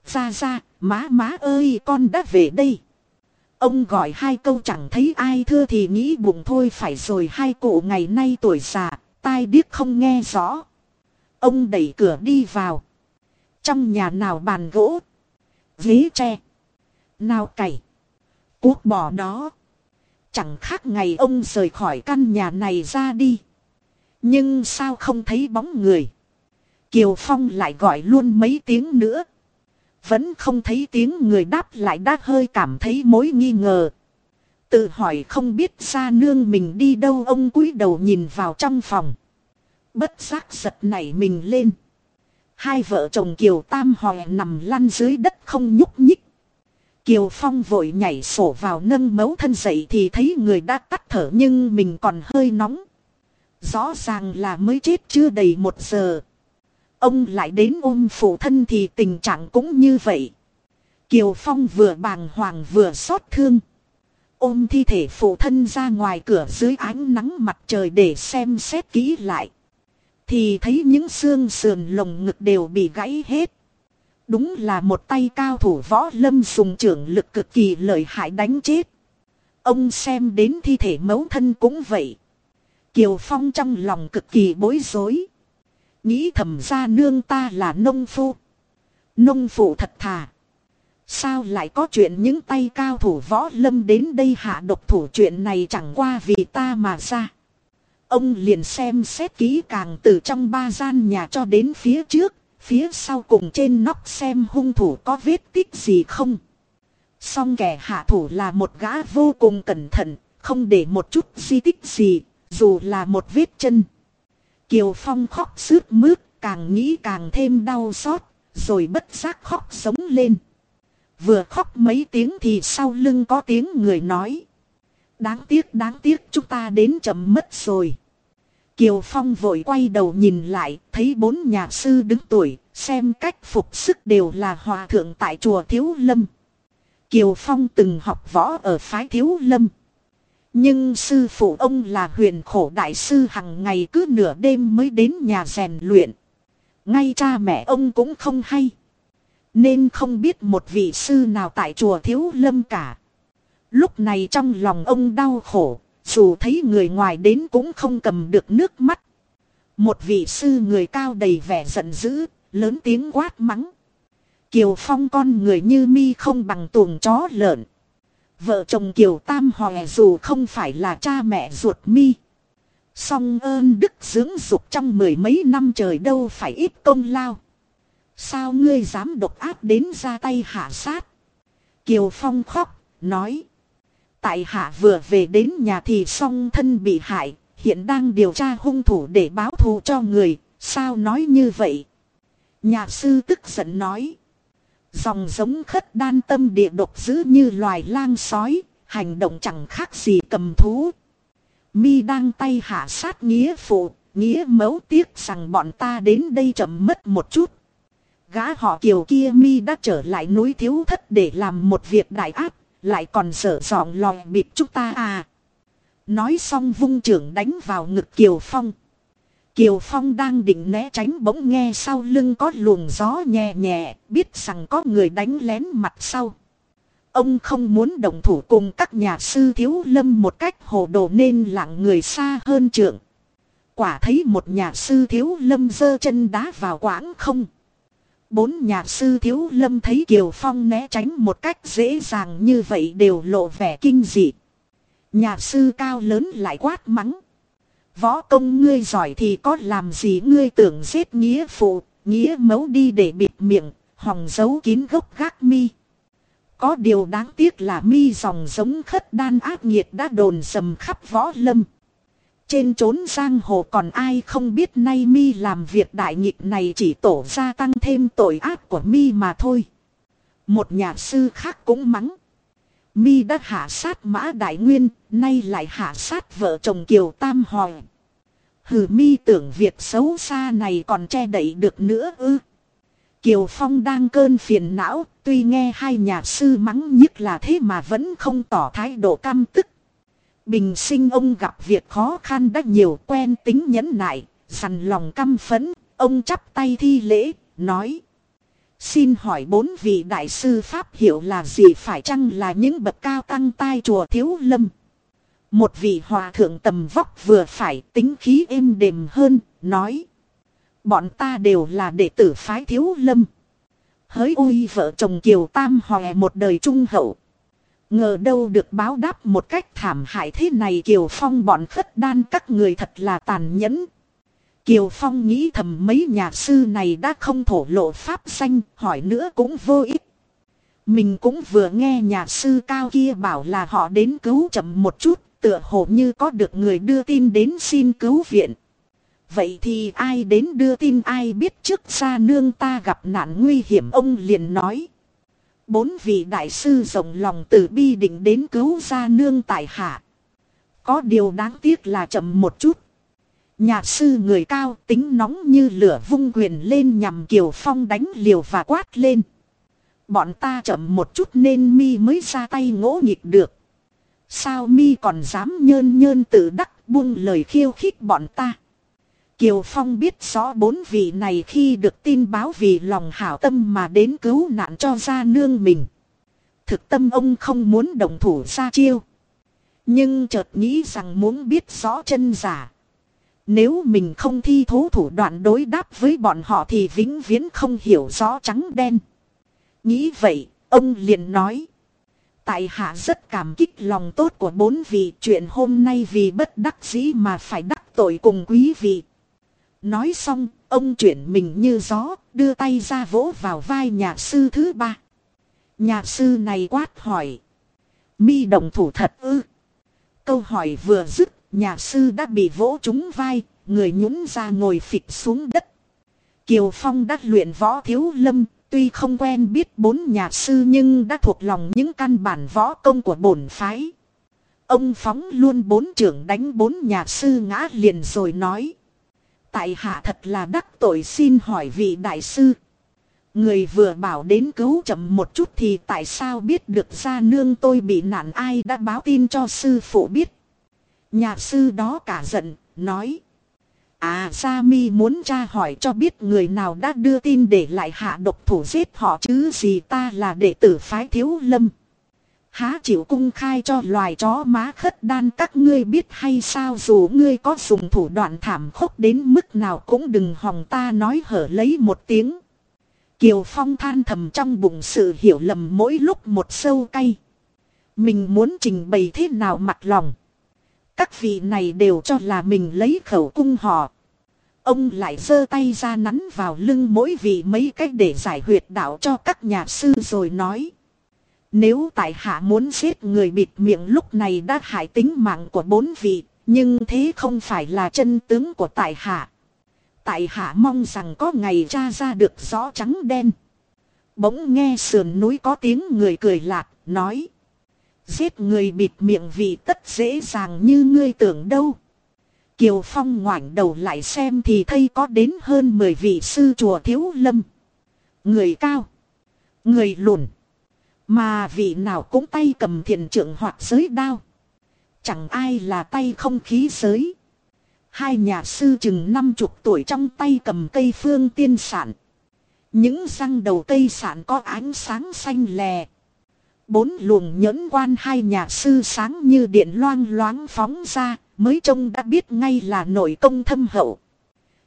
Ra ra, má má ơi con đã về đây. Ông gọi hai câu chẳng thấy ai thưa thì nghĩ bụng thôi phải rồi hai cụ ngày nay tuổi già, tai điếc không nghe rõ. Ông đẩy cửa đi vào. Trong nhà nào bàn gỗ, ghế tre, nào cày, cuốc bò đó. Chẳng khác ngày ông rời khỏi căn nhà này ra đi. Nhưng sao không thấy bóng người. Kiều Phong lại gọi luôn mấy tiếng nữa. Vẫn không thấy tiếng người đáp lại đã hơi cảm thấy mối nghi ngờ. Tự hỏi không biết ra nương mình đi đâu, ông cúi đầu nhìn vào trong phòng. Bất giác giật nảy mình lên. Hai vợ chồng Kiều Tam Hòe nằm lăn dưới đất không nhúc nhích. Kiều Phong vội nhảy sổ vào nâng mấu thân dậy thì thấy người đã tắt thở nhưng mình còn hơi nóng. Rõ ràng là mới chết chưa đầy một giờ. Ông lại đến ôm phụ thân thì tình trạng cũng như vậy. Kiều Phong vừa bàng hoàng vừa xót thương. Ôm thi thể phụ thân ra ngoài cửa dưới ánh nắng mặt trời để xem xét kỹ lại. Thì thấy những xương sườn lồng ngực đều bị gãy hết. Đúng là một tay cao thủ võ lâm dùng trưởng lực cực kỳ lợi hại đánh chết. Ông xem đến thi thể mấu thân cũng vậy. Kiều Phong trong lòng cực kỳ bối rối. Nghĩ thầm ra nương ta là nông phu. Nông phụ thật thà. Sao lại có chuyện những tay cao thủ võ lâm đến đây hạ độc thủ chuyện này chẳng qua vì ta mà ra. Ông liền xem xét kỹ càng từ trong ba gian nhà cho đến phía trước, phía sau cùng trên nóc xem hung thủ có vết tích gì không. Song kẻ hạ thủ là một gã vô cùng cẩn thận, không để một chút di tích gì, dù là một vết chân. Kiều Phong khóc sướt mướt, càng nghĩ càng thêm đau xót, rồi bất giác khóc sống lên. Vừa khóc mấy tiếng thì sau lưng có tiếng người nói. Đáng tiếc đáng tiếc chúng ta đến chậm mất rồi. Kiều Phong vội quay đầu nhìn lại, thấy bốn nhà sư đứng tuổi, xem cách phục sức đều là hòa thượng tại chùa Thiếu Lâm. Kiều Phong từng học võ ở phái Thiếu Lâm. Nhưng sư phụ ông là huyền khổ đại sư hằng ngày cứ nửa đêm mới đến nhà rèn luyện. Ngay cha mẹ ông cũng không hay. Nên không biết một vị sư nào tại chùa Thiếu Lâm cả. Lúc này trong lòng ông đau khổ, dù thấy người ngoài đến cũng không cầm được nước mắt. Một vị sư người cao đầy vẻ giận dữ, lớn tiếng quát mắng. Kiều Phong con người như mi không bằng tuồng chó lợn. Vợ chồng Kiều Tam Hòe dù không phải là cha mẹ ruột mi. Song ơn đức dưỡng dục trong mười mấy năm trời đâu phải ít công lao. Sao ngươi dám độc ác đến ra tay hạ sát? Kiều Phong khóc, nói. Tại hạ vừa về đến nhà thì song thân bị hại, hiện đang điều tra hung thủ để báo thù cho người, sao nói như vậy? Nhà sư tức giận nói. Dòng giống khất đan tâm địa độc dữ như loài lang sói, hành động chẳng khác gì cầm thú. Mi đang tay hạ sát nghĩa phụ, nghĩa mấu tiếc rằng bọn ta đến đây chậm mất một chút. Gã họ kiều kia mi đã trở lại núi thiếu thất để làm một việc đại áp lại còn dở dọn lòi bịp chúng ta à. Nói xong vung trưởng đánh vào ngực Kiều Phong. Kiều Phong đang định né tránh bỗng nghe sau lưng có luồng gió nhẹ nhẹ, biết rằng có người đánh lén mặt sau. Ông không muốn đồng thủ cùng các nhà sư thiếu lâm một cách hồ đồ nên lặng người xa hơn trưởng. Quả thấy một nhà sư thiếu lâm dơ chân đá vào quãng không. Bốn nhà sư thiếu lâm thấy Kiều Phong né tránh một cách dễ dàng như vậy đều lộ vẻ kinh dị. Nhà sư cao lớn lại quát mắng. Võ công ngươi giỏi thì có làm gì ngươi tưởng giết nghĩa phụ, nghĩa mấu đi để bịt miệng, hòng giấu kín gốc gác mi. Có điều đáng tiếc là mi dòng giống khất đan ác nghiệt đã đồn sầm khắp võ lâm. Trên trốn giang hồ còn ai không biết nay mi làm việc đại nghịch này chỉ tổ gia tăng thêm tội ác của mi mà thôi. Một nhà sư khác cũng mắng. Mi đã hạ sát mã đại nguyên, nay lại hạ sát vợ chồng Kiều Tam Hòi. Hừ mi tưởng việc xấu xa này còn che đậy được nữa ư. Kiều Phong đang cơn phiền não, tuy nghe hai nhà sư mắng nhất là thế mà vẫn không tỏ thái độ căm tức. Bình sinh ông gặp việc khó khăn đã nhiều quen tính nhẫn nại, dằn lòng căm phấn, ông chắp tay thi lễ, nói. Xin hỏi bốn vị đại sư Pháp hiểu là gì phải chăng là những bậc cao tăng tai chùa Thiếu Lâm? Một vị hòa thượng tầm vóc vừa phải tính khí êm đềm hơn, nói. Bọn ta đều là đệ tử phái Thiếu Lâm. Hỡi ôi vợ chồng Kiều Tam Hòe một đời trung hậu. Ngờ đâu được báo đáp một cách thảm hại thế này Kiều Phong bọn khất đan các người thật là tàn nhẫn. Kiều Phong nghĩ thầm mấy nhà sư này đã không thổ lộ pháp danh, hỏi nữa cũng vô ích. Mình cũng vừa nghe nhà sư cao kia bảo là họ đến cứu chậm một chút, tựa hồ như có được người đưa tin đến xin cứu viện. Vậy thì ai đến đưa tin ai biết trước xa nương ta gặp nạn nguy hiểm ông liền nói. Bốn vị đại sư rộng lòng từ bi định đến cứu ra nương tại hạ. Có điều đáng tiếc là chậm một chút. Nhà sư người cao tính nóng như lửa vung quyền lên nhằm Kiều Phong đánh liều và quát lên. Bọn ta chậm một chút nên mi mới ra tay ngỗ nghịch được. Sao mi còn dám nhơn nhơn tự đắc buông lời khiêu khích bọn ta. Kiều Phong biết rõ bốn vị này khi được tin báo vì lòng hảo tâm mà đến cứu nạn cho gia nương mình. Thực tâm ông không muốn đồng thủ ra chiêu. Nhưng chợt nghĩ rằng muốn biết rõ chân giả. Nếu mình không thi thố thủ đoạn đối đáp với bọn họ thì vĩnh viễn không hiểu rõ trắng đen. Nghĩ vậy, ông liền nói. Tại hạ rất cảm kích lòng tốt của bốn vị chuyện hôm nay vì bất đắc dĩ mà phải đắc tội cùng quý vị. Nói xong, ông chuyển mình như gió, đưa tay ra vỗ vào vai nhà sư thứ ba. Nhà sư này quát hỏi. Mi đồng thủ thật ư. Câu hỏi vừa dứt, nhà sư đã bị vỗ trúng vai, người nhún ra ngồi phịch xuống đất. Kiều Phong đã luyện võ thiếu lâm, tuy không quen biết bốn nhà sư nhưng đã thuộc lòng những căn bản võ công của bổn phái. Ông Phóng luôn bốn trưởng đánh bốn nhà sư ngã liền rồi nói. Tại hạ thật là đắc tội xin hỏi vị đại sư. Người vừa bảo đến cứu chậm một chút thì tại sao biết được gia nương tôi bị nạn ai đã báo tin cho sư phụ biết. Nhà sư đó cả giận, nói. À Sa Mi muốn tra hỏi cho biết người nào đã đưa tin để lại hạ độc thủ giết họ chứ gì ta là đệ tử phái thiếu lâm. Há chịu cung khai cho loài chó má khất đan các ngươi biết hay sao dù ngươi có dùng thủ đoạn thảm khốc đến mức nào cũng đừng hòng ta nói hở lấy một tiếng. Kiều Phong than thầm trong bụng sự hiểu lầm mỗi lúc một sâu cay. Mình muốn trình bày thế nào mặt lòng. Các vị này đều cho là mình lấy khẩu cung họ. Ông lại giơ tay ra nắn vào lưng mỗi vị mấy cách để giải huyệt đạo cho các nhà sư rồi nói. Nếu tại hạ muốn giết người bịt miệng lúc này đã hại tính mạng của bốn vị, nhưng thế không phải là chân tướng của tại hạ. Tại hạ mong rằng có ngày tra ra được rõ trắng đen. Bỗng nghe sườn núi có tiếng người cười lạc, nói. Giết người bịt miệng vì tất dễ dàng như ngươi tưởng đâu. Kiều Phong ngoảnh đầu lại xem thì thấy có đến hơn 10 vị sư chùa thiếu lâm. Người cao. Người lùn. Mà vị nào cũng tay cầm thiền trượng hoặc giới đao. Chẳng ai là tay không khí giới. Hai nhà sư chừng năm chục tuổi trong tay cầm cây phương tiên sản. Những răng đầu cây sản có ánh sáng xanh lè. Bốn luồng nhẫn quan hai nhà sư sáng như điện loang loáng phóng ra, mới trông đã biết ngay là nội công thâm hậu.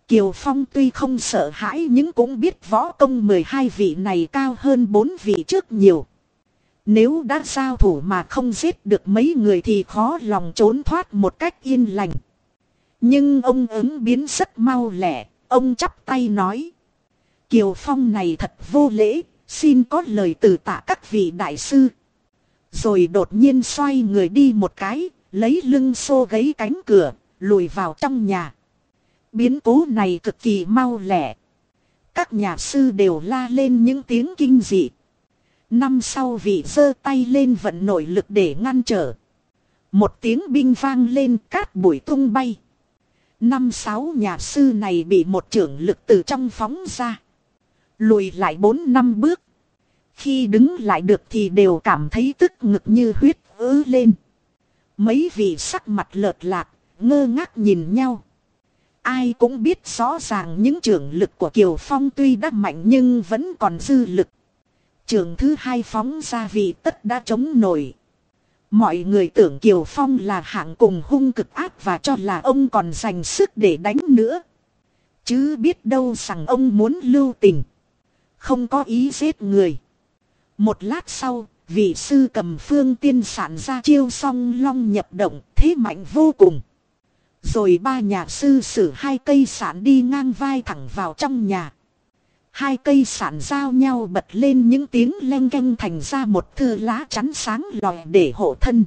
Kiều Phong tuy không sợ hãi nhưng cũng biết võ công 12 vị này cao hơn bốn vị trước nhiều. Nếu đã giao thủ mà không giết được mấy người thì khó lòng trốn thoát một cách yên lành. Nhưng ông ứng biến rất mau lẹ, ông chắp tay nói. Kiều Phong này thật vô lễ, xin có lời từ tạ các vị đại sư. Rồi đột nhiên xoay người đi một cái, lấy lưng xô gáy cánh cửa, lùi vào trong nhà. Biến cố này cực kỳ mau lẹ. Các nhà sư đều la lên những tiếng kinh dị. Năm sau vị giơ tay lên vận nội lực để ngăn trở. Một tiếng binh vang lên cát bụi tung bay. Năm sáu nhà sư này bị một trưởng lực từ trong phóng ra. Lùi lại bốn năm bước. Khi đứng lại được thì đều cảm thấy tức ngực như huyết ứ lên. Mấy vị sắc mặt lợt lạc, ngơ ngác nhìn nhau. Ai cũng biết rõ ràng những trưởng lực của Kiều Phong tuy đã mạnh nhưng vẫn còn dư lực. Trường thứ hai phóng ra vì tất đã chống nổi. Mọi người tưởng Kiều Phong là hạng cùng hung cực ác và cho là ông còn dành sức để đánh nữa. Chứ biết đâu rằng ông muốn lưu tình. Không có ý giết người. Một lát sau, vị sư cầm phương tiên sản ra chiêu song long nhập động, thế mạnh vô cùng. Rồi ba nhà sư sử hai cây sản đi ngang vai thẳng vào trong nhà. Hai cây sản giao nhau bật lên những tiếng len keng thành ra một thư lá chắn sáng lòi để hộ thân.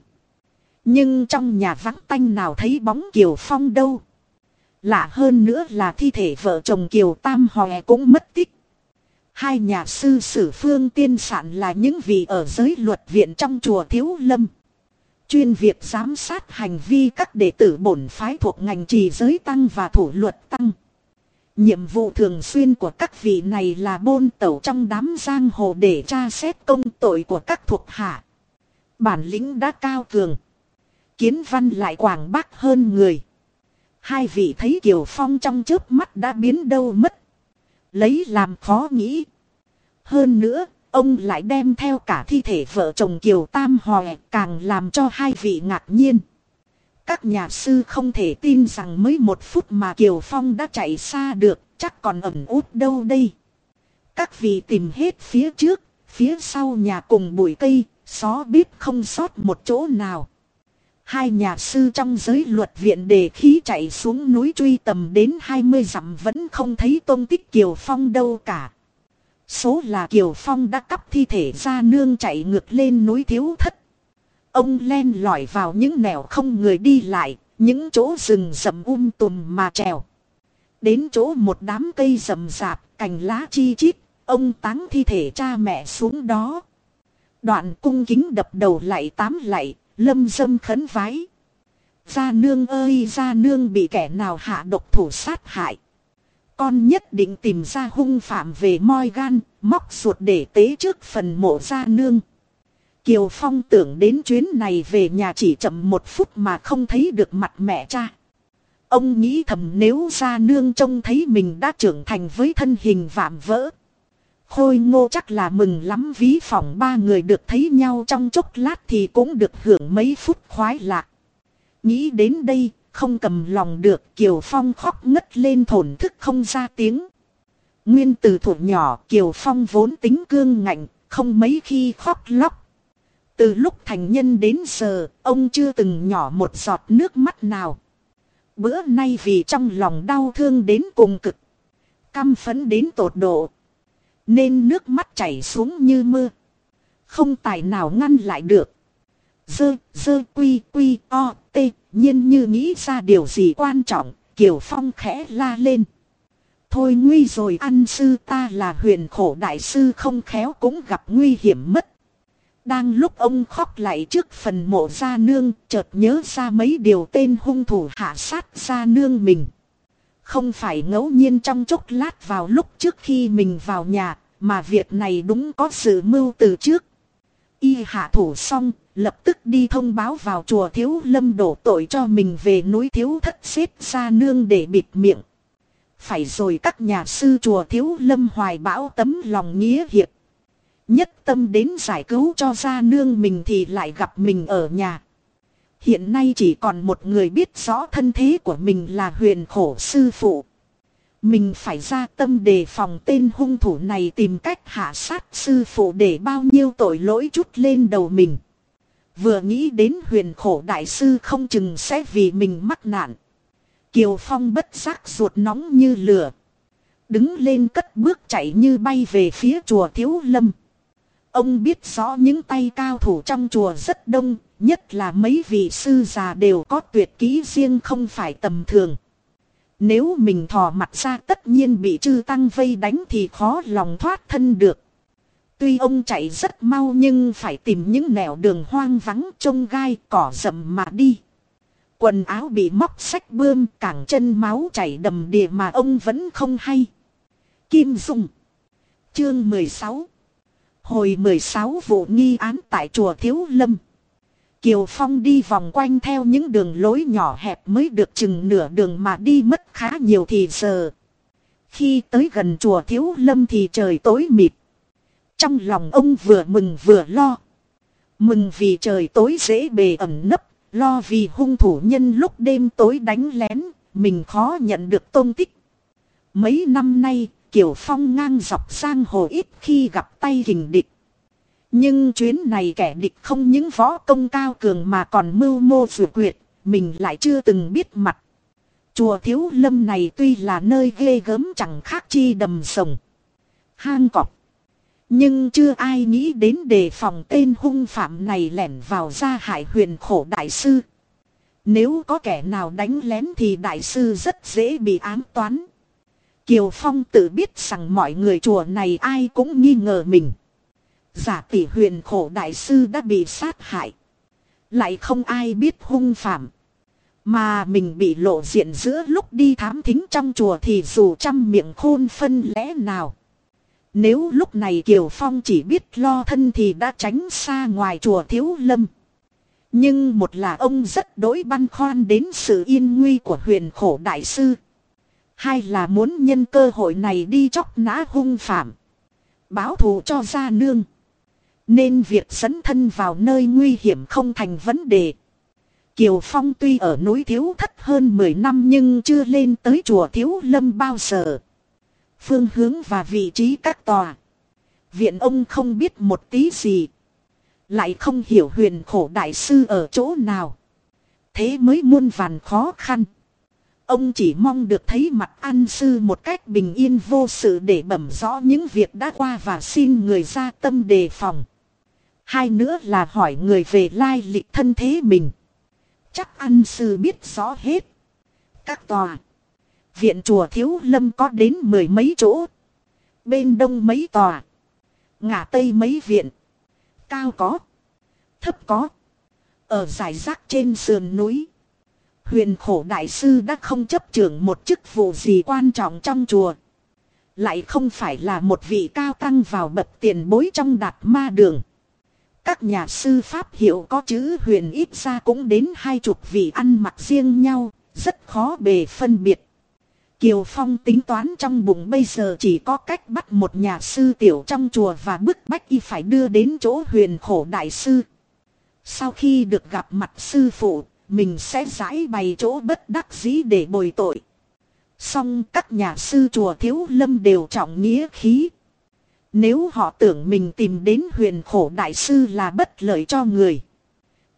Nhưng trong nhà vắng tanh nào thấy bóng Kiều Phong đâu. Lạ hơn nữa là thi thể vợ chồng Kiều Tam Hòe cũng mất tích. Hai nhà sư sử phương tiên sản là những vị ở giới luật viện trong chùa Thiếu Lâm. Chuyên việc giám sát hành vi các đệ tử bổn phái thuộc ngành trì giới tăng và thủ luật tăng. Nhiệm vụ thường xuyên của các vị này là bôn tẩu trong đám giang hồ để tra xét công tội của các thuộc hạ. Bản lĩnh đã cao cường. Kiến văn lại quảng bác hơn người. Hai vị thấy Kiều Phong trong trước mắt đã biến đâu mất. Lấy làm khó nghĩ. Hơn nữa, ông lại đem theo cả thi thể vợ chồng Kiều Tam Hòe càng làm cho hai vị ngạc nhiên. Các nhà sư không thể tin rằng mới một phút mà Kiều Phong đã chạy xa được, chắc còn ẩn út đâu đây. Các vị tìm hết phía trước, phía sau nhà cùng bụi cây, xó bíp không sót một chỗ nào. Hai nhà sư trong giới luật viện đề khí chạy xuống núi truy tầm đến 20 dặm vẫn không thấy tôn tích Kiều Phong đâu cả. Số là Kiều Phong đã cắp thi thể ra nương chạy ngược lên núi thiếu thất. Ông len lỏi vào những nẻo không người đi lại, những chỗ rừng rậm um tùm mà trèo. Đến chỗ một đám cây rậm rạp, cành lá chi chít, ông táng thi thể cha mẹ xuống đó. Đoạn cung kính đập đầu lại tám lại, lâm dâm khấn vái. Gia nương ơi gia nương bị kẻ nào hạ độc thủ sát hại. Con nhất định tìm ra hung phạm về moi gan, móc ruột để tế trước phần mộ gia nương. Kiều Phong tưởng đến chuyến này về nhà chỉ chậm một phút mà không thấy được mặt mẹ cha. Ông nghĩ thầm nếu ra nương trông thấy mình đã trưởng thành với thân hình vạm vỡ. Khôi ngô chắc là mừng lắm ví phòng ba người được thấy nhau trong chốc lát thì cũng được hưởng mấy phút khoái lạc. Nghĩ đến đây, không cầm lòng được Kiều Phong khóc ngất lên thổn thức không ra tiếng. Nguyên từ thủ nhỏ Kiều Phong vốn tính cương ngạnh, không mấy khi khóc lóc. Từ lúc thành nhân đến giờ, ông chưa từng nhỏ một giọt nước mắt nào. Bữa nay vì trong lòng đau thương đến cùng cực. Căm phấn đến tột độ. Nên nước mắt chảy xuống như mưa. Không tài nào ngăn lại được. Dơ, dơ quy quy o, tê, nhiên như nghĩ ra điều gì quan trọng, Kiều Phong khẽ la lên. Thôi nguy rồi ăn sư ta là huyền khổ đại sư không khéo cũng gặp nguy hiểm mất. Đang lúc ông khóc lại trước phần mộ gia nương, chợt nhớ ra mấy điều tên hung thủ hạ sát gia nương mình. Không phải ngẫu nhiên trong chốc lát vào lúc trước khi mình vào nhà, mà việc này đúng có sự mưu từ trước. Y hạ thủ xong, lập tức đi thông báo vào chùa thiếu lâm đổ tội cho mình về núi thiếu thất xếp gia nương để bịt miệng. Phải rồi các nhà sư chùa thiếu lâm hoài bão tấm lòng nghĩa hiệp. Nhất tâm đến giải cứu cho gia nương mình thì lại gặp mình ở nhà. Hiện nay chỉ còn một người biết rõ thân thế của mình là huyền khổ sư phụ. Mình phải ra tâm đề phòng tên hung thủ này tìm cách hạ sát sư phụ để bao nhiêu tội lỗi chút lên đầu mình. Vừa nghĩ đến huyền khổ đại sư không chừng sẽ vì mình mắc nạn. Kiều Phong bất giác ruột nóng như lửa. Đứng lên cất bước chạy như bay về phía chùa Thiếu Lâm. Ông biết rõ những tay cao thủ trong chùa rất đông, nhất là mấy vị sư già đều có tuyệt kỹ riêng không phải tầm thường. Nếu mình thò mặt ra tất nhiên bị chư tăng vây đánh thì khó lòng thoát thân được. Tuy ông chạy rất mau nhưng phải tìm những nẻo đường hoang vắng trông gai cỏ rậm mà đi. Quần áo bị móc sách bươm cẳng chân máu chảy đầm đìa mà ông vẫn không hay. Kim Dung Chương 16 Hồi 16 vụ nghi án tại chùa Thiếu Lâm. Kiều Phong đi vòng quanh theo những đường lối nhỏ hẹp mới được chừng nửa đường mà đi mất khá nhiều thì giờ. Khi tới gần chùa Thiếu Lâm thì trời tối mịt. Trong lòng ông vừa mừng vừa lo. Mừng vì trời tối dễ bề ẩn nấp, lo vì hung thủ nhân lúc đêm tối đánh lén, mình khó nhận được tôn tích. Mấy năm nay, Kiều Phong ngang dọc sang hồ ít khi gặp tay hình địch. Nhưng chuyến này kẻ địch không những võ công cao cường mà còn mưu mô vừa quyệt, mình lại chưa từng biết mặt. Chùa Thiếu Lâm này tuy là nơi ghê gớm chẳng khác chi đầm sồng. Hang cọp. Nhưng chưa ai nghĩ đến đề phòng tên hung phạm này lẻn vào gia hại huyền khổ đại sư. Nếu có kẻ nào đánh lén thì đại sư rất dễ bị ám toán. Kiều Phong tự biết rằng mọi người chùa này ai cũng nghi ngờ mình. Giả tỷ huyền khổ đại sư đã bị sát hại. Lại không ai biết hung phạm. Mà mình bị lộ diện giữa lúc đi thám thính trong chùa thì dù trăm miệng khôn phân lẽ nào. Nếu lúc này Kiều Phong chỉ biết lo thân thì đã tránh xa ngoài chùa Thiếu Lâm. Nhưng một là ông rất đối băn khoăn đến sự yên nguy của huyền khổ đại sư. Hai là muốn nhân cơ hội này đi chóc nã hung phạm. Báo thù cho gia nương. Nên việc dẫn thân vào nơi nguy hiểm không thành vấn đề. Kiều Phong tuy ở núi Thiếu Thất hơn 10 năm nhưng chưa lên tới chùa Thiếu Lâm bao giờ. Phương hướng và vị trí các tòa. Viện ông không biết một tí gì. Lại không hiểu huyền khổ đại sư ở chỗ nào. Thế mới muôn vàn khó khăn. Ông chỉ mong được thấy mặt an sư một cách bình yên vô sự để bẩm rõ những việc đã qua và xin người ra tâm đề phòng. Hai nữa là hỏi người về lai lịch thân thế mình. Chắc an sư biết rõ hết. Các tòa. Viện chùa Thiếu Lâm có đến mười mấy chỗ. Bên đông mấy tòa. Ngã tây mấy viện. Cao có. Thấp có. Ở giải rác trên sườn núi. Huyền khổ đại sư đã không chấp trưởng một chức vụ gì quan trọng trong chùa. Lại không phải là một vị cao tăng vào bậc tiền bối trong đạt ma đường. Các nhà sư pháp hiệu có chữ huyền ít ra cũng đến hai chục vị ăn mặc riêng nhau, rất khó bề phân biệt. Kiều Phong tính toán trong bụng bây giờ chỉ có cách bắt một nhà sư tiểu trong chùa và bức bách y phải đưa đến chỗ huyền khổ đại sư. Sau khi được gặp mặt sư phụ, mình sẽ giải bày chỗ bất đắc dĩ để bồi tội. Song các nhà sư chùa Thiếu Lâm đều trọng nghĩa khí. Nếu họ tưởng mình tìm đến huyền khổ đại sư là bất lợi cho người.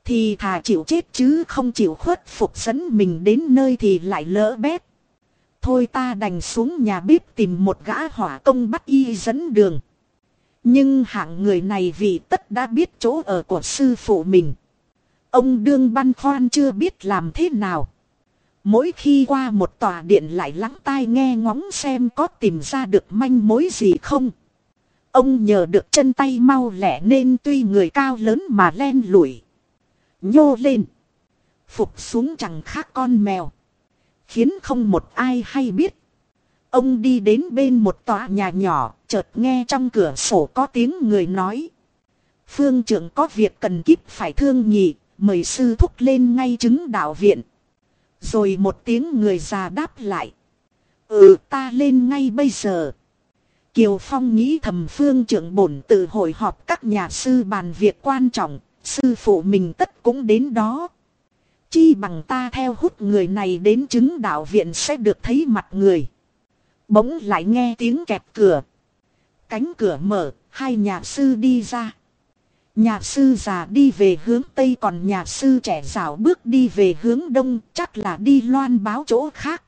Thì thà chịu chết chứ không chịu khuất phục dẫn mình đến nơi thì lại lỡ bét. Thôi ta đành xuống nhà bếp tìm một gã hỏa công bắt y dẫn đường. Nhưng hạng người này vì tất đã biết chỗ ở của sư phụ mình. Ông đương băn khoăn chưa biết làm thế nào. Mỗi khi qua một tòa điện lại lắng tai nghe ngóng xem có tìm ra được manh mối gì không. Ông nhờ được chân tay mau lẹ nên tuy người cao lớn mà len lủi. Nhô lên. Phục xuống chẳng khác con mèo. Khiến không một ai hay biết. Ông đi đến bên một tòa nhà nhỏ, chợt nghe trong cửa sổ có tiếng người nói. Phương trưởng có việc cần kíp phải thương nhị, mời sư thúc lên ngay chứng đạo viện. Rồi một tiếng người già đáp lại. Ừ ta lên ngay bây giờ. Kiều Phong nghĩ thầm phương trưởng bổn tự hội họp các nhà sư bàn việc quan trọng, sư phụ mình tất cũng đến đó. Chi bằng ta theo hút người này đến chứng đạo viện sẽ được thấy mặt người. Bỗng lại nghe tiếng kẹp cửa. Cánh cửa mở, hai nhà sư đi ra. Nhà sư già đi về hướng Tây còn nhà sư trẻ rào bước đi về hướng Đông chắc là đi loan báo chỗ khác.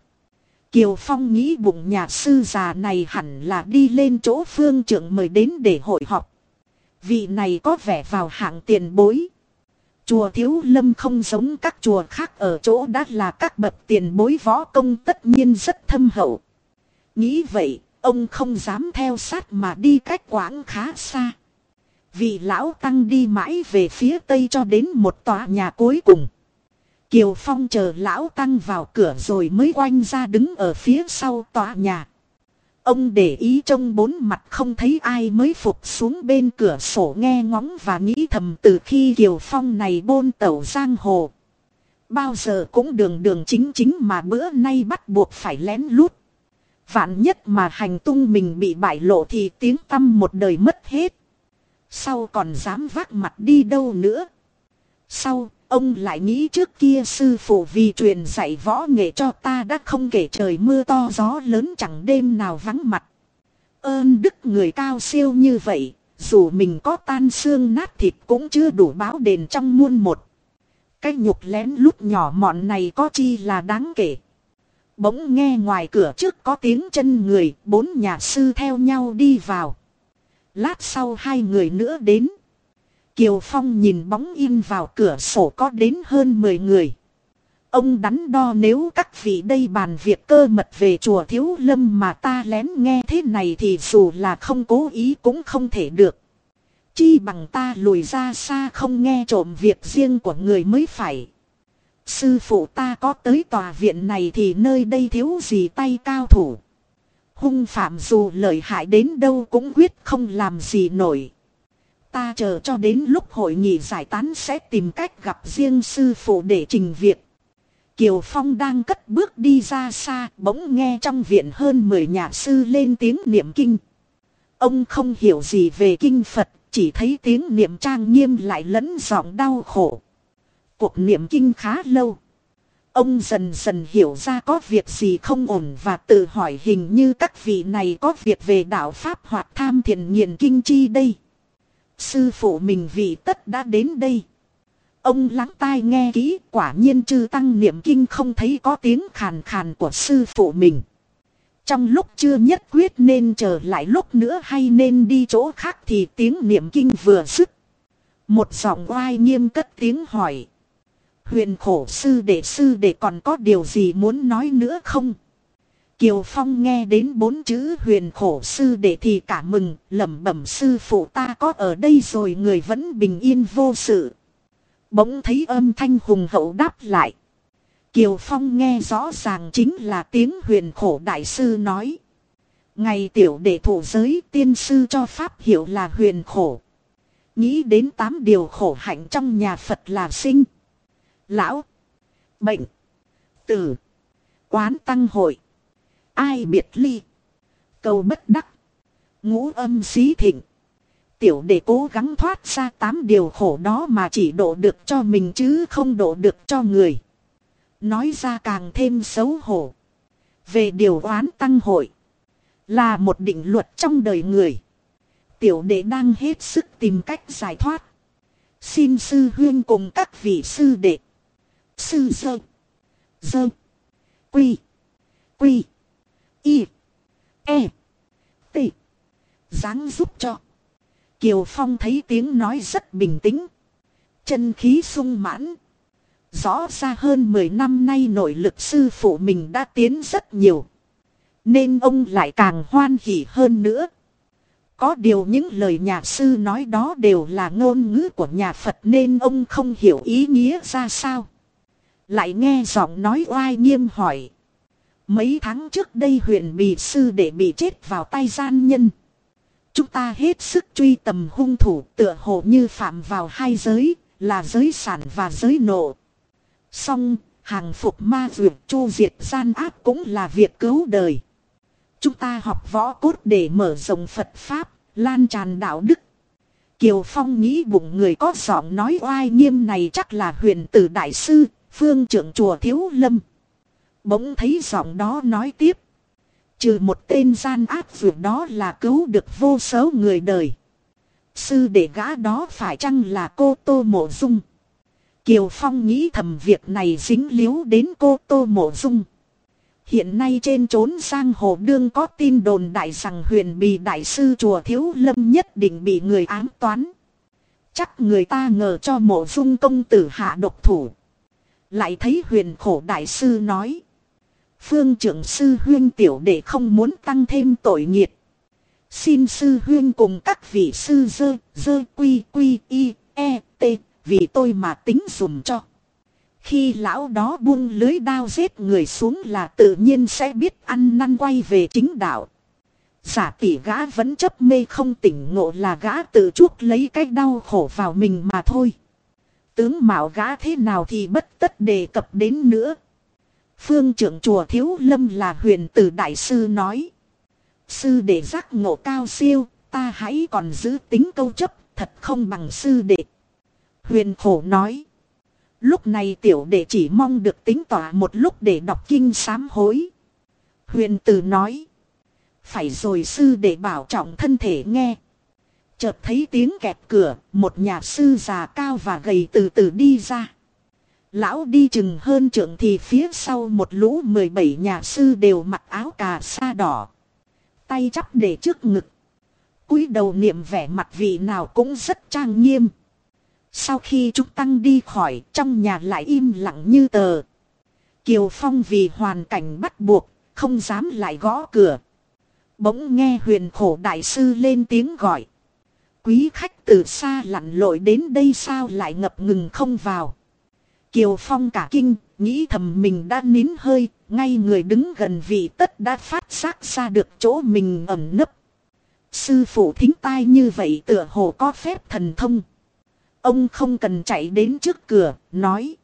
Kiều Phong nghĩ bụng nhà sư già này hẳn là đi lên chỗ phương trưởng mời đến để hội họp. Vị này có vẻ vào hạng tiền bối. Chùa Thiếu Lâm không giống các chùa khác ở chỗ đã là các bậc tiền bối võ công tất nhiên rất thâm hậu. Nghĩ vậy, ông không dám theo sát mà đi cách quãng khá xa. Vị lão tăng đi mãi về phía tây cho đến một tòa nhà cuối cùng. Kiều Phong chờ lão tăng vào cửa rồi mới quanh ra đứng ở phía sau tòa nhà. Ông để ý trong bốn mặt không thấy ai mới phục xuống bên cửa sổ nghe ngóng và nghĩ thầm từ khi Kiều Phong này bôn tẩu giang hồ. Bao giờ cũng đường đường chính chính mà bữa nay bắt buộc phải lén lút. Vạn nhất mà hành tung mình bị bại lộ thì tiếng tâm một đời mất hết. Sau còn dám vác mặt đi đâu nữa. Sau, ông lại nghĩ trước kia sư phụ vì truyền dạy võ nghệ cho ta đã không kể trời mưa to gió lớn chẳng đêm nào vắng mặt. Ơn đức người cao siêu như vậy, dù mình có tan xương nát thịt cũng chưa đủ báo đền trong muôn một. Cái nhục lén lút nhỏ mọn này có chi là đáng kể. Bỗng nghe ngoài cửa trước có tiếng chân người, bốn nhà sư theo nhau đi vào. Lát sau hai người nữa đến. Kiều Phong nhìn bóng in vào cửa sổ có đến hơn 10 người. Ông đắn đo nếu các vị đây bàn việc cơ mật về chùa Thiếu Lâm mà ta lén nghe thế này thì dù là không cố ý cũng không thể được. Chi bằng ta lùi ra xa không nghe trộm việc riêng của người mới phải. Sư phụ ta có tới tòa viện này thì nơi đây thiếu gì tay cao thủ. Hung phạm dù lợi hại đến đâu cũng quyết không làm gì nổi. Ta chờ cho đến lúc hội nghị giải tán sẽ tìm cách gặp riêng sư phụ để trình việc. Kiều Phong đang cất bước đi ra xa, bỗng nghe trong viện hơn 10 nhà sư lên tiếng niệm kinh. Ông không hiểu gì về kinh Phật, chỉ thấy tiếng niệm trang nghiêm lại lẫn giọng đau khổ. Cuộc niệm kinh khá lâu. Ông dần dần hiểu ra có việc gì không ổn và tự hỏi hình như các vị này có việc về đạo Pháp hoặc tham thiền nghiền kinh chi đây. Sư phụ mình vị tất đã đến đây. Ông lắng tai nghe kỹ, quả nhiên chư tăng niệm kinh không thấy có tiếng khàn khàn của sư phụ mình. Trong lúc chưa nhất quyết nên chờ lại lúc nữa hay nên đi chỗ khác thì tiếng niệm kinh vừa dứt. Một giọng oai nghiêm cất tiếng hỏi. Huyền khổ sư đệ sư đệ còn có điều gì muốn nói nữa không? Kiều Phong nghe đến bốn chữ huyền khổ sư đệ thì cả mừng, lẩm bẩm sư phụ ta có ở đây rồi người vẫn bình yên vô sự. Bỗng thấy âm thanh hùng hậu đáp lại. Kiều Phong nghe rõ ràng chính là tiếng huyền khổ đại sư nói. Ngày tiểu đệ thủ giới tiên sư cho pháp hiệu là huyền khổ. Nghĩ đến tám điều khổ hạnh trong nhà Phật là sinh, lão, bệnh, tử, quán tăng hội, ai biệt ly, cầu bất đắc, ngũ âm xí thịnh. Tiểu đệ cố gắng thoát ra tám điều khổ đó mà chỉ độ được cho mình chứ không độ được cho người. Nói ra càng thêm xấu hổ. Về điều oán tăng hội. Là một định luật trong đời người. Tiểu đệ đang hết sức tìm cách giải thoát. Xin sư huyên cùng các vị sư đệ. Sư dơ. Dơ. Quy. Quy. Y. E. T. Giáng giúp cho. Kiều Phong thấy tiếng nói rất bình tĩnh. Chân khí sung mãn. Rõ ra hơn 10 năm nay nội lực sư phụ mình đã tiến rất nhiều. Nên ông lại càng hoan hỉ hơn nữa. Có điều những lời nhà sư nói đó đều là ngôn ngữ của nhà Phật nên ông không hiểu ý nghĩa ra sao. Lại nghe giọng nói oai nghiêm hỏi. Mấy tháng trước đây huyện bì sư để bị chết vào tay gian nhân. Chúng ta hết sức truy tầm hung thủ tựa hồ như phạm vào hai giới, là giới sản và giới nộ. Song, hàng phục ma vượt chu diệt gian áp cũng là việc cứu đời. Chúng ta học võ cốt để mở rộng Phật Pháp, lan tràn đạo đức. Kiều Phong nghĩ bụng người có giọng nói oai nghiêm này chắc là huyền tử đại sư, phương trưởng chùa Thiếu Lâm. Bỗng thấy giọng đó nói tiếp. Trừ một tên gian ác vượt đó là cứu được vô số người đời. Sư đệ gã đó phải chăng là cô Tô Mộ Dung? Kiều Phong nghĩ thầm việc này dính líu đến cô Tô Mộ Dung. Hiện nay trên trốn sang hồ đương có tin đồn đại rằng huyền bì đại sư chùa Thiếu Lâm nhất định bị người ám toán. Chắc người ta ngờ cho mộ dung công tử hạ độc thủ. Lại thấy huyền khổ đại sư nói. Phương trưởng sư huyên tiểu đệ không muốn tăng thêm tội nghiệt. Xin sư huyên cùng các vị sư dơ, dơ quy quy y, e, t, vì tôi mà tính dùng cho. Khi lão đó buông lưới đao giết người xuống là tự nhiên sẽ biết ăn năn quay về chính đạo. Giả tỷ gã vẫn chấp mê không tỉnh ngộ là gã tự chuốc lấy cái đau khổ vào mình mà thôi. Tướng mạo gã thế nào thì bất tất đề cập đến nữa. Phương trưởng chùa Thiếu Lâm là huyền tử đại sư nói. Sư đệ giác ngộ cao siêu, ta hãy còn giữ tính câu chấp, thật không bằng sư đệ. Huyền khổ nói. Lúc này tiểu đệ chỉ mong được tính tỏa một lúc để đọc kinh sám hối. Huyền tử nói. Phải rồi sư đệ bảo trọng thân thể nghe. Chợt thấy tiếng kẹt cửa, một nhà sư già cao và gầy từ từ đi ra. Lão đi chừng hơn trượng thì phía sau một lũ 17 nhà sư đều mặc áo cà sa đỏ. Tay chắp để trước ngực. cúi đầu niệm vẻ mặt vị nào cũng rất trang nghiêm. Sau khi chúng tăng đi khỏi trong nhà lại im lặng như tờ. Kiều Phong vì hoàn cảnh bắt buộc, không dám lại gõ cửa. Bỗng nghe huyền khổ đại sư lên tiếng gọi. Quý khách từ xa lặn lội đến đây sao lại ngập ngừng không vào. Kiều Phong cả kinh, nghĩ thầm mình đã nín hơi, ngay người đứng gần vị tất đã phát giác ra được chỗ mình ẩn nấp. Sư phụ thính tai như vậy tựa hồ có phép thần thông. Ông không cần chạy đến trước cửa, nói.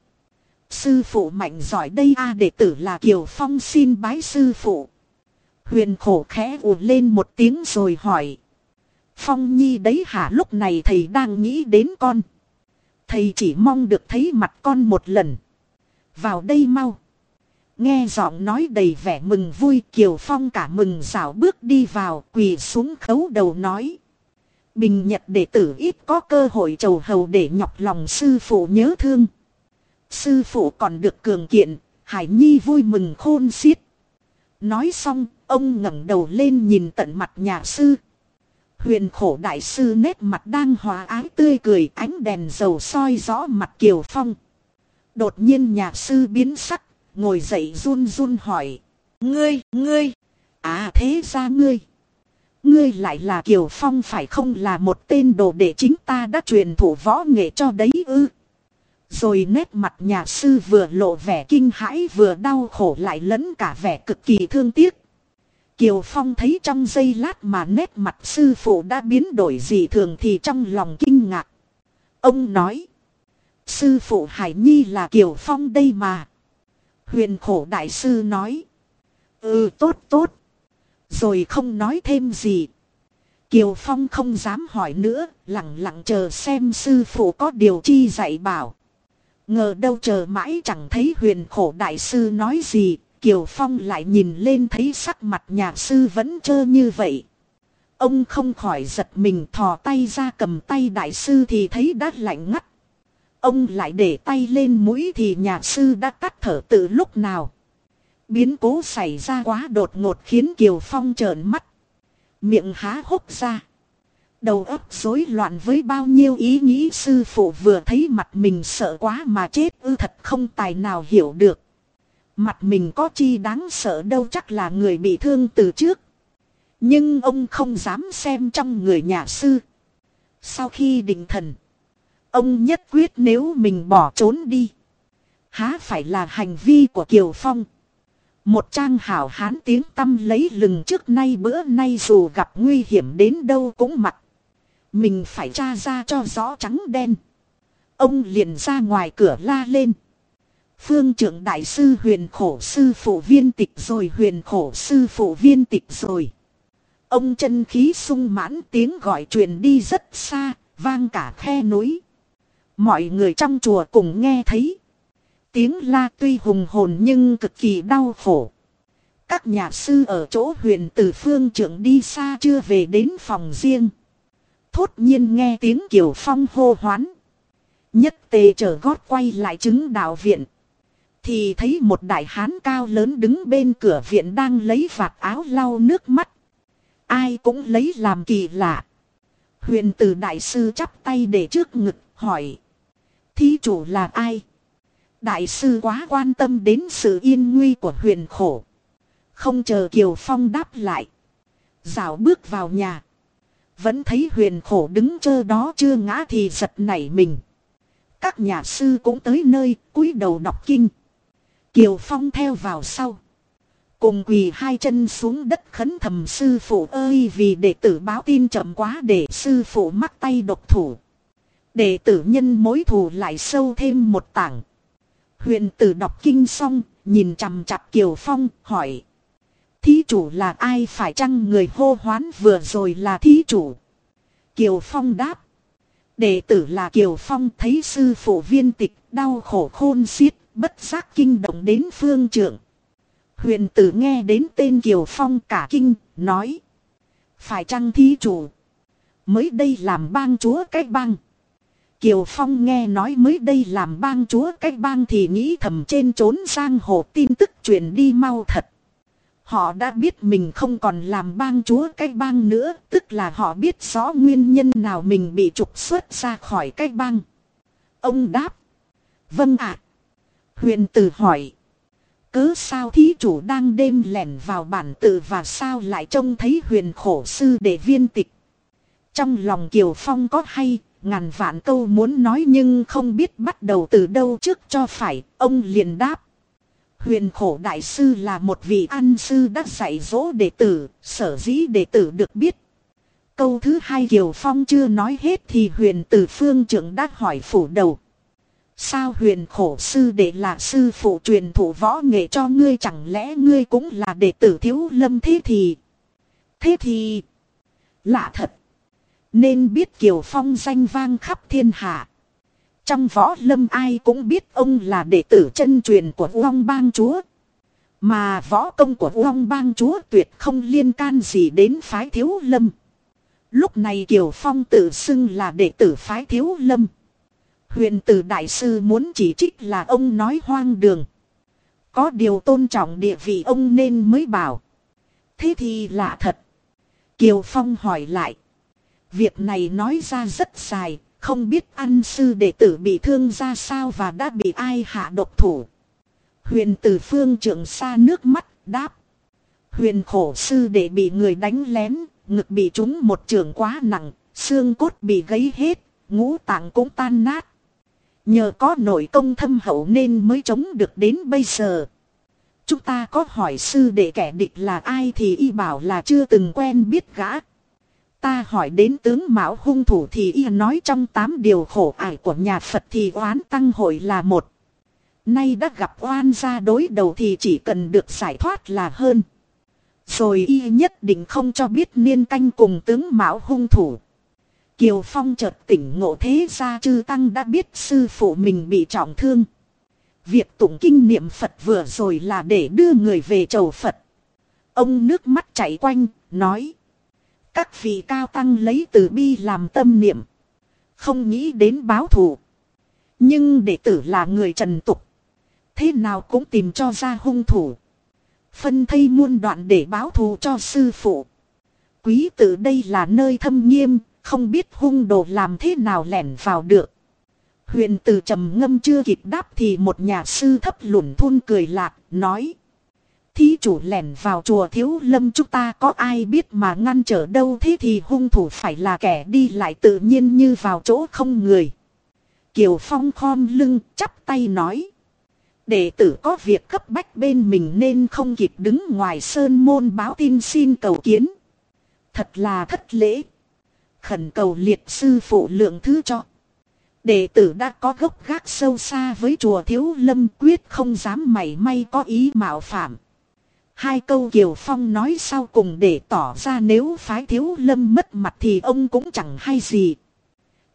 Sư phụ mạnh giỏi đây a đệ tử là Kiều Phong xin bái sư phụ. Huyền khổ khẽ ùa lên một tiếng rồi hỏi. Phong nhi đấy hả lúc này thầy đang nghĩ đến con. Thầy chỉ mong được thấy mặt con một lần. Vào đây mau. Nghe giọng nói đầy vẻ mừng vui Kiều Phong cả mừng rào bước đi vào quỳ xuống khấu đầu nói. Bình Nhật đệ tử ít có cơ hội trầu hầu để nhọc lòng sư phụ nhớ thương. Sư phụ còn được cường kiện, Hải Nhi vui mừng khôn xiết. Nói xong, ông ngẩng đầu lên nhìn tận mặt nhà sư. Huyền khổ đại sư nét mặt đang hòa ái tươi cười ánh đèn dầu soi rõ mặt Kiều Phong. Đột nhiên nhà sư biến sắc, ngồi dậy run run hỏi. Ngươi, ngươi, à thế ra ngươi. Ngươi lại là Kiều Phong phải không là một tên đồ để chính ta đã truyền thủ võ nghệ cho đấy ư. Rồi nét mặt nhà sư vừa lộ vẻ kinh hãi vừa đau khổ lại lẫn cả vẻ cực kỳ thương tiếc. Kiều Phong thấy trong giây lát mà nét mặt sư phụ đã biến đổi gì thường thì trong lòng kinh ngạc. Ông nói. Sư phụ Hải Nhi là Kiều Phong đây mà. Huyền khổ đại sư nói. Ừ tốt tốt. Rồi không nói thêm gì. Kiều Phong không dám hỏi nữa, lặng lặng chờ xem sư phụ có điều chi dạy bảo. Ngờ đâu chờ mãi chẳng thấy huyền khổ đại sư nói gì, Kiều Phong lại nhìn lên thấy sắc mặt nhà sư vẫn trơ như vậy. Ông không khỏi giật mình thò tay ra cầm tay đại sư thì thấy đã lạnh ngắt. Ông lại để tay lên mũi thì nhà sư đã tắt thở từ lúc nào. Biến cố xảy ra quá đột ngột khiến Kiều Phong trợn mắt. Miệng há hốc ra. Đầu óc rối loạn với bao nhiêu ý nghĩ sư phụ vừa thấy mặt mình sợ quá mà chết ư thật không tài nào hiểu được. Mặt mình có chi đáng sợ đâu chắc là người bị thương từ trước. Nhưng ông không dám xem trong người nhà sư. Sau khi định thần. Ông nhất quyết nếu mình bỏ trốn đi. Há phải là hành vi của Kiều Phong. Một trang hảo hán tiếng tâm lấy lừng trước nay bữa nay dù gặp nguy hiểm đến đâu cũng mặc. Mình phải tra ra cho rõ trắng đen. Ông liền ra ngoài cửa la lên. Phương trưởng đại sư huyền khổ sư phụ viên tịch rồi huyền khổ sư phụ viên tịch rồi. Ông chân khí sung mãn tiếng gọi truyền đi rất xa, vang cả khe núi. Mọi người trong chùa cùng nghe thấy. Tiếng la tuy hùng hồn nhưng cực kỳ đau khổ. Các nhà sư ở chỗ huyền từ phương trưởng đi xa chưa về đến phòng riêng. Thốt nhiên nghe tiếng Kiều Phong hô hoán. Nhất tề trở gót quay lại chứng đạo viện. Thì thấy một đại hán cao lớn đứng bên cửa viện đang lấy vạt áo lau nước mắt. Ai cũng lấy làm kỳ lạ. Huyền tử đại sư chắp tay để trước ngực, hỏi. Thí chủ là ai? Đại sư quá quan tâm đến sự yên nguy của huyền khổ. Không chờ Kiều Phong đáp lại. Dạo bước vào nhà. Vẫn thấy huyền khổ đứng chơ đó chưa ngã thì giật nảy mình. Các nhà sư cũng tới nơi, cúi đầu đọc kinh. Kiều Phong theo vào sau. Cùng quỳ hai chân xuống đất khấn thầm sư phụ ơi vì đệ tử báo tin chậm quá để sư phụ mắc tay độc thủ. Đệ tử nhân mối thù lại sâu thêm một tảng. Huyền tử đọc kinh xong, nhìn chằm chặp Kiều Phong, hỏi. Thí chủ là ai phải chăng người hô hoán vừa rồi là thí chủ? Kiều Phong đáp. Đệ tử là Kiều Phong thấy sư phụ viên tịch đau khổ khôn xiết, bất giác kinh động đến phương trưởng. Huyền tử nghe đến tên Kiều Phong cả kinh, nói. Phải chăng thí chủ? Mới đây làm bang chúa cái bang. Kiều Phong nghe nói mới đây làm bang chúa cái bang thì nghĩ thầm trên trốn sang hồ tin tức truyền đi mau thật. Họ đã biết mình không còn làm bang chúa cái bang nữa, tức là họ biết rõ nguyên nhân nào mình bị trục xuất ra khỏi cái bang. Ông đáp. Vâng ạ. Huyền tử hỏi. Cớ sao thí chủ đang đêm lẻn vào bản tự và sao lại trông thấy huyền khổ sư để viên tịch. Trong lòng Kiều Phong có hay, ngàn vạn câu muốn nói nhưng không biết bắt đầu từ đâu trước cho phải, ông liền đáp. Huyền khổ đại sư là một vị an sư đã dạy dỗ đệ tử, sở dĩ đệ tử được biết. Câu thứ hai Kiều Phong chưa nói hết thì huyền tử phương trưởng đã hỏi phủ đầu. Sao huyền khổ sư đệ là sư phụ truyền thủ võ nghệ cho ngươi, chẳng lẽ ngươi cũng là đệ tử thiếu lâm thế thì. Thế thì. Lạ thật. Nên biết Kiều Phong danh vang khắp thiên hạ. Trong võ lâm ai cũng biết ông là đệ tử chân truyền của Uông Bang Chúa. Mà võ công của Uông Bang Chúa tuyệt không liên can gì đến phái thiếu lâm. Lúc này Kiều Phong tự xưng là đệ tử phái thiếu lâm. Huyền tử đại sư muốn chỉ trích là ông nói hoang đường. Có điều tôn trọng địa vị ông nên mới bảo. Thế thì lạ thật. Kiều Phong hỏi lại. Việc này nói ra rất dài, không biết ăn sư đệ tử bị thương ra sao và đã bị ai hạ độc thủ. Huyền tử phương trưởng xa nước mắt, đáp. Huyền khổ sư đệ bị người đánh lén, ngực bị trúng một trường quá nặng, xương cốt bị gãy hết, ngũ tạng cũng tan nát. Nhờ có nội công thâm hậu nên mới chống được đến bây giờ. Chúng ta có hỏi sư để kẻ địch là ai thì y bảo là chưa từng quen biết gã. Ta hỏi đến tướng Mão hung thủ thì y nói trong tám điều khổ ải của nhà Phật thì oán tăng hội là một. Nay đã gặp oan gia đối đầu thì chỉ cần được giải thoát là hơn. Rồi y nhất định không cho biết niên canh cùng tướng Mão hung thủ. Kiều Phong chợt tỉnh ngộ thế ra chư Tăng đã biết sư phụ mình bị trọng thương. Việc tụng kinh niệm Phật vừa rồi là để đưa người về chầu Phật. Ông nước mắt chảy quanh, nói. Các vị cao tăng lấy từ bi làm tâm niệm. Không nghĩ đến báo thù. Nhưng đệ tử là người trần tục. Thế nào cũng tìm cho ra hung thủ. Phân thây muôn đoạn để báo thù cho sư phụ. Quý tử đây là nơi thâm nghiêm, không biết hung đồ làm thế nào lẻn vào được. Huyền từ trầm ngâm chưa kịp đáp thì một nhà sư thấp lùn thun cười lạc, nói. Thí chủ lẻn vào chùa thiếu lâm chúng ta có ai biết mà ngăn trở đâu thế thì hung thủ phải là kẻ đi lại tự nhiên như vào chỗ không người. Kiều Phong khom lưng chắp tay nói. Đệ tử có việc cấp bách bên mình nên không kịp đứng ngoài sơn môn báo tin xin cầu kiến. Thật là thất lễ. Khẩn cầu liệt sư phụ lượng thứ cho. Đệ tử đã có gốc gác sâu xa với chùa Thiếu Lâm quyết không dám mảy may có ý mạo phạm. Hai câu Kiều Phong nói sau cùng để tỏ ra nếu phái Thiếu Lâm mất mặt thì ông cũng chẳng hay gì.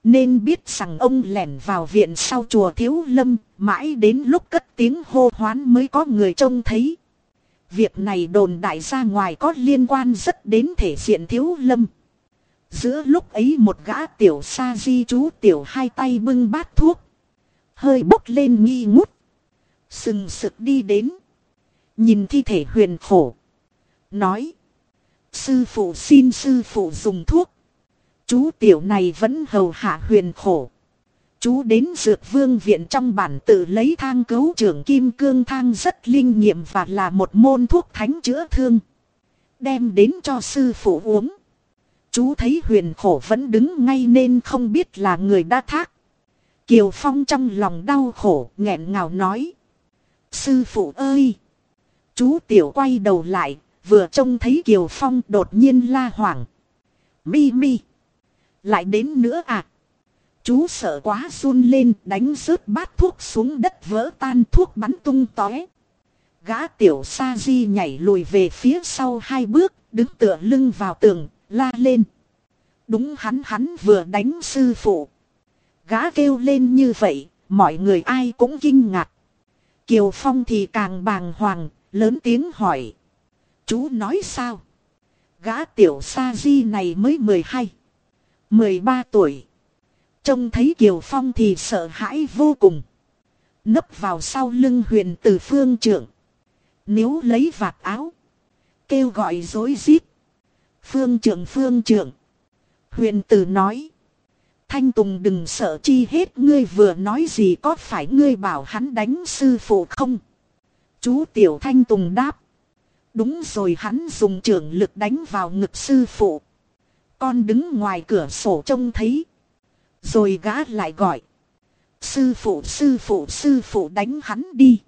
Nên biết rằng ông lẻn vào viện sau chùa Thiếu Lâm, mãi đến lúc cất tiếng hô hoán mới có người trông thấy. Việc này đồn đại ra ngoài có liên quan rất đến thể diện Thiếu Lâm. Giữa lúc ấy một gã tiểu sa di chú tiểu hai tay bưng bát thuốc. Hơi bốc lên nghi ngút. Sừng sực đi đến. Nhìn thi thể huyền khổ. Nói. Sư phụ xin sư phụ dùng thuốc. Chú tiểu này vẫn hầu hạ huyền khổ. Chú đến dược vương viện trong bản tự lấy thang cứu trưởng kim cương thang rất linh nghiệm và là một môn thuốc thánh chữa thương. Đem đến cho sư phụ uống. Chú thấy huyền khổ vẫn đứng ngay nên không biết là người đã thác. Kiều Phong trong lòng đau khổ nghẹn ngào nói. Sư phụ ơi! Chú tiểu quay đầu lại, vừa trông thấy Kiều Phong đột nhiên la hoảng. Mi mi! Lại đến nữa à? Chú sợ quá run lên đánh rớt bát thuốc xuống đất vỡ tan thuốc bắn tung tóe. Gã tiểu sa di nhảy lùi về phía sau hai bước, đứng tựa lưng vào tường, la lên. Đúng hắn hắn vừa đánh sư phụ. Gã kêu lên như vậy, mọi người ai cũng kinh ngạc. Kiều Phong thì càng bàng hoàng, lớn tiếng hỏi. Chú nói sao? Gã tiểu sa di này mới 12, 13 tuổi. Trông thấy Kiều Phong thì sợ hãi vô cùng. Nấp vào sau lưng huyền từ phương trưởng. Nếu lấy vạt áo. Kêu gọi dối rít Phương trưởng phương trưởng. Huyền tử nói. Thanh Tùng đừng sợ chi hết, ngươi vừa nói gì có phải ngươi bảo hắn đánh sư phụ không? Chú Tiểu Thanh Tùng đáp. Đúng rồi, hắn dùng trưởng lực đánh vào ngực sư phụ. Con đứng ngoài cửa sổ trông thấy. Rồi gã lại gọi. Sư phụ sư phụ sư phụ đánh hắn đi.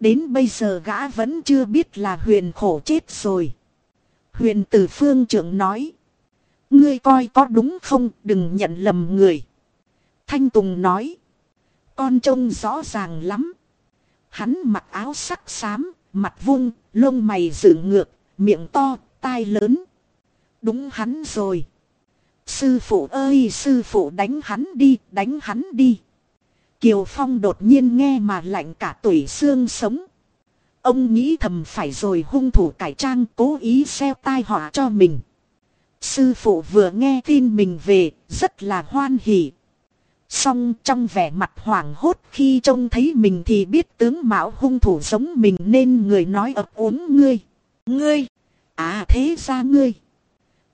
Đến bây giờ gã vẫn chưa biết là huyền khổ chết rồi. Huyền tử phương trưởng nói. Ngươi coi có đúng không đừng nhận lầm người. Thanh Tùng nói. Con trông rõ ràng lắm. Hắn mặc áo sắc xám, mặt vung, lông mày dựng ngược, miệng to, tai lớn. Đúng hắn rồi. Sư phụ ơi sư phụ đánh hắn đi, đánh hắn đi. Kiều Phong đột nhiên nghe mà lạnh cả tuổi xương sống. Ông nghĩ thầm phải rồi hung thủ cải trang cố ý xeo tai họa cho mình. Sư phụ vừa nghe tin mình về, rất là hoan hỉ. Song trong vẻ mặt hoảng hốt khi trông thấy mình thì biết tướng mạo hung thủ giống mình nên người nói ập uống ngươi. Ngươi! À thế ra ngươi!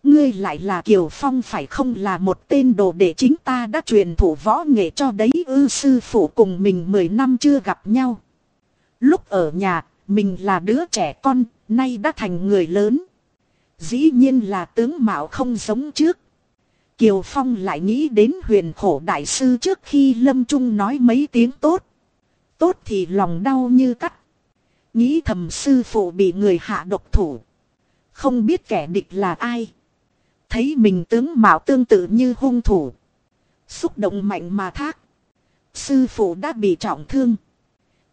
Ngươi lại là Kiều Phong phải không là một tên đồ để chính ta đã truyền thủ võ nghệ cho đấy ư sư phụ cùng mình 10 năm chưa gặp nhau. Lúc ở nhà, mình là đứa trẻ con, nay đã thành người lớn. Dĩ nhiên là tướng mạo không giống trước. Kiều Phong lại nghĩ đến huyền khổ đại sư trước khi Lâm Trung nói mấy tiếng tốt. Tốt thì lòng đau như cắt. Nghĩ thầm sư phụ bị người hạ độc thủ. Không biết kẻ địch là ai. Thấy mình tướng mạo tương tự như hung thủ. Xúc động mạnh mà thác. Sư phụ đã bị trọng thương.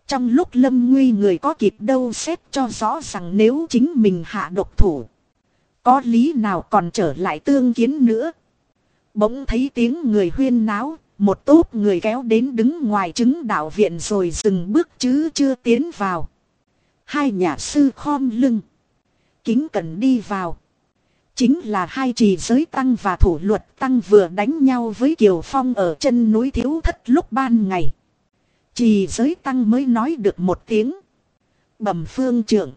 Trong lúc lâm nguy người có kịp đâu xét cho rõ rằng nếu chính mình hạ độc thủ. Có lý nào còn trở lại tương kiến nữa. Bỗng thấy tiếng người huyên náo. Một tốp người kéo đến đứng ngoài chứng đạo viện rồi dừng bước chứ chưa tiến vào. Hai nhà sư khom lưng. Kính cần đi vào. Chính là hai trì giới tăng và thủ luật tăng vừa đánh nhau với Kiều Phong ở chân núi thiếu thất lúc ban ngày. Trì giới tăng mới nói được một tiếng. Bẩm phương trưởng.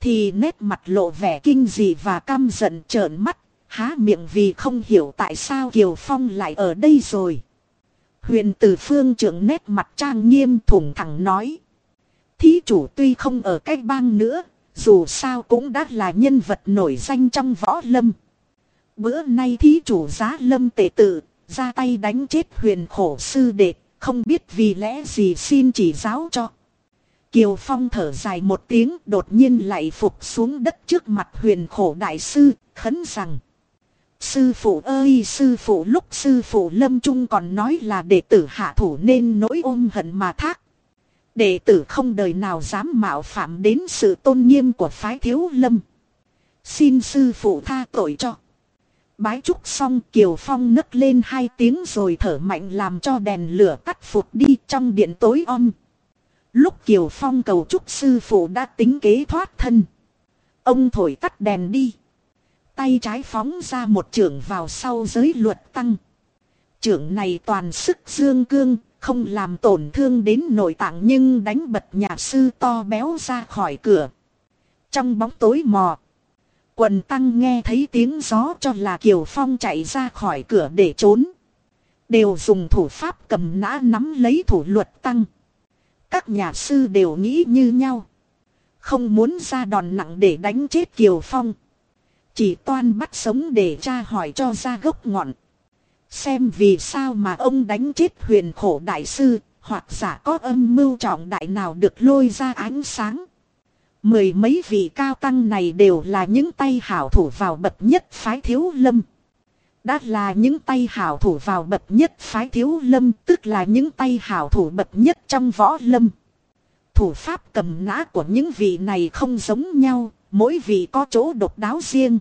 Thì nét mặt lộ vẻ kinh dị và căm giận trợn mắt. Há miệng vì không hiểu tại sao Kiều Phong lại ở đây rồi. Huyền từ phương trưởng nét mặt trang nghiêm thủng thẳng nói. Thí chủ tuy không ở cách bang nữa, dù sao cũng đã là nhân vật nổi danh trong võ lâm. Bữa nay thí chủ giá lâm tệ tự, ra tay đánh chết huyền khổ sư đệ, không biết vì lẽ gì xin chỉ giáo cho. Kiều Phong thở dài một tiếng đột nhiên lại phục xuống đất trước mặt huyền khổ đại sư, khấn rằng. Sư phụ ơi sư phụ lúc sư phụ lâm trung còn nói là đệ tử hạ thủ nên nỗi ôm hận mà thác. Đệ tử không đời nào dám mạo phạm đến sự tôn nghiêm của phái thiếu lâm. Xin sư phụ tha tội cho. Bái trúc xong Kiều Phong nấc lên hai tiếng rồi thở mạnh làm cho đèn lửa tắt phụt đi trong điện tối om. Lúc Kiều Phong cầu trúc sư phụ đã tính kế thoát thân. Ông thổi tắt đèn đi. Tay trái phóng ra một trưởng vào sau giới luật tăng. Trưởng này toàn sức dương cương, không làm tổn thương đến nội tạng nhưng đánh bật nhà sư to béo ra khỏi cửa. Trong bóng tối mò, quần tăng nghe thấy tiếng gió cho là Kiều Phong chạy ra khỏi cửa để trốn. Đều dùng thủ pháp cầm nã nắm lấy thủ luật tăng. Các nhà sư đều nghĩ như nhau. Không muốn ra đòn nặng để đánh chết Kiều Phong. Chỉ toan bắt sống để tra hỏi cho ra gốc ngọn. Xem vì sao mà ông đánh chết huyền khổ đại sư, hoặc giả có âm mưu trọng đại nào được lôi ra ánh sáng. Mười mấy vị cao tăng này đều là những tay hảo thủ vào bậc nhất phái thiếu lâm. Đã là những tay hảo thủ vào bậc nhất phái thiếu lâm tức là những tay hảo thủ bậc nhất trong võ lâm. Thủ pháp cầm nã của những vị này không giống nhau, mỗi vị có chỗ độc đáo riêng.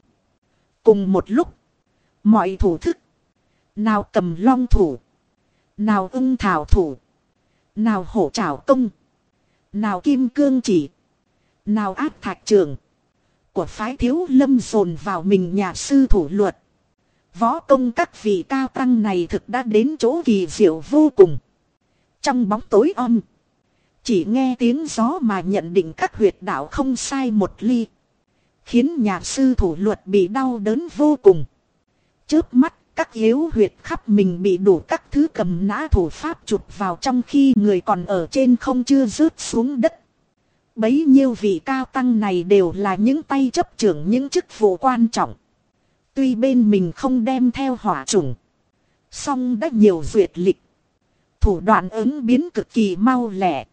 Cùng một lúc, mọi thủ thức nào cầm long thủ. Nào ưng thảo thủ. Nào hổ trảo công. Nào kim cương chỉ. Nào áp thạch trường. Của phái thiếu lâm dồn vào mình nhà sư thủ luật. Võ công các vị cao tăng này thực đã đến chỗ kỳ diệu vô cùng. Trong bóng tối om. Chỉ nghe tiếng gió mà nhận định các huyệt đạo không sai một ly. Khiến nhà sư thủ luật bị đau đớn vô cùng. Chớp mắt, các yếu huyệt khắp mình bị đủ các thứ cầm nã thủ pháp chụp vào trong khi người còn ở trên không chưa rớt xuống đất. Bấy nhiêu vị cao tăng này đều là những tay chấp trưởng những chức vụ quan trọng. Tuy bên mình không đem theo hỏa chủng. Song đã nhiều duyệt lịch. Thủ đoạn ứng biến cực kỳ mau lẹ.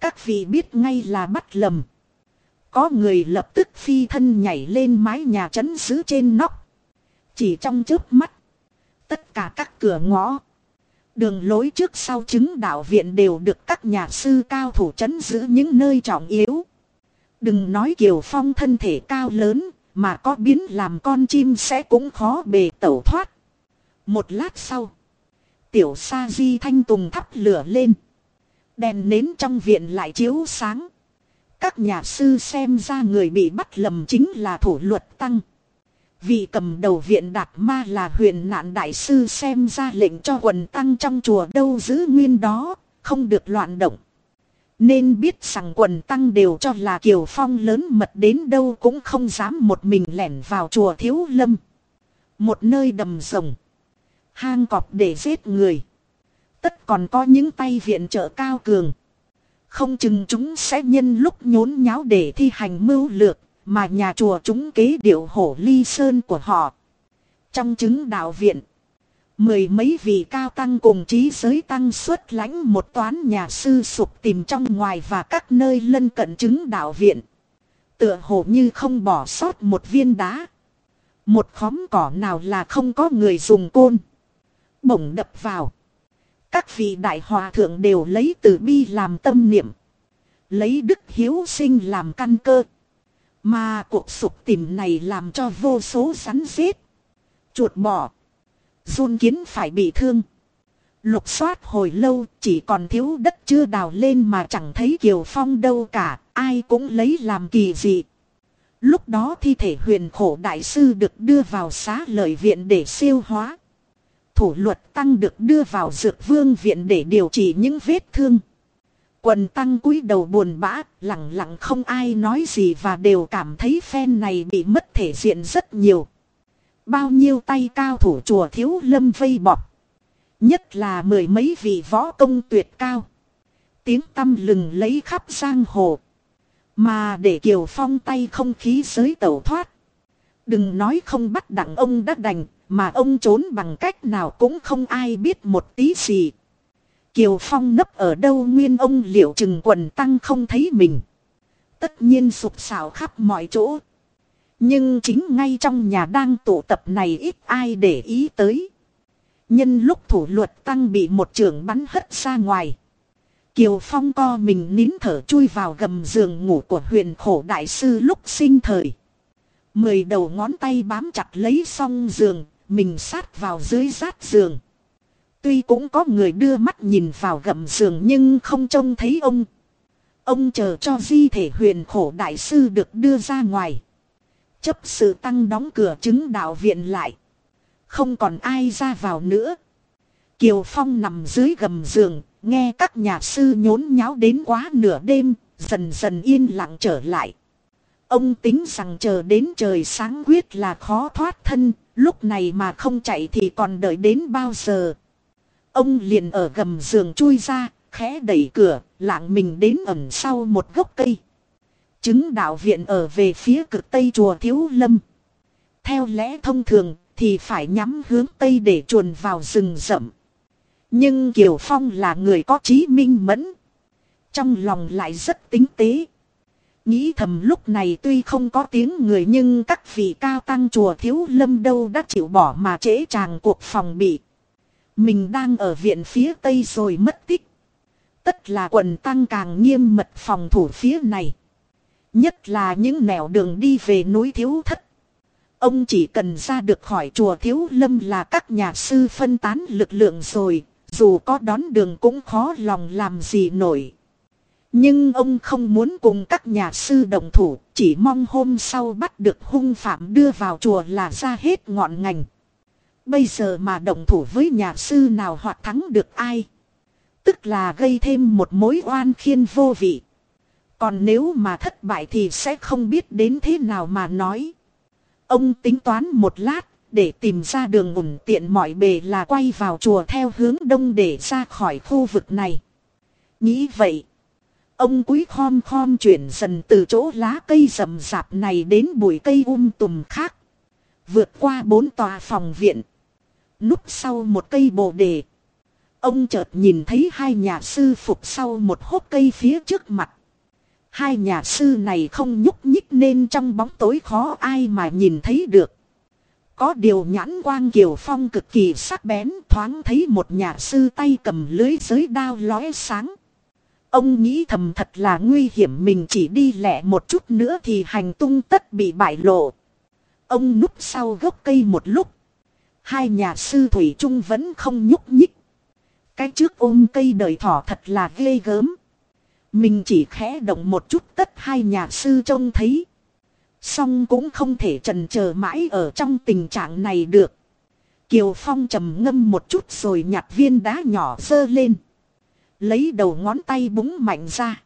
Các vị biết ngay là bắt lầm. Có người lập tức phi thân nhảy lên mái nhà trấn xứ trên nóc. Chỉ trong chớp mắt. Tất cả các cửa ngõ. Đường lối trước sau chứng đạo viện đều được các nhà sư cao thủ chấn giữ những nơi trọng yếu. Đừng nói Kiều Phong thân thể cao lớn, mà có biến làm con chim sẽ cũng khó bề tẩu thoát. Một lát sau, tiểu sa di thanh tùng thắp lửa lên. Đèn nến trong viện lại chiếu sáng. Các nhà sư xem ra người bị bắt lầm chính là thủ luật tăng. Vị cầm đầu viện đạt ma là huyền nạn đại sư xem ra lệnh cho quần tăng trong chùa đâu giữ nguyên đó, không được loạn động. Nên biết rằng quần tăng đều cho là Kiều Phong lớn mật đến đâu cũng không dám một mình lẻn vào chùa Thiếu Lâm. Một nơi đầm rồng. Hang cọp để giết người. Tất còn có những tay viện trợ cao cường. Không chừng chúng sẽ nhân lúc nhốn nháo để thi hành mưu lược. Mà nhà chùa chúng kế điệu hổ ly sơn của họ. Trong chứng đạo viện. Mười mấy vị cao tăng cùng trí giới tăng xuất lãnh một toán nhà sư sụp tìm trong ngoài và các nơi lân cận chứng đạo viện. Tựa hồ như không bỏ sót một viên đá. Một khóm cỏ nào là không có người dùng côn. Bổng đập vào. Các vị đại hòa thượng đều lấy từ bi làm tâm niệm. Lấy đức hiếu sinh làm căn cơ. Mà cuộc sụp tìm này làm cho vô số rắn giết. Chuột bỏ, Run kiến phải bị thương. Lục soát hồi lâu chỉ còn thiếu đất chưa đào lên mà chẳng thấy Kiều Phong đâu cả. Ai cũng lấy làm kỳ dị. Lúc đó thi thể huyền khổ đại sư được đưa vào xá lợi viện để siêu hóa. Thủ luật tăng được đưa vào dược vương viện để điều trị những vết thương. Quần tăng cúi đầu buồn bã, lặng lặng không ai nói gì và đều cảm thấy phen này bị mất thể diện rất nhiều. Bao nhiêu tay cao thủ chùa thiếu lâm vây bọc. Nhất là mười mấy vị võ công tuyệt cao. Tiếng tâm lừng lấy khắp giang hồ. Mà để Kiều Phong tay không khí giới tẩu thoát. Đừng nói không bắt đặng ông đã đành, mà ông trốn bằng cách nào cũng không ai biết một tí gì. Kiều Phong nấp ở đâu nguyên ông liệu chừng quần tăng không thấy mình. Tất nhiên sụp xào khắp mọi chỗ. Nhưng chính ngay trong nhà đang tụ tập này ít ai để ý tới. Nhân lúc thủ luật tăng bị một trường bắn hất ra ngoài. Kiều Phong co mình nín thở chui vào gầm giường ngủ của huyền khổ đại sư lúc sinh thời. Mười đầu ngón tay bám chặt lấy song giường, mình sát vào dưới rát giường. Tuy cũng có người đưa mắt nhìn vào gầm giường nhưng không trông thấy ông. Ông chờ cho di thể huyền khổ đại sư được đưa ra ngoài. Chấp sự tăng đóng cửa chứng đạo viện lại. Không còn ai ra vào nữa. Kiều Phong nằm dưới gầm giường, nghe các nhà sư nhốn nháo đến quá nửa đêm, dần dần yên lặng trở lại. Ông tính rằng chờ đến trời sáng quyết là khó thoát thân, lúc này mà không chạy thì còn đợi đến bao giờ. Ông liền ở gầm giường chui ra, khẽ đẩy cửa, lạng mình đến ẩn sau một gốc cây. Chứng đạo viện ở về phía cực tây chùa Thiếu Lâm. Theo lẽ thông thường thì phải nhắm hướng tây để chuồn vào rừng rậm. Nhưng Kiều Phong là người có trí minh mẫn. Trong lòng lại rất tính tế. Nghĩ thầm lúc này tuy không có tiếng người nhưng các vị cao tăng chùa thiếu lâm đâu đã chịu bỏ mà trễ tràng cuộc phòng bị. Mình đang ở viện phía tây rồi mất tích. Tất là quần tăng càng nghiêm mật phòng thủ phía này. Nhất là những nẻo đường đi về núi thiếu thất. Ông chỉ cần ra được khỏi chùa thiếu lâm là các nhà sư phân tán lực lượng rồi, dù có đón đường cũng khó lòng làm gì nổi. Nhưng ông không muốn cùng các nhà sư đồng thủ, chỉ mong hôm sau bắt được hung phạm đưa vào chùa là ra hết ngọn ngành. Bây giờ mà đồng thủ với nhà sư nào hoặc thắng được ai? Tức là gây thêm một mối oan khiên vô vị. Còn nếu mà thất bại thì sẽ không biết đến thế nào mà nói. Ông tính toán một lát, để tìm ra đường ủng tiện mọi bề là quay vào chùa theo hướng đông để ra khỏi khu vực này. Nghĩ vậy. Ông quý khom khom chuyển dần từ chỗ lá cây rậm rạp này đến bụi cây um tùm khác. Vượt qua bốn tòa phòng viện. Núp sau một cây bồ đề. Ông chợt nhìn thấy hai nhà sư phục sau một hốc cây phía trước mặt. Hai nhà sư này không nhúc nhích nên trong bóng tối khó ai mà nhìn thấy được. Có điều nhãn quang kiều phong cực kỳ sắc bén thoáng thấy một nhà sư tay cầm lưới giới đao lóe sáng. Ông nghĩ thầm thật là nguy hiểm mình chỉ đi lẹ một chút nữa thì hành tung tất bị bại lộ. Ông núp sau gốc cây một lúc. Hai nhà sư Thủy Trung vẫn không nhúc nhích. Cái trước ôm cây đời thỏ thật là ghê gớm. Mình chỉ khẽ động một chút tất hai nhà sư trông thấy. Xong cũng không thể trần chờ mãi ở trong tình trạng này được. Kiều Phong trầm ngâm một chút rồi nhặt viên đá nhỏ dơ lên. Lấy đầu ngón tay búng mạnh ra.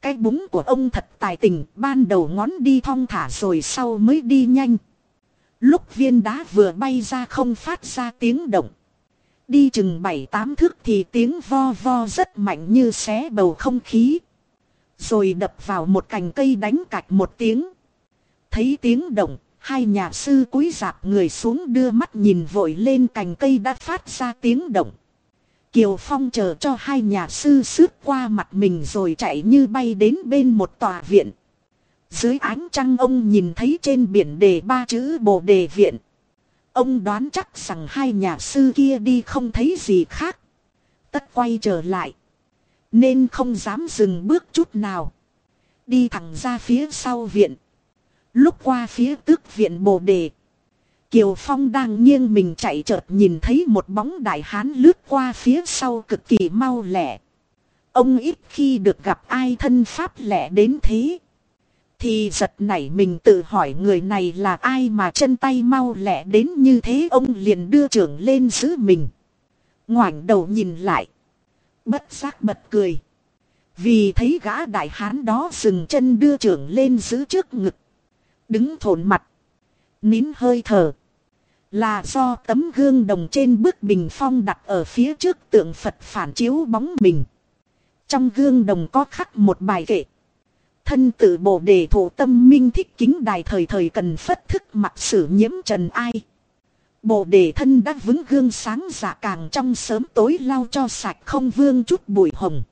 cái búng của ông thật tài tình, ban đầu ngón đi thong thả rồi sau mới đi nhanh. Lúc viên đá vừa bay ra không phát ra tiếng động. Đi chừng bảy tám thước thì tiếng vo vo rất mạnh như xé bầu không khí. Rồi đập vào một cành cây đánh cạch một tiếng. Thấy tiếng động, hai nhà sư cúi dạp người xuống đưa mắt nhìn vội lên cành cây đã phát ra tiếng động. Kiều Phong chờ cho hai nhà sư sướt qua mặt mình rồi chạy như bay đến bên một tòa viện. Dưới ánh trăng ông nhìn thấy trên biển đề ba chữ bồ đề viện. Ông đoán chắc rằng hai nhà sư kia đi không thấy gì khác. Tất quay trở lại. Nên không dám dừng bước chút nào. Đi thẳng ra phía sau viện. Lúc qua phía tước viện bồ đề. Kiều Phong đang nghiêng mình chạy chợt nhìn thấy một bóng đại hán lướt qua phía sau cực kỳ mau lẹ. Ông ít khi được gặp ai thân pháp lẹ đến thế. Thì giật nảy mình tự hỏi người này là ai mà chân tay mau lẹ đến như thế, ông liền đưa trưởng lên giữ mình. Ngoảnh đầu nhìn lại. Bất giác bật cười. Vì thấy gã đại hán đó dừng chân đưa trưởng lên giữ trước ngực. Đứng thổn mặt. Nín hơi thở. Là do tấm gương đồng trên bức bình phong đặt ở phía trước tượng Phật phản chiếu bóng mình. Trong gương đồng có khắc một bài kệ. Thân tự bộ đề thủ tâm minh thích kính đài thời thời cần phất thức mặc sử nhiễm trần ai. Bộ đề thân đã vững gương sáng giả càng trong sớm tối lao cho sạch không vương chút bụi hồng.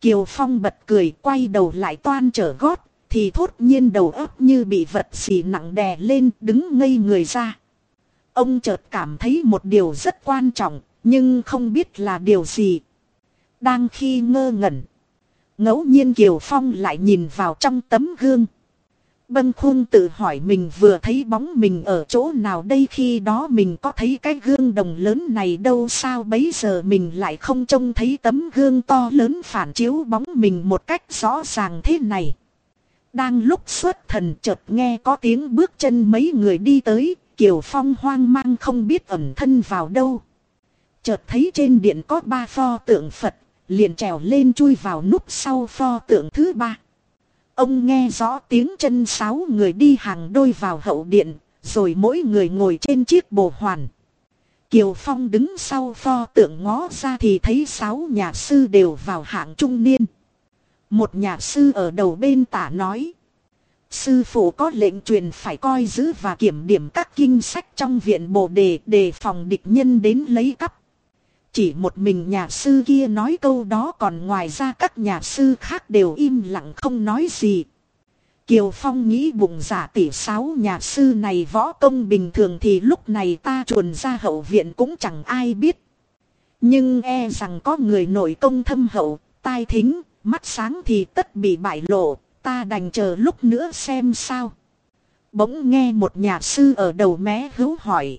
Kiều Phong bật cười quay đầu lại toan trở gót, thì thốt nhiên đầu óc như bị vật gì nặng đè lên đứng ngây người ra. Ông chợt cảm thấy một điều rất quan trọng, nhưng không biết là điều gì. Đang khi ngơ ngẩn ngẫu nhiên Kiều Phong lại nhìn vào trong tấm gương. Bân khuôn tự hỏi mình vừa thấy bóng mình ở chỗ nào đây khi đó mình có thấy cái gương đồng lớn này đâu sao bấy giờ mình lại không trông thấy tấm gương to lớn phản chiếu bóng mình một cách rõ ràng thế này. Đang lúc xuất thần chợt nghe có tiếng bước chân mấy người đi tới, Kiều Phong hoang mang không biết ẩn thân vào đâu. Chợt thấy trên điện có ba pho tượng Phật, liền trèo lên chui vào núp sau pho tượng thứ ba. Ông nghe rõ tiếng chân sáu người đi hàng đôi vào hậu điện, rồi mỗi người ngồi trên chiếc bồ hoàn. Kiều Phong đứng sau pho tượng ngó ra thì thấy sáu nhà sư đều vào hạng trung niên. Một nhà sư ở đầu bên tả nói. Sư phụ có lệnh truyền phải coi giữ và kiểm điểm các kinh sách trong viện bồ đề để phòng địch nhân đến lấy cắp. Chỉ một mình nhà sư kia nói câu đó còn ngoài ra các nhà sư khác đều im lặng không nói gì. Kiều Phong nghĩ bụng giả tỷ sáu nhà sư này võ công bình thường thì lúc này ta chuồn ra hậu viện cũng chẳng ai biết. Nhưng e rằng có người nội công thâm hậu, tai thính, mắt sáng thì tất bị bại lộ, ta đành chờ lúc nữa xem sao. Bỗng nghe một nhà sư ở đầu mé hữu hỏi.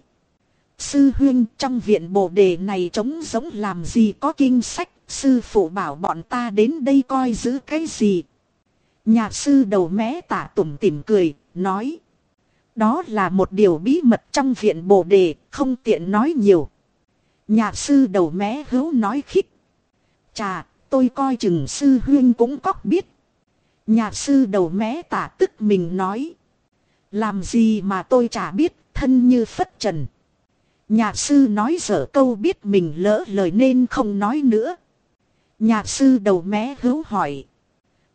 Sư huyên trong viện bồ đề này trống giống làm gì có kinh sách, sư phụ bảo bọn ta đến đây coi giữ cái gì. Nhà sư đầu mé tả tủm tỉm cười, nói. Đó là một điều bí mật trong viện bồ đề, không tiện nói nhiều. Nhà sư đầu mé hữu nói khích. Chà, tôi coi chừng sư huyên cũng có biết. Nhà sư đầu mé tả tức mình nói. Làm gì mà tôi chả biết, thân như phất trần. Nhà sư nói dở câu biết mình lỡ lời nên không nói nữa. Nhà sư đầu mé hữu hỏi.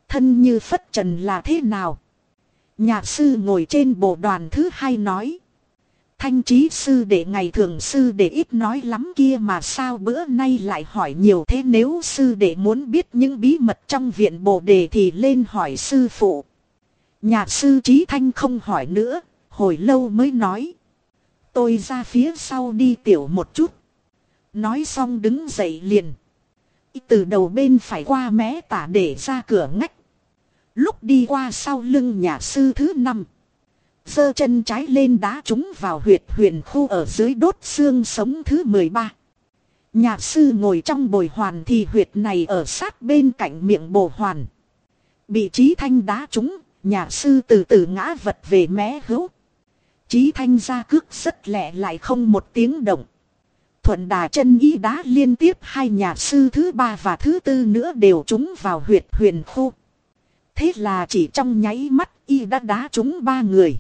Thân như phất trần là thế nào? Nhà sư ngồi trên bộ đoàn thứ hai nói. Thanh trí sư đệ ngày thường sư đệ ít nói lắm kia mà sao bữa nay lại hỏi nhiều thế nếu sư đệ muốn biết những bí mật trong viện bồ đề thì lên hỏi sư phụ. Nhà sư trí thanh không hỏi nữa, hồi lâu mới nói. Tôi ra phía sau đi tiểu một chút. Nói xong đứng dậy liền. Từ đầu bên phải qua mé tả để ra cửa ngách. Lúc đi qua sau lưng nhà sư thứ năm giơ chân trái lên đá trúng vào huyệt huyền khu ở dưới đốt xương sống thứ 13. Nhà sư ngồi trong bồi hoàn thì huyệt này ở sát bên cạnh miệng bồ hoàn. Bị trí thanh đá trúng, nhà sư từ từ ngã vật về mé hữu. Chí thanh ra cước rất lẹ lại không một tiếng động. Thuận đà chân ý đá liên tiếp hai nhà sư thứ ba và thứ tư nữa đều trúng vào huyệt huyền khu. Thế là chỉ trong nháy mắt y đã đá trúng ba người.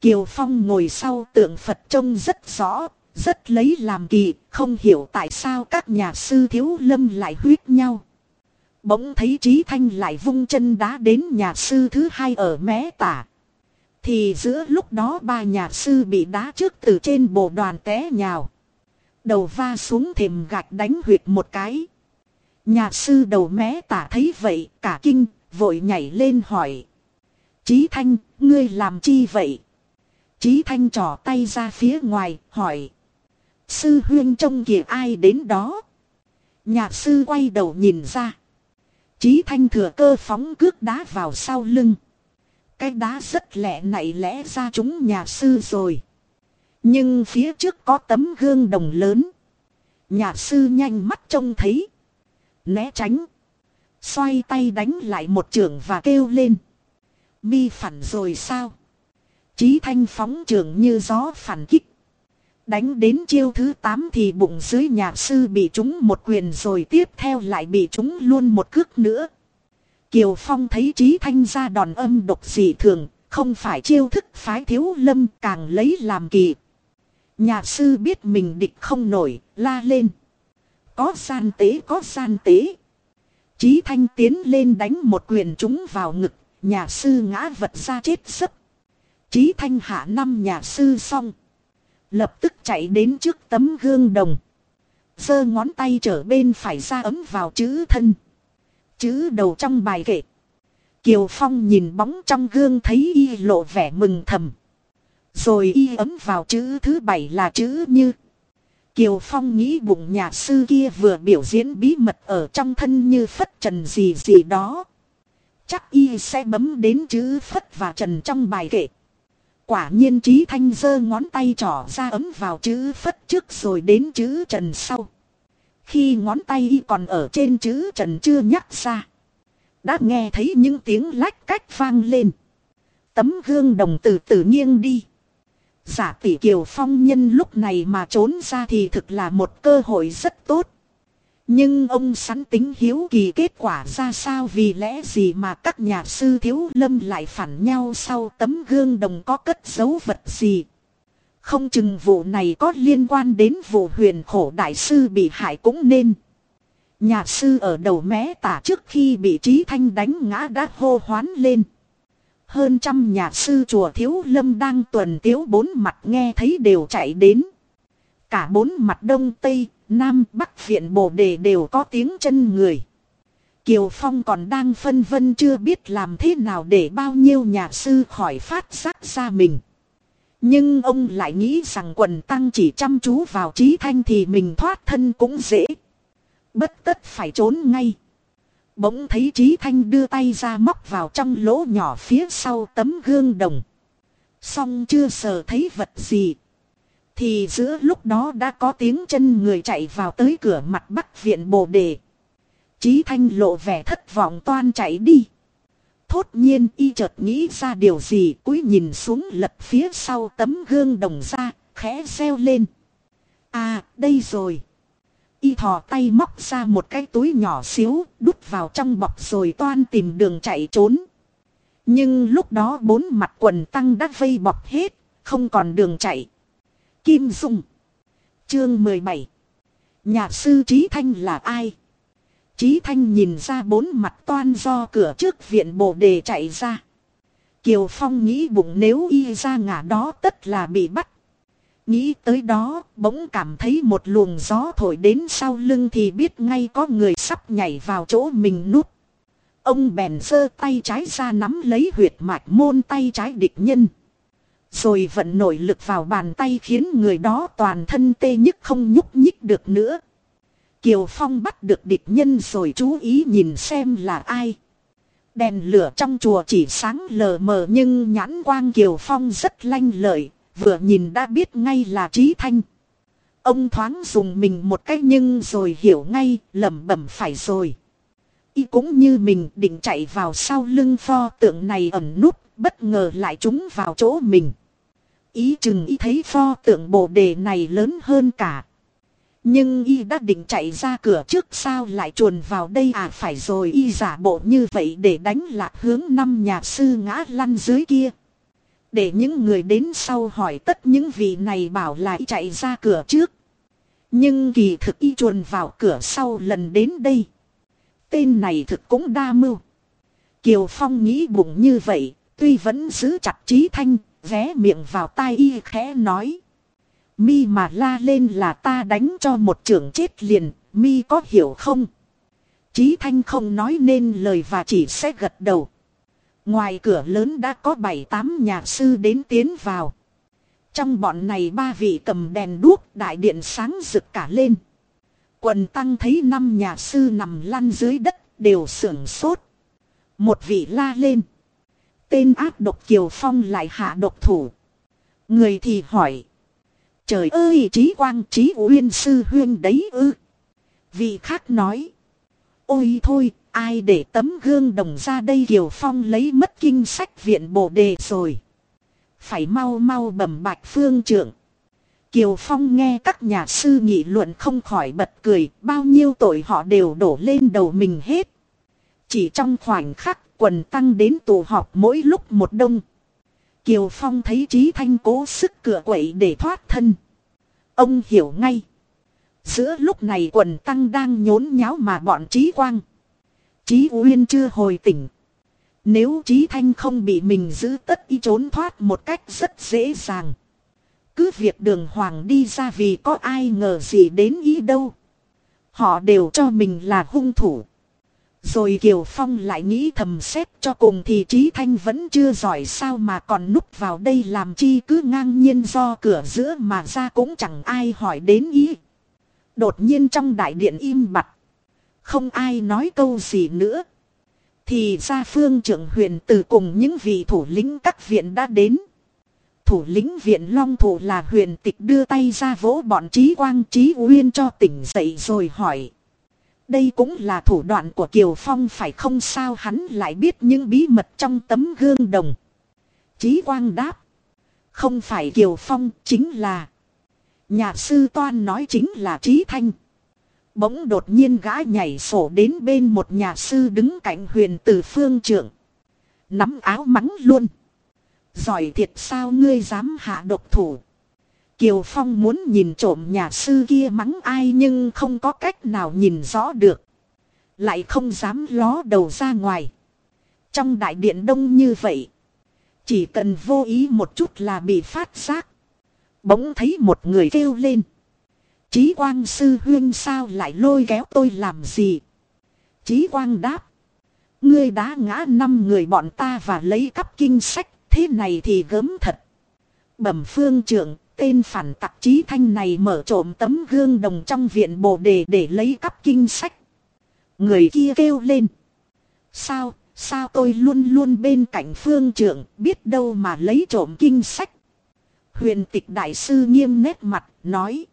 Kiều Phong ngồi sau tượng Phật trông rất rõ, rất lấy làm kỳ, không hiểu tại sao các nhà sư thiếu lâm lại huyết nhau. Bỗng thấy Trí Thanh lại vung chân đá đến nhà sư thứ hai ở mé tả. Thì giữa lúc đó ba nhà sư bị đá trước từ trên bộ đoàn té nhào. Đầu va xuống thềm gạch đánh huyệt một cái. Nhà sư đầu mé tả thấy vậy cả kinh vội nhảy lên hỏi. Chí Thanh, ngươi làm chi vậy? Chí Thanh trỏ tay ra phía ngoài, hỏi. Sư huyên trông kìa ai đến đó? Nhà sư quay đầu nhìn ra. Chí Thanh thừa cơ phóng cước đá vào sau lưng. Cái đá rất lẹ nảy lẽ ra chúng nhà sư rồi. Nhưng phía trước có tấm gương đồng lớn. Nhà sư nhanh mắt trông thấy. Né tránh. Xoay tay đánh lại một trường và kêu lên. Mi phản rồi sao? Chí thanh phóng trường như gió phản kích. Đánh đến chiêu thứ 8 thì bụng dưới nhà sư bị chúng một quyền rồi tiếp theo lại bị chúng luôn một cước nữa. Kiều Phong thấy Trí Thanh ra đòn âm độc dị thường, không phải chiêu thức phái thiếu lâm càng lấy làm kỳ. Nhà sư biết mình địch không nổi, la lên. Có gian tế, có gian tế. Chí Thanh tiến lên đánh một quyền trúng vào ngực, nhà sư ngã vật ra chết sấp. Chí Thanh hạ năm nhà sư xong. Lập tức chạy đến trước tấm gương đồng. giơ ngón tay trở bên phải ra ấm vào chữ thân. Chữ đầu trong bài kệ. Kiều Phong nhìn bóng trong gương thấy y lộ vẻ mừng thầm. Rồi y ấm vào chữ thứ bảy là chữ như. Kiều Phong nghĩ bụng nhà sư kia vừa biểu diễn bí mật ở trong thân như phất trần gì gì đó. Chắc y sẽ bấm đến chữ phất và trần trong bài kệ. Quả nhiên trí thanh giơ ngón tay trỏ ra ấm vào chữ phất trước rồi đến chữ trần sau. Khi ngón tay y còn ở trên chữ trần chưa nhắc ra. Đã nghe thấy những tiếng lách cách vang lên. Tấm gương đồng từ từ nghiêng đi. Giả tỷ kiều phong nhân lúc này mà trốn ra thì thực là một cơ hội rất tốt. Nhưng ông sẵn tính hiếu kỳ kết quả ra sao vì lẽ gì mà các nhà sư thiếu lâm lại phản nhau sau tấm gương đồng có cất dấu vật gì. Không chừng vụ này có liên quan đến vụ huyền khổ đại sư bị hại cũng nên. Nhà sư ở đầu mé tả trước khi bị trí thanh đánh ngã đã hô hoán lên. Hơn trăm nhà sư chùa Thiếu Lâm đang tuần tiếu bốn mặt nghe thấy đều chạy đến. Cả bốn mặt đông tây, nam bắc viện bồ đề đều có tiếng chân người. Kiều Phong còn đang phân vân chưa biết làm thế nào để bao nhiêu nhà sư khỏi phát giác ra mình. Nhưng ông lại nghĩ rằng quần tăng chỉ chăm chú vào trí thanh thì mình thoát thân cũng dễ. Bất tất phải trốn ngay. Bỗng thấy Trí Thanh đưa tay ra móc vào trong lỗ nhỏ phía sau tấm gương đồng. Xong chưa sờ thấy vật gì. Thì giữa lúc đó đã có tiếng chân người chạy vào tới cửa mặt bắc viện bồ đề. Trí Thanh lộ vẻ thất vọng toan chạy đi. Thốt nhiên y chợt nghĩ ra điều gì cúi nhìn xuống lật phía sau tấm gương đồng ra, khẽ reo lên. À, đây rồi. Y thò tay móc ra một cái túi nhỏ xíu, đút vào trong bọc rồi toan tìm đường chạy trốn. Nhưng lúc đó bốn mặt quần tăng đã vây bọc hết, không còn đường chạy. Kim Dung Chương 17 Nhà sư Trí Thanh là ai? Trí Thanh nhìn ra bốn mặt toan do cửa trước viện bồ đề chạy ra. Kiều Phong nghĩ bụng nếu y ra ngả đó tất là bị bắt. Nghĩ tới đó, bỗng cảm thấy một luồng gió thổi đến sau lưng thì biết ngay có người sắp nhảy vào chỗ mình núp. Ông bèn giơ tay trái ra nắm lấy huyệt mạch môn tay trái địch nhân. Rồi vận nội lực vào bàn tay khiến người đó toàn thân tê nhức không nhúc nhích được nữa. Kiều Phong bắt được địch nhân rồi chú ý nhìn xem là ai. Đèn lửa trong chùa chỉ sáng lờ mờ nhưng nhãn quang Kiều Phong rất lanh lợi, vừa nhìn đã biết ngay là trí thanh. Ông thoáng dùng mình một cách nhưng rồi hiểu ngay, lẩm bẩm phải rồi. Y cũng như mình định chạy vào sau lưng pho tượng này ẩn núp, bất ngờ lại trúng vào chỗ mình. Ý chừng y thấy pho tượng bồ đề này lớn hơn cả. Nhưng y đã định chạy ra cửa trước sao lại chuồn vào đây à phải rồi y giả bộ như vậy để đánh lạc hướng năm nhà sư ngã lăn dưới kia. Để những người đến sau hỏi tất những vị này bảo là y chạy ra cửa trước. Nhưng kỳ thực y chuồn vào cửa sau lần đến đây. Tên này thực cũng đa mưu. Kiều Phong nghĩ bụng như vậy, tuy vẫn giữ chặt trí thanh, vé miệng vào tai y khẽ nói. Mi mà la lên là ta đánh cho một trưởng chết liền, mi có hiểu không? Chí Thanh không nói nên lời và chỉ sẽ gật đầu. Ngoài cửa lớn đã có bảy tám nhà sư đến tiến vào. Trong bọn này ba vị cầm đèn đuốc đại điện sáng rực cả lên. Quần tăng thấy năm nhà sư nằm lăn dưới đất đều sưởng sốt. Một vị la lên. Tên ác độc Kiều Phong lại hạ độc thủ. Người thì hỏi. Trời ơi trí quang trí uyên sư huyên đấy ư. Vị khác nói. Ôi thôi, ai để tấm gương đồng ra đây Kiều Phong lấy mất kinh sách viện bồ đề rồi. Phải mau mau bẩm bạch phương trưởng. Kiều Phong nghe các nhà sư nghị luận không khỏi bật cười, bao nhiêu tội họ đều đổ lên đầu mình hết. Chỉ trong khoảnh khắc, quần tăng đến tù họp mỗi lúc một đông. Kiều Phong thấy Trí Thanh cố sức cửa quậy để thoát thân. Ông hiểu ngay. Giữa lúc này quần tăng đang nhốn nháo mà bọn Trí Quang. Trí Uyên chưa hồi tỉnh. Nếu Trí Thanh không bị mình giữ tất y trốn thoát một cách rất dễ dàng. Cứ việc đường hoàng đi ra vì có ai ngờ gì đến ý đâu. Họ đều cho mình là hung thủ. Rồi Kiều Phong lại nghĩ thầm xét cho cùng thì Trí Thanh vẫn chưa giỏi sao mà còn núp vào đây làm chi cứ ngang nhiên do cửa giữa mà ra cũng chẳng ai hỏi đến ý. Đột nhiên trong đại điện im bặt. Không ai nói câu gì nữa. Thì ra phương trưởng huyền từ cùng những vị thủ lĩnh các viện đã đến. Thủ lĩnh viện long thủ là huyền tịch đưa tay ra vỗ bọn trí quang trí uyên cho tỉnh dậy rồi hỏi. Đây cũng là thủ đoạn của Kiều Phong phải không sao hắn lại biết những bí mật trong tấm gương đồng. Chí Quang đáp. Không phải Kiều Phong, chính là. Nhà sư Toan nói chính là Trí Thanh. Bỗng đột nhiên gã nhảy sổ đến bên một nhà sư đứng cạnh huyền từ phương trưởng. Nắm áo mắng luôn. Giỏi thiệt sao ngươi dám hạ độc thủ. Kiều Phong muốn nhìn trộm nhà sư kia mắng ai nhưng không có cách nào nhìn rõ được. Lại không dám ló đầu ra ngoài. Trong đại điện đông như vậy. Chỉ cần vô ý một chút là bị phát giác. Bỗng thấy một người kêu lên. Chí quang sư huyên sao lại lôi kéo tôi làm gì? Chí quang đáp. Ngươi đã ngã năm người bọn ta và lấy cắp kinh sách. Thế này thì gớm thật. Bẩm phương trưởng Tên phản tặc trí thanh này mở trộm tấm gương đồng trong viện bồ đề để lấy cắp kinh sách. Người kia kêu lên. Sao, sao tôi luôn luôn bên cạnh phương trưởng, biết đâu mà lấy trộm kinh sách. Huyền tịch đại sư nghiêm nét mặt, nói.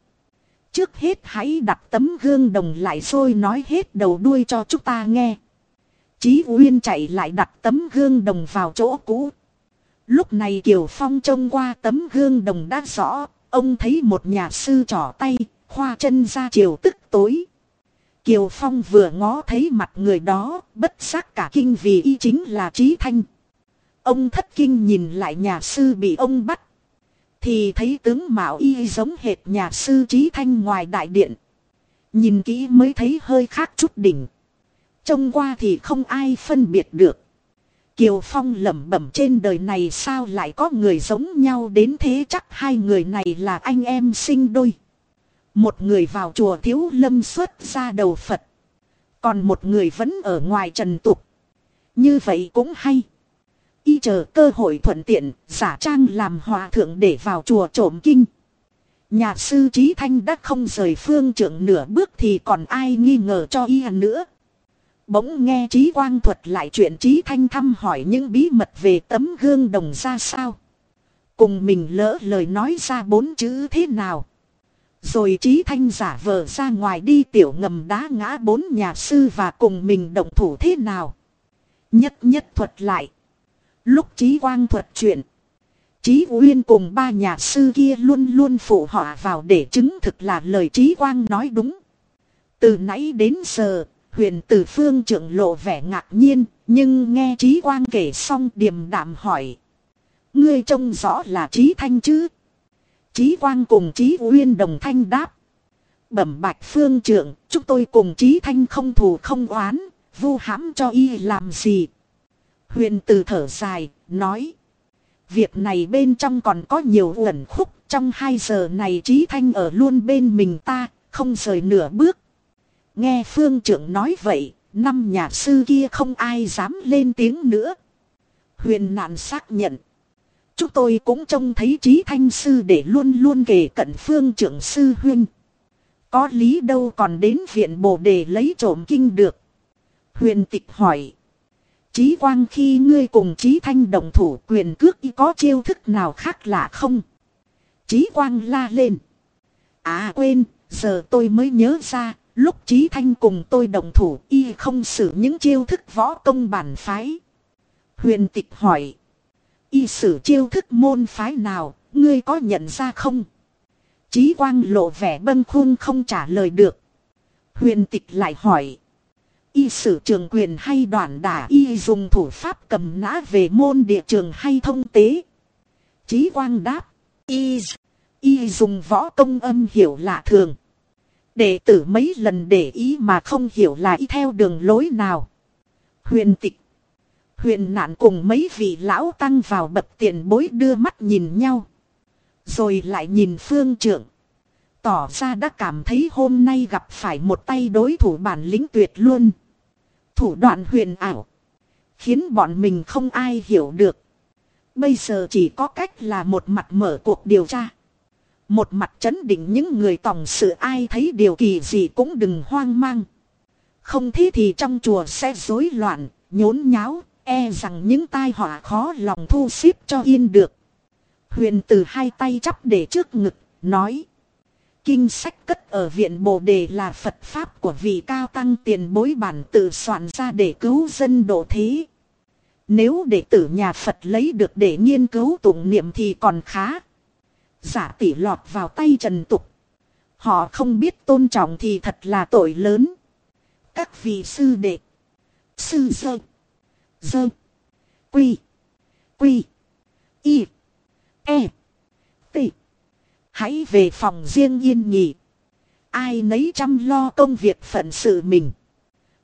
Trước hết hãy đặt tấm gương đồng lại rồi nói hết đầu đuôi cho chúng ta nghe. Chí Uyên chạy lại đặt tấm gương đồng vào chỗ cũ, Lúc này Kiều Phong trông qua tấm gương đồng đã rõ, ông thấy một nhà sư trỏ tay, khoa chân ra chiều tức tối. Kiều Phong vừa ngó thấy mặt người đó, bất giác cả kinh vì y chính là Trí Thanh. Ông thất kinh nhìn lại nhà sư bị ông bắt. Thì thấy tướng Mạo y giống hệt nhà sư Trí Thanh ngoài đại điện. Nhìn kỹ mới thấy hơi khác chút đỉnh. Trông qua thì không ai phân biệt được. Kiều Phong lẩm bẩm trên đời này sao lại có người giống nhau đến thế chắc hai người này là anh em sinh đôi. Một người vào chùa thiếu lâm xuất ra đầu Phật. Còn một người vẫn ở ngoài trần tục. Như vậy cũng hay. Y chờ cơ hội thuận tiện, giả trang làm hòa thượng để vào chùa trộm kinh. Nhà sư Trí Thanh đã không rời phương trưởng nửa bước thì còn ai nghi ngờ cho y nữa. Bỗng nghe Trí Quang thuật lại chuyện Trí Thanh thăm hỏi những bí mật về tấm gương đồng ra sao. Cùng mình lỡ lời nói ra bốn chữ thế nào. Rồi Trí Thanh giả vờ ra ngoài đi tiểu ngầm đá ngã bốn nhà sư và cùng mình động thủ thế nào. Nhất nhất thuật lại. Lúc Trí Quang thuật chuyện. trí Uyên cùng ba nhà sư kia luôn luôn phụ họa vào để chứng thực là lời trí Quang nói đúng. Từ nãy đến giờ, huyện tử phương trưởng lộ vẻ ngạc nhiên, nhưng nghe Chí Quang kể xong điềm đạm hỏi. Ngươi trông rõ là Chí Thanh chứ? Chí Quang cùng Chí Uyên đồng thanh đáp. Bẩm bạch phương trưởng, chúng tôi cùng Chí Thanh không thù không oán, vu hãm cho y làm gì? Huyền tử thở dài, nói. Việc này bên trong còn có nhiều uẩn khúc, trong hai giờ này Trí Thanh ở luôn bên mình ta, không rời nửa bước. Nghe phương trưởng nói vậy, năm nhà sư kia không ai dám lên tiếng nữa. Huyền nạn xác nhận. Chúng tôi cũng trông thấy trí thanh sư để luôn luôn kể cận phương trưởng sư huynh. Có lý đâu còn đến viện bồ đề lấy trộm kinh được. Huyền tịch hỏi. Chí quang khi ngươi cùng chí thanh đồng thủ quyền cước có chiêu thức nào khác lạ không? Chí quang la lên. À quên, giờ tôi mới nhớ ra, lúc chí thanh cùng tôi đồng thủ y không xử những chiêu thức võ công bản phái. Huyền tịch hỏi. Y sử chiêu thức môn phái nào, ngươi có nhận ra không? Chí quang lộ vẻ bâng khuâng không trả lời được. Huyền tịch lại hỏi. Y sử trường quyền hay đoạn đả y dùng thủ pháp cầm nã về môn địa trường hay thông tế. Chí quang đáp. Y, y dùng võ công âm hiểu lạ thường. Đệ tử mấy lần để ý mà không hiểu là y theo đường lối nào. Huyền tịch. Huyền nạn cùng mấy vị lão tăng vào bậc tiền bối đưa mắt nhìn nhau. Rồi lại nhìn phương trưởng. Tỏ ra đã cảm thấy hôm nay gặp phải một tay đối thủ bản lĩnh tuyệt luôn. Thủ đoạn huyền ảo. Khiến bọn mình không ai hiểu được. Bây giờ chỉ có cách là một mặt mở cuộc điều tra. Một mặt chấn định những người tòng sự ai thấy điều kỳ gì cũng đừng hoang mang. Không thế thì trong chùa sẽ rối loạn, nhốn nháo, e rằng những tai họa khó lòng thu xếp cho yên được. Huyền từ hai tay chắp để trước ngực, nói. Kinh sách cất ở viện Bồ Đề là Phật Pháp của vị cao tăng tiền bối bản tự soạn ra để cứu dân độ thế. Nếu đệ tử nhà Phật lấy được để nghiên cứu tụng niệm thì còn khá. Giả tỷ lọt vào tay trần tục. Họ không biết tôn trọng thì thật là tội lớn. Các vị sư đệ. Sư dơ. Dơ. Quy. Quy. Y. E. T. Hãy về phòng riêng yên nghỉ. Ai nấy chăm lo công việc phận sự mình.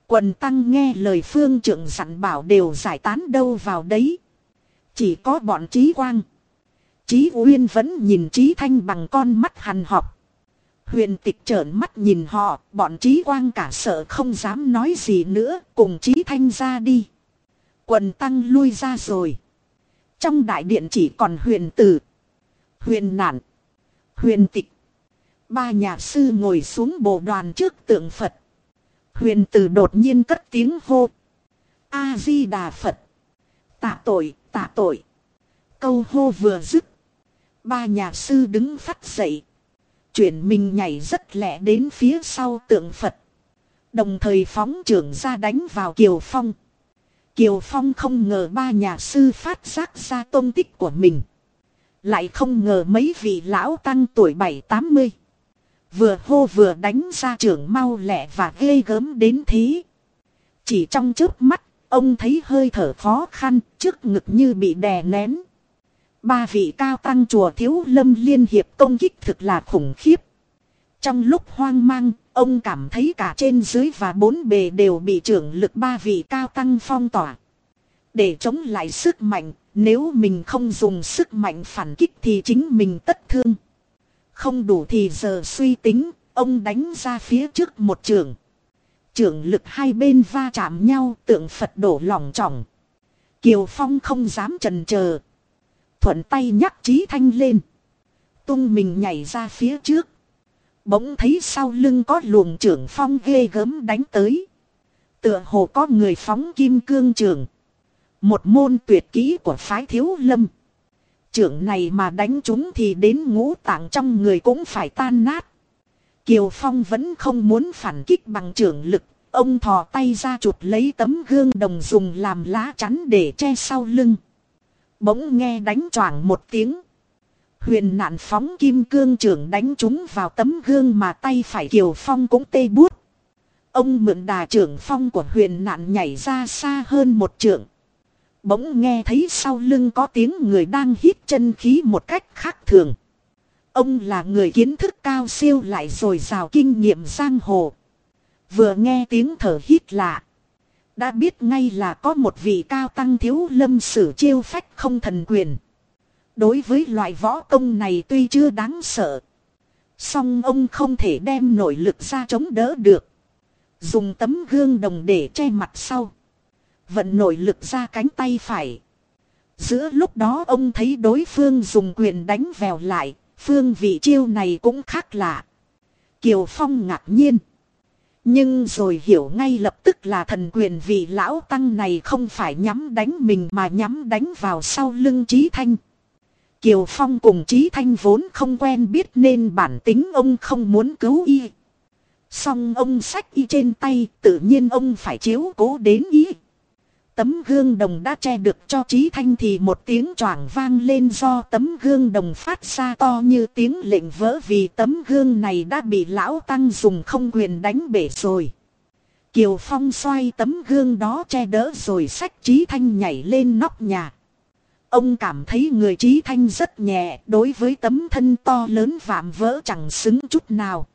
Quần tăng nghe lời phương trưởng sẵn bảo đều giải tán đâu vào đấy. Chỉ có bọn trí quang. Chí uyên vẫn nhìn Chí thanh bằng con mắt hằn học. Huyền tịch trợn mắt nhìn họ, bọn Chí quang cả sợ không dám nói gì nữa, cùng Chí thanh ra đi. Quần tăng lui ra rồi. Trong đại điện chỉ còn huyền tử, huyền nạn, huyền tịch. Ba nhà sư ngồi xuống bộ đoàn trước tượng Phật. Huyền tử đột nhiên cất tiếng hô. A-di-đà Phật. Tạ tội, tạ tội. Câu hô vừa dứt. Ba nhà sư đứng phát dậy. Chuyển mình nhảy rất lẹ đến phía sau tượng Phật. Đồng thời phóng trưởng ra đánh vào Kiều Phong. Kiều Phong không ngờ ba nhà sư phát giác ra tôn tích của mình. Lại không ngờ mấy vị lão tăng tuổi bảy tám mươi Vừa hô vừa đánh ra trưởng mau lẹ và ghê gớm đến thế. Chỉ trong trước mắt, ông thấy hơi thở khó khăn, trước ngực như bị đè nén. Ba vị cao tăng chùa thiếu lâm liên hiệp công kích thực là khủng khiếp. Trong lúc hoang mang, ông cảm thấy cả trên dưới và bốn bề đều bị trưởng lực ba vị cao tăng phong tỏa. Để chống lại sức mạnh, nếu mình không dùng sức mạnh phản kích thì chính mình tất thương. Không đủ thì giờ suy tính, ông đánh ra phía trước một trường. Trưởng lực hai bên va chạm nhau tượng Phật đổ lòng trọng. Kiều Phong không dám trần chờ Thuận tay nhắc trí thanh lên. Tung mình nhảy ra phía trước. Bỗng thấy sau lưng có luồng trưởng phong ghê gớm đánh tới. Tựa hồ có người phóng kim cương trường. Một môn tuyệt kỹ của phái thiếu lâm. Trưởng này mà đánh chúng thì đến ngũ tạng trong người cũng phải tan nát. Kiều Phong vẫn không muốn phản kích bằng trưởng lực. Ông thò tay ra chụp lấy tấm gương đồng dùng làm lá chắn để che sau lưng. Bỗng nghe đánh choảng một tiếng. Huyền nạn phóng kim cương trưởng đánh chúng vào tấm gương mà tay phải Kiều Phong cũng tê bút. Ông mượn đà trưởng phong của huyền nạn nhảy ra xa hơn một trượng. Bỗng nghe thấy sau lưng có tiếng người đang hít chân khí một cách khác thường. Ông là người kiến thức cao siêu lại rồi rào kinh nghiệm giang hồ. Vừa nghe tiếng thở hít lạ. Đã biết ngay là có một vị cao tăng thiếu lâm sử chiêu phách không thần quyền. Đối với loại võ công này tuy chưa đáng sợ. Song ông không thể đem nội lực ra chống đỡ được. Dùng tấm gương đồng để che mặt sau. Vận nội lực ra cánh tay phải. Giữa lúc đó ông thấy đối phương dùng quyền đánh vèo lại. Phương vị chiêu này cũng khác lạ. Kiều Phong ngạc nhiên. Nhưng rồi hiểu ngay lập tức là thần quyền vị lão tăng này không phải nhắm đánh mình mà nhắm đánh vào sau lưng Trí Thanh. Kiều Phong cùng Trí Thanh vốn không quen biết nên bản tính ông không muốn cứu y. Song ông sách y trên tay, tự nhiên ông phải chiếu cố đến y. Tấm gương đồng đã che được cho Trí Thanh thì một tiếng choảng vang lên do tấm gương đồng phát ra to như tiếng lệnh vỡ vì tấm gương này đã bị lão tăng dùng không quyền đánh bể rồi. Kiều Phong xoay tấm gương đó che đỡ rồi sách Trí Thanh nhảy lên nóc nhà. Ông cảm thấy người Trí Thanh rất nhẹ, đối với tấm thân to lớn vạm vỡ chẳng xứng chút nào.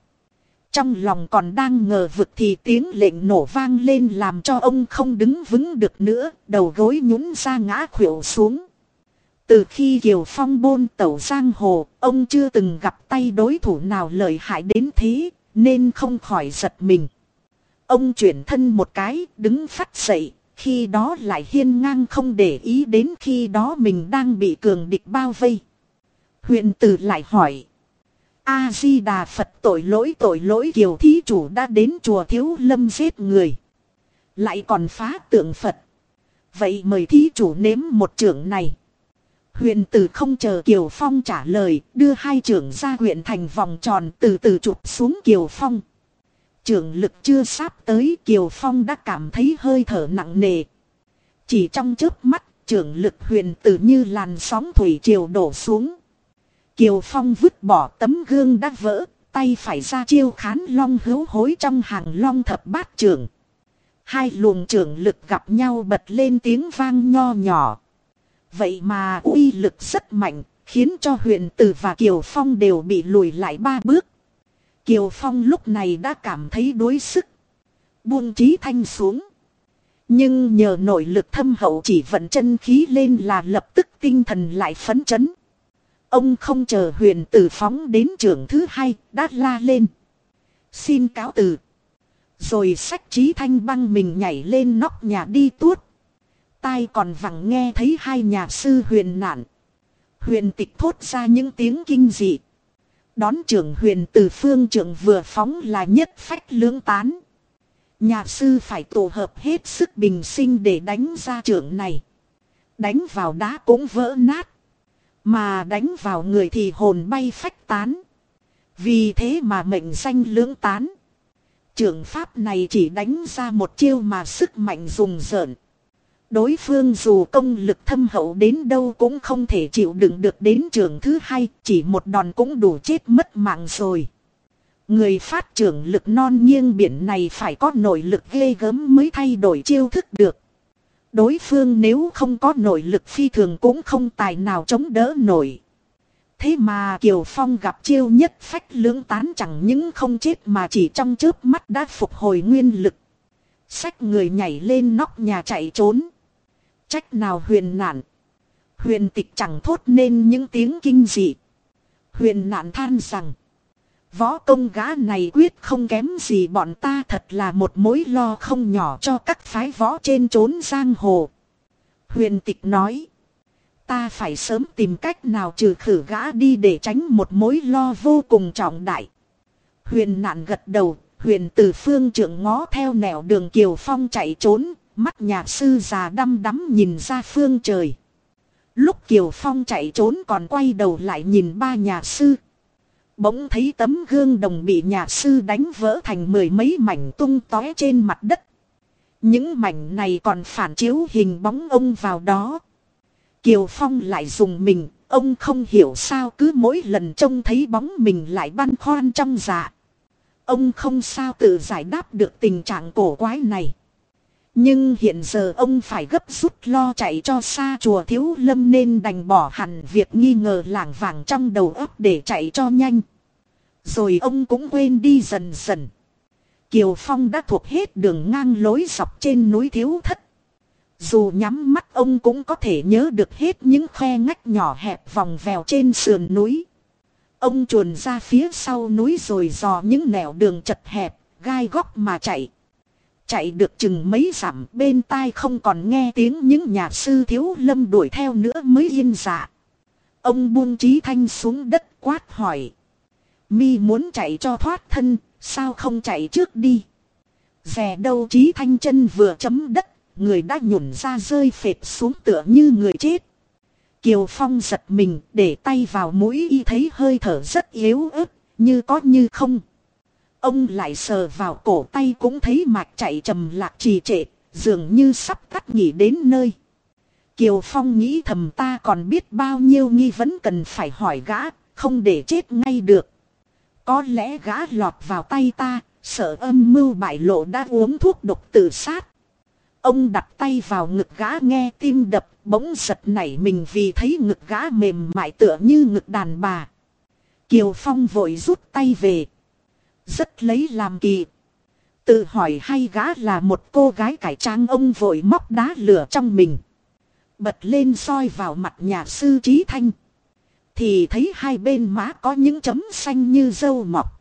Trong lòng còn đang ngờ vực thì tiếng lệnh nổ vang lên làm cho ông không đứng vững được nữa, đầu gối nhún ra ngã khuỵu xuống. Từ khi Kiều Phong bôn tẩu giang hồ, ông chưa từng gặp tay đối thủ nào lợi hại đến thế, nên không khỏi giật mình. Ông chuyển thân một cái, đứng phát dậy, khi đó lại hiên ngang không để ý đến khi đó mình đang bị cường địch bao vây. Huyện tử lại hỏi. A-di-đà Phật tội lỗi tội lỗi kiều thí chủ đã đến chùa thiếu lâm giết người. Lại còn phá tượng Phật. Vậy mời thí chủ nếm một trưởng này. Huyền tử không chờ Kiều Phong trả lời, đưa hai trưởng ra huyện thành vòng tròn từ từ chụp xuống Kiều Phong. Trưởng lực chưa sắp tới Kiều Phong đã cảm thấy hơi thở nặng nề. Chỉ trong chớp mắt, trưởng lực huyền tử như làn sóng thủy triều đổ xuống. Kiều Phong vứt bỏ tấm gương đã vỡ, tay phải ra chiêu khán long hữu hối trong hàng long thập bát trưởng. Hai luồng trưởng lực gặp nhau bật lên tiếng vang nho nhỏ. Vậy mà uy lực rất mạnh, khiến cho huyện tử và Kiều Phong đều bị lùi lại ba bước. Kiều Phong lúc này đã cảm thấy đuối sức. Buông trí thanh xuống. Nhưng nhờ nội lực thâm hậu chỉ vận chân khí lên là lập tức tinh thần lại phấn chấn. Ông không chờ huyền tử phóng đến trường thứ hai, đã la lên. Xin cáo từ. Rồi sách trí thanh băng mình nhảy lên nóc nhà đi tuốt. Tai còn vẳng nghe thấy hai nhà sư huyền nạn. Huyền tịch thốt ra những tiếng kinh dị. Đón trưởng huyền từ phương trưởng vừa phóng là nhất phách lưỡng tán. Nhà sư phải tổ hợp hết sức bình sinh để đánh ra trưởng này. Đánh vào đá cũng vỡ nát. Mà đánh vào người thì hồn bay phách tán. Vì thế mà mệnh danh lưỡng tán. Trường pháp này chỉ đánh ra một chiêu mà sức mạnh dùng rợn. Đối phương dù công lực thâm hậu đến đâu cũng không thể chịu đựng được đến trường thứ hai, chỉ một đòn cũng đủ chết mất mạng rồi. Người phát trưởng lực non nghiêng biển này phải có nội lực ghê gớm mới thay đổi chiêu thức được. Đối phương nếu không có nội lực phi thường cũng không tài nào chống đỡ nổi. Thế mà Kiều Phong gặp chiêu nhất phách lưỡng tán chẳng những không chết mà chỉ trong chớp mắt đã phục hồi nguyên lực. Sách người nhảy lên nóc nhà chạy trốn. Trách nào huyền nạn. Huyền tịch chẳng thốt nên những tiếng kinh dị. Huyền nạn than rằng. Võ công gã này quyết không kém gì bọn ta thật là một mối lo không nhỏ cho các phái võ trên trốn giang hồ. Huyền tịch nói. Ta phải sớm tìm cách nào trừ khử gã đi để tránh một mối lo vô cùng trọng đại. Huyền nạn gật đầu, huyền từ phương trưởng ngó theo nẻo đường Kiều Phong chạy trốn, mắt nhà sư già đăm đắm nhìn ra phương trời. Lúc Kiều Phong chạy trốn còn quay đầu lại nhìn ba nhà sư. Bỗng thấy tấm gương đồng bị nhà sư đánh vỡ thành mười mấy mảnh tung tóe trên mặt đất. Những mảnh này còn phản chiếu hình bóng ông vào đó. Kiều Phong lại dùng mình, ông không hiểu sao cứ mỗi lần trông thấy bóng mình lại băn khoăn trong dạ. Ông không sao tự giải đáp được tình trạng cổ quái này. Nhưng hiện giờ ông phải gấp rút lo chạy cho xa chùa thiếu lâm nên đành bỏ hẳn việc nghi ngờ lảng vàng trong đầu óc để chạy cho nhanh. Rồi ông cũng quên đi dần dần. Kiều Phong đã thuộc hết đường ngang lối dọc trên núi thiếu thất. Dù nhắm mắt ông cũng có thể nhớ được hết những khe ngách nhỏ hẹp vòng vèo trên sườn núi. Ông chuồn ra phía sau núi rồi dò những nẻo đường chật hẹp, gai góc mà chạy. Chạy được chừng mấy dặm bên tai không còn nghe tiếng những nhà sư thiếu lâm đuổi theo nữa mới yên dạ. Ông buông trí thanh xuống đất quát hỏi. Mi muốn chạy cho thoát thân, sao không chạy trước đi? Rè đâu trí thanh chân vừa chấm đất, người đã nhổn ra rơi phệt xuống tựa như người chết. Kiều Phong giật mình để tay vào mũi y thấy hơi thở rất yếu ớt, như có như không. Ông lại sờ vào cổ tay cũng thấy mạch chạy trầm lạc trì trệ, dường như sắp cắt nghỉ đến nơi. Kiều Phong nghĩ thầm ta còn biết bao nhiêu nghi vấn cần phải hỏi gã, không để chết ngay được. Có lẽ gã lọt vào tay ta, sợ âm mưu bại lộ đã uống thuốc độc tự sát. Ông đặt tay vào ngực gã nghe tim đập, bỗng giật nảy mình vì thấy ngực gã mềm mại tựa như ngực đàn bà. Kiều Phong vội rút tay về. Rất lấy làm kỳ. Tự hỏi hay gã là một cô gái cải trang ông vội móc đá lửa trong mình. Bật lên soi vào mặt nhà sư trí thanh. Thì thấy hai bên má có những chấm xanh như dâu mọc.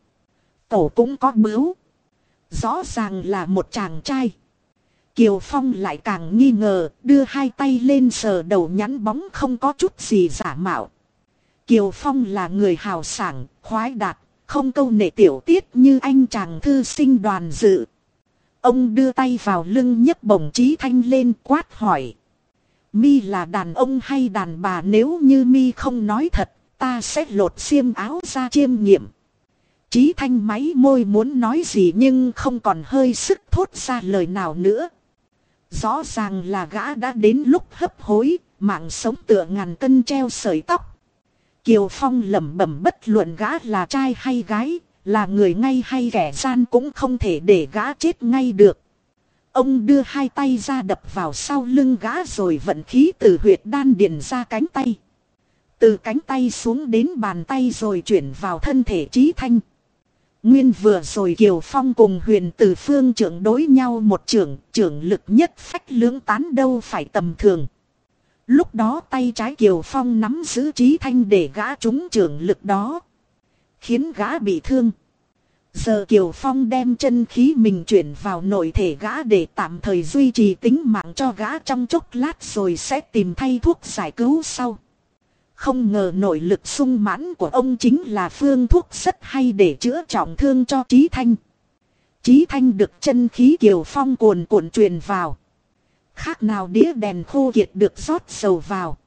Cổ cũng có bướu. Rõ ràng là một chàng trai. Kiều Phong lại càng nghi ngờ, đưa hai tay lên sờ đầu nhắn bóng không có chút gì giả mạo. Kiều Phong là người hào sảng, khoái đạt, không câu nệ tiểu tiết như anh chàng thư sinh đoàn dự. Ông đưa tay vào lưng nhấc bổng trí thanh lên quát hỏi. Mi là đàn ông hay đàn bà nếu như Mi không nói thật, ta sẽ lột xiêm áo ra chiêm nghiệm. Trí thanh máy môi muốn nói gì nhưng không còn hơi sức thốt ra lời nào nữa. Rõ ràng là gã đã đến lúc hấp hối, mạng sống tựa ngàn cân treo sợi tóc. Kiều Phong lẩm bẩm bất luận gã là trai hay gái, là người ngay hay kẻ gian cũng không thể để gã chết ngay được. Ông đưa hai tay ra đập vào sau lưng gã rồi vận khí từ huyệt đan điền ra cánh tay. Từ cánh tay xuống đến bàn tay rồi chuyển vào thân thể trí thanh. Nguyên vừa rồi Kiều Phong cùng huyền từ phương trưởng đối nhau một trưởng, trưởng lực nhất phách lưỡng tán đâu phải tầm thường. Lúc đó tay trái Kiều Phong nắm giữ trí thanh để gã trúng trưởng lực đó. Khiến gã bị thương. Giờ Kiều Phong đem chân khí mình chuyển vào nội thể gã để tạm thời duy trì tính mạng cho gã trong chốc lát rồi sẽ tìm thay thuốc giải cứu sau. Không ngờ nội lực sung mãn của ông chính là phương thuốc rất hay để chữa trọng thương cho Trí Thanh. Trí Thanh được chân khí Kiều Phong cuồn cuộn truyền vào. Khác nào đĩa đèn khô kiệt được rót dầu vào.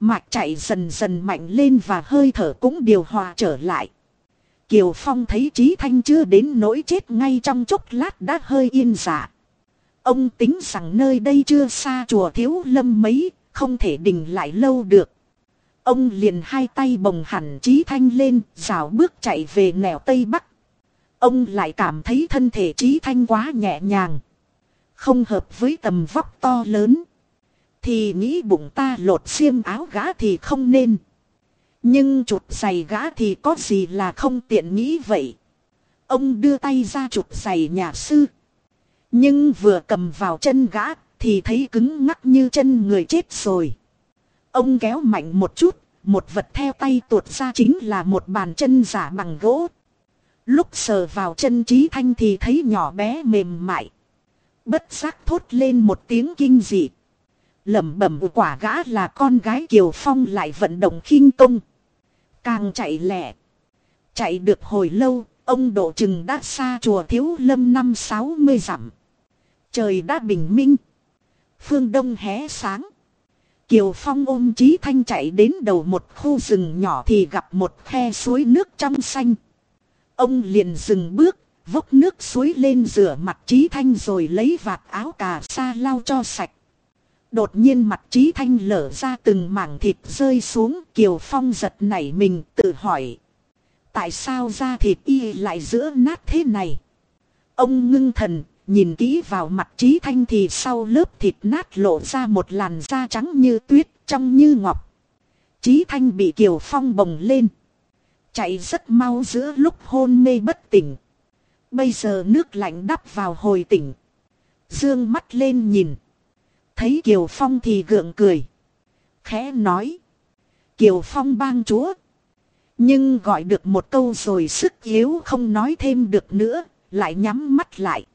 Mạch chạy dần dần mạnh lên và hơi thở cũng điều hòa trở lại. Kiều Phong thấy Trí Thanh chưa đến nỗi chết ngay trong chốc lát đã hơi yên dạ. Ông tính rằng nơi đây chưa xa chùa thiếu lâm mấy, không thể đình lại lâu được. Ông liền hai tay bồng hẳn Trí Thanh lên, rào bước chạy về nẻo Tây Bắc. Ông lại cảm thấy thân thể Trí Thanh quá nhẹ nhàng. Không hợp với tầm vóc to lớn. Thì nghĩ bụng ta lột xiêm áo gã thì không nên. Nhưng chụp giày gã thì có gì là không tiện nghĩ vậy. Ông đưa tay ra chụp giày nhà sư. Nhưng vừa cầm vào chân gã thì thấy cứng ngắc như chân người chết rồi. Ông kéo mạnh một chút, một vật theo tay tuột ra chính là một bàn chân giả bằng gỗ. Lúc sờ vào chân trí thanh thì thấy nhỏ bé mềm mại. Bất giác thốt lên một tiếng kinh dị. lẩm bẩm quả gã là con gái Kiều Phong lại vận động khinh công. Càng chạy lẹ. Chạy được hồi lâu, ông độ chừng đã xa chùa thiếu lâm năm sáu mươi dặm. Trời đã bình minh. Phương Đông hé sáng. Kiều Phong ôm Chí Thanh chạy đến đầu một khu rừng nhỏ thì gặp một khe suối nước trong xanh. Ông liền dừng bước, vốc nước suối lên rửa mặt trí Thanh rồi lấy vạt áo cà sa lau cho sạch. Đột nhiên mặt trí thanh lở ra từng mảng thịt rơi xuống. Kiều Phong giật nảy mình tự hỏi. Tại sao da thịt y lại giữa nát thế này? Ông ngưng thần, nhìn kỹ vào mặt trí thanh thì sau lớp thịt nát lộ ra một làn da trắng như tuyết, trong như ngọc. Trí thanh bị Kiều Phong bồng lên. Chạy rất mau giữa lúc hôn mê bất tỉnh. Bây giờ nước lạnh đắp vào hồi tỉnh. Dương mắt lên nhìn. Thấy Kiều Phong thì gượng cười. Khẽ nói. Kiều Phong bang chúa. Nhưng gọi được một câu rồi sức yếu không nói thêm được nữa. Lại nhắm mắt lại.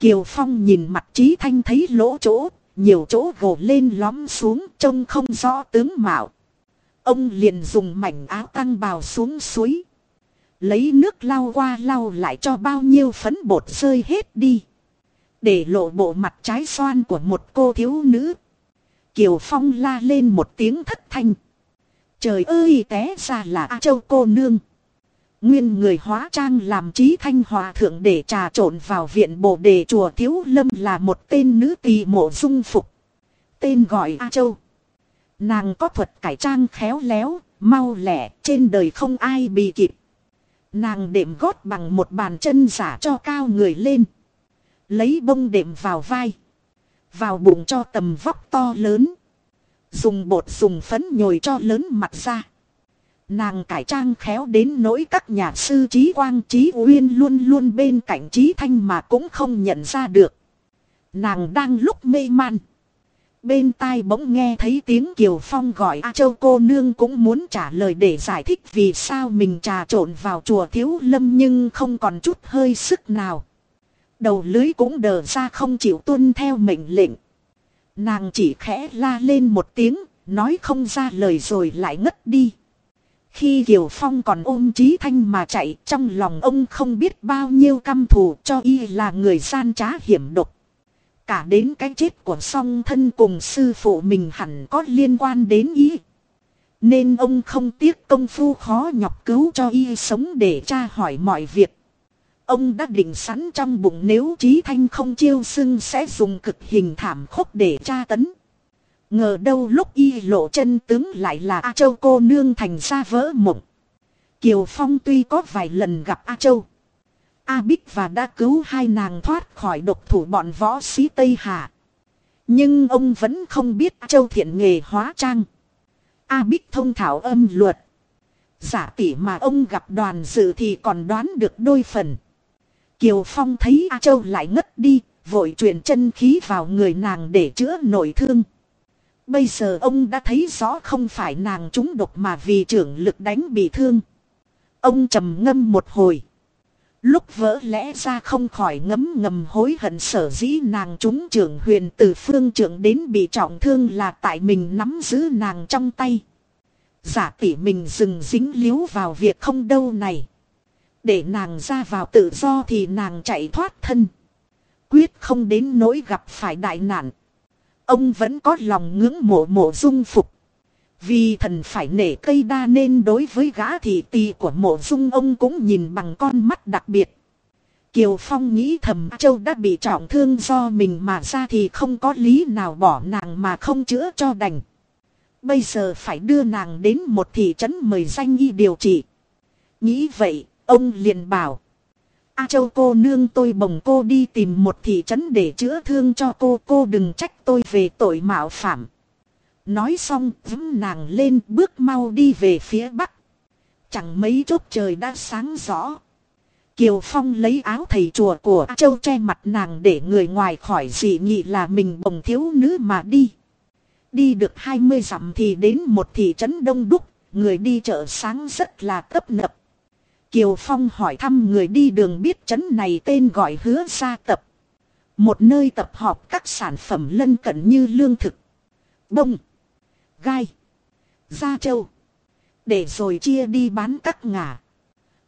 Kiều Phong nhìn mặt trí thanh thấy lỗ chỗ. Nhiều chỗ gồ lên lóm xuống trông không rõ tướng mạo. Ông liền dùng mảnh áo tăng bào xuống suối. Lấy nước lau qua lau lại cho bao nhiêu phấn bột rơi hết đi. Để lộ bộ mặt trái xoan của một cô thiếu nữ. Kiều Phong la lên một tiếng thất thanh. Trời ơi té ra là A Châu cô nương. Nguyên người hóa trang làm trí thanh hòa thượng để trà trộn vào viện bồ đề chùa Thiếu Lâm là một tên nữ tỳ mộ dung phục. Tên gọi A Châu. Nàng có thuật cải trang khéo léo, mau lẻ, trên đời không ai bị kịp. Nàng đệm gót bằng một bàn chân giả cho cao người lên. Lấy bông đệm vào vai. Vào bụng cho tầm vóc to lớn. Dùng bột dùng phấn nhồi cho lớn mặt ra. Nàng cải trang khéo đến nỗi các nhà sư trí quang trí uyên luôn luôn bên cạnh trí thanh mà cũng không nhận ra được. Nàng đang lúc mê man. Bên tai bỗng nghe thấy tiếng Kiều Phong gọi A Châu cô nương cũng muốn trả lời để giải thích vì sao mình trà trộn vào chùa thiếu lâm nhưng không còn chút hơi sức nào. Đầu lưới cũng đờ ra không chịu tuân theo mệnh lệnh. Nàng chỉ khẽ la lên một tiếng, nói không ra lời rồi lại ngất đi. Khi Kiều Phong còn ôm trí thanh mà chạy trong lòng ông không biết bao nhiêu căm thù cho y là người gian trá hiểm độc. Cả đến cái chết của song thân cùng sư phụ mình hẳn có liên quan đến y. Nên ông không tiếc công phu khó nhọc cứu cho y sống để tra hỏi mọi việc. Ông đã định sẵn trong bụng nếu trí thanh không chiêu xưng sẽ dùng cực hình thảm khốc để tra tấn. Ngờ đâu lúc y lộ chân tướng lại là A Châu cô nương thành ra vỡ mộng. Kiều Phong tuy có vài lần gặp A Châu. A Bích và đã cứu hai nàng thoát khỏi độc thủ bọn võ sĩ Tây Hà. Nhưng ông vẫn không biết Châu thiện nghề hóa trang. A Bích thông thảo âm luật. Giả tỷ mà ông gặp đoàn dự thì còn đoán được đôi phần. Kiều Phong thấy A Châu lại ngất đi, vội truyền chân khí vào người nàng để chữa nội thương. Bây giờ ông đã thấy rõ không phải nàng trúng độc mà vì trưởng lực đánh bị thương. Ông trầm ngâm một hồi. Lúc vỡ lẽ ra không khỏi ngấm ngầm hối hận sở dĩ nàng trúng trưởng huyền từ phương trưởng đến bị trọng thương là tại mình nắm giữ nàng trong tay. Giả tỷ mình dừng dính líu vào việc không đâu này. Để nàng ra vào tự do thì nàng chạy thoát thân. Quyết không đến nỗi gặp phải đại nạn. Ông vẫn có lòng ngưỡng mộ mộ dung phục. Vì thần phải nể cây đa nên đối với gã thị tỳ của mộ dung ông cũng nhìn bằng con mắt đặc biệt. Kiều Phong nghĩ thầm Châu đã bị trọng thương do mình mà ra thì không có lý nào bỏ nàng mà không chữa cho đành. Bây giờ phải đưa nàng đến một thị trấn mời danh y điều trị. Nghĩ vậy, ông liền bảo. A Châu cô nương tôi bồng cô đi tìm một thị trấn để chữa thương cho cô. Cô đừng trách tôi về tội mạo phạm. Nói xong vững nàng lên bước mau đi về phía bắc. Chẳng mấy chốc trời đã sáng rõ. Kiều Phong lấy áo thầy chùa của A Châu che mặt nàng để người ngoài khỏi dị nghị là mình bồng thiếu nữ mà đi. Đi được 20 dặm thì đến một thị trấn đông đúc, người đi chợ sáng rất là tấp nập. Kiều Phong hỏi thăm người đi đường biết trấn này tên gọi hứa gia tập. Một nơi tập họp các sản phẩm lân cận như lương thực, bông, gai, da châu, Để rồi chia đi bán các ngả.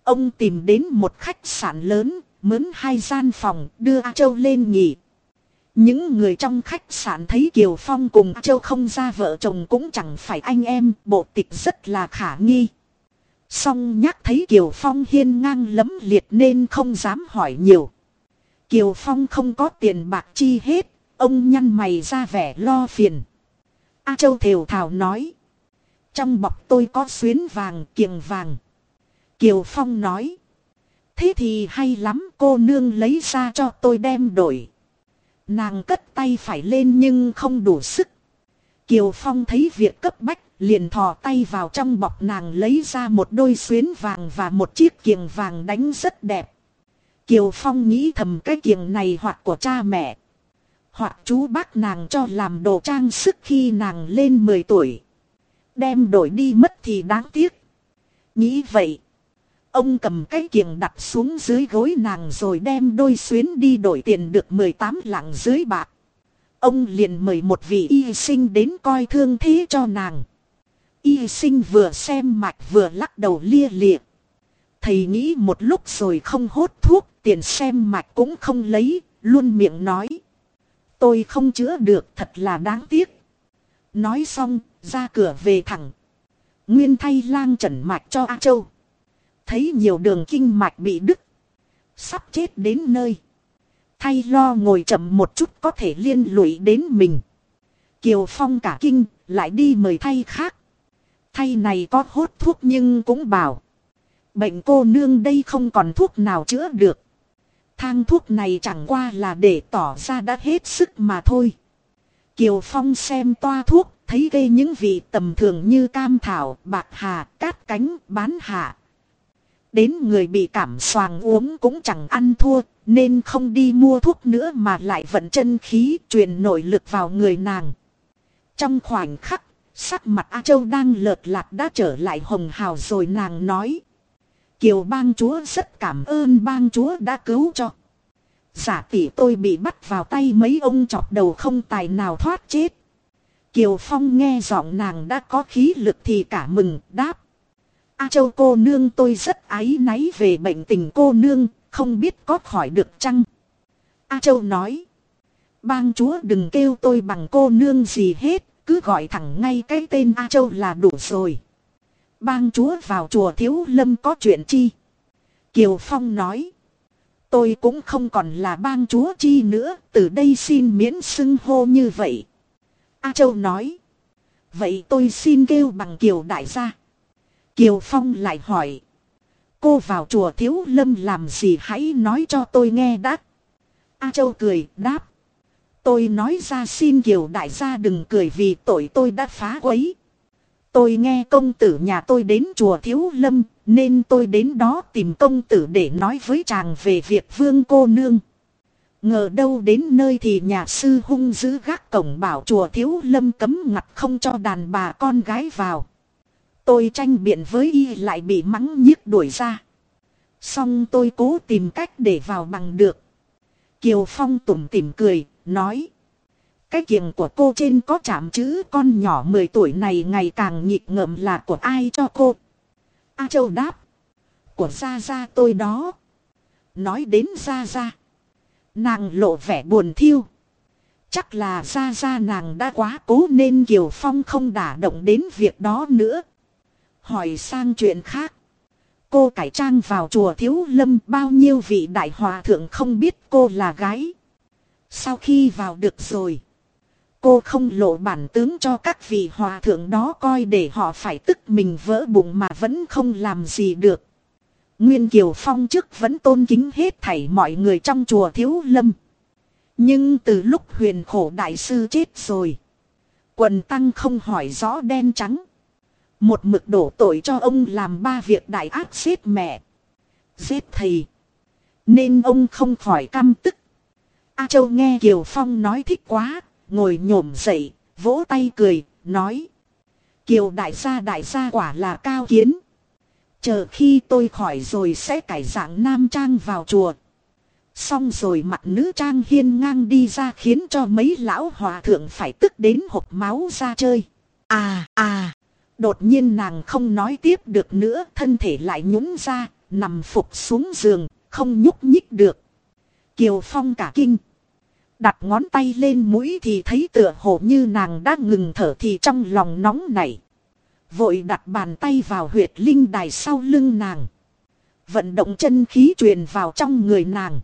Ông tìm đến một khách sạn lớn, mướn hai gian phòng, đưa A Châu lên nghỉ. Những người trong khách sạn thấy Kiều Phong cùng A Châu không ra vợ chồng cũng chẳng phải anh em, bộ tịch rất là khả nghi. Song nhắc thấy Kiều Phong hiên ngang lấm liệt nên không dám hỏi nhiều. Kiều Phong không có tiền bạc chi hết, Ông nhăn mày ra vẻ lo phiền. A Châu thều thảo nói. Trong bọc tôi có xuyến vàng kiềng vàng. Kiều Phong nói. Thế thì hay lắm cô nương lấy ra cho tôi đem đổi. Nàng cất tay phải lên nhưng không đủ sức. Kiều Phong thấy việc cấp bách, liền thò tay vào trong bọc nàng lấy ra một đôi xuyến vàng và một chiếc kiềng vàng đánh rất đẹp. Kiều Phong nghĩ thầm cái kiềng này hoặc của cha mẹ. Hoặc chú bác nàng cho làm đồ trang sức khi nàng lên 10 tuổi. Đem đổi đi mất thì đáng tiếc. Nghĩ vậy. Ông cầm cái kiềng đặt xuống dưới gối nàng rồi đem đôi xuyến đi đổi tiền được 18 lạng dưới bạc. Ông liền mời một vị y sinh đến coi thương thế cho nàng. Y sinh vừa xem mạch vừa lắc đầu lia lịa. Thầy nghĩ một lúc rồi không hốt thuốc, tiền xem mạch cũng không lấy, luôn miệng nói. Tôi không chữa được, thật là đáng tiếc. Nói xong, ra cửa về thẳng. Nguyên thay lang trần mạch cho A Châu. Thấy nhiều đường kinh mạch bị đứt. Sắp chết đến nơi. Thay lo ngồi chậm một chút có thể liên lụy đến mình. Kiều Phong cả kinh, lại đi mời thay khác. Thay này có hốt thuốc nhưng cũng bảo. Bệnh cô nương đây không còn thuốc nào chữa được. Thang thuốc này chẳng qua là để tỏ ra đã hết sức mà thôi. Kiều Phong xem toa thuốc, thấy gây những vị tầm thường như cam thảo, bạc hà, cát cánh, bán hạ. Đến người bị cảm xoàng uống cũng chẳng ăn thua, nên không đi mua thuốc nữa mà lại vận chân khí truyền nội lực vào người nàng. Trong khoảnh khắc, sắc mặt A Châu đang lợt lạc đã trở lại hồng hào rồi nàng nói. Kiều bang chúa rất cảm ơn bang chúa đã cứu cho. Giả tỷ tôi bị bắt vào tay mấy ông chọc đầu không tài nào thoát chết. Kiều Phong nghe giọng nàng đã có khí lực thì cả mừng đáp. A Châu cô nương tôi rất áy náy về bệnh tình cô nương, không biết có khỏi được chăng? A Châu nói. Bang chúa đừng kêu tôi bằng cô nương gì hết, cứ gọi thẳng ngay cái tên A Châu là đủ rồi. Bang chúa vào chùa Thiếu Lâm có chuyện chi? Kiều Phong nói. Tôi cũng không còn là bang chúa chi nữa, từ đây xin miễn xưng hô như vậy. A Châu nói. Vậy tôi xin kêu bằng Kiều Đại gia. Kiều Phong lại hỏi. Cô vào chùa Thiếu Lâm làm gì hãy nói cho tôi nghe đã. A Châu cười, đáp. Tôi nói ra xin Kiều Đại gia đừng cười vì tội tôi đã phá quấy. Tôi nghe công tử nhà tôi đến chùa Thiếu Lâm, nên tôi đến đó tìm công tử để nói với chàng về việc vương cô nương. Ngờ đâu đến nơi thì nhà sư hung giữ gác cổng bảo chùa Thiếu Lâm cấm ngặt không cho đàn bà con gái vào. Tôi tranh biện với y lại bị mắng nhiếc đuổi ra. Xong tôi cố tìm cách để vào bằng được. Kiều Phong tủm tỉm cười, nói. Cái kiềng của cô trên có chạm chữ con nhỏ 10 tuổi này ngày càng nhịp ngợm là của ai cho cô. A Châu đáp. Của Gia Gia tôi đó. Nói đến Gia Gia. Nàng lộ vẻ buồn thiêu. Chắc là Gia Gia nàng đã quá cố nên Kiều Phong không đả động đến việc đó nữa. Hỏi sang chuyện khác. Cô cải trang vào chùa Thiếu Lâm bao nhiêu vị đại hòa thượng không biết cô là gái. Sau khi vào được rồi. Cô không lộ bản tướng cho các vị hòa thượng đó coi để họ phải tức mình vỡ bụng mà vẫn không làm gì được. Nguyên Kiều Phong trước vẫn tôn kính hết thảy mọi người trong chùa Thiếu Lâm. Nhưng từ lúc huyền khổ đại sư chết rồi. Quần tăng không hỏi rõ đen trắng. Một mực đổ tội cho ông làm ba việc đại ác giết mẹ. Giết thầy. Nên ông không khỏi căm tức. A Châu nghe Kiều Phong nói thích quá, ngồi nhổm dậy, vỗ tay cười, nói. Kiều đại gia đại gia quả là cao kiến. Chờ khi tôi khỏi rồi sẽ cải dạng nam trang vào chùa. Xong rồi mặt nữ trang hiên ngang đi ra khiến cho mấy lão hòa thượng phải tức đến hộp máu ra chơi. À à, đột nhiên nàng không nói tiếp được nữa, thân thể lại nhún ra, nằm phục xuống giường, không nhúc nhích được. Kiều Phong cả kinh. Đặt ngón tay lên mũi thì thấy tựa hồ như nàng đã ngừng thở thì trong lòng nóng nảy. Vội đặt bàn tay vào huyệt linh đài sau lưng nàng. Vận động chân khí truyền vào trong người nàng.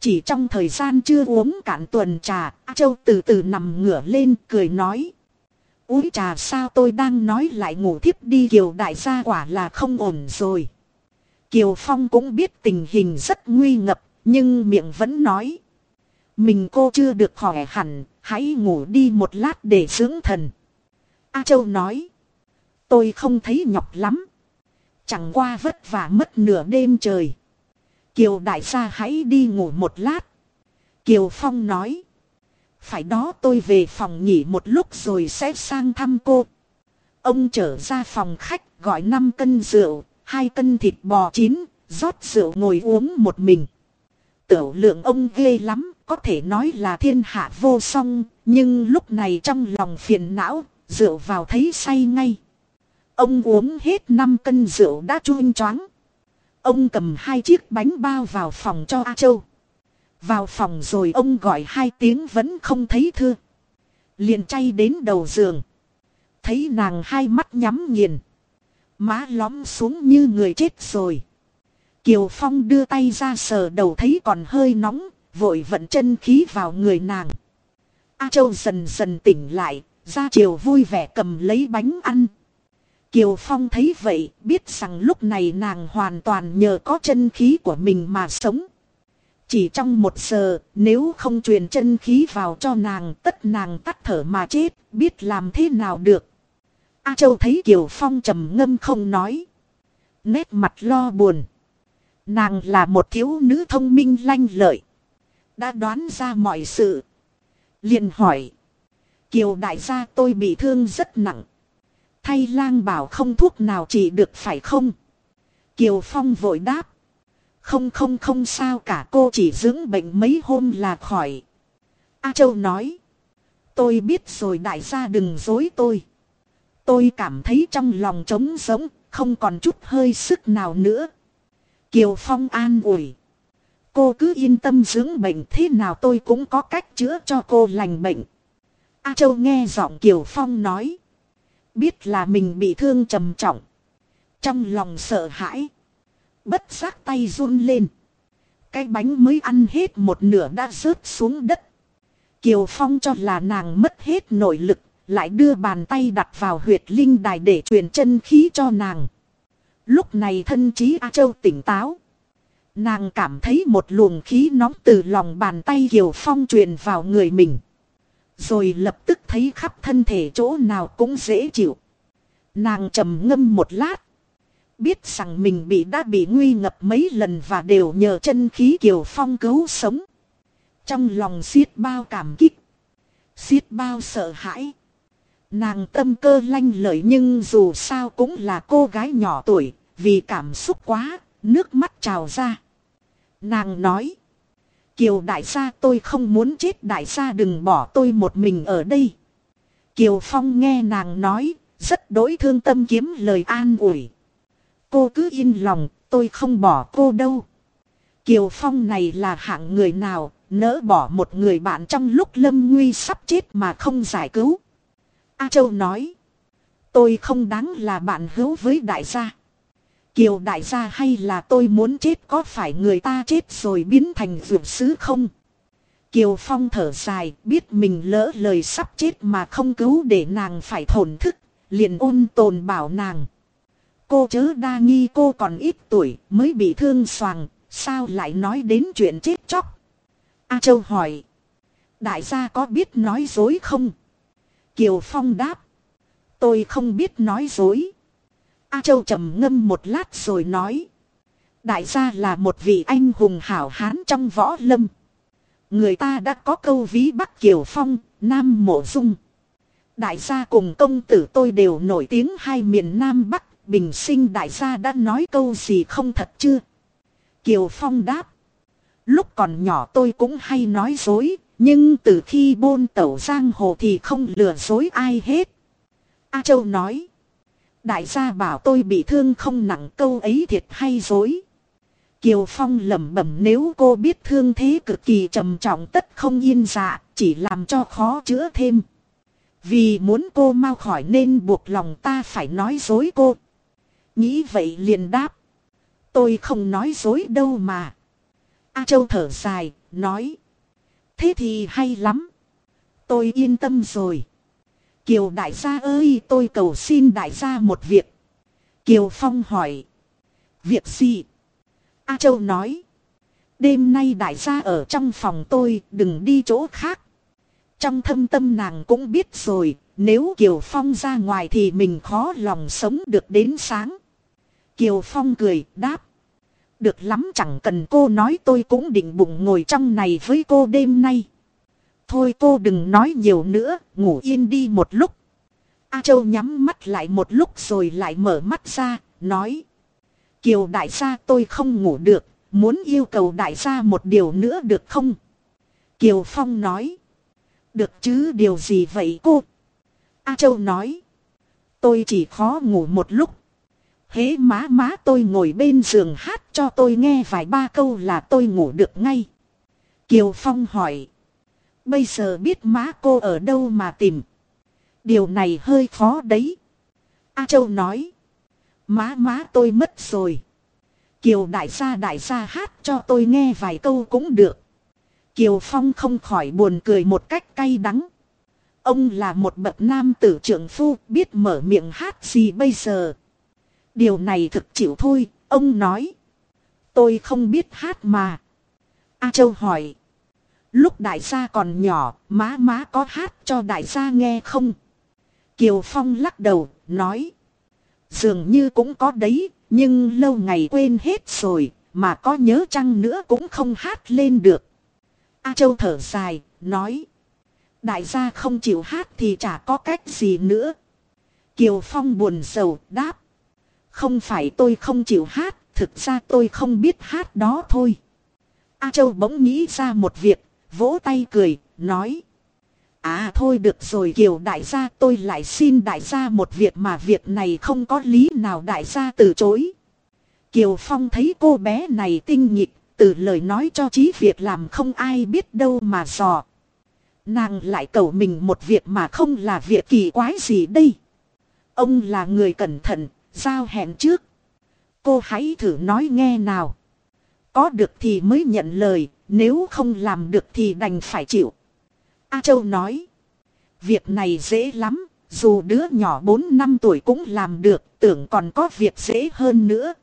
Chỉ trong thời gian chưa uống cạn tuần trà, A Châu từ từ nằm ngửa lên cười nói. Úi trà sao tôi đang nói lại ngủ thiếp đi Kiều đại gia quả là không ổn rồi. Kiều Phong cũng biết tình hình rất nguy ngập, nhưng miệng vẫn nói. Mình cô chưa được khỏe hẳn, hãy ngủ đi một lát để dưỡng thần. A Châu nói. Tôi không thấy nhọc lắm. Chẳng qua vất vả mất nửa đêm trời. Kiều đại gia hãy đi ngủ một lát. Kiều Phong nói. Phải đó tôi về phòng nghỉ một lúc rồi sẽ sang thăm cô. Ông trở ra phòng khách gọi 5 cân rượu, 2 cân thịt bò chín, rót rượu ngồi uống một mình. Tiểu lượng ông ghê lắm, có thể nói là thiên hạ vô song, nhưng lúc này trong lòng phiền não, rượu vào thấy say ngay. Ông uống hết 5 cân rượu đã chuông choáng. Ông cầm hai chiếc bánh bao vào phòng cho A Châu. Vào phòng rồi ông gọi hai tiếng vẫn không thấy thưa. Liền chay đến đầu giường. Thấy nàng hai mắt nhắm nghiền. Má lõm xuống như người chết rồi. Kiều Phong đưa tay ra sờ đầu thấy còn hơi nóng, vội vận chân khí vào người nàng. A Châu dần dần tỉnh lại, ra chiều vui vẻ cầm lấy bánh ăn. Kiều Phong thấy vậy, biết rằng lúc này nàng hoàn toàn nhờ có chân khí của mình mà sống. Chỉ trong một giờ, nếu không truyền chân khí vào cho nàng, tất nàng tắt thở mà chết, biết làm thế nào được. A Châu thấy Kiều Phong trầm ngâm không nói. Nét mặt lo buồn. Nàng là một thiếu nữ thông minh lanh lợi. Đã đoán ra mọi sự. liền hỏi. Kiều đại gia tôi bị thương rất nặng. Thay lang bảo không thuốc nào trị được phải không? Kiều Phong vội đáp. Không không không sao cả, cô chỉ dưỡng bệnh mấy hôm là khỏi. A Châu nói. Tôi biết rồi đại gia đừng dối tôi. Tôi cảm thấy trong lòng trống sống không còn chút hơi sức nào nữa. Kiều Phong an ủi. Cô cứ yên tâm dưỡng bệnh thế nào tôi cũng có cách chữa cho cô lành bệnh. A Châu nghe giọng Kiều Phong nói. Biết là mình bị thương trầm trọng. Trong lòng sợ hãi. Bất giác tay run lên. Cái bánh mới ăn hết một nửa đã rớt xuống đất. Kiều Phong cho là nàng mất hết nội lực. Lại đưa bàn tay đặt vào huyệt linh đài để truyền chân khí cho nàng. Lúc này thân trí A Châu tỉnh táo. Nàng cảm thấy một luồng khí nóng từ lòng bàn tay Kiều Phong truyền vào người mình. Rồi lập tức thấy khắp thân thể chỗ nào cũng dễ chịu. Nàng trầm ngâm một lát. Biết rằng mình bị đã bị nguy ngập mấy lần và đều nhờ chân khí Kiều Phong cứu sống. Trong lòng xiết bao cảm kích. Xiết bao sợ hãi. Nàng tâm cơ lanh lợi nhưng dù sao cũng là cô gái nhỏ tuổi, vì cảm xúc quá, nước mắt trào ra. Nàng nói. Kiều đại gia tôi không muốn chết đại gia đừng bỏ tôi một mình ở đây. Kiều Phong nghe nàng nói, rất đối thương tâm kiếm lời an ủi. Cô cứ yên lòng, tôi không bỏ cô đâu. Kiều Phong này là hạng người nào, nỡ bỏ một người bạn trong lúc lâm nguy sắp chết mà không giải cứu. A Châu nói, tôi không đáng là bạn hữu với đại gia. Kiều đại gia hay là tôi muốn chết có phải người ta chết rồi biến thành vượt sứ không? Kiều Phong thở dài biết mình lỡ lời sắp chết mà không cứu để nàng phải thổn thức, liền ôn tồn bảo nàng. Cô chớ đa nghi cô còn ít tuổi mới bị thương soàng, sao lại nói đến chuyện chết chóc? A Châu hỏi. Đại gia có biết nói dối không? Kiều Phong đáp. Tôi không biết nói dối. A Châu trầm ngâm một lát rồi nói. Đại gia là một vị anh hùng hảo hán trong võ lâm. Người ta đã có câu ví Bắc Kiều Phong, Nam Mộ Dung. Đại gia cùng công tử tôi đều nổi tiếng hai miền Nam Bắc, bình sinh đại gia đã nói câu gì không thật chưa? Kiều Phong đáp. Lúc còn nhỏ tôi cũng hay nói dối, nhưng từ khi bôn tẩu giang hồ thì không lừa dối ai hết. A Châu nói. Đại gia bảo tôi bị thương không nặng câu ấy thiệt hay dối. Kiều Phong lẩm bẩm nếu cô biết thương thế cực kỳ trầm trọng tất không yên dạ, chỉ làm cho khó chữa thêm. Vì muốn cô mau khỏi nên buộc lòng ta phải nói dối cô. Nghĩ vậy liền đáp. Tôi không nói dối đâu mà. A Châu thở dài, nói. Thế thì hay lắm. Tôi yên tâm rồi. Kiều đại gia ơi, tôi cầu xin đại gia một việc. Kiều Phong hỏi. Việc gì? A Châu nói. Đêm nay đại gia ở trong phòng tôi, đừng đi chỗ khác. Trong thâm tâm nàng cũng biết rồi. Nếu Kiều Phong ra ngoài thì mình khó lòng sống được đến sáng. Kiều Phong cười, đáp. Được lắm, chẳng cần cô nói tôi cũng định bụng ngồi trong này với cô đêm nay. Thôi cô đừng nói nhiều nữa, ngủ yên đi một lúc. A Châu nhắm mắt lại một lúc rồi lại mở mắt ra, nói. Kiều đại gia tôi không ngủ được, muốn yêu cầu đại gia một điều nữa được không? Kiều Phong nói. Được chứ điều gì vậy cô? A Châu nói. Tôi chỉ khó ngủ một lúc. Hế má má tôi ngồi bên giường hát cho tôi nghe vài ba câu là tôi ngủ được ngay. Kiều Phong hỏi. Bây giờ biết má cô ở đâu mà tìm. Điều này hơi khó đấy. A Châu nói. Má má tôi mất rồi. Kiều đại gia đại gia hát cho tôi nghe vài câu cũng được. Kiều Phong không khỏi buồn cười một cách cay đắng. Ông là một bậc nam tử trưởng phu biết mở miệng hát gì bây giờ. Điều này thực chịu thôi, ông nói. Tôi không biết hát mà. A Châu hỏi. Lúc đại gia còn nhỏ, má má có hát cho đại gia nghe không? Kiều Phong lắc đầu, nói. Dường như cũng có đấy, nhưng lâu ngày quên hết rồi, mà có nhớ chăng nữa cũng không hát lên được. A Châu thở dài, nói. Đại gia không chịu hát thì chả có cách gì nữa. Kiều Phong buồn sầu, đáp. Không phải tôi không chịu hát, thực ra tôi không biết hát đó thôi. A Châu bỗng nghĩ ra một việc, vỗ tay cười, nói. À thôi được rồi Kiều đại gia tôi lại xin đại gia một việc mà việc này không có lý nào đại gia từ chối. Kiều Phong thấy cô bé này tinh nghịch từ lời nói cho chí việc làm không ai biết đâu mà dò. Nàng lại cầu mình một việc mà không là việc kỳ quái gì đây. Ông là người cẩn thận, giao hẹn trước. Cô hãy thử nói nghe nào. Có được thì mới nhận lời, nếu không làm được thì đành phải chịu. A Châu nói. Việc này dễ lắm, dù đứa nhỏ 4 năm tuổi cũng làm được, tưởng còn có việc dễ hơn nữa.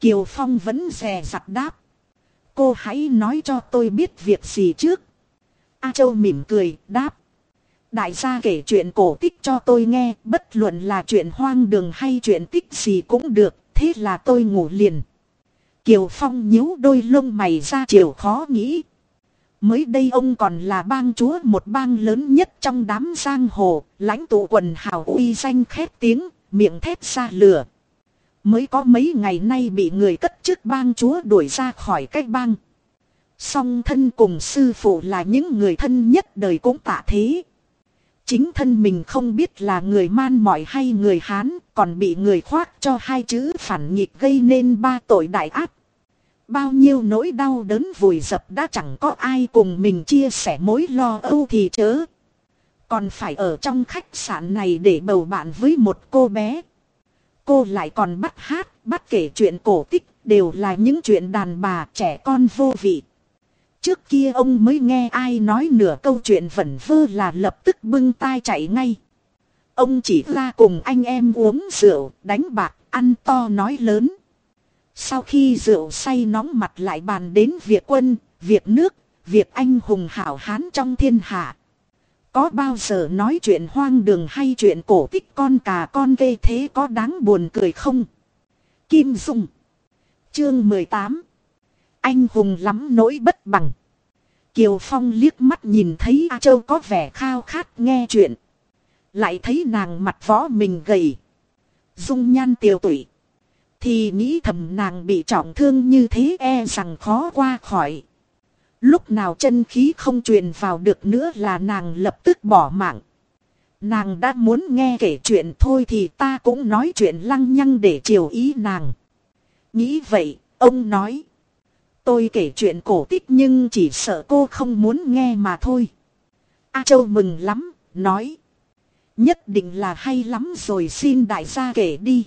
Kiều Phong vẫn dè dặt đáp. Cô hãy nói cho tôi biết việc gì trước. A Châu mỉm cười, đáp. Đại gia kể chuyện cổ tích cho tôi nghe, bất luận là chuyện hoang đường hay chuyện tích gì cũng được, thế là tôi ngủ liền. Kiều Phong nhíu đôi lông mày ra chiều khó nghĩ. Mới đây ông còn là bang chúa một bang lớn nhất trong đám giang hồ, lãnh tụ quần hào uy danh khét tiếng, miệng thét ra lửa. Mới có mấy ngày nay bị người cất chức bang chúa đuổi ra khỏi cái bang. Song thân cùng sư phụ là những người thân nhất đời cũng tạ thế. Chính thân mình không biết là người man mỏi hay người Hán, còn bị người khoác cho hai chữ phản nghịch gây nên ba tội đại ác. Bao nhiêu nỗi đau đớn vùi dập đã chẳng có ai cùng mình chia sẻ mối lo âu thì chớ. Còn phải ở trong khách sạn này để bầu bạn với một cô bé. Cô lại còn bắt hát, bắt kể chuyện cổ tích, đều là những chuyện đàn bà trẻ con vô vị. Trước kia ông mới nghe ai nói nửa câu chuyện vẩn vơ là lập tức bưng tai chạy ngay. Ông chỉ ra cùng anh em uống rượu, đánh bạc, ăn to nói lớn. Sau khi rượu say nóng mặt lại bàn đến việc quân, việc nước, việc anh hùng hảo hán trong thiên hạ. Có bao giờ nói chuyện hoang đường hay chuyện cổ tích con cà con gây thế có đáng buồn cười không? Kim Dung Chương 18 Anh hùng lắm nỗi bất bằng. Kiều Phong liếc mắt nhìn thấy A Châu có vẻ khao khát nghe chuyện. Lại thấy nàng mặt võ mình gầy. Dung nhan tiều tụy. Thì nghĩ thầm nàng bị trọng thương như thế e rằng khó qua khỏi. Lúc nào chân khí không truyền vào được nữa là nàng lập tức bỏ mạng. Nàng đã muốn nghe kể chuyện thôi thì ta cũng nói chuyện lăng nhăng để chiều ý nàng. Nghĩ vậy, ông nói. Tôi kể chuyện cổ tích nhưng chỉ sợ cô không muốn nghe mà thôi. A Châu mừng lắm, nói. Nhất định là hay lắm rồi xin đại gia kể đi.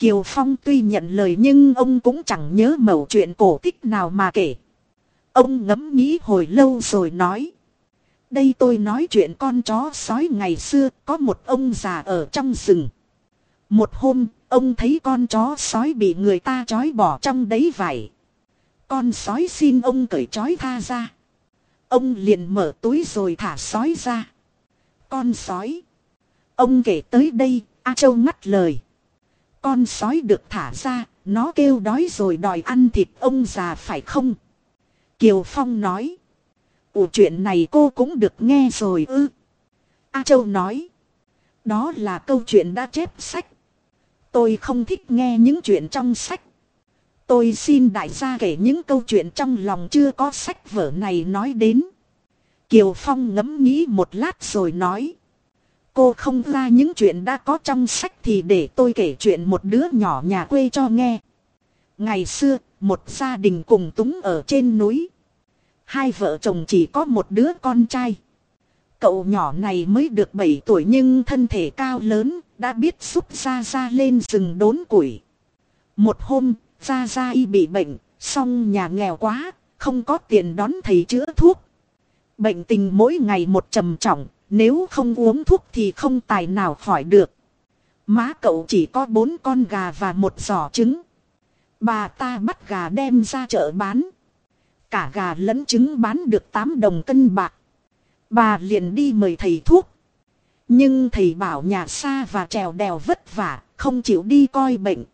Kiều Phong tuy nhận lời nhưng ông cũng chẳng nhớ mẩu chuyện cổ tích nào mà kể. Ông ngẫm nghĩ hồi lâu rồi nói. Đây tôi nói chuyện con chó sói ngày xưa có một ông già ở trong rừng. Một hôm, ông thấy con chó sói bị người ta trói bỏ trong đấy vải. Con sói xin ông cởi trói tha ra. Ông liền mở túi rồi thả sói ra. Con sói. Ông kể tới đây, A Châu ngắt lời. Con sói được thả ra, nó kêu đói rồi đòi ăn thịt ông già phải không? Kiều Phong nói. Ủa chuyện này cô cũng được nghe rồi ư. A Châu nói. Đó là câu chuyện đã chép sách. Tôi không thích nghe những chuyện trong sách. Tôi xin đại gia kể những câu chuyện trong lòng chưa có sách vở này nói đến. Kiều Phong ngẫm nghĩ một lát rồi nói. Cô không ra những chuyện đã có trong sách thì để tôi kể chuyện một đứa nhỏ nhà quê cho nghe. Ngày xưa, một gia đình cùng túng ở trên núi. Hai vợ chồng chỉ có một đứa con trai. Cậu nhỏ này mới được 7 tuổi nhưng thân thể cao lớn, đã biết giúp gia gia lên rừng đốn củi. Một hôm, gia gia y bị bệnh, xong nhà nghèo quá, không có tiền đón thầy chữa thuốc. Bệnh tình mỗi ngày một trầm trọng, nếu không uống thuốc thì không tài nào khỏi được. Má cậu chỉ có bốn con gà và một giỏ trứng. Bà ta bắt gà đem ra chợ bán. Cả gà lẫn trứng bán được 8 đồng cân bạc. Bà liền đi mời thầy thuốc. Nhưng thầy bảo nhà xa và trèo đèo vất vả, không chịu đi coi bệnh.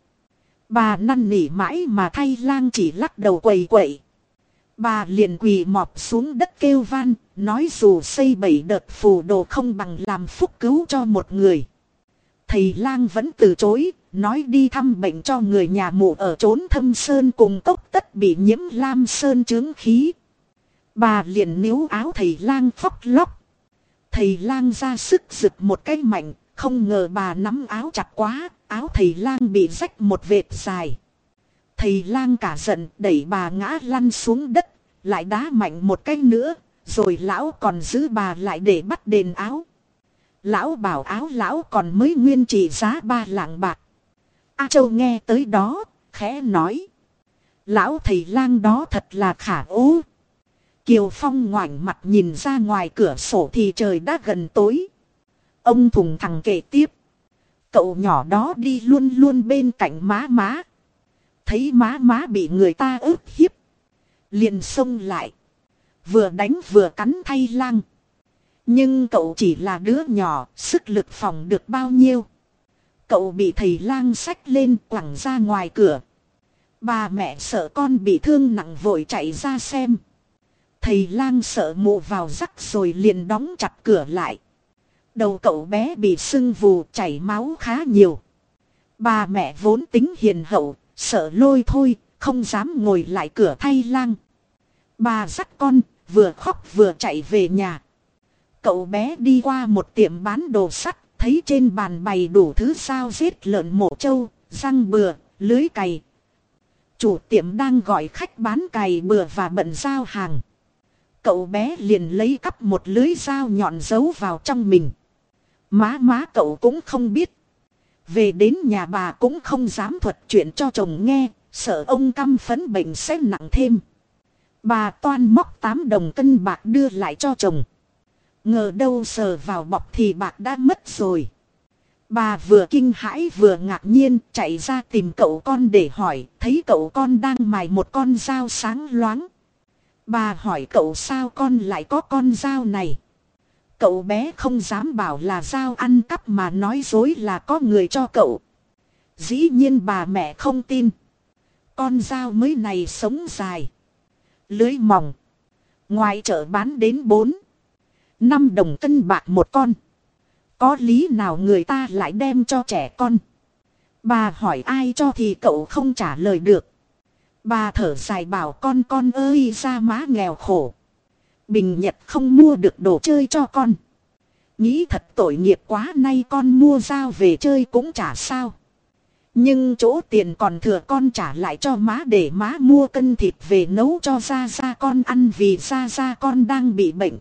Bà năn nỉ mãi mà thay lang chỉ lắc đầu quầy quậy. Bà liền quỳ mọp xuống đất kêu van, nói dù xây bảy đợt phù đồ không bằng làm phúc cứu cho một người. Thầy lang vẫn từ chối, nói đi thăm bệnh cho người nhà mụ ở trốn thâm sơn cùng cốc tất bị nhiễm lam sơn chứng khí. Bà liền níu áo thầy lang phóc lóc. Thầy lang ra sức giựt một cái mạnh, không ngờ bà nắm áo chặt quá, áo thầy lang bị rách một vệt dài. Thầy lang cả giận đẩy bà ngã lăn xuống đất, lại đá mạnh một cái nữa, rồi lão còn giữ bà lại để bắt đền áo. Lão bảo áo lão còn mới nguyên trị giá ba lạng bạc. A Châu nghe tới đó, khẽ nói. Lão thầy lang đó thật là khả ố. Kiều Phong ngoảnh mặt nhìn ra ngoài cửa sổ thì trời đã gần tối. Ông thùng thằng kể tiếp. Cậu nhỏ đó đi luôn luôn bên cạnh má má. Thấy má má bị người ta ức hiếp. Liền xông lại. Vừa đánh vừa cắn thay lang. Nhưng cậu chỉ là đứa nhỏ, sức lực phòng được bao nhiêu. Cậu bị thầy lang sách lên quẳng ra ngoài cửa. Bà mẹ sợ con bị thương nặng vội chạy ra xem. Thầy lang sợ mụ vào rắc rồi liền đóng chặt cửa lại. Đầu cậu bé bị sưng vù chảy máu khá nhiều. Bà mẹ vốn tính hiền hậu, sợ lôi thôi, không dám ngồi lại cửa thay lang. Bà dắt con, vừa khóc vừa chạy về nhà. Cậu bé đi qua một tiệm bán đồ sắt, thấy trên bàn bày đủ thứ sao giết lợn mổ trâu, răng bừa, lưới cày. Chủ tiệm đang gọi khách bán cày bừa và bận giao hàng. Cậu bé liền lấy cắp một lưới dao nhọn giấu vào trong mình. Má má cậu cũng không biết. Về đến nhà bà cũng không dám thuật chuyện cho chồng nghe, sợ ông căm phấn bệnh sẽ nặng thêm. Bà toan móc 8 đồng cân bạc đưa lại cho chồng. Ngờ đâu sờ vào bọc thì bạc đã mất rồi. Bà vừa kinh hãi vừa ngạc nhiên chạy ra tìm cậu con để hỏi, thấy cậu con đang mài một con dao sáng loáng. Bà hỏi cậu sao con lại có con dao này. Cậu bé không dám bảo là dao ăn cắp mà nói dối là có người cho cậu. Dĩ nhiên bà mẹ không tin. Con dao mới này sống dài. Lưới mỏng. Ngoài chợ bán đến 4. 5 đồng cân bạc một con. Có lý nào người ta lại đem cho trẻ con. Bà hỏi ai cho thì cậu không trả lời được. Bà thở dài bảo con con ơi ra má nghèo khổ. Bình Nhật không mua được đồ chơi cho con. Nghĩ thật tội nghiệp quá nay con mua dao về chơi cũng chả sao. Nhưng chỗ tiền còn thừa con trả lại cho má để má mua cân thịt về nấu cho ra ra con ăn vì ra ra con đang bị bệnh.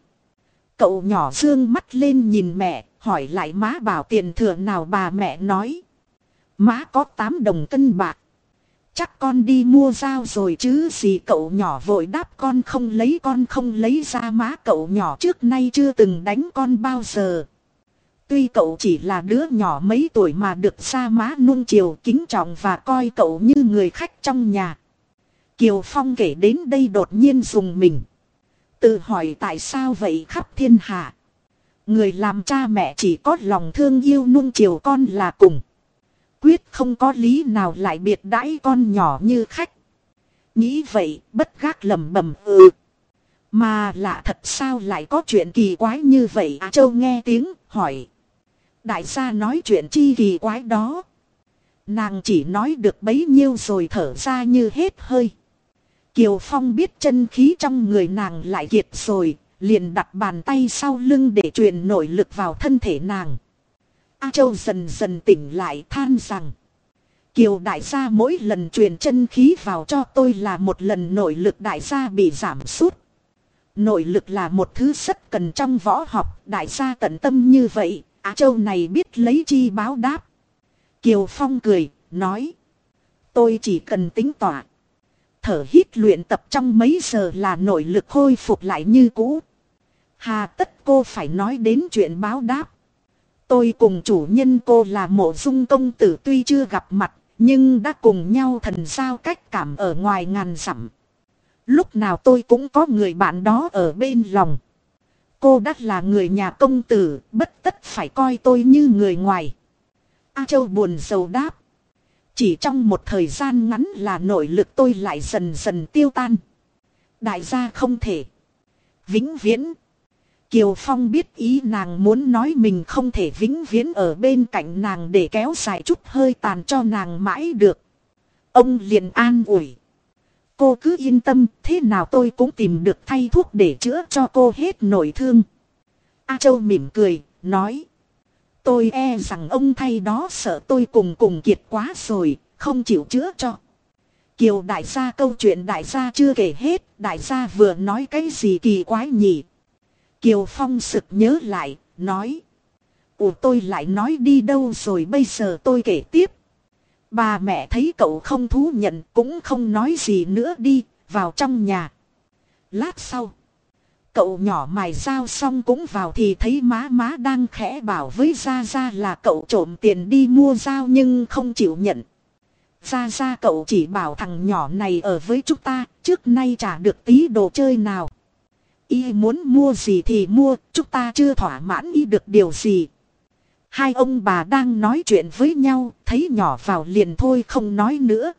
Cậu nhỏ dương mắt lên nhìn mẹ, hỏi lại má bảo tiền thừa nào bà mẹ nói. Má có 8 đồng cân bạc. Chắc con đi mua dao rồi chứ gì cậu nhỏ vội đáp con không lấy, con không lấy ra má cậu nhỏ trước nay chưa từng đánh con bao giờ. Tuy cậu chỉ là đứa nhỏ mấy tuổi mà được ra má nuông chiều kính trọng và coi cậu như người khách trong nhà. Kiều Phong kể đến đây đột nhiên dùng mình. Tự hỏi tại sao vậy khắp thiên hạ. Người làm cha mẹ chỉ có lòng thương yêu nuông chiều con là cùng. Quyết không có lý nào lại biệt đãi con nhỏ như khách. Nghĩ vậy bất gác lầm bầm ừ. Mà lạ thật sao lại có chuyện kỳ quái như vậy à châu nghe tiếng hỏi. Đại gia nói chuyện chi kỳ quái đó. Nàng chỉ nói được bấy nhiêu rồi thở ra như hết hơi. Kiều Phong biết chân khí trong người nàng lại kiệt rồi, liền đặt bàn tay sau lưng để truyền nội lực vào thân thể nàng. A Châu dần dần tỉnh lại than rằng. Kiều đại gia mỗi lần truyền chân khí vào cho tôi là một lần nội lực đại gia bị giảm sút. Nội lực là một thứ rất cần trong võ học, đại gia tận tâm như vậy, Á Châu này biết lấy chi báo đáp. Kiều Phong cười, nói. Tôi chỉ cần tính tỏa. Thở hít luyện tập trong mấy giờ là nội lực khôi phục lại như cũ. Hà tất cô phải nói đến chuyện báo đáp. Tôi cùng chủ nhân cô là mộ dung công tử tuy chưa gặp mặt, nhưng đã cùng nhau thần giao cách cảm ở ngoài ngàn dặm. Lúc nào tôi cũng có người bạn đó ở bên lòng. Cô đã là người nhà công tử, bất tất phải coi tôi như người ngoài. A Châu buồn sầu đáp. Chỉ trong một thời gian ngắn là nội lực tôi lại dần dần tiêu tan. Đại gia không thể. Vĩnh viễn. Kiều Phong biết ý nàng muốn nói mình không thể vĩnh viễn ở bên cạnh nàng để kéo dài chút hơi tàn cho nàng mãi được. Ông liền an ủi. Cô cứ yên tâm, thế nào tôi cũng tìm được thay thuốc để chữa cho cô hết nổi thương. A Châu mỉm cười, nói. Tôi e rằng ông thay đó sợ tôi cùng cùng kiệt quá rồi, không chịu chữa cho. Kiều đại gia câu chuyện đại gia chưa kể hết, đại gia vừa nói cái gì kỳ quái nhỉ. Kiều Phong sực nhớ lại, nói. Ủa tôi lại nói đi đâu rồi bây giờ tôi kể tiếp. Bà mẹ thấy cậu không thú nhận cũng không nói gì nữa đi, vào trong nhà. Lát sau. Cậu nhỏ mài dao xong cũng vào thì thấy má má đang khẽ bảo với Gia Gia là cậu trộm tiền đi mua dao nhưng không chịu nhận. Gia Gia cậu chỉ bảo thằng nhỏ này ở với chúng ta, trước nay trả được tí đồ chơi nào. Y muốn mua gì thì mua, chúng ta chưa thỏa mãn y được điều gì. Hai ông bà đang nói chuyện với nhau, thấy nhỏ vào liền thôi không nói nữa.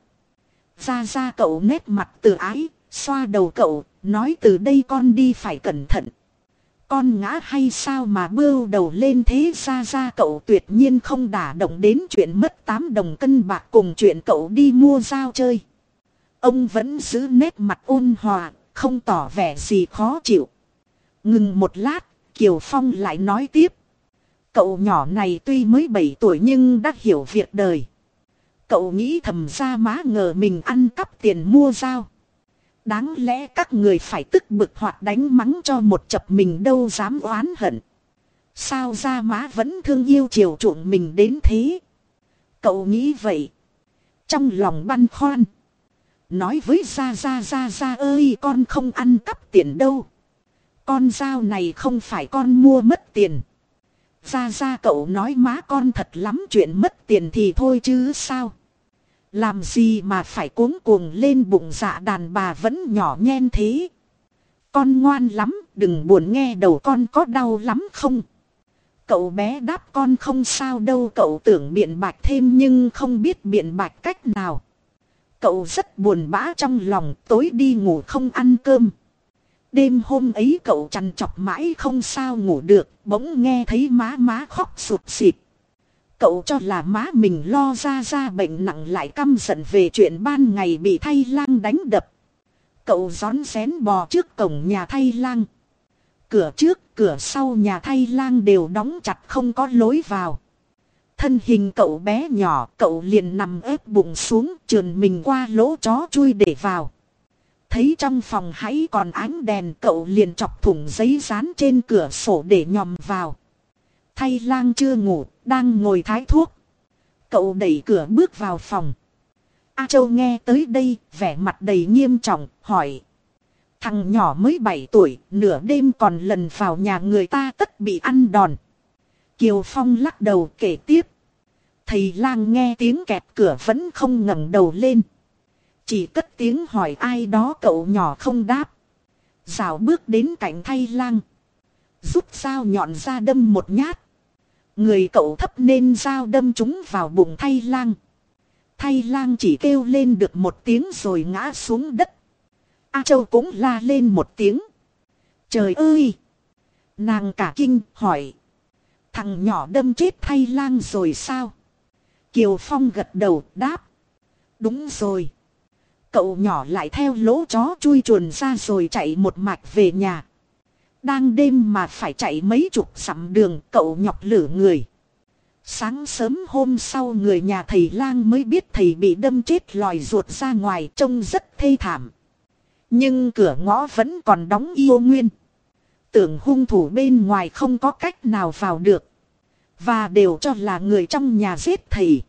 Ra ra cậu nét mặt từ ái, xoa đầu cậu, nói từ đây con đi phải cẩn thận. Con ngã hay sao mà bưu đầu lên thế ra ra cậu tuyệt nhiên không đả động đến chuyện mất 8 đồng cân bạc cùng chuyện cậu đi mua dao chơi. Ông vẫn giữ nét mặt ôn hòa, không tỏ vẻ gì khó chịu. Ngừng một lát, Kiều Phong lại nói tiếp. Cậu nhỏ này tuy mới 7 tuổi nhưng đã hiểu việc đời. Cậu nghĩ thầm ra má ngờ mình ăn cắp tiền mua dao. Đáng lẽ các người phải tức bực hoặc đánh mắng cho một chập mình đâu dám oán hận. Sao ra má vẫn thương yêu chiều chuộng mình đến thế? Cậu nghĩ vậy. Trong lòng băn khoăn. Nói với ra ra ra ra ơi con không ăn cắp tiền đâu. Con dao này không phải con mua mất tiền. Ra ra cậu nói má con thật lắm chuyện mất tiền thì thôi chứ sao. Làm gì mà phải cuống cuồng lên bụng dạ đàn bà vẫn nhỏ nhen thế. Con ngoan lắm, đừng buồn nghe đầu con có đau lắm không. Cậu bé đáp con không sao đâu cậu tưởng biện bạch thêm nhưng không biết biện bạch cách nào. Cậu rất buồn bã trong lòng tối đi ngủ không ăn cơm. Đêm hôm ấy cậu chằn chọc mãi không sao ngủ được, bỗng nghe thấy má má khóc sụt xịt. Cậu cho là má mình lo ra ra bệnh nặng lại căm giận về chuyện ban ngày bị thay lang đánh đập. Cậu gión xén bò trước cổng nhà thay lang. Cửa trước, cửa sau nhà thay lang đều đóng chặt không có lối vào. Thân hình cậu bé nhỏ, cậu liền nằm ép bụng xuống, trườn mình qua lỗ chó chui để vào. Thấy trong phòng hãy còn ánh đèn cậu liền chọc thủng giấy dán trên cửa sổ để nhòm vào. Thay lang chưa ngủ, đang ngồi thái thuốc. Cậu đẩy cửa bước vào phòng. A Châu nghe tới đây, vẻ mặt đầy nghiêm trọng, hỏi. Thằng nhỏ mới 7 tuổi, nửa đêm còn lần vào nhà người ta tất bị ăn đòn. Kiều Phong lắc đầu kể tiếp. Thầy lang nghe tiếng kẹt cửa vẫn không ngẩng đầu lên. Chỉ cất tiếng hỏi ai đó cậu nhỏ không đáp. Rào bước đến cạnh thay lang. Rút dao nhọn ra đâm một nhát. Người cậu thấp nên dao đâm chúng vào bụng thay lang. Thay lang chỉ kêu lên được một tiếng rồi ngã xuống đất. A Châu cũng la lên một tiếng. Trời ơi! Nàng cả kinh, hỏi. Thằng nhỏ đâm chết thay lang rồi sao? Kiều Phong gật đầu, đáp. Đúng rồi. Cậu nhỏ lại theo lỗ chó chui chuồn ra rồi chạy một mạch về nhà. Đang đêm mà phải chạy mấy chục dặm đường, cậu nhọc lửa người. Sáng sớm hôm sau người nhà thầy lang mới biết thầy bị đâm chết lòi ruột ra ngoài trông rất thê thảm. Nhưng cửa ngõ vẫn còn đóng yêu nguyên. Tưởng hung thủ bên ngoài không có cách nào vào được. Và đều cho là người trong nhà giết thầy.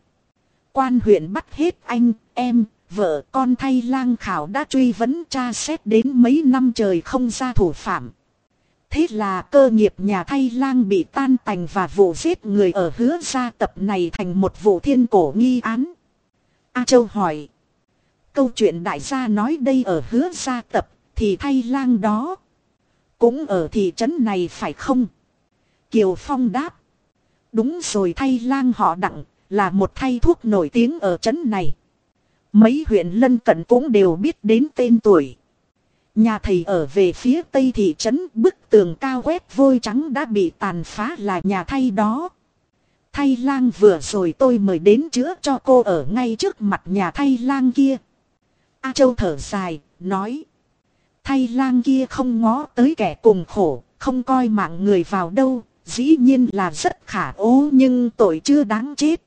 Quan huyện bắt hết anh, em, vợ con thay lang khảo đã truy vấn tra xét đến mấy năm trời không ra thủ phạm. Thế là cơ nghiệp nhà thay lang bị tan tành và vụ giết người ở hứa gia tập này thành một vụ thiên cổ nghi án. A Châu hỏi. Câu chuyện đại gia nói đây ở hứa gia tập thì thay lang đó. Cũng ở thị trấn này phải không? Kiều Phong đáp. Đúng rồi thay lang họ đặng là một thay thuốc nổi tiếng ở trấn này. Mấy huyện lân cận cũng đều biết đến tên tuổi. Nhà thầy ở về phía tây thị trấn bức tường cao quét vôi trắng đã bị tàn phá là nhà thay đó. Thay lang vừa rồi tôi mời đến chữa cho cô ở ngay trước mặt nhà thay lang kia. A Châu thở dài, nói. Thay lang kia không ngó tới kẻ cùng khổ, không coi mạng người vào đâu, dĩ nhiên là rất khả ố nhưng tội chưa đáng chết.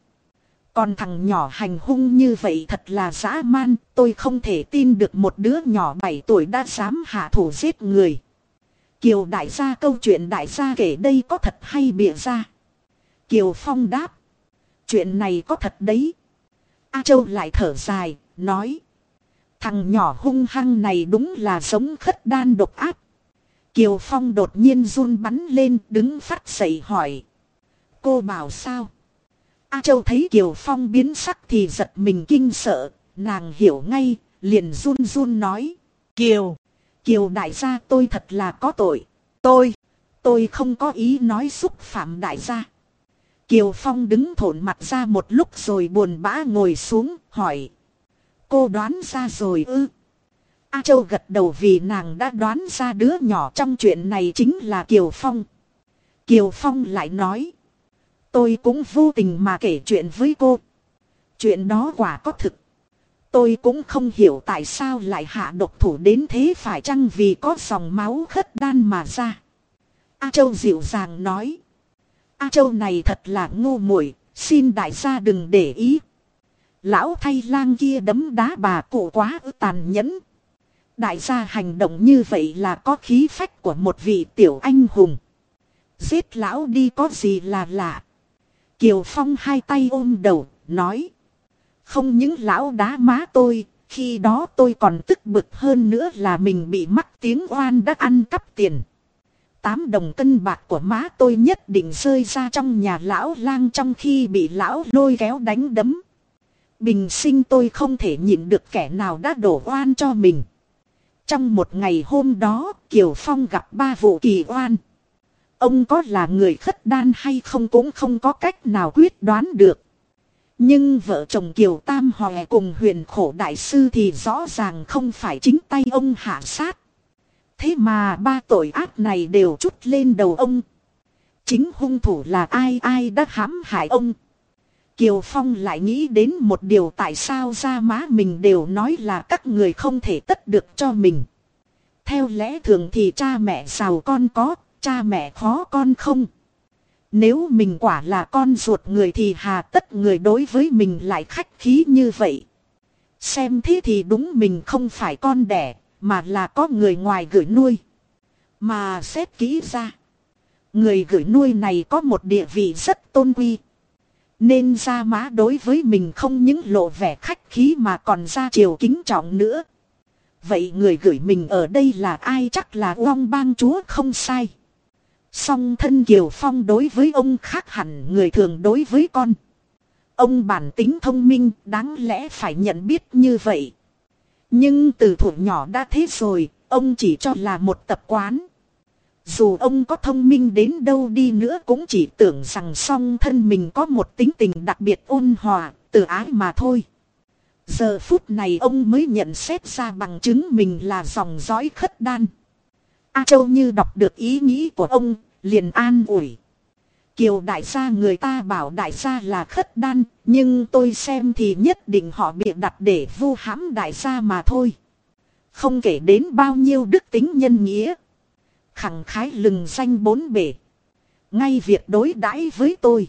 Còn thằng nhỏ hành hung như vậy thật là dã man, tôi không thể tin được một đứa nhỏ 7 tuổi đã dám hạ thủ giết người. Kiều đại gia câu chuyện đại gia kể đây có thật hay bịa ra. Kiều Phong đáp. Chuyện này có thật đấy. A Châu lại thở dài, nói. Thằng nhỏ hung hăng này đúng là giống khất đan độc ác. Kiều Phong đột nhiên run bắn lên đứng phát dậy hỏi. Cô bảo sao? A Châu thấy Kiều Phong biến sắc thì giật mình kinh sợ, nàng hiểu ngay, liền run run nói. Kiều, Kiều đại gia tôi thật là có tội. Tôi, tôi không có ý nói xúc phạm đại gia. Kiều Phong đứng thổn mặt ra một lúc rồi buồn bã ngồi xuống, hỏi. Cô đoán ra rồi ư? A Châu gật đầu vì nàng đã đoán ra đứa nhỏ trong chuyện này chính là Kiều Phong. Kiều Phong lại nói. Tôi cũng vô tình mà kể chuyện với cô. Chuyện đó quả có thực. Tôi cũng không hiểu tại sao lại hạ độc thủ đến thế phải chăng vì có dòng máu khất đan mà ra. A Châu dịu dàng nói. A Châu này thật là ngu muội, xin đại gia đừng để ý. Lão thay lang kia đấm đá bà cụ quá ư tàn nhẫn. Đại gia hành động như vậy là có khí phách của một vị tiểu anh hùng. Giết lão đi có gì là lạ. Kiều Phong hai tay ôm đầu, nói. Không những lão đá má tôi, khi đó tôi còn tức bực hơn nữa là mình bị mắc tiếng oan đã ăn cắp tiền. Tám đồng cân bạc của má tôi nhất định rơi ra trong nhà lão lang trong khi bị lão lôi kéo đánh đấm. Bình sinh tôi không thể nhịn được kẻ nào đã đổ oan cho mình. Trong một ngày hôm đó, Kiều Phong gặp ba vụ kỳ oan. Ông có là người khất đan hay không cũng không có cách nào quyết đoán được. Nhưng vợ chồng Kiều Tam Hòe cùng huyền khổ đại sư thì rõ ràng không phải chính tay ông hạ sát. Thế mà ba tội ác này đều chút lên đầu ông. Chính hung thủ là ai ai đã hãm hại ông. Kiều Phong lại nghĩ đến một điều tại sao ra má mình đều nói là các người không thể tất được cho mình. Theo lẽ thường thì cha mẹ giàu con có, cha mẹ khó con không. Nếu mình quả là con ruột người thì hà tất người đối với mình lại khách khí như vậy. Xem thế thì đúng mình không phải con đẻ, mà là có người ngoài gửi nuôi. Mà xét kỹ ra, người gửi nuôi này có một địa vị rất tôn quy. Nên ra má đối với mình không những lộ vẻ khách khí mà còn ra chiều kính trọng nữa. Vậy người gửi mình ở đây là ai chắc là Uông bang chúa không sai. Song thân Kiều Phong đối với ông khác hẳn người thường đối với con. Ông bản tính thông minh đáng lẽ phải nhận biết như vậy. Nhưng từ thủ nhỏ đã thế rồi, ông chỉ cho là một tập quán. Dù ông có thông minh đến đâu đi nữa cũng chỉ tưởng rằng song thân mình có một tính tình đặc biệt ôn hòa, từ ái mà thôi. Giờ phút này ông mới nhận xét ra bằng chứng mình là dòng dõi khất đan. A Châu như đọc được ý nghĩ của ông, liền an ủi. Kiều đại gia người ta bảo đại gia là khất đan, nhưng tôi xem thì nhất định họ bị đặt để vu hãm đại gia mà thôi. Không kể đến bao nhiêu đức tính nhân nghĩa. Khẳng khái lừng danh bốn bể. Ngay việc đối đãi với tôi.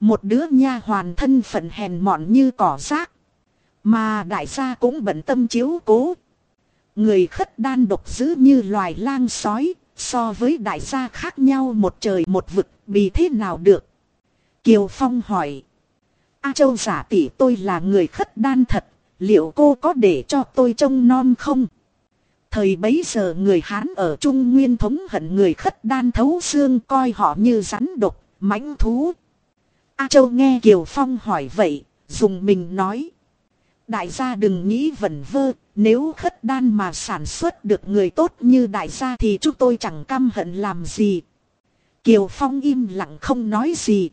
Một đứa nha hoàn thân phận hèn mọn như cỏ rác. Mà đại gia cũng bận tâm chiếu cố. Người khất đan độc dữ như loài lang sói, so với đại gia khác nhau một trời một vực, bị thế nào được? Kiều Phong hỏi. A Châu giả tỷ tôi là người khất đan thật, liệu cô có để cho tôi trông non không? Thời bấy giờ người Hán ở Trung Nguyên thống hận người khất đan thấu xương coi họ như rắn độc, mãnh thú. A Châu nghe Kiều Phong hỏi vậy, dùng mình nói. Đại gia đừng nghĩ vẩn vơ, nếu khất đan mà sản xuất được người tốt như đại gia thì chúng tôi chẳng căm hận làm gì. Kiều Phong im lặng không nói gì.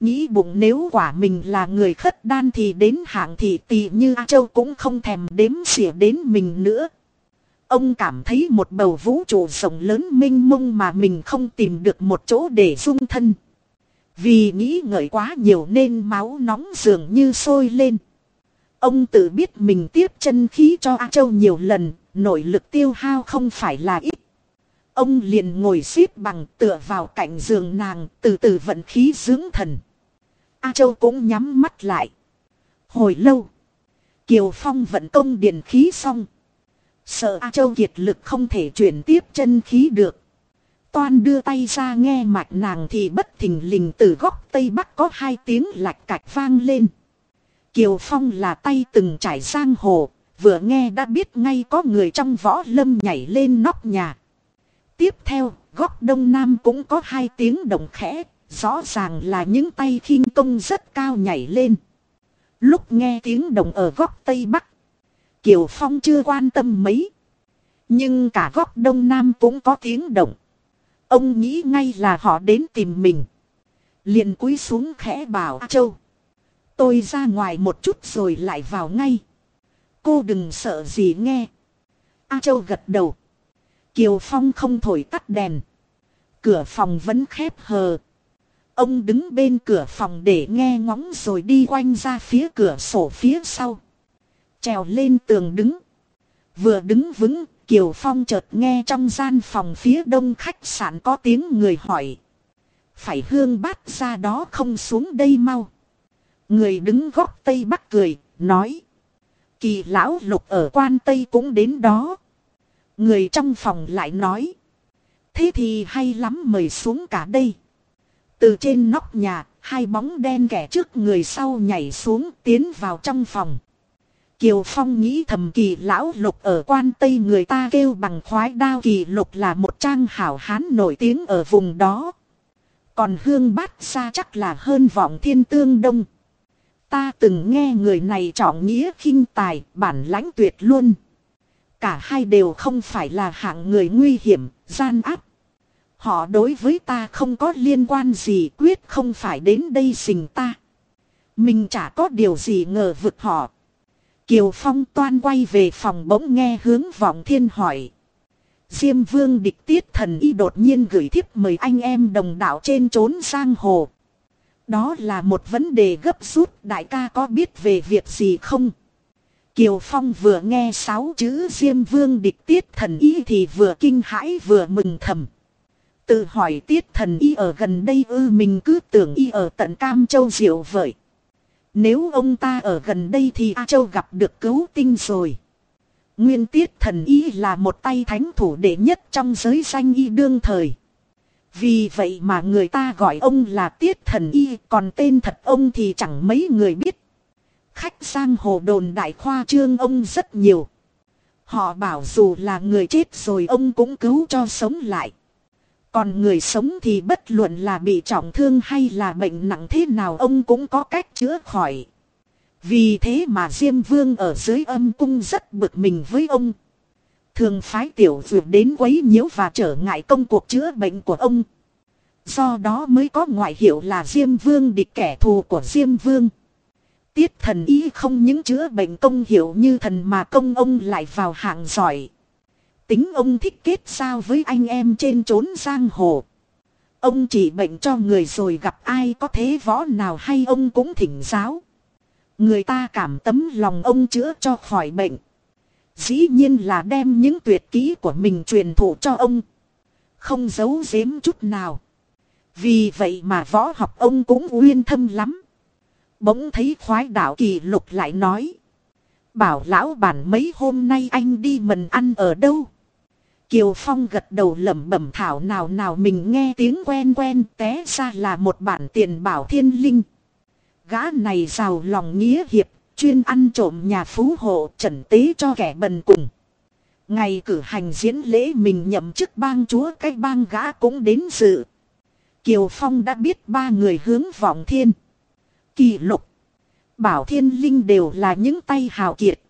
Nghĩ bụng nếu quả mình là người khất đan thì đến hạng thị tỷ như A Châu cũng không thèm đếm xỉa đến mình nữa. Ông cảm thấy một bầu vũ trụ rộng lớn mênh mông mà mình không tìm được một chỗ để dung thân. Vì nghĩ ngợi quá nhiều nên máu nóng dường như sôi lên. Ông tự biết mình tiếp chân khí cho A Châu nhiều lần, nội lực tiêu hao không phải là ít. Ông liền ngồi xếp bằng tựa vào cạnh giường nàng, từ từ vận khí dưỡng thần. A Châu cũng nhắm mắt lại. Hồi lâu, Kiều Phong vận công điện khí xong. Sợ A Châu kiệt lực không thể chuyển tiếp chân khí được. Toan đưa tay ra nghe mạch nàng thì bất thình lình từ góc tây bắc có hai tiếng lạch cạch vang lên. Kiều Phong là tay từng trải giang hồ, vừa nghe đã biết ngay có người trong võ lâm nhảy lên nóc nhà. Tiếp theo, góc đông nam cũng có hai tiếng động khẽ, rõ ràng là những tay khinh công rất cao nhảy lên. Lúc nghe tiếng động ở góc tây bắc, Kiều Phong chưa quan tâm mấy. Nhưng cả góc đông nam cũng có tiếng động. Ông nghĩ ngay là họ đến tìm mình. liền cúi xuống khẽ bảo, A Châu. Tôi ra ngoài một chút rồi lại vào ngay. Cô đừng sợ gì nghe. A Châu gật đầu. Kiều Phong không thổi tắt đèn. Cửa phòng vẫn khép hờ. Ông đứng bên cửa phòng để nghe ngóng rồi đi quanh ra phía cửa sổ phía sau. Trèo lên tường đứng. Vừa đứng vững, Kiều Phong chợt nghe trong gian phòng phía đông khách sạn có tiếng người hỏi. Phải hương bát ra đó không xuống đây mau. Người đứng góc tây bắc cười, nói. Kỳ lão lục ở quan tây cũng đến đó. Người trong phòng lại nói. Thế thì hay lắm mời xuống cả đây. Từ trên nóc nhà, hai bóng đen kẻ trước người sau nhảy xuống tiến vào trong phòng. Kiều Phong nghĩ thầm kỳ lão lục ở quan Tây người ta kêu bằng khoái đao kỳ lục là một trang hảo hán nổi tiếng ở vùng đó. Còn hương bát xa chắc là hơn vọng thiên tương đông. Ta từng nghe người này trọng nghĩa khinh tài, bản lãnh tuyệt luôn. Cả hai đều không phải là hạng người nguy hiểm, gian áp. Họ đối với ta không có liên quan gì quyết không phải đến đây xình ta. Mình chả có điều gì ngờ vực họ. Kiều Phong toan quay về phòng bỗng nghe hướng vọng thiên hỏi. Diêm vương địch tiết thần y đột nhiên gửi thiếp mời anh em đồng đạo trên trốn sang hồ. Đó là một vấn đề gấp rút, đại ca có biết về việc gì không? Kiều Phong vừa nghe sáu chữ Diêm Vương địch tiết thần y thì vừa kinh hãi vừa mừng thầm. Tự hỏi tiết thần y ở gần đây ư, mình cứ tưởng y ở tận Cam Châu Diệu vậy. Nếu ông ta ở gần đây thì A Châu gặp được cứu tinh rồi. Nguyên tiết thần y là một tay thánh thủ đệ nhất trong giới danh y đương thời. Vì vậy mà người ta gọi ông là Tiết Thần Y, còn tên thật ông thì chẳng mấy người biết. Khách sang hồ đồn đại khoa trương ông rất nhiều. Họ bảo dù là người chết rồi ông cũng cứu cho sống lại. Còn người sống thì bất luận là bị trọng thương hay là bệnh nặng thế nào ông cũng có cách chữa khỏi. Vì thế mà Diêm Vương ở dưới âm cung rất bực mình với ông. Thường phái tiểu dược đến quấy nhiễu và trở ngại công cuộc chữa bệnh của ông. Do đó mới có ngoại hiệu là Diêm Vương địch kẻ thù của Diêm Vương. Tiết thần ý không những chữa bệnh công hiệu như thần mà công ông lại vào hạng giỏi. Tính ông thích kết giao với anh em trên trốn giang hồ. Ông chỉ bệnh cho người rồi gặp ai có thế võ nào hay ông cũng thỉnh giáo. Người ta cảm tấm lòng ông chữa cho khỏi bệnh. Dĩ nhiên là đem những tuyệt kỹ của mình truyền thụ cho ông. Không giấu giếm chút nào. Vì vậy mà võ học ông cũng uyên thâm lắm. Bỗng thấy khoái đạo kỳ lục lại nói. Bảo lão bản mấy hôm nay anh đi mần ăn ở đâu? Kiều Phong gật đầu lẩm bẩm thảo nào nào mình nghe tiếng quen quen té ra là một bản tiền bảo thiên linh. Gã này giàu lòng nghĩa hiệp, chuyên ăn trộm nhà phú hộ trần tế cho kẻ bần cùng. Ngày cử hành diễn lễ mình nhậm chức bang chúa cái bang gã cũng đến dự. Kiều Phong đã biết ba người hướng vọng thiên. Kỳ lục. Bảo thiên linh đều là những tay hào kiệt.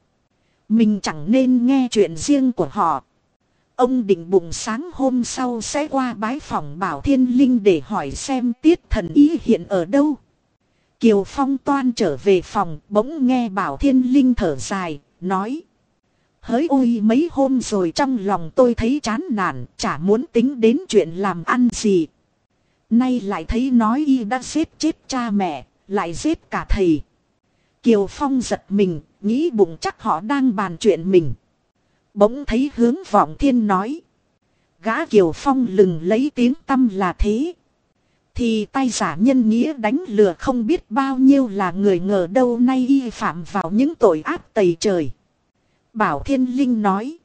Mình chẳng nên nghe chuyện riêng của họ. Ông định bụng sáng hôm sau sẽ qua bái phòng Bảo Thiên Linh để hỏi xem tiết thần ý hiện ở đâu. Kiều Phong toan trở về phòng bỗng nghe Bảo Thiên Linh thở dài, nói. Hỡi ôi mấy hôm rồi trong lòng tôi thấy chán nản, chả muốn tính đến chuyện làm ăn gì. Nay lại thấy nói y đã giết chết cha mẹ, lại giết cả thầy. Kiều Phong giật mình, nghĩ bụng chắc họ đang bàn chuyện mình. Bỗng thấy hướng vọng thiên nói. Gã Kiều Phong lừng lấy tiếng tâm là thế. Thì tay giả nhân nghĩa đánh lừa không biết bao nhiêu là người ngờ đâu nay y phạm vào những tội ác tày trời. Bảo Thiên Linh nói.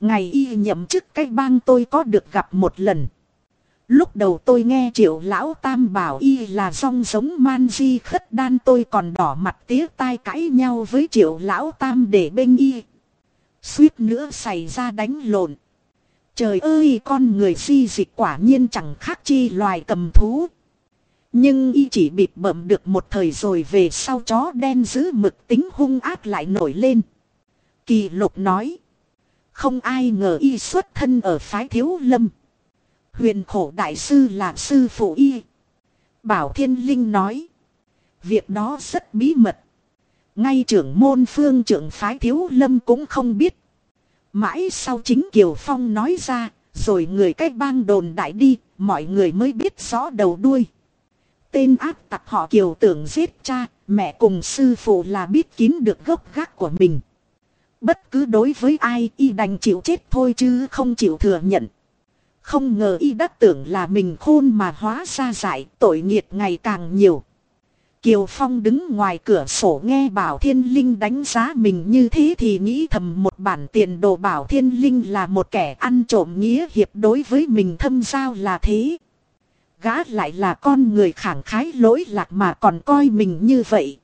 Ngày y nhậm chức cái bang tôi có được gặp một lần. Lúc đầu tôi nghe triệu lão tam bảo y là song giống man di khất đan tôi còn đỏ mặt tía tai cãi nhau với triệu lão tam để bên y. Suýt nữa xảy ra đánh lộn. Trời ơi, con người di dịch quả nhiên chẳng khác chi loài cầm thú. Nhưng y chỉ bịp bẩm được một thời rồi về sau chó đen giữ mực tính hung ác lại nổi lên. Kỳ lục nói. Không ai ngờ y xuất thân ở phái thiếu lâm. Huyền khổ đại sư là sư phụ y. Bảo Thiên Linh nói. Việc đó rất bí mật. Ngay trưởng môn phương trưởng phái thiếu lâm cũng không biết. Mãi sau chính Kiều Phong nói ra, rồi người cách bang đồn đại đi, mọi người mới biết rõ đầu đuôi. Tên ác tặc họ Kiều tưởng giết cha, mẹ cùng sư phụ là biết kín được gốc gác của mình. Bất cứ đối với ai y đành chịu chết thôi chứ không chịu thừa nhận. Không ngờ y đã tưởng là mình khôn mà hóa ra giải tội nghiệt ngày càng nhiều. Kiều Phong đứng ngoài cửa sổ nghe Bảo Thiên Linh đánh giá mình như thế thì nghĩ thầm một bản tiền đồ Bảo Thiên Linh là một kẻ ăn trộm nghĩa hiệp đối với mình thâm giao là thế. Gã lại là con người khẳng khái lỗi lạc mà còn coi mình như vậy.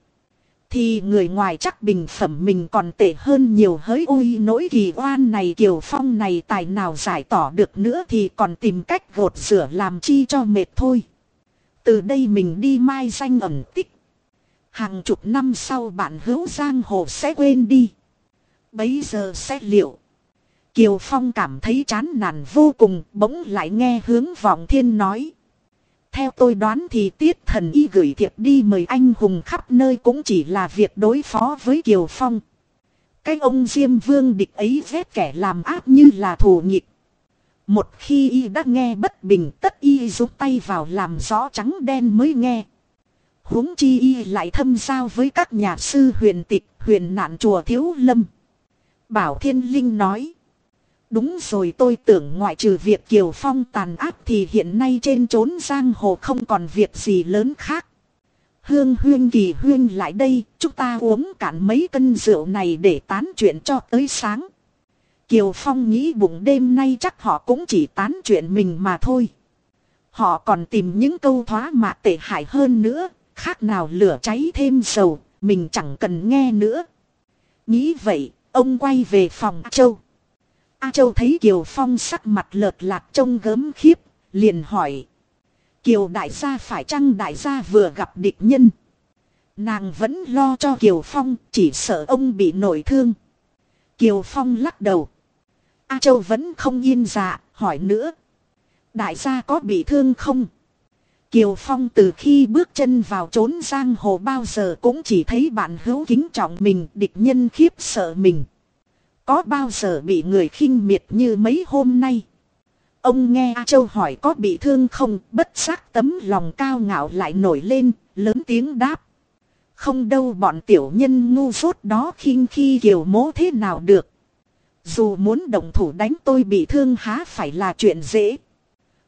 Thì người ngoài chắc bình phẩm mình còn tệ hơn nhiều hỡi ôi nỗi kỳ oan này Kiều Phong này tài nào giải tỏ được nữa thì còn tìm cách gột rửa làm chi cho mệt thôi. Từ đây mình đi mai danh ẩn tích. Hàng chục năm sau bạn hữu giang hồ sẽ quên đi. Bấy giờ sẽ liệu. Kiều Phong cảm thấy chán nản vô cùng, bỗng lại nghe hướng vọng thiên nói. Theo tôi đoán thì tiết thần y gửi thiệp đi mời anh hùng khắp nơi cũng chỉ là việc đối phó với Kiều Phong. Cái ông Diêm Vương địch ấy vết kẻ làm ác như là thù nghịch. Một khi y đã nghe bất bình tất y rút tay vào làm rõ trắng đen mới nghe. huống chi y lại thâm giao với các nhà sư huyền tịch huyền nạn chùa thiếu lâm. Bảo Thiên Linh nói. Đúng rồi tôi tưởng ngoại trừ việc Kiều Phong tàn ác thì hiện nay trên trốn giang hồ không còn việc gì lớn khác. Hương huyên kỳ huyên lại đây, chúng ta uống cạn mấy cân rượu này để tán chuyện cho tới sáng. Kiều Phong nghĩ bụng đêm nay chắc họ cũng chỉ tán chuyện mình mà thôi. Họ còn tìm những câu thoá mạ tệ hại hơn nữa, khác nào lửa cháy thêm dầu, mình chẳng cần nghe nữa. Nghĩ vậy, ông quay về phòng A Châu. A Châu thấy Kiều Phong sắc mặt lợt lạc trông gớm khiếp, liền hỏi. Kiều đại gia phải chăng đại gia vừa gặp địch nhân? Nàng vẫn lo cho Kiều Phong, chỉ sợ ông bị nổi thương. Kiều Phong lắc đầu. A Châu vẫn không yên dạ, hỏi nữa. Đại gia có bị thương không? Kiều Phong từ khi bước chân vào trốn giang hồ bao giờ cũng chỉ thấy bạn hữu kính trọng mình, địch nhân khiếp sợ mình. Có bao giờ bị người khinh miệt như mấy hôm nay? Ông nghe A Châu hỏi có bị thương không, bất giác tấm lòng cao ngạo lại nổi lên, lớn tiếng đáp. Không đâu bọn tiểu nhân ngu dốt đó khinh khi kiều mố thế nào được. Dù muốn động thủ đánh tôi bị thương há phải là chuyện dễ.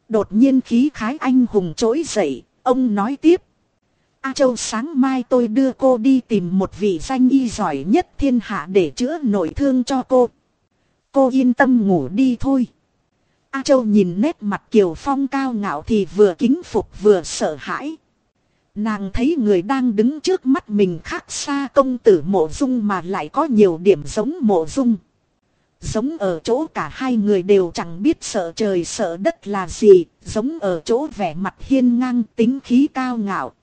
Đột nhiên khí khái anh hùng trỗi dậy, ông nói tiếp. A Châu sáng mai tôi đưa cô đi tìm một vị danh y giỏi nhất thiên hạ để chữa nội thương cho cô. Cô yên tâm ngủ đi thôi. A Châu nhìn nét mặt Kiều Phong cao ngạo thì vừa kính phục vừa sợ hãi. Nàng thấy người đang đứng trước mắt mình khác xa công tử mộ dung mà lại có nhiều điểm giống mộ dung. Giống ở chỗ cả hai người đều chẳng biết sợ trời sợ đất là gì, giống ở chỗ vẻ mặt hiên ngang tính khí cao ngạo.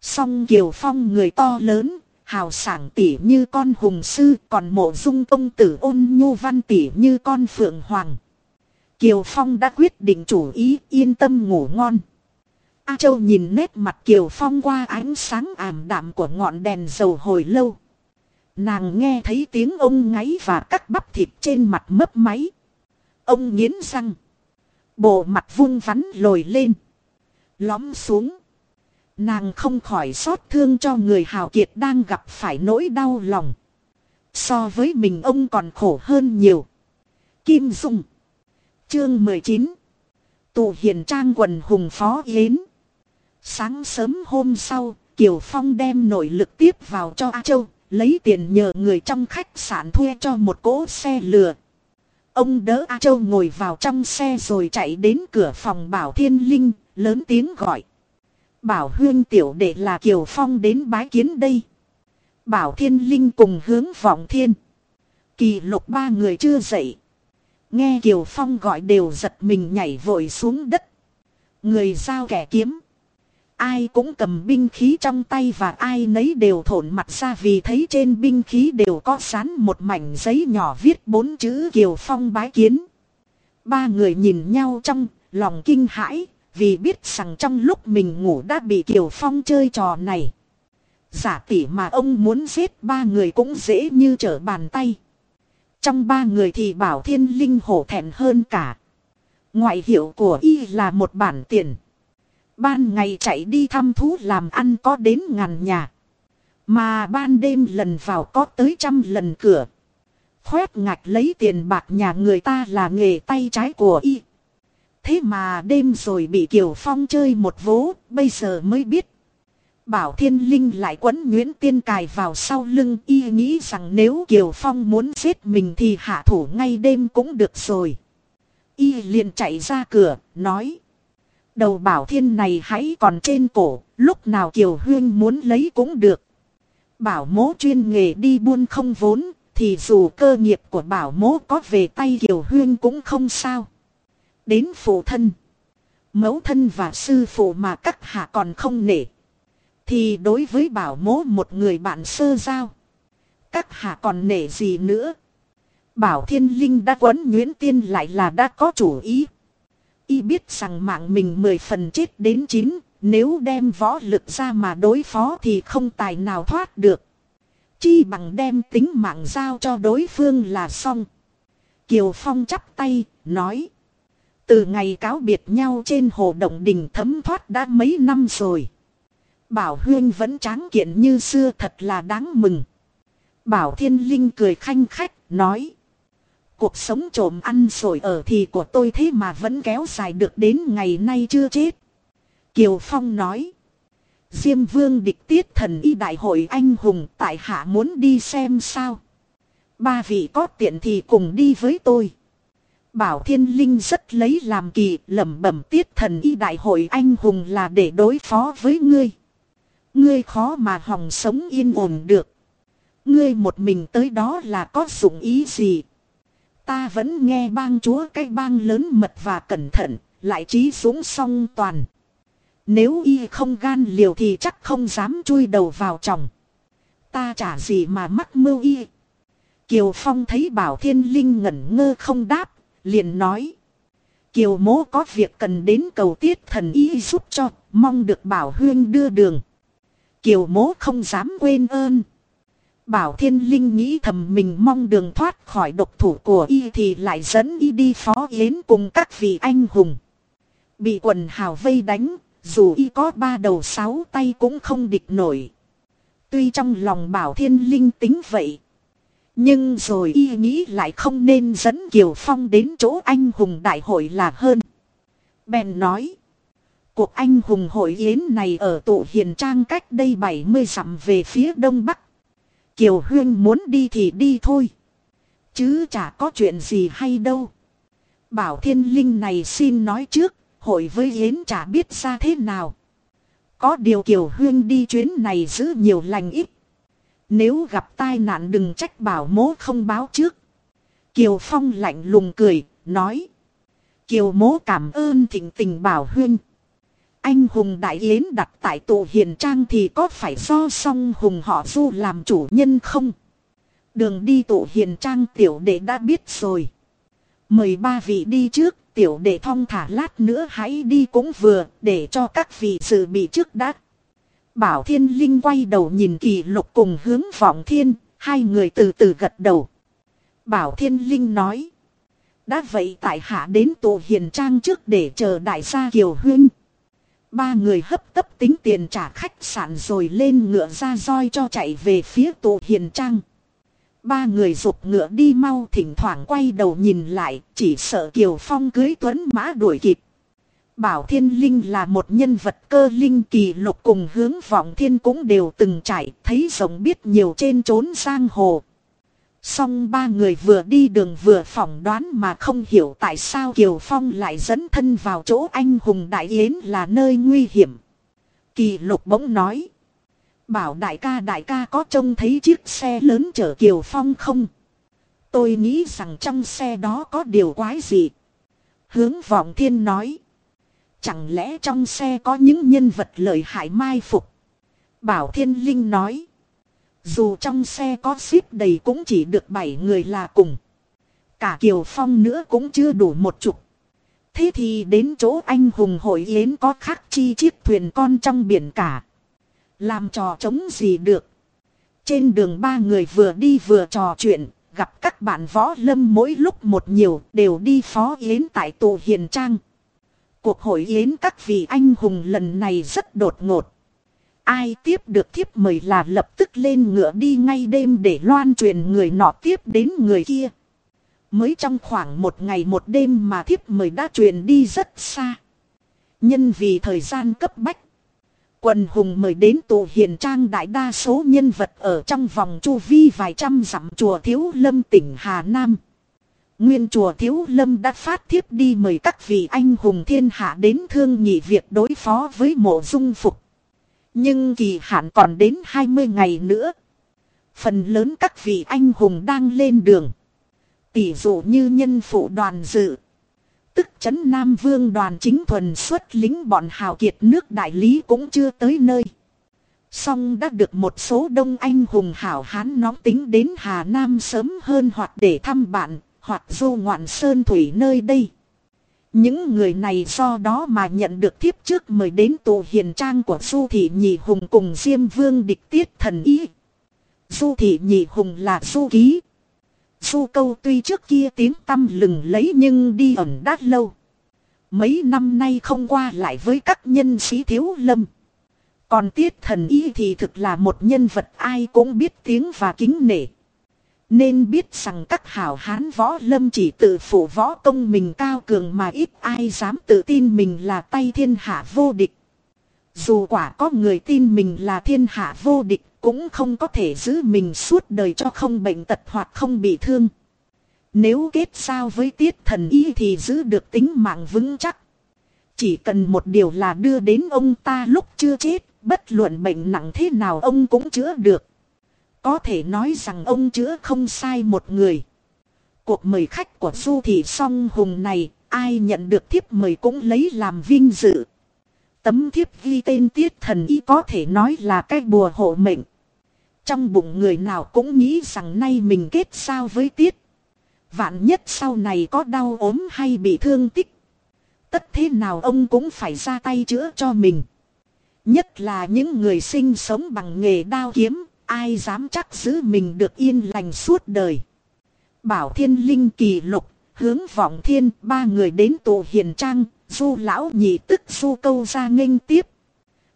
Song Kiều Phong người to lớn, hào sảng tỉ như con hùng sư, còn mộ dung công tử ôn nhu văn tỉ như con phượng hoàng. Kiều Phong đã quyết định chủ ý yên tâm ngủ ngon. A Châu nhìn nét mặt Kiều Phong qua ánh sáng ảm đạm của ngọn đèn dầu hồi lâu. Nàng nghe thấy tiếng ông ngáy và cắt bắp thịt trên mặt mấp máy. Ông nghiến răng. Bộ mặt vung vắn lồi lên. Lóm xuống. Nàng không khỏi xót thương cho người hào kiệt đang gặp phải nỗi đau lòng. So với mình ông còn khổ hơn nhiều. Kim Dung. Chương 19. Tụ hiền trang quần hùng phó yến. Sáng sớm hôm sau, Kiều Phong đem nội lực tiếp vào cho A Châu, lấy tiền nhờ người trong khách sạn thuê cho một cỗ xe lừa. Ông đỡ A Châu ngồi vào trong xe rồi chạy đến cửa phòng Bảo Thiên Linh, lớn tiếng gọi. Bảo huyên tiểu đệ là Kiều Phong đến bái kiến đây. Bảo Thiên Linh cùng hướng vọng thiên. Kỳ lục ba người chưa dậy. Nghe Kiều Phong gọi đều giật mình nhảy vội xuống đất. Người giao kẻ kiếm. Ai cũng cầm binh khí trong tay và ai nấy đều thổn mặt ra vì thấy trên binh khí đều có sán một mảnh giấy nhỏ viết bốn chữ Kiều Phong bái kiến. Ba người nhìn nhau trong lòng kinh hãi vì biết rằng trong lúc mình ngủ đã bị Kiều Phong chơi trò này. Giả tỷ mà ông muốn giết ba người cũng dễ như trở bàn tay. Trong ba người thì bảo thiên linh hổ thẹn hơn cả. Ngoại hiệu của y là một bản tiền. Ban ngày chạy đi thăm thú làm ăn có đến ngàn nhà. Mà ban đêm lần vào có tới trăm lần cửa. Khoét ngạch lấy tiền bạc nhà người ta là nghề tay trái của y. Thế mà đêm rồi bị Kiều Phong chơi một vố, bây giờ mới biết. Bảo Thiên Linh lại quấn Nguyễn Tiên cài vào sau lưng y nghĩ rằng nếu Kiều Phong muốn giết mình thì hạ thủ ngay đêm cũng được rồi. Y liền chạy ra cửa, nói. Đầu Bảo Thiên này hãy còn trên cổ, lúc nào Kiều Huyên muốn lấy cũng được. Bảo mố chuyên nghề đi buôn không vốn, thì dù cơ nghiệp của bảo mố có về tay Kiều Huyên cũng không sao. Đến phụ thân, mẫu thân và sư phụ mà các hạ còn không nể. Thì đối với bảo mố một người bạn sơ giao. Các hạ còn nể gì nữa. Bảo thiên linh đã quấn Nguyễn Tiên lại là đã có chủ ý. Y biết rằng mạng mình mười phần chết đến chín. Nếu đem võ lực ra mà đối phó thì không tài nào thoát được. Chi bằng đem tính mạng giao cho đối phương là xong. Kiều Phong chắp tay, nói. Từ ngày cáo biệt nhau trên hồ Động Đình thấm thoát đã mấy năm rồi. Bảo Huyên vẫn tráng kiện như xưa thật là đáng mừng. Bảo Thiên Linh cười khanh khách, nói. Cuộc sống trộm ăn rồi ở thì của tôi thế mà vẫn kéo dài được đến ngày nay chưa chết. Kiều Phong nói. Diêm vương địch tiết thần y đại hội anh hùng tại hạ muốn đi xem sao. Ba vị có tiện thì cùng đi với tôi. Bảo Thiên Linh rất lấy làm kỳ, lẩm bẩm tiết thần y đại hội anh hùng là để đối phó với ngươi. Ngươi khó mà hòng sống yên ổn được. Ngươi một mình tới đó là có dụng ý gì? Ta vẫn nghe bang chúa cái bang lớn mật và cẩn thận, lại trí xuống song toàn. Nếu y không gan liều thì chắc không dám chui đầu vào chồng. Ta chả gì mà mắc mưu y. Kiều Phong thấy Bảo Thiên Linh ngẩn ngơ không đáp, liền nói. Kiều mố có việc cần đến cầu tiết thần y giúp cho, mong được Bảo Huyên đưa đường. Kiều mố không dám quên ơn. Bảo Thiên Linh nghĩ thầm mình mong đường thoát khỏi độc thủ của y thì lại dẫn y đi phó yến cùng các vị anh hùng. Bị quần hào vây đánh, dù y có ba đầu sáu tay cũng không địch nổi. Tuy trong lòng Bảo Thiên Linh tính vậy. Nhưng rồi y nghĩ lại không nên dẫn Kiều Phong đến chỗ anh hùng đại hội là hơn. Bèn nói. Cuộc anh hùng hội yến này ở tụ hiền trang cách đây 70 dặm về phía đông bắc. Kiều Huyên muốn đi thì đi thôi. Chứ chả có chuyện gì hay đâu. Bảo thiên linh này xin nói trước, hội với Yến chả biết ra thế nào. Có điều Kiều Huyên đi chuyến này giữ nhiều lành ít. Nếu gặp tai nạn đừng trách bảo mố không báo trước. Kiều Phong lạnh lùng cười, nói. Kiều mố cảm ơn thịnh tình bảo Huyên. Anh hùng đại yến đặt tại tù hiền trang thì có phải do song hùng họ du làm chủ nhân không? Đường đi tụ hiền trang tiểu đệ đã biết rồi. Mời ba vị đi trước, tiểu đệ thong thả lát nữa hãy đi cũng vừa, để cho các vị dự bị trước đã. Bảo thiên linh quay đầu nhìn kỳ lục cùng hướng vọng thiên, hai người từ từ gật đầu. Bảo thiên linh nói. Đã vậy tại hạ đến tụ hiền trang trước để chờ đại gia Kiều Huynh. Ba người hấp tấp tính tiền trả khách sạn rồi lên ngựa ra roi cho chạy về phía tụ hiền trang. Ba người dục ngựa đi mau thỉnh thoảng quay đầu nhìn lại, chỉ sợ Kiều Phong cưới tuấn mã đuổi kịp. Bảo Thiên Linh là một nhân vật cơ linh kỳ lục cùng hướng vọng thiên cũng đều từng trải, thấy rộng biết nhiều trên trốn giang hồ. Song ba người vừa đi đường vừa phỏng đoán mà không hiểu tại sao Kiều Phong lại dẫn thân vào chỗ anh hùng Đại Yến là nơi nguy hiểm. Kỳ lục bỗng nói. Bảo đại ca đại ca có trông thấy chiếc xe lớn chở Kiều Phong không? Tôi nghĩ rằng trong xe đó có điều quái gì. Hướng vọng thiên nói. Chẳng lẽ trong xe có những nhân vật lợi hại mai phục? Bảo thiên linh nói. Dù trong xe có ship đầy cũng chỉ được 7 người là cùng. Cả Kiều Phong nữa cũng chưa đủ một chục. Thế thì đến chỗ anh hùng hội yến có khắc chi chiếc thuyền con trong biển cả. Làm trò chống gì được. Trên đường ba người vừa đi vừa trò chuyện, gặp các bạn võ lâm mỗi lúc một nhiều đều đi phó yến tại tù hiền trang. Cuộc hội yến các vị anh hùng lần này rất đột ngột. Ai tiếp được thiếp mời là lập tức lên ngựa đi ngay đêm để loan truyền người nọ tiếp đến người kia. Mới trong khoảng một ngày một đêm mà thiếp mời đã truyền đi rất xa. Nhân vì thời gian cấp bách. Quần hùng mời đến tù hiền trang đại đa số nhân vật ở trong vòng chu vi vài trăm dặm chùa Thiếu Lâm tỉnh Hà Nam. Nguyên chùa Thiếu Lâm đã phát thiếp đi mời các vị anh hùng thiên hạ đến thương nhị việc đối phó với mộ dung phục. Nhưng kỳ hạn còn đến 20 ngày nữa. Phần lớn các vị anh hùng đang lên đường. Tỷ dụ như nhân phụ đoàn dự. Tức chấn Nam Vương đoàn chính thuần xuất lính bọn hào kiệt nước đại lý cũng chưa tới nơi. Song đã được một số đông anh hùng hảo hán nóng tính đến Hà Nam sớm hơn hoặc để thăm bạn, hoặc du ngoạn sơn thủy nơi đây. Những người này do đó mà nhận được thiếp trước mời đến tù hiền trang của Du Thị Nhị Hùng cùng Diêm Vương địch tiết thần ý. Du Thị Nhị Hùng là Du Ký. Du Câu tuy trước kia tiếng tâm lừng lấy nhưng đi ẩn đã lâu. Mấy năm nay không qua lại với các nhân sĩ thiếu lâm. Còn tiết thần ý thì thực là một nhân vật ai cũng biết tiếng và kính nể. Nên biết rằng các hảo hán võ lâm chỉ tự phụ võ công mình cao cường mà ít ai dám tự tin mình là tay thiên hạ vô địch. Dù quả có người tin mình là thiên hạ vô địch cũng không có thể giữ mình suốt đời cho không bệnh tật hoặc không bị thương. Nếu kết giao với tiết thần y thì giữ được tính mạng vững chắc. Chỉ cần một điều là đưa đến ông ta lúc chưa chết, bất luận bệnh nặng thế nào ông cũng chữa được. Có thể nói rằng ông chữa không sai một người. Cuộc mời khách của Du Thị Song Hùng này, ai nhận được thiếp mời cũng lấy làm vinh dự. Tấm thiếp ghi tên tiết thần y có thể nói là cái bùa hộ mệnh. Trong bụng người nào cũng nghĩ rằng nay mình kết sao với tiết. Vạn nhất sau này có đau ốm hay bị thương tích. Tất thế nào ông cũng phải ra tay chữa cho mình. Nhất là những người sinh sống bằng nghề đao kiếm, ai dám chắc giữ mình được yên lành suốt đời. Bảo thiên linh kỳ lục, hướng vọng thiên, ba người đến tổ hiền trang, du lão nhị tức du câu ra nghênh tiếp.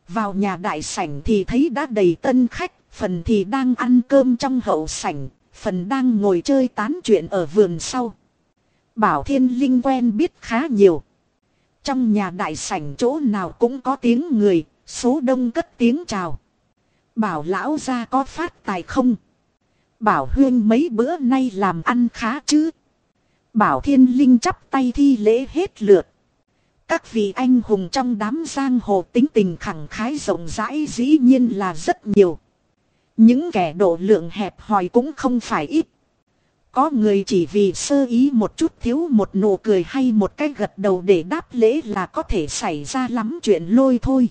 Vào nhà đại sảnh thì thấy đã đầy tân khách, phần thì đang ăn cơm trong hậu sảnh, phần đang ngồi chơi tán chuyện ở vườn sau. Bảo thiên linh quen biết khá nhiều. Trong nhà đại sảnh chỗ nào cũng có tiếng người, số đông cất tiếng chào. Bảo lão ra có phát tài không? Bảo huyên mấy bữa nay làm ăn khá chứ? Bảo thiên linh chắp tay thi lễ hết lượt. Các vị anh hùng trong đám giang hồ tính tình khẳng khái rộng rãi dĩ nhiên là rất nhiều. Những kẻ độ lượng hẹp hòi cũng không phải ít. Có người chỉ vì sơ ý một chút thiếu một nụ cười hay một cái gật đầu để đáp lễ là có thể xảy ra lắm chuyện lôi thôi.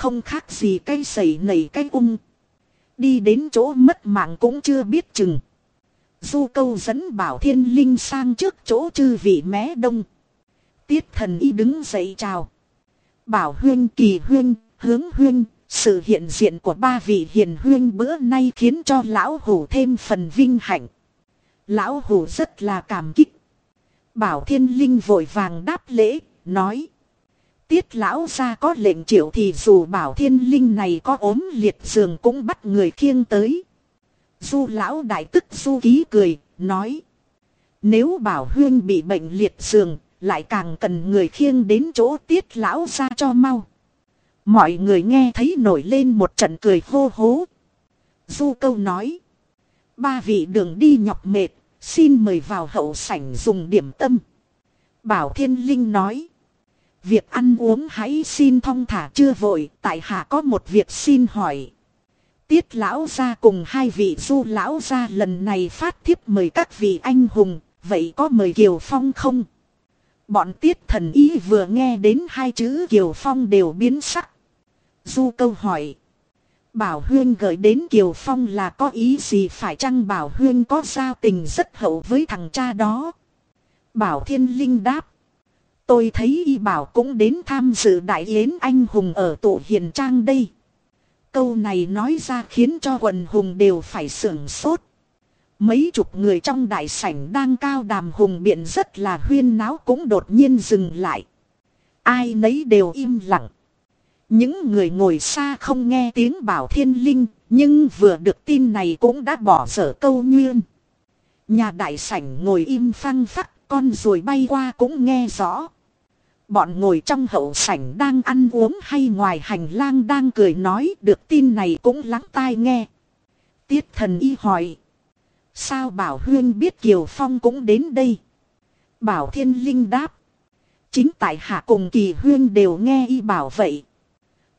Không khác gì cây sẩy nảy cây ung. Đi đến chỗ mất mạng cũng chưa biết chừng. Du câu dẫn bảo thiên linh sang trước chỗ chư vị mé đông. Tiết thần y đứng dậy chào. Bảo huyên kỳ huyên, hướng huyên, sự hiện diện của ba vị hiền huyên bữa nay khiến cho lão hủ thêm phần vinh hạnh. Lão hủ rất là cảm kích. Bảo thiên linh vội vàng đáp lễ, nói. Tiết lão ra có lệnh triệu thì dù bảo thiên linh này có ốm liệt giường cũng bắt người khiêng tới. Du lão đại tức du ký cười, nói. Nếu bảo huyên bị bệnh liệt giường, lại càng cần người khiêng đến chỗ tiết lão ra cho mau. Mọi người nghe thấy nổi lên một trận cười hô hố. Du câu nói. Ba vị đường đi nhọc mệt, xin mời vào hậu sảnh dùng điểm tâm. Bảo Thiên Linh nói. Việc ăn uống hãy xin thong thả chưa vội, tại hạ có một việc xin hỏi. Tiết lão gia cùng hai vị du lão gia lần này phát thiếp mời các vị anh hùng, vậy có mời Kiều Phong không? Bọn tiết thần ý vừa nghe đến hai chữ Kiều Phong đều biến sắc. Du câu hỏi. Bảo Huyên gửi đến Kiều Phong là có ý gì phải chăng Bảo Huyên có giao tình rất hậu với thằng cha đó? Bảo Thiên Linh đáp. Tôi thấy y bảo cũng đến tham dự đại yến anh hùng ở tụ hiền trang đây. Câu này nói ra khiến cho quần hùng đều phải sưởng sốt. Mấy chục người trong đại sảnh đang cao đàm hùng biện rất là huyên náo cũng đột nhiên dừng lại. Ai nấy đều im lặng. Những người ngồi xa không nghe tiếng bảo thiên linh, nhưng vừa được tin này cũng đã bỏ dở câu nguyên. Nhà đại sảnh ngồi im phăng phắc, con ruồi bay qua cũng nghe rõ. Bọn ngồi trong hậu sảnh đang ăn uống hay ngoài hành lang đang cười nói được tin này cũng lắng tai nghe. Tiết thần y hỏi. Sao Bảo Huyên biết Kiều Phong cũng đến đây? Bảo Thiên Linh đáp. Chính tại hạ cùng Kỳ Huyên đều nghe y bảo vậy.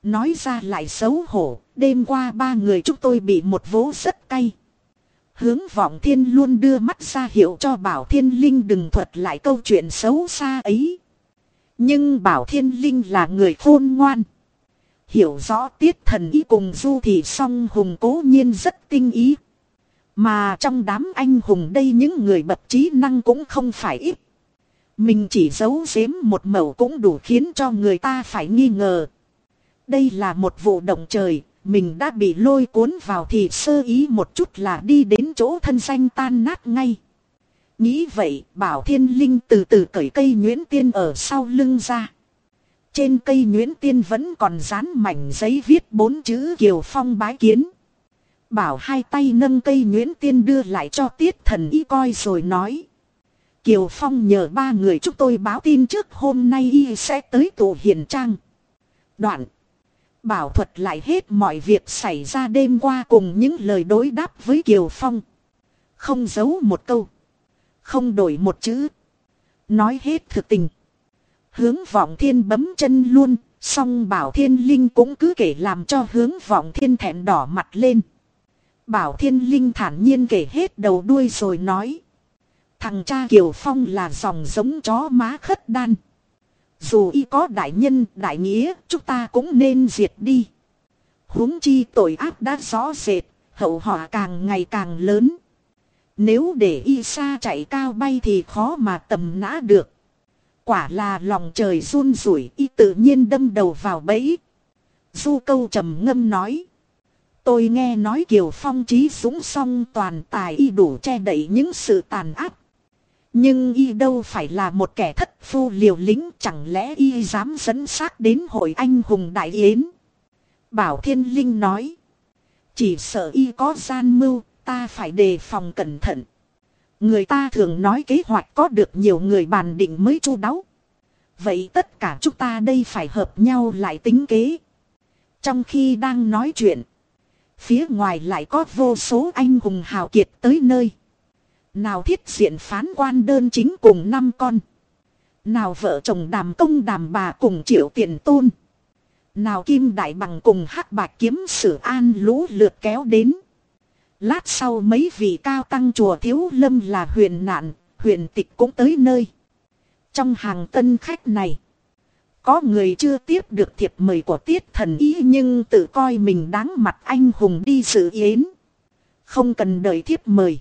Nói ra lại xấu hổ, đêm qua ba người chúng tôi bị một vố rất cay. Hướng vọng thiên luôn đưa mắt ra hiệu cho Bảo Thiên Linh đừng thuật lại câu chuyện xấu xa ấy. Nhưng Bảo Thiên Linh là người khôn ngoan. Hiểu rõ tiết thần ý cùng du thì song hùng cố nhiên rất tinh ý. Mà trong đám anh hùng đây những người bậc trí năng cũng không phải ít. Mình chỉ giấu giếm một mẩu cũng đủ khiến cho người ta phải nghi ngờ. Đây là một vụ động trời, mình đã bị lôi cuốn vào thì sơ ý một chút là đi đến chỗ thân danh tan nát ngay. Nghĩ vậy, bảo thiên linh từ từ cởi cây nhuyễn tiên ở sau lưng ra. Trên cây nhuyễn tiên vẫn còn dán mảnh giấy viết bốn chữ Kiều Phong bái kiến. Bảo hai tay nâng cây nhuyễn tiên đưa lại cho tiết thần y coi rồi nói. Kiều Phong nhờ ba người chúng tôi báo tin trước hôm nay y sẽ tới tụ hiền trang. Đoạn. Bảo thuật lại hết mọi việc xảy ra đêm qua cùng những lời đối đáp với Kiều Phong. Không giấu một câu. Không đổi một chữ. Nói hết thực tình. Hướng vọng thiên bấm chân luôn, song bảo thiên linh cũng cứ kể làm cho hướng vọng thiên thẹn đỏ mặt lên. Bảo thiên linh thản nhiên kể hết đầu đuôi rồi nói. Thằng cha Kiều Phong là dòng giống chó má khất đan. Dù y có đại nhân, đại nghĩa, chúng ta cũng nên diệt đi. huống chi tội ác đã rõ rệt, hậu họa càng ngày càng lớn. Nếu để y sa chạy cao bay thì khó mà tầm nã được. Quả là lòng trời run rủi y tự nhiên đâm đầu vào bẫy. Du câu trầm ngâm nói. Tôi nghe nói Kiều Phong trí súng song toàn tài y đủ che đậy những sự tàn ác. Nhưng y đâu phải là một kẻ thất phu liều lính chẳng lẽ y dám dẫn xác đến hội anh hùng đại yến. Bảo Thiên Linh nói. Chỉ sợ y có gian mưu, ta phải đề phòng cẩn thận. Người ta thường nói kế hoạch có được nhiều người bàn định mới chu đáo. Vậy tất cả chúng ta đây phải hợp nhau lại tính kế. Trong khi đang nói chuyện, phía ngoài lại có vô số anh hùng hào kiệt tới nơi. Nào thiết diện phán quan đơn chính cùng năm con. Nào vợ chồng đàm công đàm bà cùng triệu tiền tôn. Nào kim đại bằng cùng hắc bạc kiếm sử an lũ lượt kéo đến. Lát sau mấy vị cao tăng chùa thiếu lâm là huyền nạn, huyền tịch cũng tới nơi. Trong hàng tân khách này, có người chưa tiếp được thiệp mời của tiết thần ý nhưng tự coi mình đáng mặt anh hùng đi sự yến. Không cần đợi thiếp mời.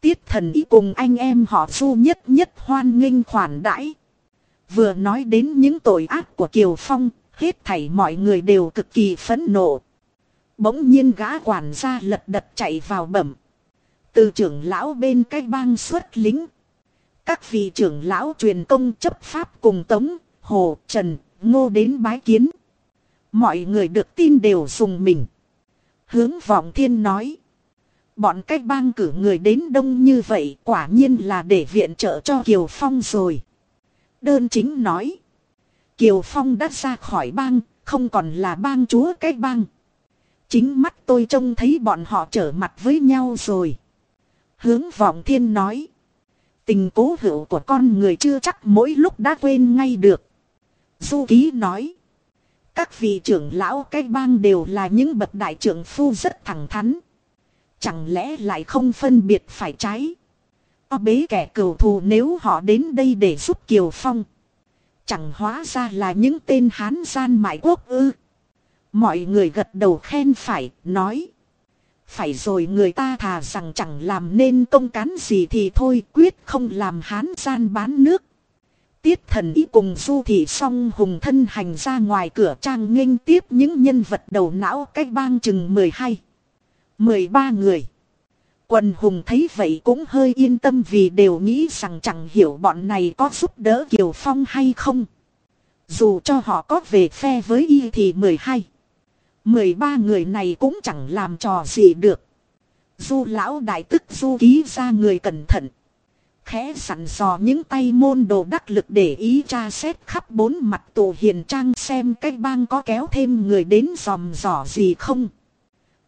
Tiết thần ý cùng anh em họ du nhất nhất hoan nghênh khoản đãi. Vừa nói đến những tội ác của Kiều Phong, hết thảy mọi người đều cực kỳ phẫn nộ. Bỗng nhiên gã quản gia lật đật chạy vào bẩm. Từ trưởng lão bên cái bang xuất lính. Các vị trưởng lão truyền công chấp pháp cùng Tống, Hồ, Trần, Ngô đến bái kiến. Mọi người được tin đều dùng mình. Hướng vọng thiên nói. Bọn cách bang cử người đến đông như vậy quả nhiên là để viện trợ cho Kiều Phong rồi. Đơn chính nói. Kiều Phong đã ra khỏi bang, không còn là bang chúa cái bang. Chính mắt tôi trông thấy bọn họ trở mặt với nhau rồi. Hướng vọng thiên nói. Tình cố hữu của con người chưa chắc mỗi lúc đã quên ngay được. Du ký nói. Các vị trưởng lão cái bang đều là những bậc đại trưởng phu rất thẳng thắn. Chẳng lẽ lại không phân biệt phải trái. O bế kẻ cừu thù nếu họ đến đây để giúp Kiều Phong. Chẳng hóa ra là những tên hán gian mại quốc ư. Mọi người gật đầu khen phải, nói. Phải rồi người ta thà rằng chẳng làm nên công cán gì thì thôi quyết không làm hán gian bán nước. Tiết thần ý cùng du thị song hùng thân hành ra ngoài cửa trang nghênh tiếp những nhân vật đầu não cách bang chừng 12. 13 người. Quần hùng thấy vậy cũng hơi yên tâm vì đều nghĩ rằng chẳng hiểu bọn này có giúp đỡ Kiều Phong hay không. Dù cho họ có về phe với y thì 12. 13 người này cũng chẳng làm trò gì được. Du lão đại tức du ký ra người cẩn thận. Khẽ sẵn dò những tay môn đồ đắc lực để ý tra xét khắp bốn mặt tù hiền trang xem cái bang có kéo thêm người đến dòm dò gì không.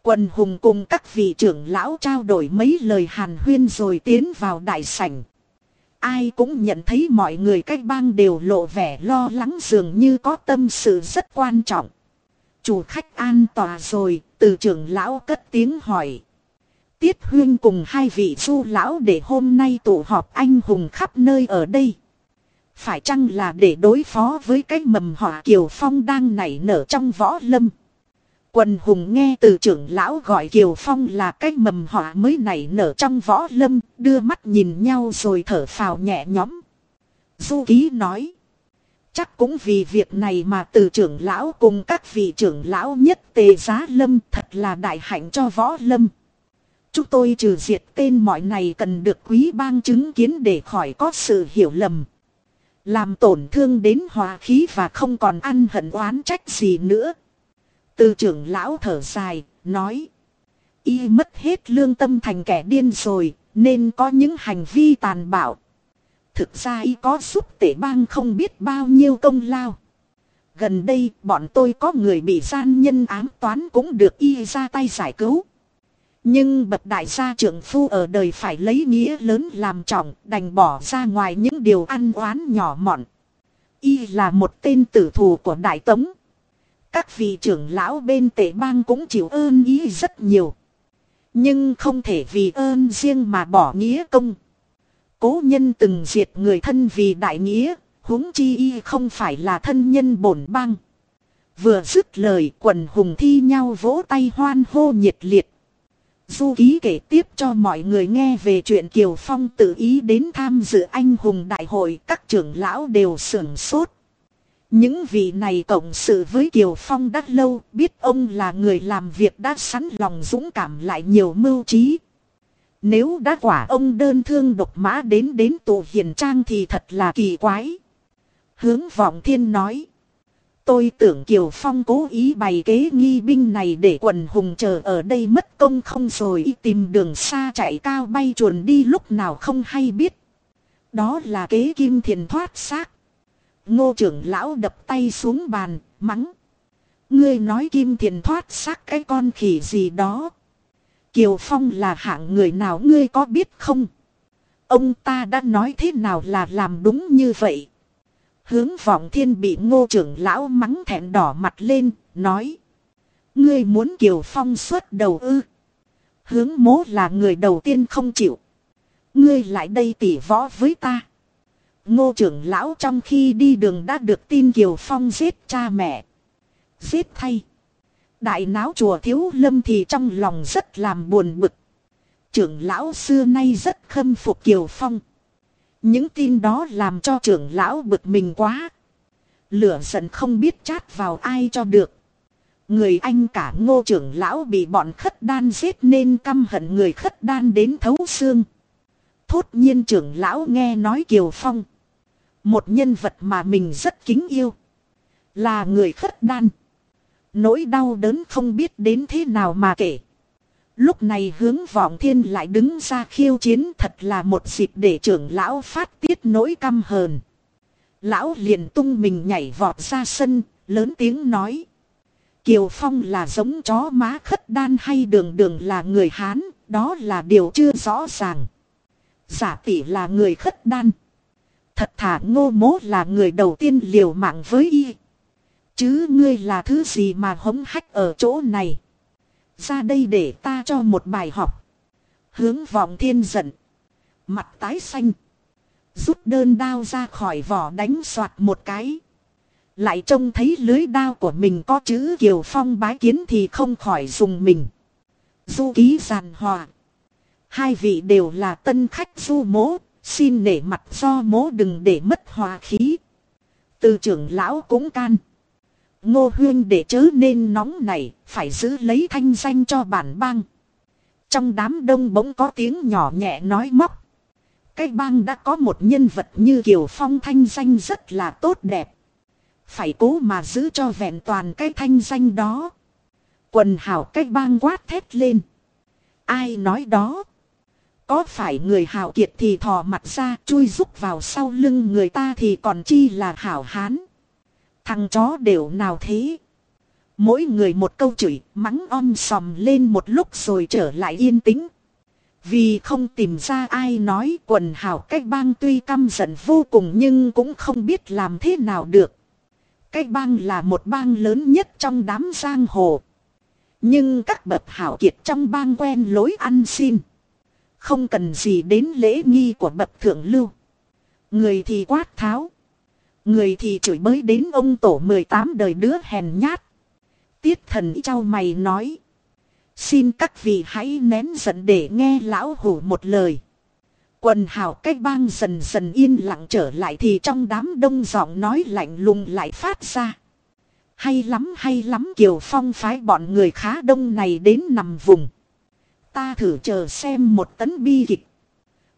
Quần hùng cùng các vị trưởng lão trao đổi mấy lời hàn huyên rồi tiến vào đại sảnh. Ai cũng nhận thấy mọi người cách bang đều lộ vẻ lo lắng dường như có tâm sự rất quan trọng. Chủ khách an tòa rồi, từ trưởng lão cất tiếng hỏi. Tiết huyên cùng hai vị du lão để hôm nay tụ họp anh hùng khắp nơi ở đây. Phải chăng là để đối phó với cái mầm họa Kiều Phong đang nảy nở trong võ lâm. Quần hùng nghe từ trưởng lão gọi Kiều Phong là cái mầm họa mới nảy nở trong võ lâm, đưa mắt nhìn nhau rồi thở phào nhẹ nhõm. Du ký nói. Chắc cũng vì việc này mà từ trưởng lão cùng các vị trưởng lão nhất tề giá lâm thật là đại hạnh cho võ lâm. Chúng tôi trừ diệt tên mọi này cần được quý bang chứng kiến để khỏi có sự hiểu lầm. Làm tổn thương đến hòa khí và không còn ăn hận oán trách gì nữa. Từ trưởng lão thở dài, nói. Y mất hết lương tâm thành kẻ điên rồi, nên có những hành vi tàn bạo. Thực ra y có giúp tể bang không biết bao nhiêu công lao. Gần đây bọn tôi có người bị gian nhân ám toán cũng được y ra tay giải cứu. Nhưng bậc đại gia trưởng phu ở đời phải lấy nghĩa lớn làm trọng, đành bỏ ra ngoài những điều ăn oán nhỏ mọn. Y là một tên tử thù của Đại Tống. Các vị trưởng lão bên tể bang cũng chịu ơn y rất nhiều. Nhưng không thể vì ơn riêng mà bỏ nghĩa công. Cố nhân từng diệt người thân vì đại nghĩa, huống chi y không phải là thân nhân bổn bang. Vừa dứt lời quần hùng thi nhau vỗ tay hoan hô nhiệt liệt. Du ký kể tiếp cho mọi người nghe về chuyện Kiều Phong tự ý đến tham dự anh hùng đại hội các trưởng lão đều sưởng sốt. Những vị này cộng sự với Kiều Phong đã lâu biết ông là người làm việc đã sẵn lòng dũng cảm lại nhiều mưu trí. Nếu đã quả ông đơn thương độc mã đến đến tụ hiền trang thì thật là kỳ quái. Hướng vọng thiên nói. Tôi tưởng Kiều Phong cố ý bày kế nghi binh này để quần hùng chờ ở đây mất công không rồi tìm đường xa chạy cao bay chuồn đi lúc nào không hay biết. Đó là kế kim thiền thoát xác. Ngô trưởng lão đập tay xuống bàn, mắng. Ngươi nói kim thiền thoát xác cái con khỉ gì đó. Kiều Phong là hạng người nào ngươi có biết không? Ông ta đã nói thế nào là làm đúng như vậy? Hướng vọng thiên bị ngô trưởng lão mắng thẹn đỏ mặt lên, nói. Ngươi muốn Kiều Phong xuất đầu ư. Hướng mố là người đầu tiên không chịu. Ngươi lại đây tỉ võ với ta. Ngô trưởng lão trong khi đi đường đã được tin Kiều Phong giết cha mẹ. Giết thay. Đại náo chùa thiếu lâm thì trong lòng rất làm buồn bực. Trưởng lão xưa nay rất khâm phục Kiều Phong. Những tin đó làm cho trưởng lão bực mình quá. Lửa giận không biết chát vào ai cho được. Người anh cả ngô trưởng lão bị bọn khất đan giết nên căm hận người khất đan đến thấu xương. Thốt nhiên trưởng lão nghe nói Kiều Phong. Một nhân vật mà mình rất kính yêu. Là người khất đan. Nỗi đau đớn không biết đến thế nào mà kể. Lúc này hướng vọng thiên lại đứng ra khiêu chiến thật là một dịp để trưởng lão phát tiết nỗi căm hờn. Lão liền tung mình nhảy vọt ra sân, lớn tiếng nói. Kiều Phong là giống chó má khất đan hay đường đường là người Hán, đó là điều chưa rõ ràng. Giả tỷ là người khất đan. Thật thả ngô mố là người đầu tiên liều mạng với y. Chứ ngươi là thứ gì mà hống hách ở chỗ này. Ra đây để ta cho một bài học. Hướng vọng thiên giận. Mặt tái xanh. Rút đơn đao ra khỏi vỏ đánh soạt một cái. Lại trông thấy lưới đao của mình có chữ Kiều Phong bái kiến thì không khỏi dùng mình. Du ký giàn hòa. Hai vị đều là tân khách du mố, xin nể mặt do mố đừng để mất hòa khí. Từ trưởng lão cũng can. Ngô huyên để chớ nên nóng này, phải giữ lấy thanh danh cho bản bang. Trong đám đông bỗng có tiếng nhỏ nhẹ nói móc. Cái bang đã có một nhân vật như Kiều Phong thanh danh rất là tốt đẹp. Phải cố mà giữ cho vẹn toàn cái thanh danh đó. Quần hào cái bang quát thét lên. Ai nói đó? Có phải người hào kiệt thì thò mặt ra chui rúc vào sau lưng người ta thì còn chi là hảo hán. Thằng chó đều nào thế? Mỗi người một câu chửi, mắng om sòm lên một lúc rồi trở lại yên tĩnh. Vì không tìm ra ai nói quần hào cách bang tuy căm giận vô cùng nhưng cũng không biết làm thế nào được. Cách bang là một bang lớn nhất trong đám giang hồ. Nhưng các bậc hảo kiệt trong bang quen lối ăn xin. Không cần gì đến lễ nghi của bậc thượng lưu. Người thì quát tháo. Người thì chửi bới đến ông tổ 18 đời đứa hèn nhát. Tiết thần trao mày nói. Xin các vị hãy nén giận để nghe lão hủ một lời. Quần hào cách bang dần dần yên lặng trở lại thì trong đám đông giọng nói lạnh lùng lại phát ra. Hay lắm hay lắm, Kiều Phong phái bọn người khá đông này đến nằm vùng. Ta thử chờ xem một tấn bi kịch.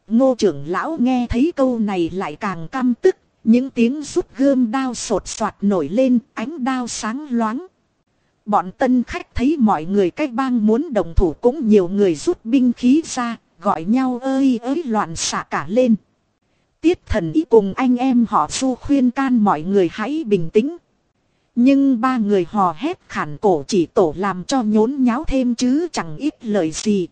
Ngô trưởng lão nghe thấy câu này lại càng căm tức. Những tiếng rút gươm đao sột soạt nổi lên, ánh đao sáng loáng. Bọn tân khách thấy mọi người cách bang muốn đồng thủ cũng nhiều người rút binh khí ra, gọi nhau ơi ơi loạn xạ cả lên. Tiết thần ý cùng anh em họ su khuyên can mọi người hãy bình tĩnh. Nhưng ba người hò hét khản cổ chỉ tổ làm cho nhốn nháo thêm chứ chẳng ít lời gì.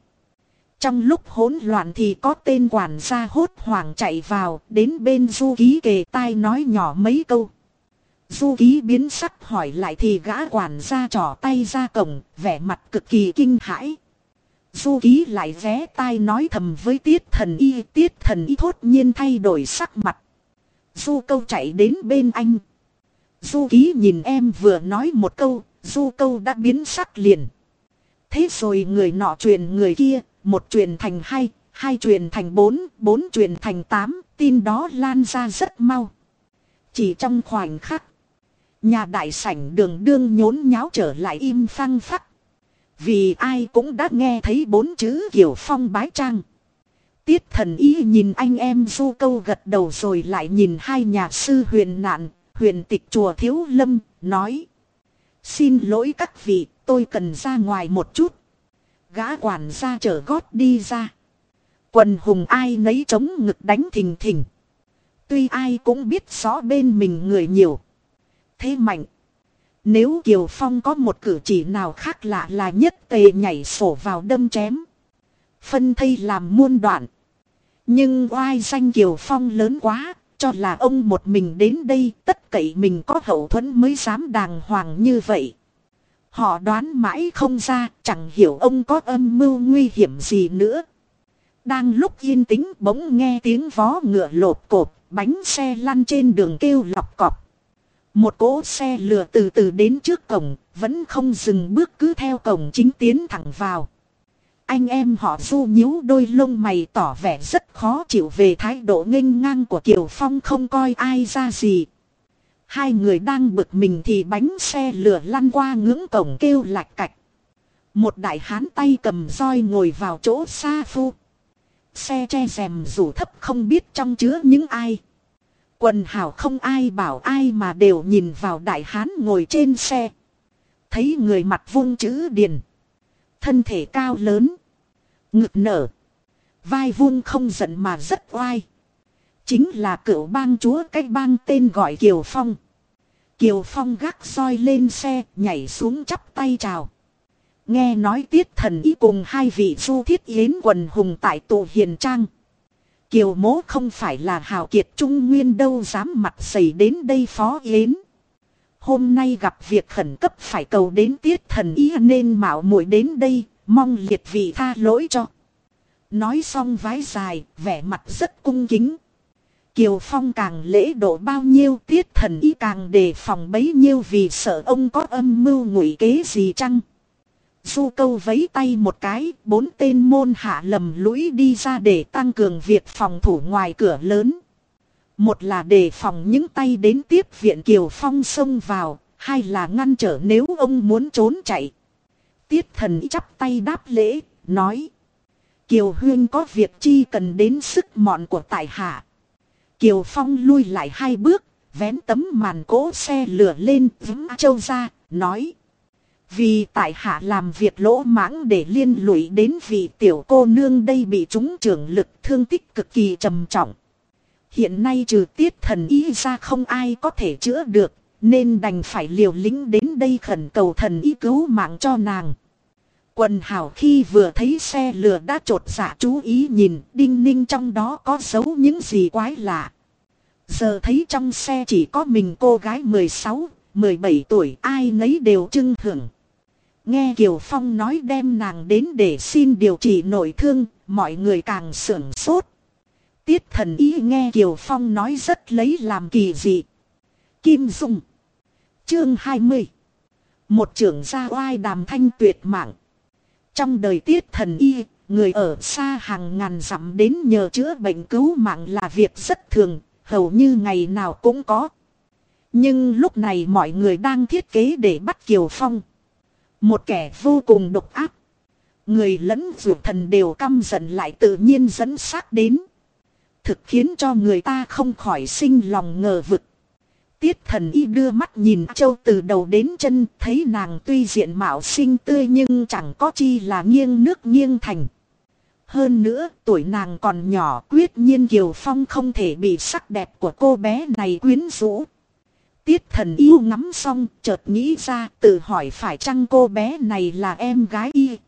Trong lúc hỗn loạn thì có tên quản gia hốt hoảng chạy vào, đến bên du ký kề tai nói nhỏ mấy câu. Du ký biến sắc hỏi lại thì gã quản gia trỏ tay ra cổng, vẻ mặt cực kỳ kinh hãi. Du ký lại vé tai nói thầm với tiết thần y, tiết thần y thốt nhiên thay đổi sắc mặt. Du câu chạy đến bên anh. Du ký nhìn em vừa nói một câu, du câu đã biến sắc liền. Thế rồi người nọ truyền người kia, một truyền thành hai, hai truyền thành bốn, bốn truyền thành tám, tin đó lan ra rất mau. Chỉ trong khoảnh khắc, nhà đại sảnh đường đương nhốn nháo trở lại im phăng phắc. Vì ai cũng đã nghe thấy bốn chữ kiểu phong bái trang. Tiết thần ý nhìn anh em du câu gật đầu rồi lại nhìn hai nhà sư huyền nạn, huyền tịch chùa thiếu lâm, nói. Xin lỗi các vị, tôi cần ra ngoài một chút. Gã quản gia chở gót đi ra. Quần hùng ai nấy chống ngực đánh thình thình. Tuy ai cũng biết rõ bên mình người nhiều. Thế mạnh. Nếu Kiều Phong có một cử chỉ nào khác lạ là nhất tề nhảy sổ vào đâm chém. Phân thây làm muôn đoạn. Nhưng oai danh Kiều Phong lớn quá, cho là ông một mình đến đây tất cậy mình có hậu thuẫn mới dám đàng hoàng như vậy. Họ đoán mãi không ra, chẳng hiểu ông có âm mưu nguy hiểm gì nữa. Đang lúc yên tĩnh bỗng nghe tiếng vó ngựa lột cột, bánh xe lăn trên đường kêu lọc cọp. Một cỗ xe lừa từ từ đến trước cổng, vẫn không dừng bước cứ theo cổng chính tiến thẳng vào. Anh em họ du nhíu đôi lông mày tỏ vẻ rất khó chịu về thái độ nghênh ngang của Kiều Phong không coi ai ra gì. Hai người đang bực mình thì bánh xe lửa lăn qua ngưỡng cổng kêu lạch cạch. Một đại hán tay cầm roi ngồi vào chỗ xa phu. Xe che rèm rủ thấp không biết trong chứa những ai. Quần hào không ai bảo ai mà đều nhìn vào đại hán ngồi trên xe. Thấy người mặt vuông chữ điền. Thân thể cao lớn. Ngực nở. Vai vuông không giận mà rất oai. Chính là cựu bang chúa cách bang tên gọi Kiều Phong. Kiều Phong gác soi lên xe, nhảy xuống chắp tay chào. Nghe nói tiết thần ý cùng hai vị du thiết yến quần hùng tại tụ hiền trang. Kiều mố không phải là hào kiệt trung nguyên đâu dám mặt xảy đến đây phó yến. Hôm nay gặp việc khẩn cấp phải cầu đến tiết thần ý nên mạo muội đến đây, mong liệt vị tha lỗi cho. Nói xong vái dài, vẻ mặt rất cung kính. Kiều Phong càng lễ độ bao nhiêu tiết thần y càng đề phòng bấy nhiêu vì sợ ông có âm mưu ngụy kế gì chăng. Du câu vấy tay một cái, bốn tên môn hạ lầm lũi đi ra để tăng cường việc phòng thủ ngoài cửa lớn. Một là đề phòng những tay đến tiếp viện Kiều Phong xông vào, hai là ngăn trở nếu ông muốn trốn chạy. Tiết thần chắp tay đáp lễ, nói. Kiều Huyên có việc chi cần đến sức mọn của tại hạ. Kiều Phong lui lại hai bước, vén tấm màn cỗ xe lửa lên, vững châu ra, nói. Vì tại hạ làm việc lỗ mãng để liên lụy đến vị tiểu cô nương đây bị chúng trưởng lực thương tích cực kỳ trầm trọng. Hiện nay trừ tiết thần ý ra không ai có thể chữa được, nên đành phải liều lĩnh đến đây khẩn cầu thần ý cứu mạng cho nàng. Quần hảo khi vừa thấy xe lửa đã trột dạ chú ý nhìn, đinh ninh trong đó có giấu những gì quái lạ. Giờ thấy trong xe chỉ có mình cô gái 16, 17 tuổi ai nấy đều trưng hưởng. Nghe Kiều Phong nói đem nàng đến để xin điều trị nội thương, mọi người càng sưởng sốt. Tiết thần ý nghe Kiều Phong nói rất lấy làm kỳ dị. Kim Dung Chương 20 Một trưởng gia oai đàm thanh tuyệt mạng. Trong đời tiết thần y, người ở xa hàng ngàn dặm đến nhờ chữa bệnh cứu mạng là việc rất thường, hầu như ngày nào cũng có. Nhưng lúc này mọi người đang thiết kế để bắt Kiều Phong. Một kẻ vô cùng độc ác. Người lẫn vượt thần đều căm giận lại tự nhiên dẫn sát đến. Thực khiến cho người ta không khỏi sinh lòng ngờ vực. Tiết thần y đưa mắt nhìn châu từ đầu đến chân, thấy nàng tuy diện mạo xinh tươi nhưng chẳng có chi là nghiêng nước nghiêng thành. Hơn nữa, tuổi nàng còn nhỏ, quyết nhiên Kiều Phong không thể bị sắc đẹp của cô bé này quyến rũ. Tiết thần yêu ngắm xong, chợt nghĩ ra, tự hỏi phải chăng cô bé này là em gái y.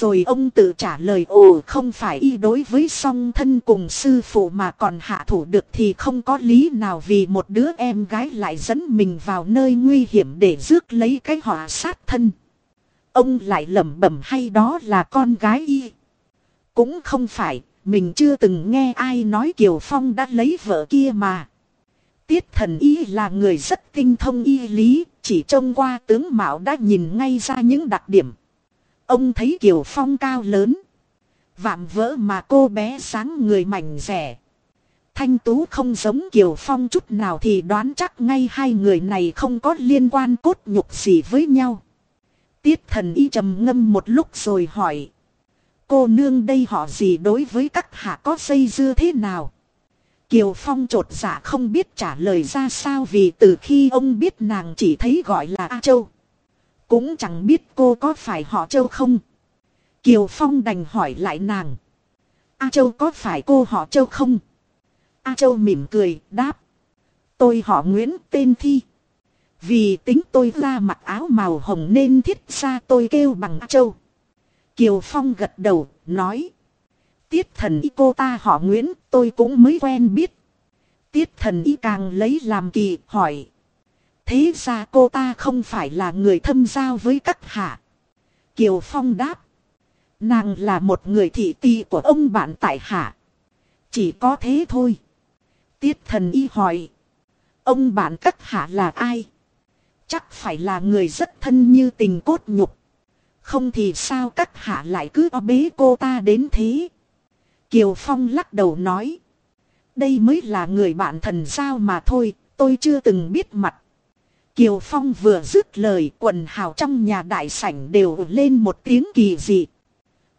Rồi ông tự trả lời ồ không phải y đối với song thân cùng sư phụ mà còn hạ thủ được thì không có lý nào vì một đứa em gái lại dẫn mình vào nơi nguy hiểm để rước lấy cái họa sát thân. Ông lại lẩm bẩm hay đó là con gái y. Cũng không phải, mình chưa từng nghe ai nói Kiều Phong đã lấy vợ kia mà. Tiết thần y là người rất tinh thông y lý, chỉ trông qua tướng mạo đã nhìn ngay ra những đặc điểm. Ông thấy Kiều Phong cao lớn. Vạm vỡ mà cô bé sáng người mảnh rẻ. Thanh Tú không giống Kiều Phong chút nào thì đoán chắc ngay hai người này không có liên quan cốt nhục gì với nhau. Tiết thần y trầm ngâm một lúc rồi hỏi. Cô nương đây họ gì đối với các hạ có dây dưa thế nào? Kiều Phong trột dạ không biết trả lời ra sao vì từ khi ông biết nàng chỉ thấy gọi là A Châu. Cũng chẳng biết cô có phải họ Châu không. Kiều Phong đành hỏi lại nàng. A Châu có phải cô họ Châu không? A Châu mỉm cười, đáp. Tôi họ Nguyễn tên Thi. Vì tính tôi ra mặc áo màu hồng nên thiết xa tôi kêu bằng A Châu. Kiều Phong gật đầu, nói. Tiết thần y cô ta họ Nguyễn, tôi cũng mới quen biết. Tiết thần y càng lấy làm kỳ, hỏi. Thế ra cô ta không phải là người thâm giao với các hạ. Kiều Phong đáp. Nàng là một người thị ti của ông bạn tại hạ. Chỉ có thế thôi. Tiết thần y hỏi. Ông bạn các hạ là ai? Chắc phải là người rất thân như tình cốt nhục. Không thì sao các hạ lại cứ o bế cô ta đến thế? Kiều Phong lắc đầu nói. Đây mới là người bạn thần sao mà thôi, tôi chưa từng biết mặt. Kiều Phong vừa dứt lời quần hào trong nhà đại sảnh đều lên một tiếng kỳ dị.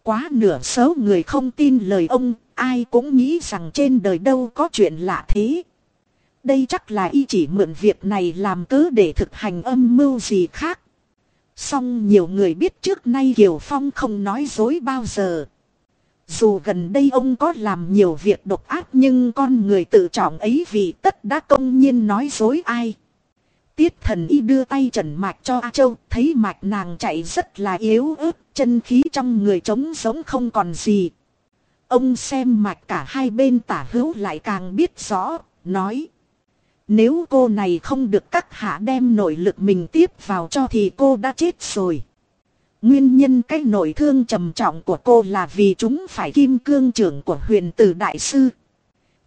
Quá nửa số người không tin lời ông, ai cũng nghĩ rằng trên đời đâu có chuyện lạ thế. Đây chắc là y chỉ mượn việc này làm cớ để thực hành âm mưu gì khác. Song nhiều người biết trước nay Kiều Phong không nói dối bao giờ. Dù gần đây ông có làm nhiều việc độc ác nhưng con người tự trọng ấy vì tất đã công nhiên nói dối ai. Tiết thần y đưa tay trần mạch cho A Châu, thấy mạch nàng chạy rất là yếu ớt, chân khí trong người trống giống không còn gì. Ông xem mạch cả hai bên tả hữu lại càng biết rõ, nói. Nếu cô này không được các hạ đem nội lực mình tiếp vào cho thì cô đã chết rồi. Nguyên nhân cái nội thương trầm trọng của cô là vì chúng phải kim cương trưởng của huyền tử đại sư.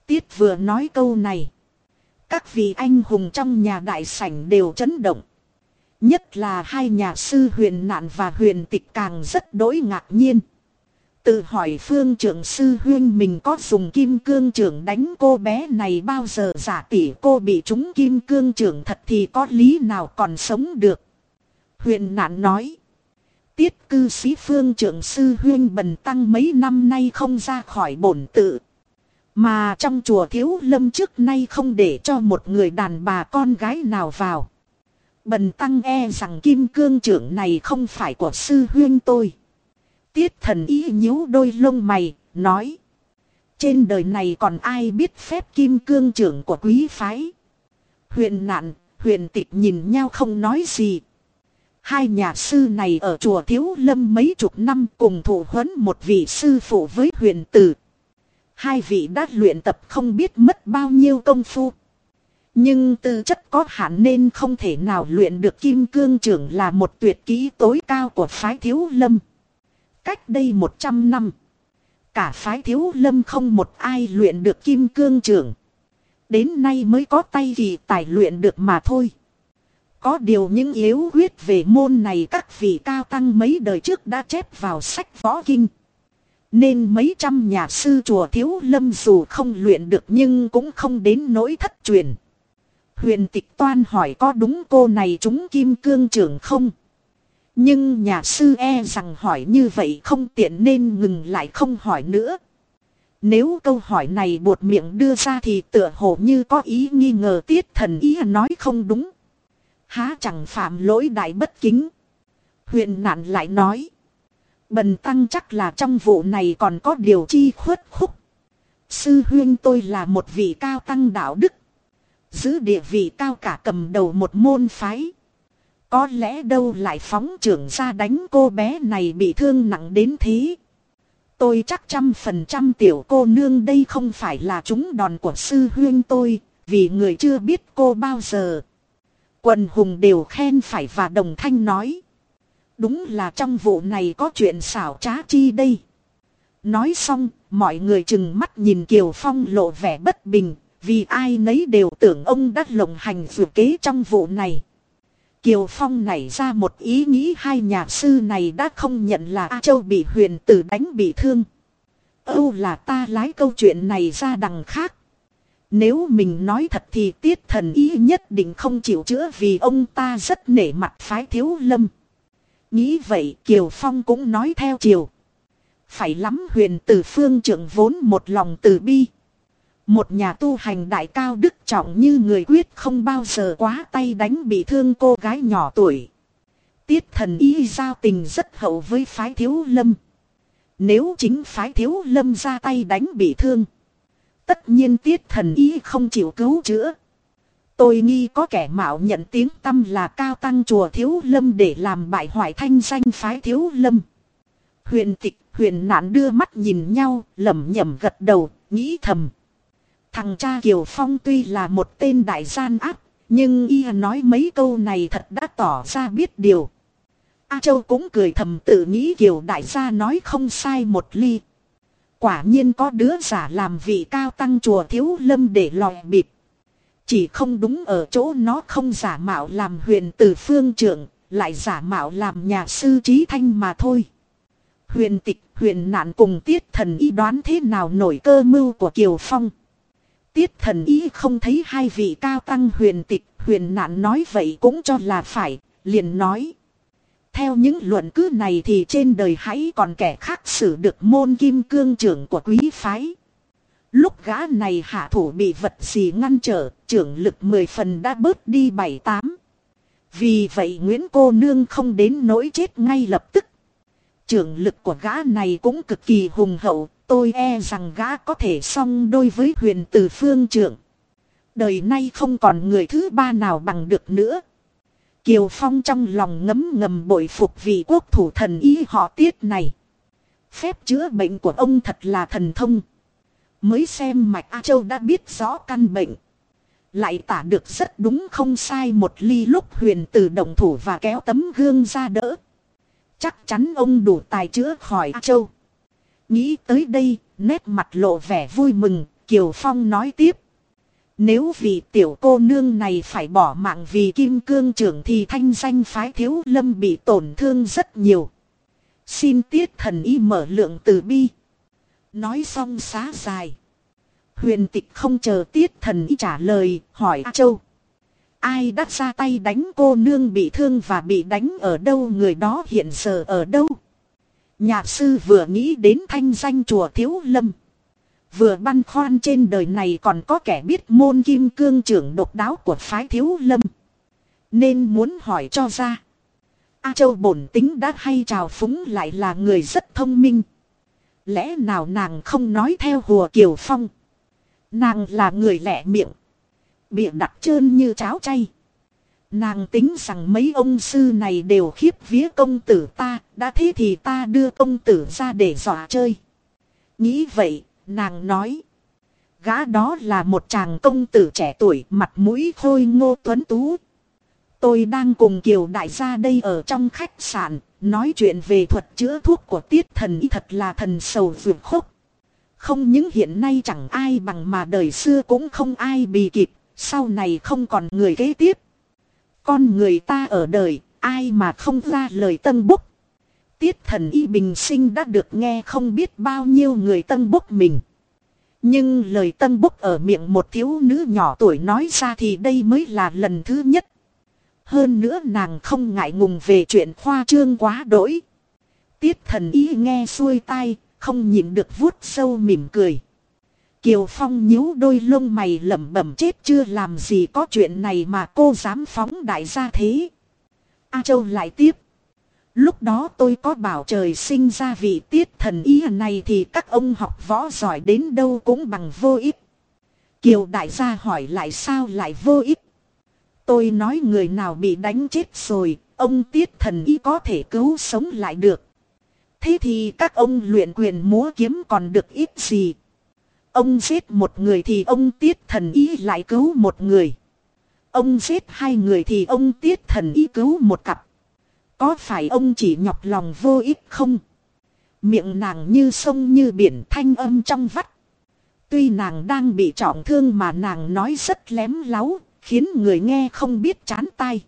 Tiết vừa nói câu này. Các vị anh hùng trong nhà đại sảnh đều chấn động. Nhất là hai nhà sư huyền nạn và huyền tịch càng rất đối ngạc nhiên. Tự hỏi phương trưởng sư huyên mình có dùng kim cương trưởng đánh cô bé này bao giờ giả tỷ cô bị trúng kim cương trưởng thật thì có lý nào còn sống được. Huyền nạn nói. Tiết cư sĩ phương trưởng sư huyên bần tăng mấy năm nay không ra khỏi bổn tự. Mà trong chùa thiếu lâm trước nay không để cho một người đàn bà con gái nào vào. Bần tăng e rằng kim cương trưởng này không phải của sư huyên tôi. Tiết thần ý nhíu đôi lông mày, nói. Trên đời này còn ai biết phép kim cương trưởng của quý phái. Huyền nạn, huyền tịch nhìn nhau không nói gì. Hai nhà sư này ở chùa Thiếu Lâm mấy chục năm cùng thủ huấn một vị sư phụ với huyền tử. Hai vị đã luyện tập không biết mất bao nhiêu công phu. Nhưng tư chất có hạn nên không thể nào luyện được kim cương trưởng là một tuyệt kỹ tối cao của phái Thiếu Lâm. Cách đây 100 năm, cả phái Thiếu Lâm không một ai luyện được kim cương trưởng. Đến nay mới có tay kỳ tài luyện được mà thôi. Có điều những yếu huyết về môn này các vị cao tăng mấy đời trước đã chép vào sách võ kinh. Nên mấy trăm nhà sư chùa thiếu lâm dù không luyện được nhưng cũng không đến nỗi thất truyền. Huyền tịch toan hỏi có đúng cô này chúng kim cương trưởng không? Nhưng nhà sư e rằng hỏi như vậy không tiện nên ngừng lại không hỏi nữa. Nếu câu hỏi này buột miệng đưa ra thì tựa hồ như có ý nghi ngờ tiết thần ý nói không đúng. Há chẳng phạm lỗi đại bất kính. Huyền nạn lại nói. Bần tăng chắc là trong vụ này còn có điều chi khuất khúc. Sư huyên tôi là một vị cao tăng đạo đức. Giữ địa vị cao cả cầm đầu một môn phái. Có lẽ đâu lại phóng trưởng ra đánh cô bé này bị thương nặng đến thế. Tôi chắc trăm phần trăm tiểu cô nương đây không phải là chúng đòn của sư huyên tôi, vì người chưa biết cô bao giờ. Quần hùng đều khen phải và đồng thanh nói. Đúng là trong vụ này có chuyện xảo trá chi đây. Nói xong, mọi người chừng mắt nhìn Kiều Phong lộ vẻ bất bình, vì ai nấy đều tưởng ông đã lộng hành vượt kế trong vụ này. Kiều Phong nảy ra một ý nghĩ hai nhà sư này đã không nhận là A Châu bị huyền tử đánh bị thương. Âu là ta lái câu chuyện này ra đằng khác. Nếu mình nói thật thì tiết thần ý nhất định không chịu chữa vì ông ta rất nể mặt phái thiếu lâm. Nghĩ vậy, Kiều Phong cũng nói theo chiều. Phải lắm huyền tử phương trưởng vốn một lòng từ bi. Một nhà tu hành đại cao đức trọng như người quyết không bao giờ quá tay đánh bị thương cô gái nhỏ tuổi. Tiết thần y giao tình rất hậu với phái thiếu lâm. Nếu chính phái thiếu lâm ra tay đánh bị thương. Tất nhiên tiết thần y không chịu cứu chữa. Tôi nghi có kẻ mạo nhận tiếng tâm là cao tăng chùa thiếu lâm để làm bại hoại thanh danh phái thiếu lâm. Huyền tịch huyền nạn đưa mắt nhìn nhau lẩm nhẩm gật đầu nghĩ thầm. Thằng cha Kiều Phong tuy là một tên đại gian ác, nhưng y nói mấy câu này thật đã tỏ ra biết điều. A Châu cũng cười thầm tự nghĩ Kiều đại gia nói không sai một ly. Quả nhiên có đứa giả làm vị cao tăng chùa thiếu lâm để lòi bịp. Chỉ không đúng ở chỗ nó không giả mạo làm huyền từ phương trưởng, lại giả mạo làm nhà sư trí thanh mà thôi. Huyền tịch, huyền nạn cùng tiết thần y đoán thế nào nổi cơ mưu của Kiều Phong. Tiết thần ý không thấy hai vị cao tăng huyền tịch, huyền nạn nói vậy cũng cho là phải, liền nói. Theo những luận cứ này thì trên đời hãy còn kẻ khác xử được môn kim cương trưởng của quý phái. Lúc gã này hạ thủ bị vật gì ngăn trở, trưởng lực mười phần đã bớt đi bảy tám. Vì vậy Nguyễn cô nương không đến nỗi chết ngay lập tức. Trưởng lực của gã này cũng cực kỳ hùng hậu, tôi e rằng gã có thể song đôi với huyền từ phương trưởng. Đời nay không còn người thứ ba nào bằng được nữa. Kiều Phong trong lòng ngấm ngầm bội phục vị quốc thủ thần ý họ tiết này. Phép chữa bệnh của ông thật là thần thông. Mới xem mạch A Châu đã biết rõ căn bệnh. Lại tả được rất đúng không sai một ly lúc huyền từ động thủ và kéo tấm gương ra đỡ. Chắc chắn ông đủ tài chữa khỏi A Châu. Nghĩ tới đây, nét mặt lộ vẻ vui mừng, Kiều Phong nói tiếp. Nếu vì tiểu cô nương này phải bỏ mạng vì kim cương trưởng thì thanh danh phái thiếu lâm bị tổn thương rất nhiều. Xin tiết thần y mở lượng từ bi. Nói xong xá dài. Huyền tịch không chờ tiết thần y trả lời, hỏi A Châu. Ai đã ra tay đánh cô nương bị thương và bị đánh ở đâu người đó hiện giờ ở đâu? Nhà sư vừa nghĩ đến thanh danh chùa Thiếu Lâm. Vừa băn khoăn trên đời này còn có kẻ biết môn kim cương trưởng độc đáo của phái Thiếu Lâm. Nên muốn hỏi cho ra. A Châu bổn tính đã hay trào phúng lại là người rất thông minh. Lẽ nào nàng không nói theo hùa Kiều Phong. Nàng là người lẹ miệng. Bịa đặt trơn như cháo chay. Nàng tính rằng mấy ông sư này đều khiếp vía công tử ta, đã thế thì ta đưa công tử ra để dọa chơi. Nghĩ vậy, nàng nói. Gã đó là một chàng công tử trẻ tuổi mặt mũi khôi ngô tuấn tú. Tôi đang cùng Kiều Đại gia đây ở trong khách sạn, nói chuyện về thuật chữa thuốc của tiết thần y thật là thần sầu vượt khúc. Không những hiện nay chẳng ai bằng mà đời xưa cũng không ai bị kịp, sau này không còn người kế tiếp. Con người ta ở đời, ai mà không ra lời tân búc. Tiết thần y bình sinh đã được nghe không biết bao nhiêu người tân búc mình. Nhưng lời tân búc ở miệng một thiếu nữ nhỏ tuổi nói ra thì đây mới là lần thứ nhất. Hơn nữa nàng không ngại ngùng về chuyện khoa trương quá đỗi. Tiết thần ý nghe xuôi tai, không nhịn được vuốt sâu mỉm cười. Kiều Phong nhíu đôi lông mày lẩm bẩm chết chưa làm gì có chuyện này mà cô dám phóng đại gia thế. A Châu lại tiếp. Lúc đó tôi có bảo trời sinh ra vị tiết thần ý này thì các ông học võ giỏi đến đâu cũng bằng vô ích. Kiều đại gia hỏi lại sao lại vô ích. Tôi nói người nào bị đánh chết rồi, ông tiết thần y có thể cứu sống lại được. Thế thì các ông luyện quyền múa kiếm còn được ít gì. Ông giết một người thì ông tiết thần y lại cứu một người. Ông giết hai người thì ông tiết thần y cứu một cặp. Có phải ông chỉ nhọc lòng vô ích không? Miệng nàng như sông như biển thanh âm trong vắt. Tuy nàng đang bị trọng thương mà nàng nói rất lém láo khiến người nghe không biết chán tai.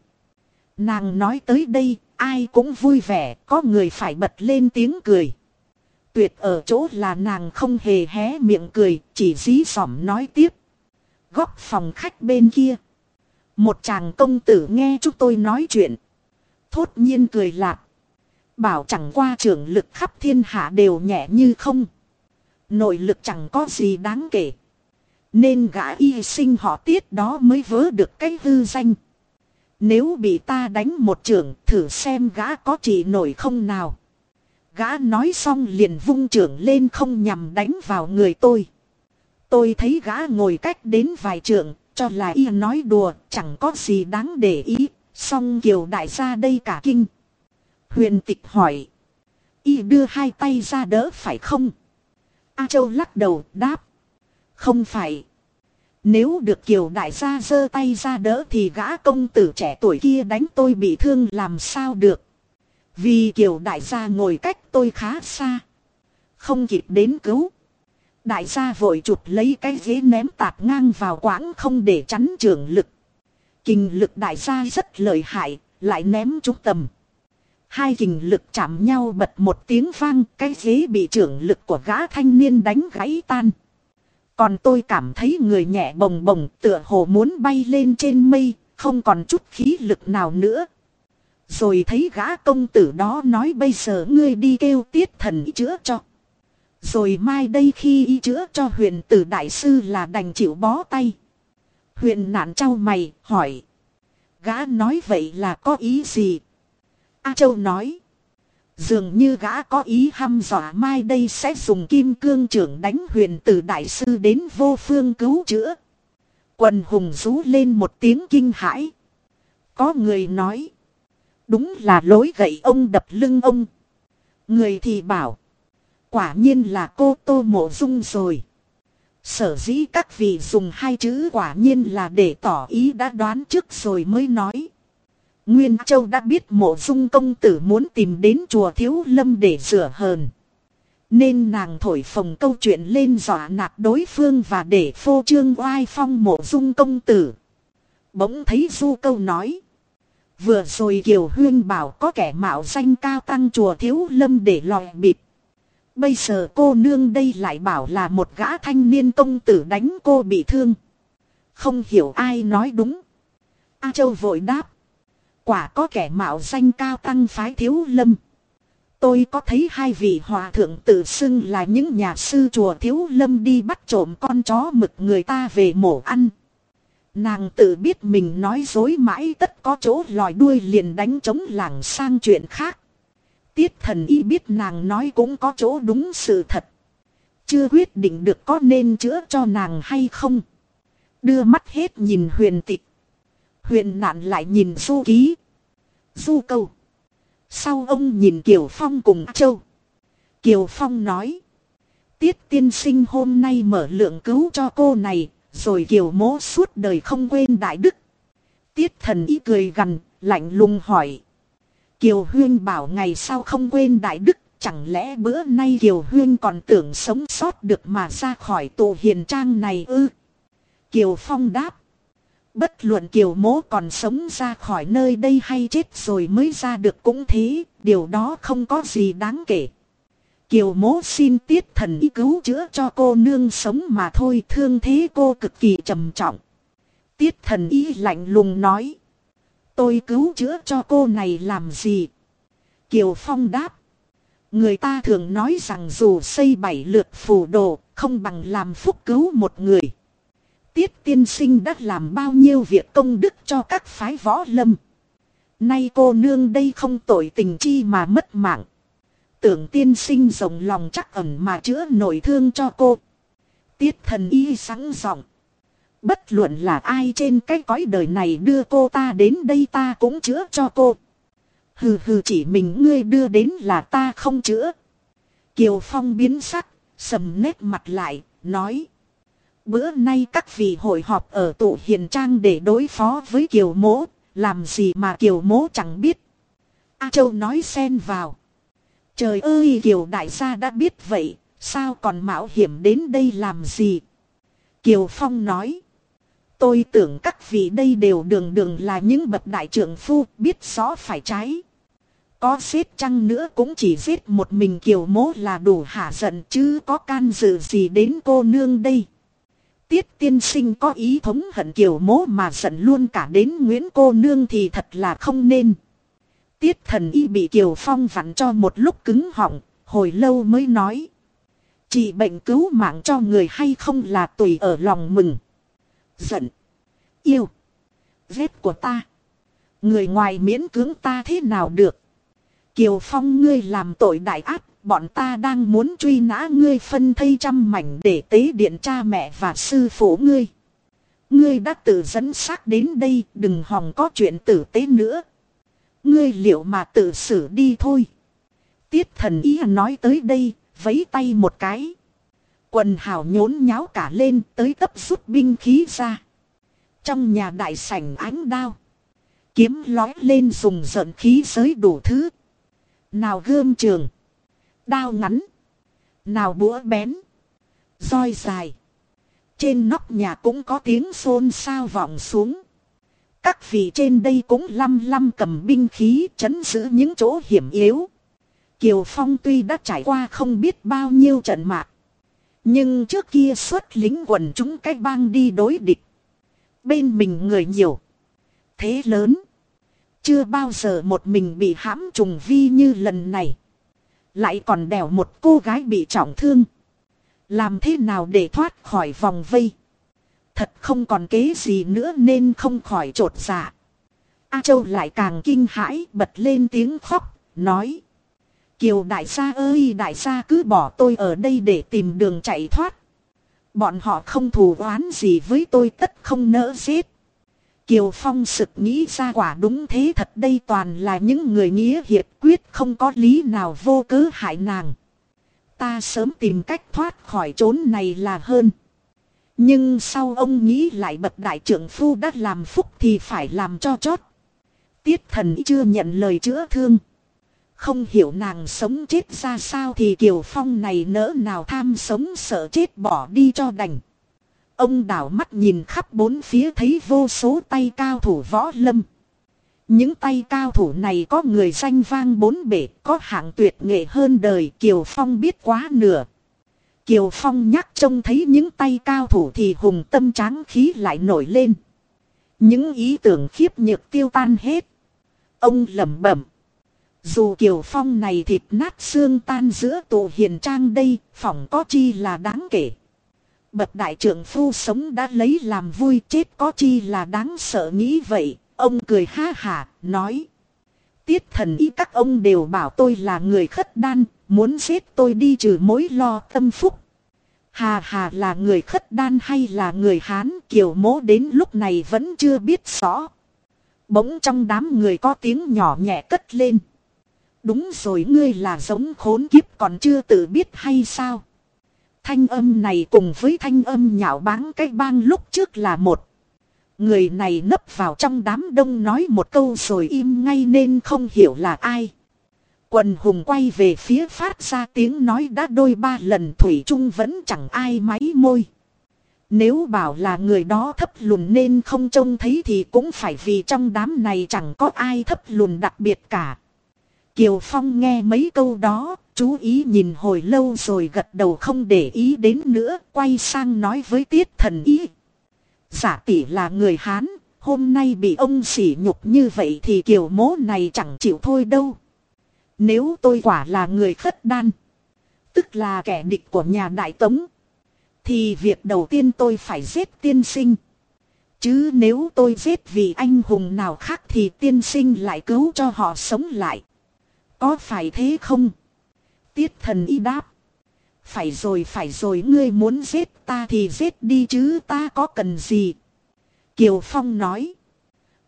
Nàng nói tới đây, ai cũng vui vẻ, có người phải bật lên tiếng cười. Tuyệt ở chỗ là nàng không hề hé miệng cười, chỉ dí dỏm nói tiếp. Góc phòng khách bên kia. Một chàng công tử nghe chúng tôi nói chuyện. Thốt nhiên cười lạc. Bảo chẳng qua trưởng lực khắp thiên hạ đều nhẹ như không. Nội lực chẳng có gì đáng kể. Nên gã y sinh họ tiết đó mới vớ được cái hư danh. Nếu bị ta đánh một trưởng thử xem gã có chỉ nổi không nào. Gã nói xong liền vung trưởng lên không nhằm đánh vào người tôi. Tôi thấy gã ngồi cách đến vài trượng, cho là y nói đùa, chẳng có gì đáng để ý. Xong kiều đại gia đây cả kinh. Huyền tịch hỏi. Y đưa hai tay ra đỡ phải không? A Châu lắc đầu đáp. Không phải. Nếu được kiều đại gia giơ tay ra đỡ thì gã công tử trẻ tuổi kia đánh tôi bị thương làm sao được. Vì kiều đại gia ngồi cách tôi khá xa. Không kịp đến cứu. Đại gia vội chụp lấy cái ghế ném tạt ngang vào quãng không để chắn trường lực. Kinh lực đại gia rất lợi hại, lại ném trúng tầm. Hai kình lực chạm nhau bật một tiếng vang, cái ghế bị trưởng lực của gã thanh niên đánh gãy tan. Còn tôi cảm thấy người nhẹ bồng bồng tựa hồ muốn bay lên trên mây, không còn chút khí lực nào nữa. Rồi thấy gã công tử đó nói bây giờ ngươi đi kêu tiết thần chữa cho. Rồi mai đây khi y chữa cho huyền tử đại sư là đành chịu bó tay. Huyền nạn trao mày, hỏi. Gã nói vậy là có ý gì? A Châu nói. Dường như gã có ý hăm dọa mai đây sẽ dùng kim cương trưởng đánh huyền tử đại sư đến vô phương cứu chữa. Quần hùng rú lên một tiếng kinh hãi. Có người nói. Đúng là lối gậy ông đập lưng ông. Người thì bảo. Quả nhiên là cô tô mộ dung rồi. Sở dĩ các vị dùng hai chữ quả nhiên là để tỏ ý đã đoán trước rồi mới nói. Nguyên Châu đã biết mộ dung công tử muốn tìm đến chùa Thiếu Lâm để rửa hờn. Nên nàng thổi phồng câu chuyện lên dọa nạt đối phương và để phô trương oai phong mộ dung công tử. Bỗng thấy du câu nói. Vừa rồi Kiều Huyên bảo có kẻ mạo danh cao tăng chùa Thiếu Lâm để lòi bịp. Bây giờ cô nương đây lại bảo là một gã thanh niên công tử đánh cô bị thương. Không hiểu ai nói đúng. A Châu vội đáp. Quả có kẻ mạo danh cao tăng phái thiếu lâm. Tôi có thấy hai vị hòa thượng tự xưng là những nhà sư chùa thiếu lâm đi bắt trộm con chó mực người ta về mổ ăn. Nàng tự biết mình nói dối mãi tất có chỗ lòi đuôi liền đánh chống làng sang chuyện khác. Tiết thần y biết nàng nói cũng có chỗ đúng sự thật. Chưa quyết định được có nên chữa cho nàng hay không. Đưa mắt hết nhìn huyền tịch. Huyền nạn lại nhìn du ký. Du câu. Sau ông nhìn Kiều Phong cùng Châu. Kiều Phong nói. Tiết tiên sinh hôm nay mở lượng cứu cho cô này. Rồi Kiều mố suốt đời không quên đại đức. Tiết thần ý cười gần, lạnh lùng hỏi. Kiều Huyên bảo ngày sau không quên đại đức. Chẳng lẽ bữa nay Kiều Huyên còn tưởng sống sót được mà ra khỏi tù hiền trang này ư? Kiều Phong đáp. Bất luận kiều mố còn sống ra khỏi nơi đây hay chết rồi mới ra được cũng thế, điều đó không có gì đáng kể. Kiều mố xin tiết thần y cứu chữa cho cô nương sống mà thôi thương thế cô cực kỳ trầm trọng. Tiết thần y lạnh lùng nói. Tôi cứu chữa cho cô này làm gì? Kiều Phong đáp. Người ta thường nói rằng dù xây bảy lượt phù đồ, không bằng làm phúc cứu một người. Tiết tiên sinh đã làm bao nhiêu việc công đức cho các phái võ lâm. Nay cô nương đây không tội tình chi mà mất mạng. Tưởng tiên sinh rộng lòng chắc ẩn mà chữa nổi thương cho cô. Tiết thần y sáng giọng. Bất luận là ai trên cái cõi đời này đưa cô ta đến đây ta cũng chữa cho cô. Hừ hừ chỉ mình ngươi đưa đến là ta không chữa. Kiều Phong biến sắc, sầm nét mặt lại, nói. Bữa nay các vị hội họp ở tụ hiền trang để đối phó với Kiều Mỗ, làm gì mà Kiều Mỗ chẳng biết. A Châu nói xen vào. Trời ơi Kiều Đại gia đã biết vậy, sao còn mạo hiểm đến đây làm gì? Kiều Phong nói. Tôi tưởng các vị đây đều đường đường là những bậc đại trưởng phu biết rõ phải trái. Có xếp chăng nữa cũng chỉ giết một mình kiều mố là đủ hả giận chứ có can dự gì đến cô nương đây. Tiết tiên sinh có ý thống hận kiều mố mà giận luôn cả đến Nguyễn cô nương thì thật là không nên. Tiết thần y bị kiều phong vặn cho một lúc cứng họng, hồi lâu mới nói. Chỉ bệnh cứu mạng cho người hay không là tùy ở lòng mừng. Giận. Yêu. Vết của ta. Người ngoài miễn cưỡng ta thế nào được. Kiều Phong ngươi làm tội đại ác, bọn ta đang muốn truy nã ngươi phân thây trăm mảnh để tế điện cha mẹ và sư phụ ngươi. Ngươi đã tự dẫn xác đến đây, đừng hòng có chuyện tử tế nữa. Ngươi liệu mà tự xử đi thôi. Tiết thần ý nói tới đây, vấy tay một cái. Quần hào nhốn nháo cả lên tới tấp rút binh khí ra. Trong nhà đại sảnh ánh đao. Kiếm lói lên dùng giận khí giới đủ thứ. Nào gươm trường. Đao ngắn. Nào búa bén. roi dài. Trên nóc nhà cũng có tiếng xôn xao vọng xuống. Các vị trên đây cũng lăm lăm cầm binh khí chấn giữ những chỗ hiểm yếu. Kiều Phong tuy đã trải qua không biết bao nhiêu trận mạc. Nhưng trước kia xuất lính quần chúng cách bang đi đối địch. Bên mình người nhiều. Thế lớn. Chưa bao giờ một mình bị hãm trùng vi như lần này. Lại còn đèo một cô gái bị trọng thương. Làm thế nào để thoát khỏi vòng vây. Thật không còn kế gì nữa nên không khỏi trột dạ. A Châu lại càng kinh hãi bật lên tiếng khóc, nói. Kiều đại gia ơi đại gia cứ bỏ tôi ở đây để tìm đường chạy thoát. Bọn họ không thù oán gì với tôi tất không nỡ giết. Kiều Phong sực nghĩ ra quả đúng thế thật đây toàn là những người nghĩa hiệp quyết không có lý nào vô cớ hại nàng. Ta sớm tìm cách thoát khỏi chốn này là hơn. Nhưng sau ông nghĩ lại bậc đại trưởng phu đã làm phúc thì phải làm cho chót. Tiết thần chưa nhận lời chữa thương. Không hiểu nàng sống chết ra sao thì Kiều Phong này nỡ nào tham sống sợ chết bỏ đi cho đành. Ông đảo mắt nhìn khắp bốn phía thấy vô số tay cao thủ võ lâm. Những tay cao thủ này có người danh vang bốn bể, có hạng tuyệt nghệ hơn đời, Kiều Phong biết quá nửa. Kiều Phong nhắc trông thấy những tay cao thủ thì hùng tâm tráng khí lại nổi lên. Những ý tưởng khiếp nhược tiêu tan hết. Ông lẩm bẩm. Dù Kiều Phong này thịt nát xương tan giữa tụ hiền trang đây, phỏng có chi là đáng kể. Bậc đại trưởng phu sống đã lấy làm vui chết có chi là đáng sợ nghĩ vậy. Ông cười ha hả, nói. Tiết thần y các ông đều bảo tôi là người khất đan, muốn giết tôi đi trừ mối lo tâm phúc. Hà hà là người khất đan hay là người Hán kiều mố đến lúc này vẫn chưa biết rõ. Bỗng trong đám người có tiếng nhỏ nhẹ cất lên. Đúng rồi ngươi là giống khốn kiếp còn chưa tự biết hay sao? Thanh âm này cùng với thanh âm nhạo báng cái bang lúc trước là một. Người này nấp vào trong đám đông nói một câu rồi im ngay nên không hiểu là ai. Quần hùng quay về phía phát ra tiếng nói đã đôi ba lần Thủy Trung vẫn chẳng ai máy môi. Nếu bảo là người đó thấp lùn nên không trông thấy thì cũng phải vì trong đám này chẳng có ai thấp lùn đặc biệt cả. Kiều Phong nghe mấy câu đó, chú ý nhìn hồi lâu rồi gật đầu không để ý đến nữa, quay sang nói với tiết thần ý. Giả tỷ là người Hán, hôm nay bị ông sỉ nhục như vậy thì kiều mố này chẳng chịu thôi đâu. Nếu tôi quả là người khất đan, tức là kẻ địch của nhà đại tống, thì việc đầu tiên tôi phải giết tiên sinh. Chứ nếu tôi giết vì anh hùng nào khác thì tiên sinh lại cứu cho họ sống lại. Có phải thế không? Tiết thần y đáp. Phải rồi phải rồi ngươi muốn giết ta thì giết đi chứ ta có cần gì. Kiều Phong nói.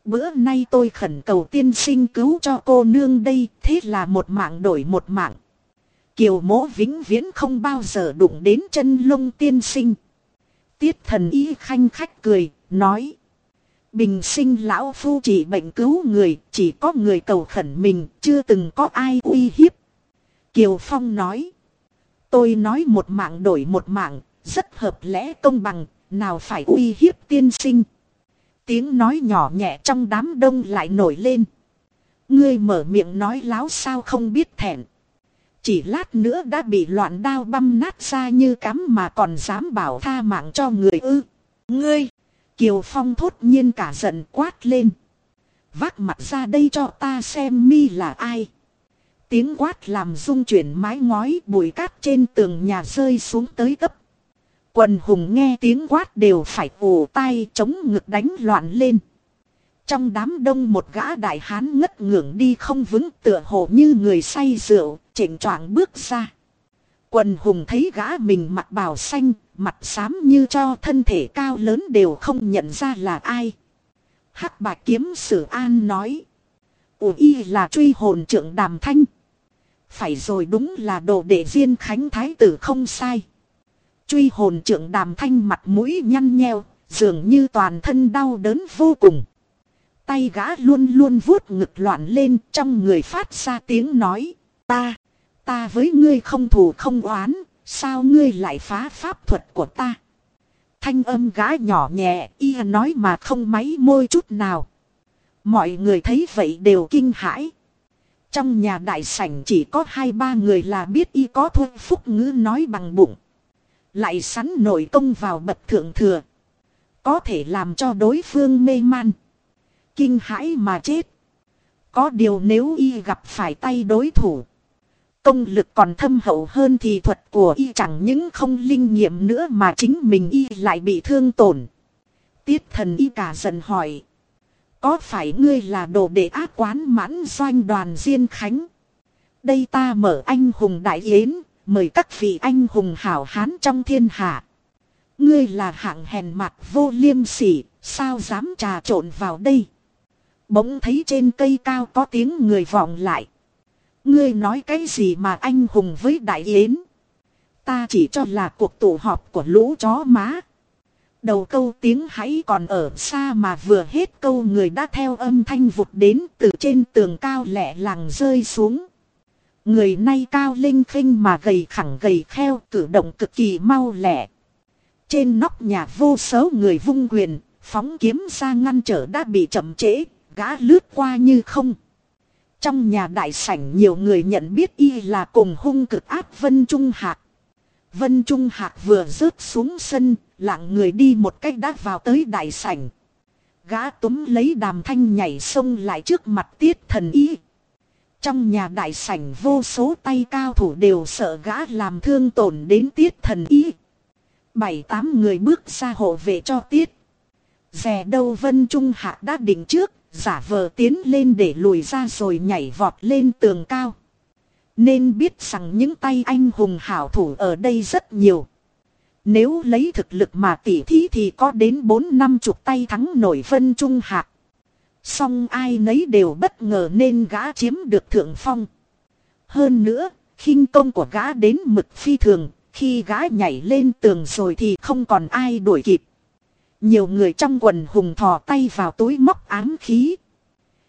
Bữa nay tôi khẩn cầu tiên sinh cứu cho cô nương đây, thế là một mạng đổi một mạng. Kiều mỗ vĩnh viễn không bao giờ đụng đến chân lông tiên sinh. Tiết thần y khanh khách cười, nói. Bình sinh lão phu chỉ bệnh cứu người, chỉ có người cầu khẩn mình, chưa từng có ai uy hiếp. Kiều Phong nói. Tôi nói một mạng đổi một mạng, rất hợp lẽ công bằng, nào phải uy hiếp tiên sinh. Tiếng nói nhỏ nhẹ trong đám đông lại nổi lên. Ngươi mở miệng nói láo sao không biết thẹn. Chỉ lát nữa đã bị loạn đao băm nát ra như cắm mà còn dám bảo tha mạng cho người ư. Ngươi! Kiều Phong thốt nhiên cả giận quát lên. Vác mặt ra đây cho ta xem mi là ai. Tiếng quát làm rung chuyển mái ngói bụi cát trên tường nhà rơi xuống tới gấp. Quần hùng nghe tiếng quát đều phải ủ tay chống ngực đánh loạn lên. Trong đám đông một gã đại hán ngất ngưỡng đi không vững tựa hồ như người say rượu, chỉnh choạng bước ra. Quần hùng thấy gã mình mặc bào xanh, mặt xám như cho thân thể cao lớn đều không nhận ra là ai. hắc bà kiếm sử an nói. Ủa y là truy hồn trưởng đàm thanh. Phải rồi đúng là đồ đệ viên khánh thái tử không sai. Truy hồn trưởng đàm thanh mặt mũi nhăn nheo, dường như toàn thân đau đớn vô cùng. Tay gã luôn luôn vuốt ngực loạn lên trong người phát ra tiếng nói. Ta, ta với ngươi không thù không oán, sao ngươi lại phá pháp thuật của ta? Thanh âm gã nhỏ nhẹ, y nói mà không máy môi chút nào. Mọi người thấy vậy đều kinh hãi. Trong nhà đại sảnh chỉ có hai ba người là biết y có thôi, phúc ngữ nói bằng bụng. Lại sắn nổi công vào bậc thượng thừa. Có thể làm cho đối phương mê man. Kinh hãi mà chết. Có điều nếu y gặp phải tay đối thủ. Công lực còn thâm hậu hơn thì thuật của y chẳng những không linh nghiệm nữa mà chính mình y lại bị thương tổn. Tiết thần y cả giận hỏi. Có phải ngươi là đồ đệ ác quán mãn doanh đoàn Diên Khánh? Đây ta mở anh hùng đại yến, mời các vị anh hùng hảo hán trong thiên hạ. Ngươi là hạng hèn mặt vô liêm sỉ, sao dám trà trộn vào đây? Bỗng thấy trên cây cao có tiếng người vọng lại. Ngươi nói cái gì mà anh hùng với đại yến? Ta chỉ cho là cuộc tụ họp của lũ chó má. Đầu câu tiếng hãy còn ở xa mà vừa hết câu người đã theo âm thanh vụt đến từ trên tường cao lẻ làng rơi xuống. Người nay cao linh khinh mà gầy khẳng gầy kheo cử động cực kỳ mau lẹ. Trên nóc nhà vô số người vung quyền, phóng kiếm ra ngăn trở đã bị chậm trễ, gã lướt qua như không. Trong nhà đại sảnh nhiều người nhận biết y là cùng hung cực áp Vân Trung Hạc. Vân Trung Hạc vừa rớt xuống sân, lặng người đi một cách đã vào tới đại sảnh. Gã túm lấy đàm thanh nhảy sông lại trước mặt tiết thần y. Trong nhà đại sảnh vô số tay cao thủ đều sợ gã làm thương tổn đến tiết thần y. Bảy tám người bước ra hộ vệ cho tiết. Rè đâu Vân Trung hạ đã định trước, giả vờ tiến lên để lùi ra rồi nhảy vọt lên tường cao. Nên biết rằng những tay anh hùng hảo thủ ở đây rất nhiều. Nếu lấy thực lực mà tỉ thí thì có đến bốn năm chục tay thắng nổi phân Trung Hạc. Song ai nấy đều bất ngờ nên gã chiếm được thượng phong. Hơn nữa, khinh công của gã đến mực phi thường, khi gã nhảy lên tường rồi thì không còn ai đuổi kịp. Nhiều người trong quần hùng thò tay vào túi móc ám khí.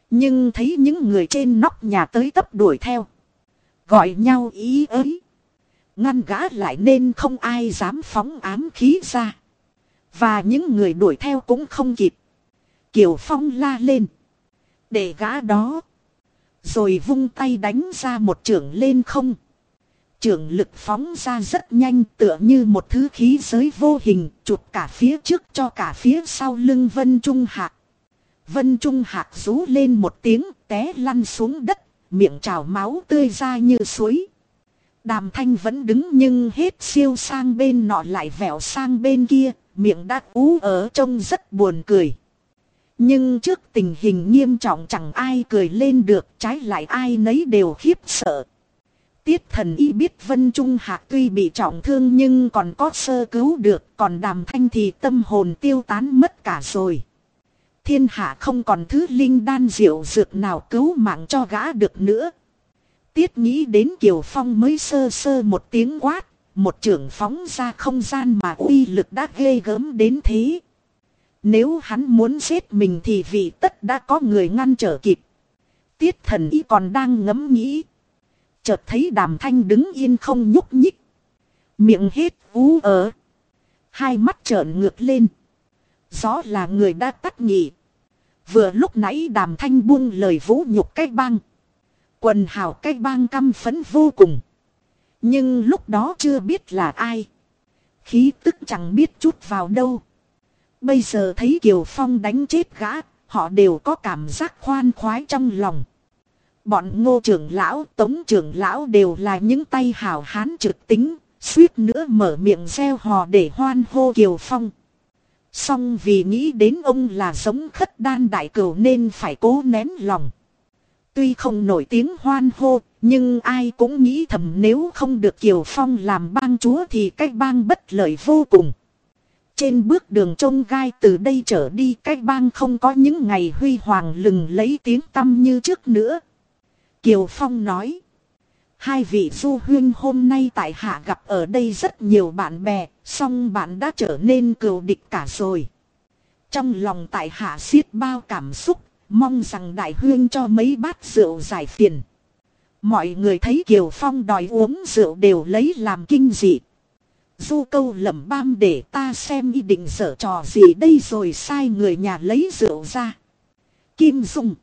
Nhưng thấy những người trên nóc nhà tới tấp đuổi theo. Gọi nhau ý ấy. Ngăn gã lại nên không ai dám phóng ám khí ra. Và những người đuổi theo cũng không kịp. Kiều Phong la lên. Để gã đó. Rồi vung tay đánh ra một trường lên không. trường lực phóng ra rất nhanh tựa như một thứ khí giới vô hình chụp cả phía trước cho cả phía sau lưng Vân Trung Hạc. Vân Trung Hạc rú lên một tiếng té lăn xuống đất, miệng trào máu tươi ra như suối. Đàm thanh vẫn đứng nhưng hết siêu sang bên nọ lại vẹo sang bên kia, miệng đã ú ở trông rất buồn cười. Nhưng trước tình hình nghiêm trọng chẳng ai cười lên được, trái lại ai nấy đều khiếp sợ. Tiết thần y biết Vân Trung Hạ tuy bị trọng thương nhưng còn có sơ cứu được, còn đàm thanh thì tâm hồn tiêu tán mất cả rồi. Thiên hạ không còn thứ linh đan diệu dược nào cứu mạng cho gã được nữa. Tiết nghĩ đến Kiều Phong mới sơ sơ một tiếng quát, một trưởng phóng ra không gian mà uy lực đã ghê gớm đến thế. Nếu hắn muốn giết mình thì vì tất đã có người ngăn trở kịp. Tiết thần y còn đang ngẫm nghĩ. Chợt thấy đàm thanh đứng yên không nhúc nhích. Miệng hết vú ở. Hai mắt trợn ngược lên. Gió là người đã tắt nhị. Vừa lúc nãy đàm thanh buông lời vũ nhục cái băng. Quần hào cái bang căm phấn vô cùng. Nhưng lúc đó chưa biết là ai. Khí tức chẳng biết chút vào đâu. Bây giờ thấy Kiều Phong đánh chết gã, họ đều có cảm giác khoan khoái trong lòng. Bọn ngô trưởng lão, tống trưởng lão đều là những tay hào hán trực tính, suýt nữa mở miệng gieo hò để hoan hô Kiều Phong. Xong vì nghĩ đến ông là giống khất đan đại cửu nên phải cố nén lòng. Tuy không nổi tiếng hoan hô, nhưng ai cũng nghĩ thầm nếu không được Kiều Phong làm bang chúa thì cách bang bất lợi vô cùng. Trên bước đường trông gai từ đây trở đi cách bang không có những ngày huy hoàng lừng lấy tiếng tăm như trước nữa. Kiều Phong nói. Hai vị du huyên hôm nay tại hạ gặp ở đây rất nhiều bạn bè, song bạn đã trở nên cừu địch cả rồi. Trong lòng tại hạ xiết bao cảm xúc, mong rằng đại huyên cho mấy bát rượu giải phiền. Mọi người thấy Kiều Phong đòi uống rượu đều lấy làm kinh dị. Du câu lẩm bam để ta xem ý định dở trò gì đây rồi sai người nhà lấy rượu ra. Kim Dung